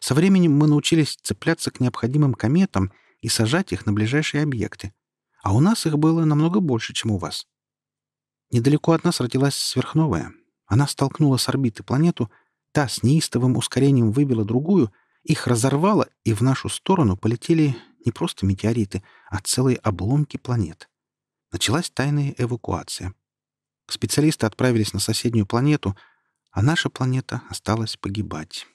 Со временем мы научились цепляться к необходимым кометам и сажать их на ближайшие объекты. А у нас их было намного больше, чем у вас. Недалеко от нас родилась сверхновая. Она столкнула с орбиты планету, Та с неистовым ускорением выбила другую, их разорвало, и в нашу сторону полетели не просто метеориты, а целые обломки планет. Началась тайная эвакуация. Специалисты отправились на соседнюю планету, а наша планета осталась погибать.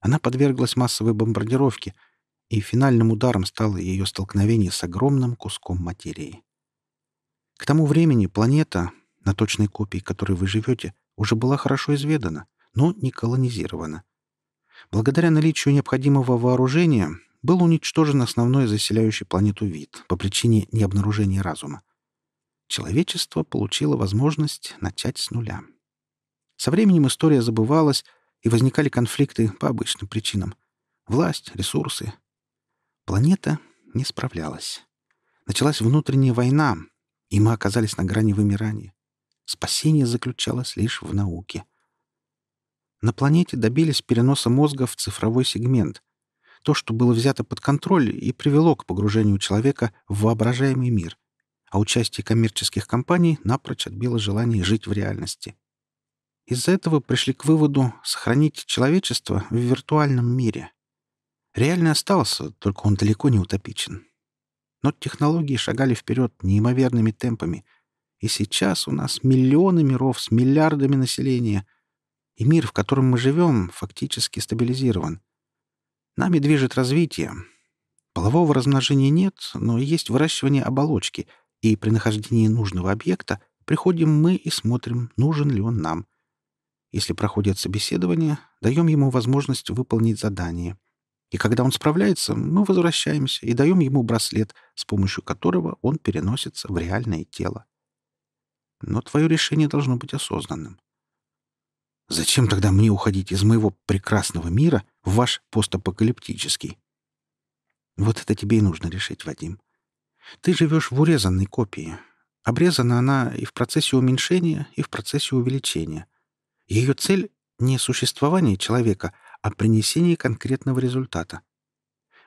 Она подверглась массовой бомбардировке, и финальным ударом стало ее столкновение с огромным куском материи. К тому времени планета, на точной копии которой вы живете, уже была хорошо изведана, но не колонизирована. Благодаря наличию необходимого вооружения был уничтожен основной заселяющий планету вид по причине необнаружения разума. Человечество получило возможность начать с нуля. Со временем история забывалась, и возникали конфликты по обычным причинам. Власть, ресурсы. Планета не справлялась. Началась внутренняя война, и мы оказались на грани вымирания. Спасение заключалось лишь в науке. На планете добились переноса мозга в цифровой сегмент. То, что было взято под контроль и привело к погружению человека в воображаемый мир, а участие коммерческих компаний напрочь отбило желание жить в реальности. Из-за этого пришли к выводу сохранить человечество в виртуальном мире. Реально остался, только он далеко не утопичен. Но технологии шагали вперед неимоверными темпами. И сейчас у нас миллионы миров с миллиардами населения. И мир, в котором мы живем, фактически стабилизирован. Нами движет развитие. Полового размножения нет, но есть выращивание оболочки, и при нахождении нужного объекта приходим мы и смотрим, нужен ли он нам. Если проходит собеседование, даем ему возможность выполнить задание — и когда он справляется, мы возвращаемся и даем ему браслет, с помощью которого он переносится в реальное тело. Но твое решение должно быть осознанным. Зачем тогда мне уходить из моего прекрасного мира в ваш постапокалиптический? Вот это тебе и нужно решить, Вадим. Ты живешь в урезанной копии. Обрезана она и в процессе уменьшения, и в процессе увеличения. Ее цель — не существование человека, о принесении конкретного результата.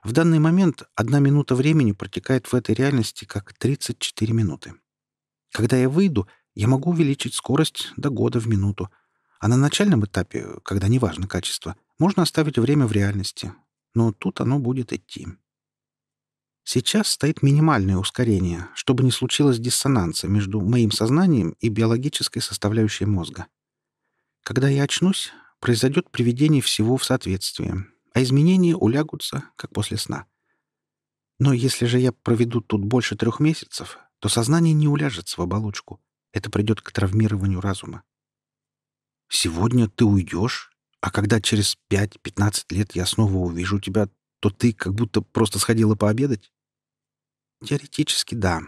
В данный момент одна минута времени протекает в этой реальности как 34 минуты. Когда я выйду, я могу увеличить скорость до года в минуту, а на начальном этапе, когда не важно качество, можно оставить время в реальности, но тут оно будет идти. Сейчас стоит минимальное ускорение, чтобы не случилось диссонанса между моим сознанием и биологической составляющей мозга. Когда я очнусь, произойдет приведение всего в соответствие, а изменения улягутся, как после сна. Но если же я проведу тут больше трех месяцев, то сознание не уляжется в оболочку. Это придет к травмированию разума. Сегодня ты уйдешь, а когда через 5-15 лет я снова увижу тебя, то ты как будто просто сходила пообедать? Теоретически да.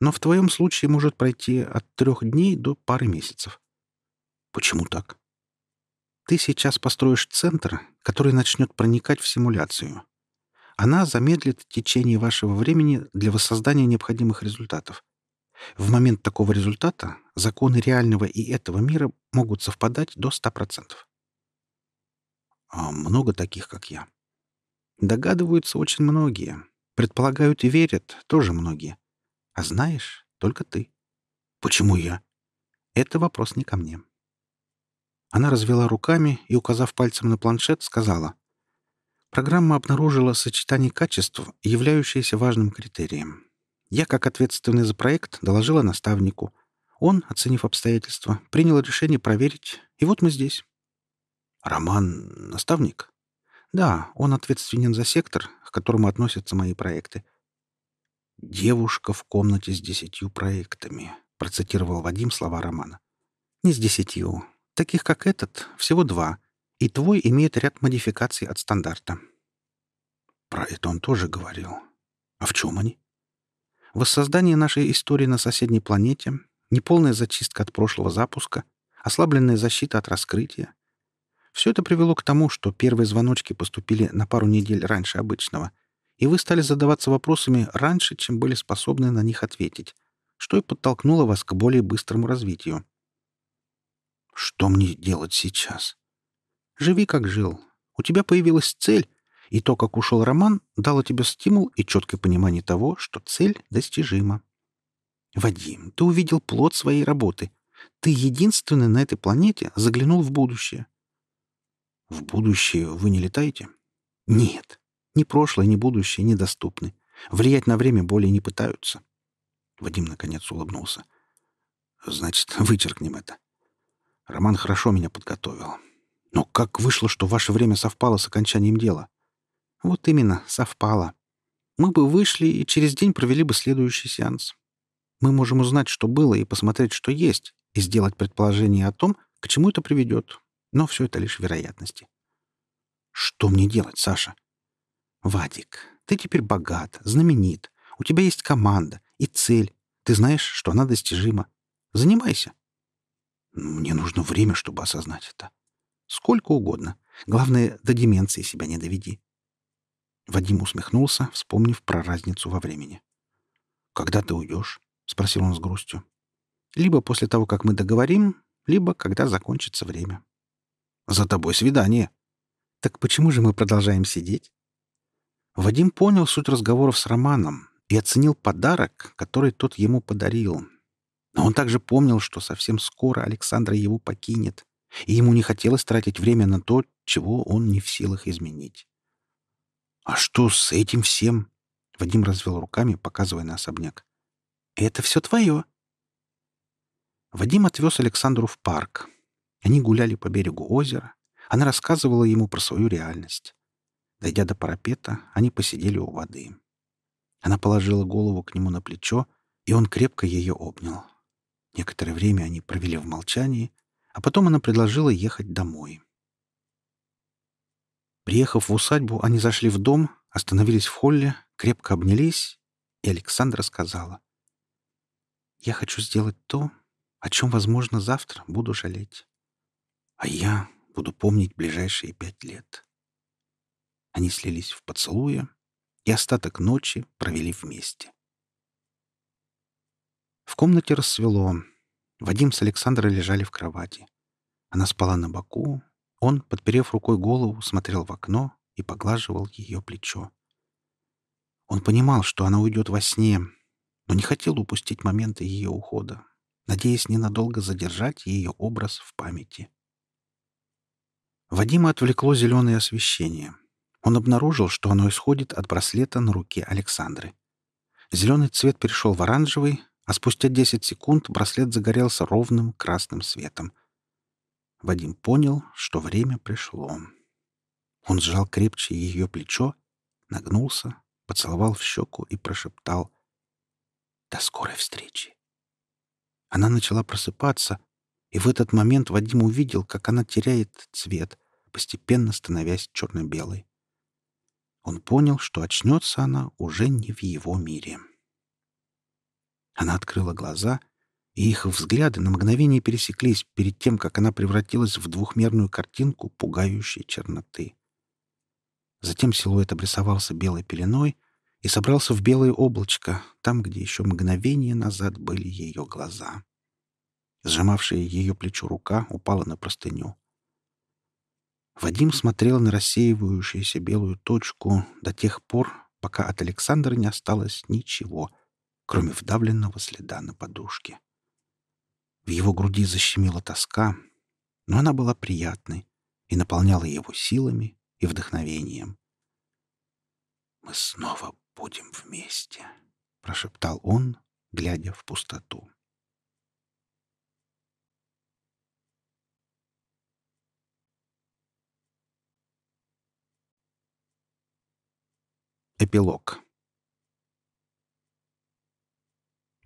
Но в твоем случае может пройти от трех дней до пары месяцев. Почему так? Ты сейчас построишь центр, который начнет проникать в симуляцию. Она замедлит течение вашего времени для воссоздания необходимых результатов. В момент такого результата законы реального и этого мира могут совпадать до 100%. А много таких, как я. Догадываются очень многие. Предполагают и верят тоже многие. А знаешь только ты. Почему я? Это вопрос не ко мне. Она развела руками и, указав пальцем на планшет, сказала. Программа обнаружила сочетание качеств, являющиеся важным критерием. Я, как ответственный за проект, доложила наставнику. Он, оценив обстоятельства, принял решение проверить, и вот мы здесь. Роман — наставник? Да, он ответственен за сектор, к которому относятся мои проекты. «Девушка в комнате с десятью проектами», — процитировал Вадим слова Романа. «Не с десятью. Таких, как этот, всего два, и твой имеет ряд модификаций от стандарта. Про это он тоже говорил. А в чем они? Воссоздание нашей истории на соседней планете, неполная зачистка от прошлого запуска, ослабленная защита от раскрытия. Все это привело к тому, что первые звоночки поступили на пару недель раньше обычного, и вы стали задаваться вопросами раньше, чем были способны на них ответить, что и подтолкнуло вас к более быстрому развитию. Что мне делать сейчас? Живи, как жил. У тебя появилась цель, и то, как ушел Роман, дало тебе стимул и четкое понимание того, что цель достижима. Вадим, ты увидел плод своей работы. Ты единственный на этой планете заглянул в будущее. В будущее вы не летаете? Нет. Ни прошлое, ни будущее недоступны. Влиять на время более не пытаются. Вадим наконец улыбнулся. Значит, вычеркнем это. Роман хорошо меня подготовил. Но как вышло, что ваше время совпало с окончанием дела? Вот именно, совпало. Мы бы вышли и через день провели бы следующий сеанс. Мы можем узнать, что было, и посмотреть, что есть, и сделать предположение о том, к чему это приведет. Но все это лишь вероятности. Что мне делать, Саша? Вадик, ты теперь богат, знаменит. У тебя есть команда и цель. Ты знаешь, что она достижима. Занимайся. Мне нужно время, чтобы осознать это. Сколько угодно. Главное, до деменции себя не доведи. Вадим усмехнулся, вспомнив про разницу во времени. «Когда ты уйдешь?» — спросил он с грустью. «Либо после того, как мы договорим, либо когда закончится время». «За тобой свидание». «Так почему же мы продолжаем сидеть?» Вадим понял суть разговоров с Романом и оценил подарок, который тот ему подарил. Но он также помнил, что совсем скоро Александра его покинет, и ему не хотелось тратить время на то, чего он не в силах изменить. «А что с этим всем?» — Вадим развел руками, показывая на особняк. «Это все твое». Вадим отвез Александру в парк. Они гуляли по берегу озера. Она рассказывала ему про свою реальность. Дойдя до парапета, они посидели у воды. Она положила голову к нему на плечо, и он крепко ее обнял. Некоторое время они провели в молчании, а потом она предложила ехать домой. Приехав в усадьбу, они зашли в дом, остановились в холле, крепко обнялись, и Александра сказала, «Я хочу сделать то, о чем, возможно, завтра буду жалеть. А я буду помнить ближайшие пять лет». Они слились в поцелуе и остаток ночи провели вместе. В комнате рассвело. Вадим с Александрой лежали в кровати. Она спала на боку. Он, подперев рукой голову, смотрел в окно и поглаживал ее плечо. Он понимал, что она уйдет во сне, но не хотел упустить моменты ее ухода, надеясь ненадолго задержать ее образ в памяти. Вадима отвлекло зеленое освещение — он обнаружил, что оно исходит от браслета на руке Александры. Зеленый цвет перешел в оранжевый, а спустя 10 секунд браслет загорелся ровным красным светом. Вадим понял, что время пришло. Он сжал крепче ее плечо, нагнулся, поцеловал в щеку и прошептал «До скорой встречи». Она начала просыпаться, и в этот момент Вадим увидел, как она теряет цвет, постепенно становясь черно-белой. Он понял, что очнется она уже не в его мире. Она открыла глаза, и их взгляды на мгновение пересеклись перед тем, как она превратилась в двухмерную картинку пугающей черноты. Затем силуэт обрисовался белой пеленой и собрался в белое облачко, там, где еще мгновение назад были ее глаза. Сжимавшая ее плечо рука упала на простыню. Вадим смотрел на рассеивающуюся белую точку до тех пор, пока от Александра не осталось ничего, кроме вдавленного следа на подушке. В его груди защемила тоска, но она была приятной и наполняла его силами и вдохновением. «Мы снова будем вместе», — прошептал он, глядя в пустоту. Эпилог.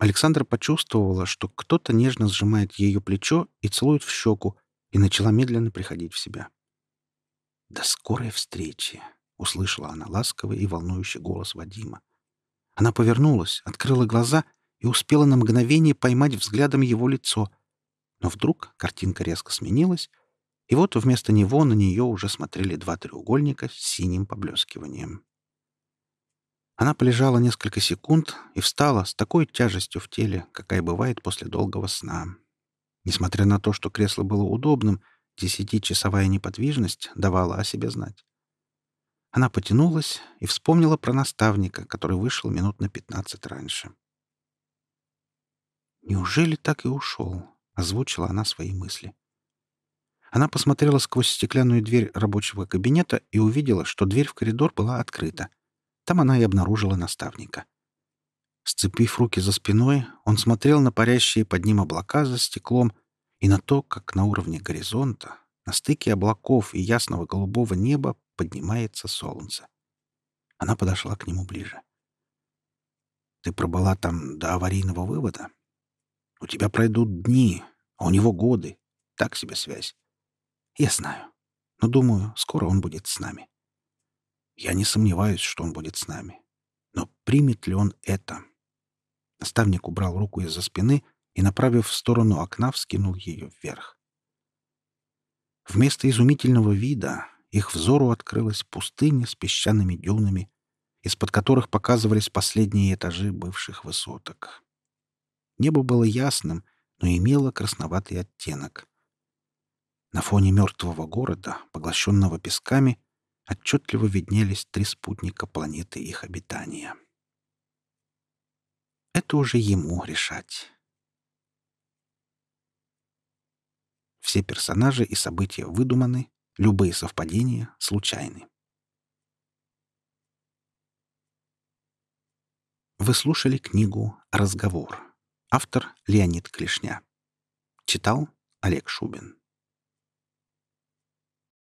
Александра почувствовала, что кто-то нежно сжимает ее плечо и целует в щеку, и начала медленно приходить в себя. «До скорой встречи!» — услышала она ласковый и волнующий голос Вадима. Она повернулась, открыла глаза и успела на мгновение поймать взглядом его лицо. Но вдруг картинка резко сменилась, и вот вместо него на нее уже смотрели два треугольника с синим поблескиванием. Она полежала несколько секунд и встала с такой тяжестью в теле, какая бывает после долгого сна. Несмотря на то, что кресло было удобным, десятичасовая неподвижность давала о себе знать. Она потянулась и вспомнила про наставника, который вышел минут на пятнадцать раньше. «Неужели так и ушел?» — озвучила она свои мысли. Она посмотрела сквозь стеклянную дверь рабочего кабинета и увидела, что дверь в коридор была открыта. Там она и обнаружила наставника. Сцепив руки за спиной, он смотрел на парящие под ним облака за стеклом и на то, как на уровне горизонта, на стыке облаков и ясного голубого неба поднимается солнце. Она подошла к нему ближе. «Ты пробыла там до аварийного вывода? У тебя пройдут дни, а у него годы. Так себе связь. Я знаю. Но думаю, скоро он будет с нами. Я не сомневаюсь, что он будет с нами. Но примет ли он это? Наставник убрал руку из-за спины и, направив в сторону окна, вскинул ее вверх. Вместо изумительного вида их взору открылась пустыня с песчаными дюнами, из-под которых показывались последние этажи бывших высоток. Небо было ясным, но имело красноватый оттенок. На фоне мертвого города, поглощенного песками, отчетливо виднелись три спутника планеты их обитания. Это уже ему решать. Все персонажи и события выдуманы, любые совпадения случайны. Вы слушали книгу «Разговор». Автор Леонид Клешня. Читал Олег Шубин.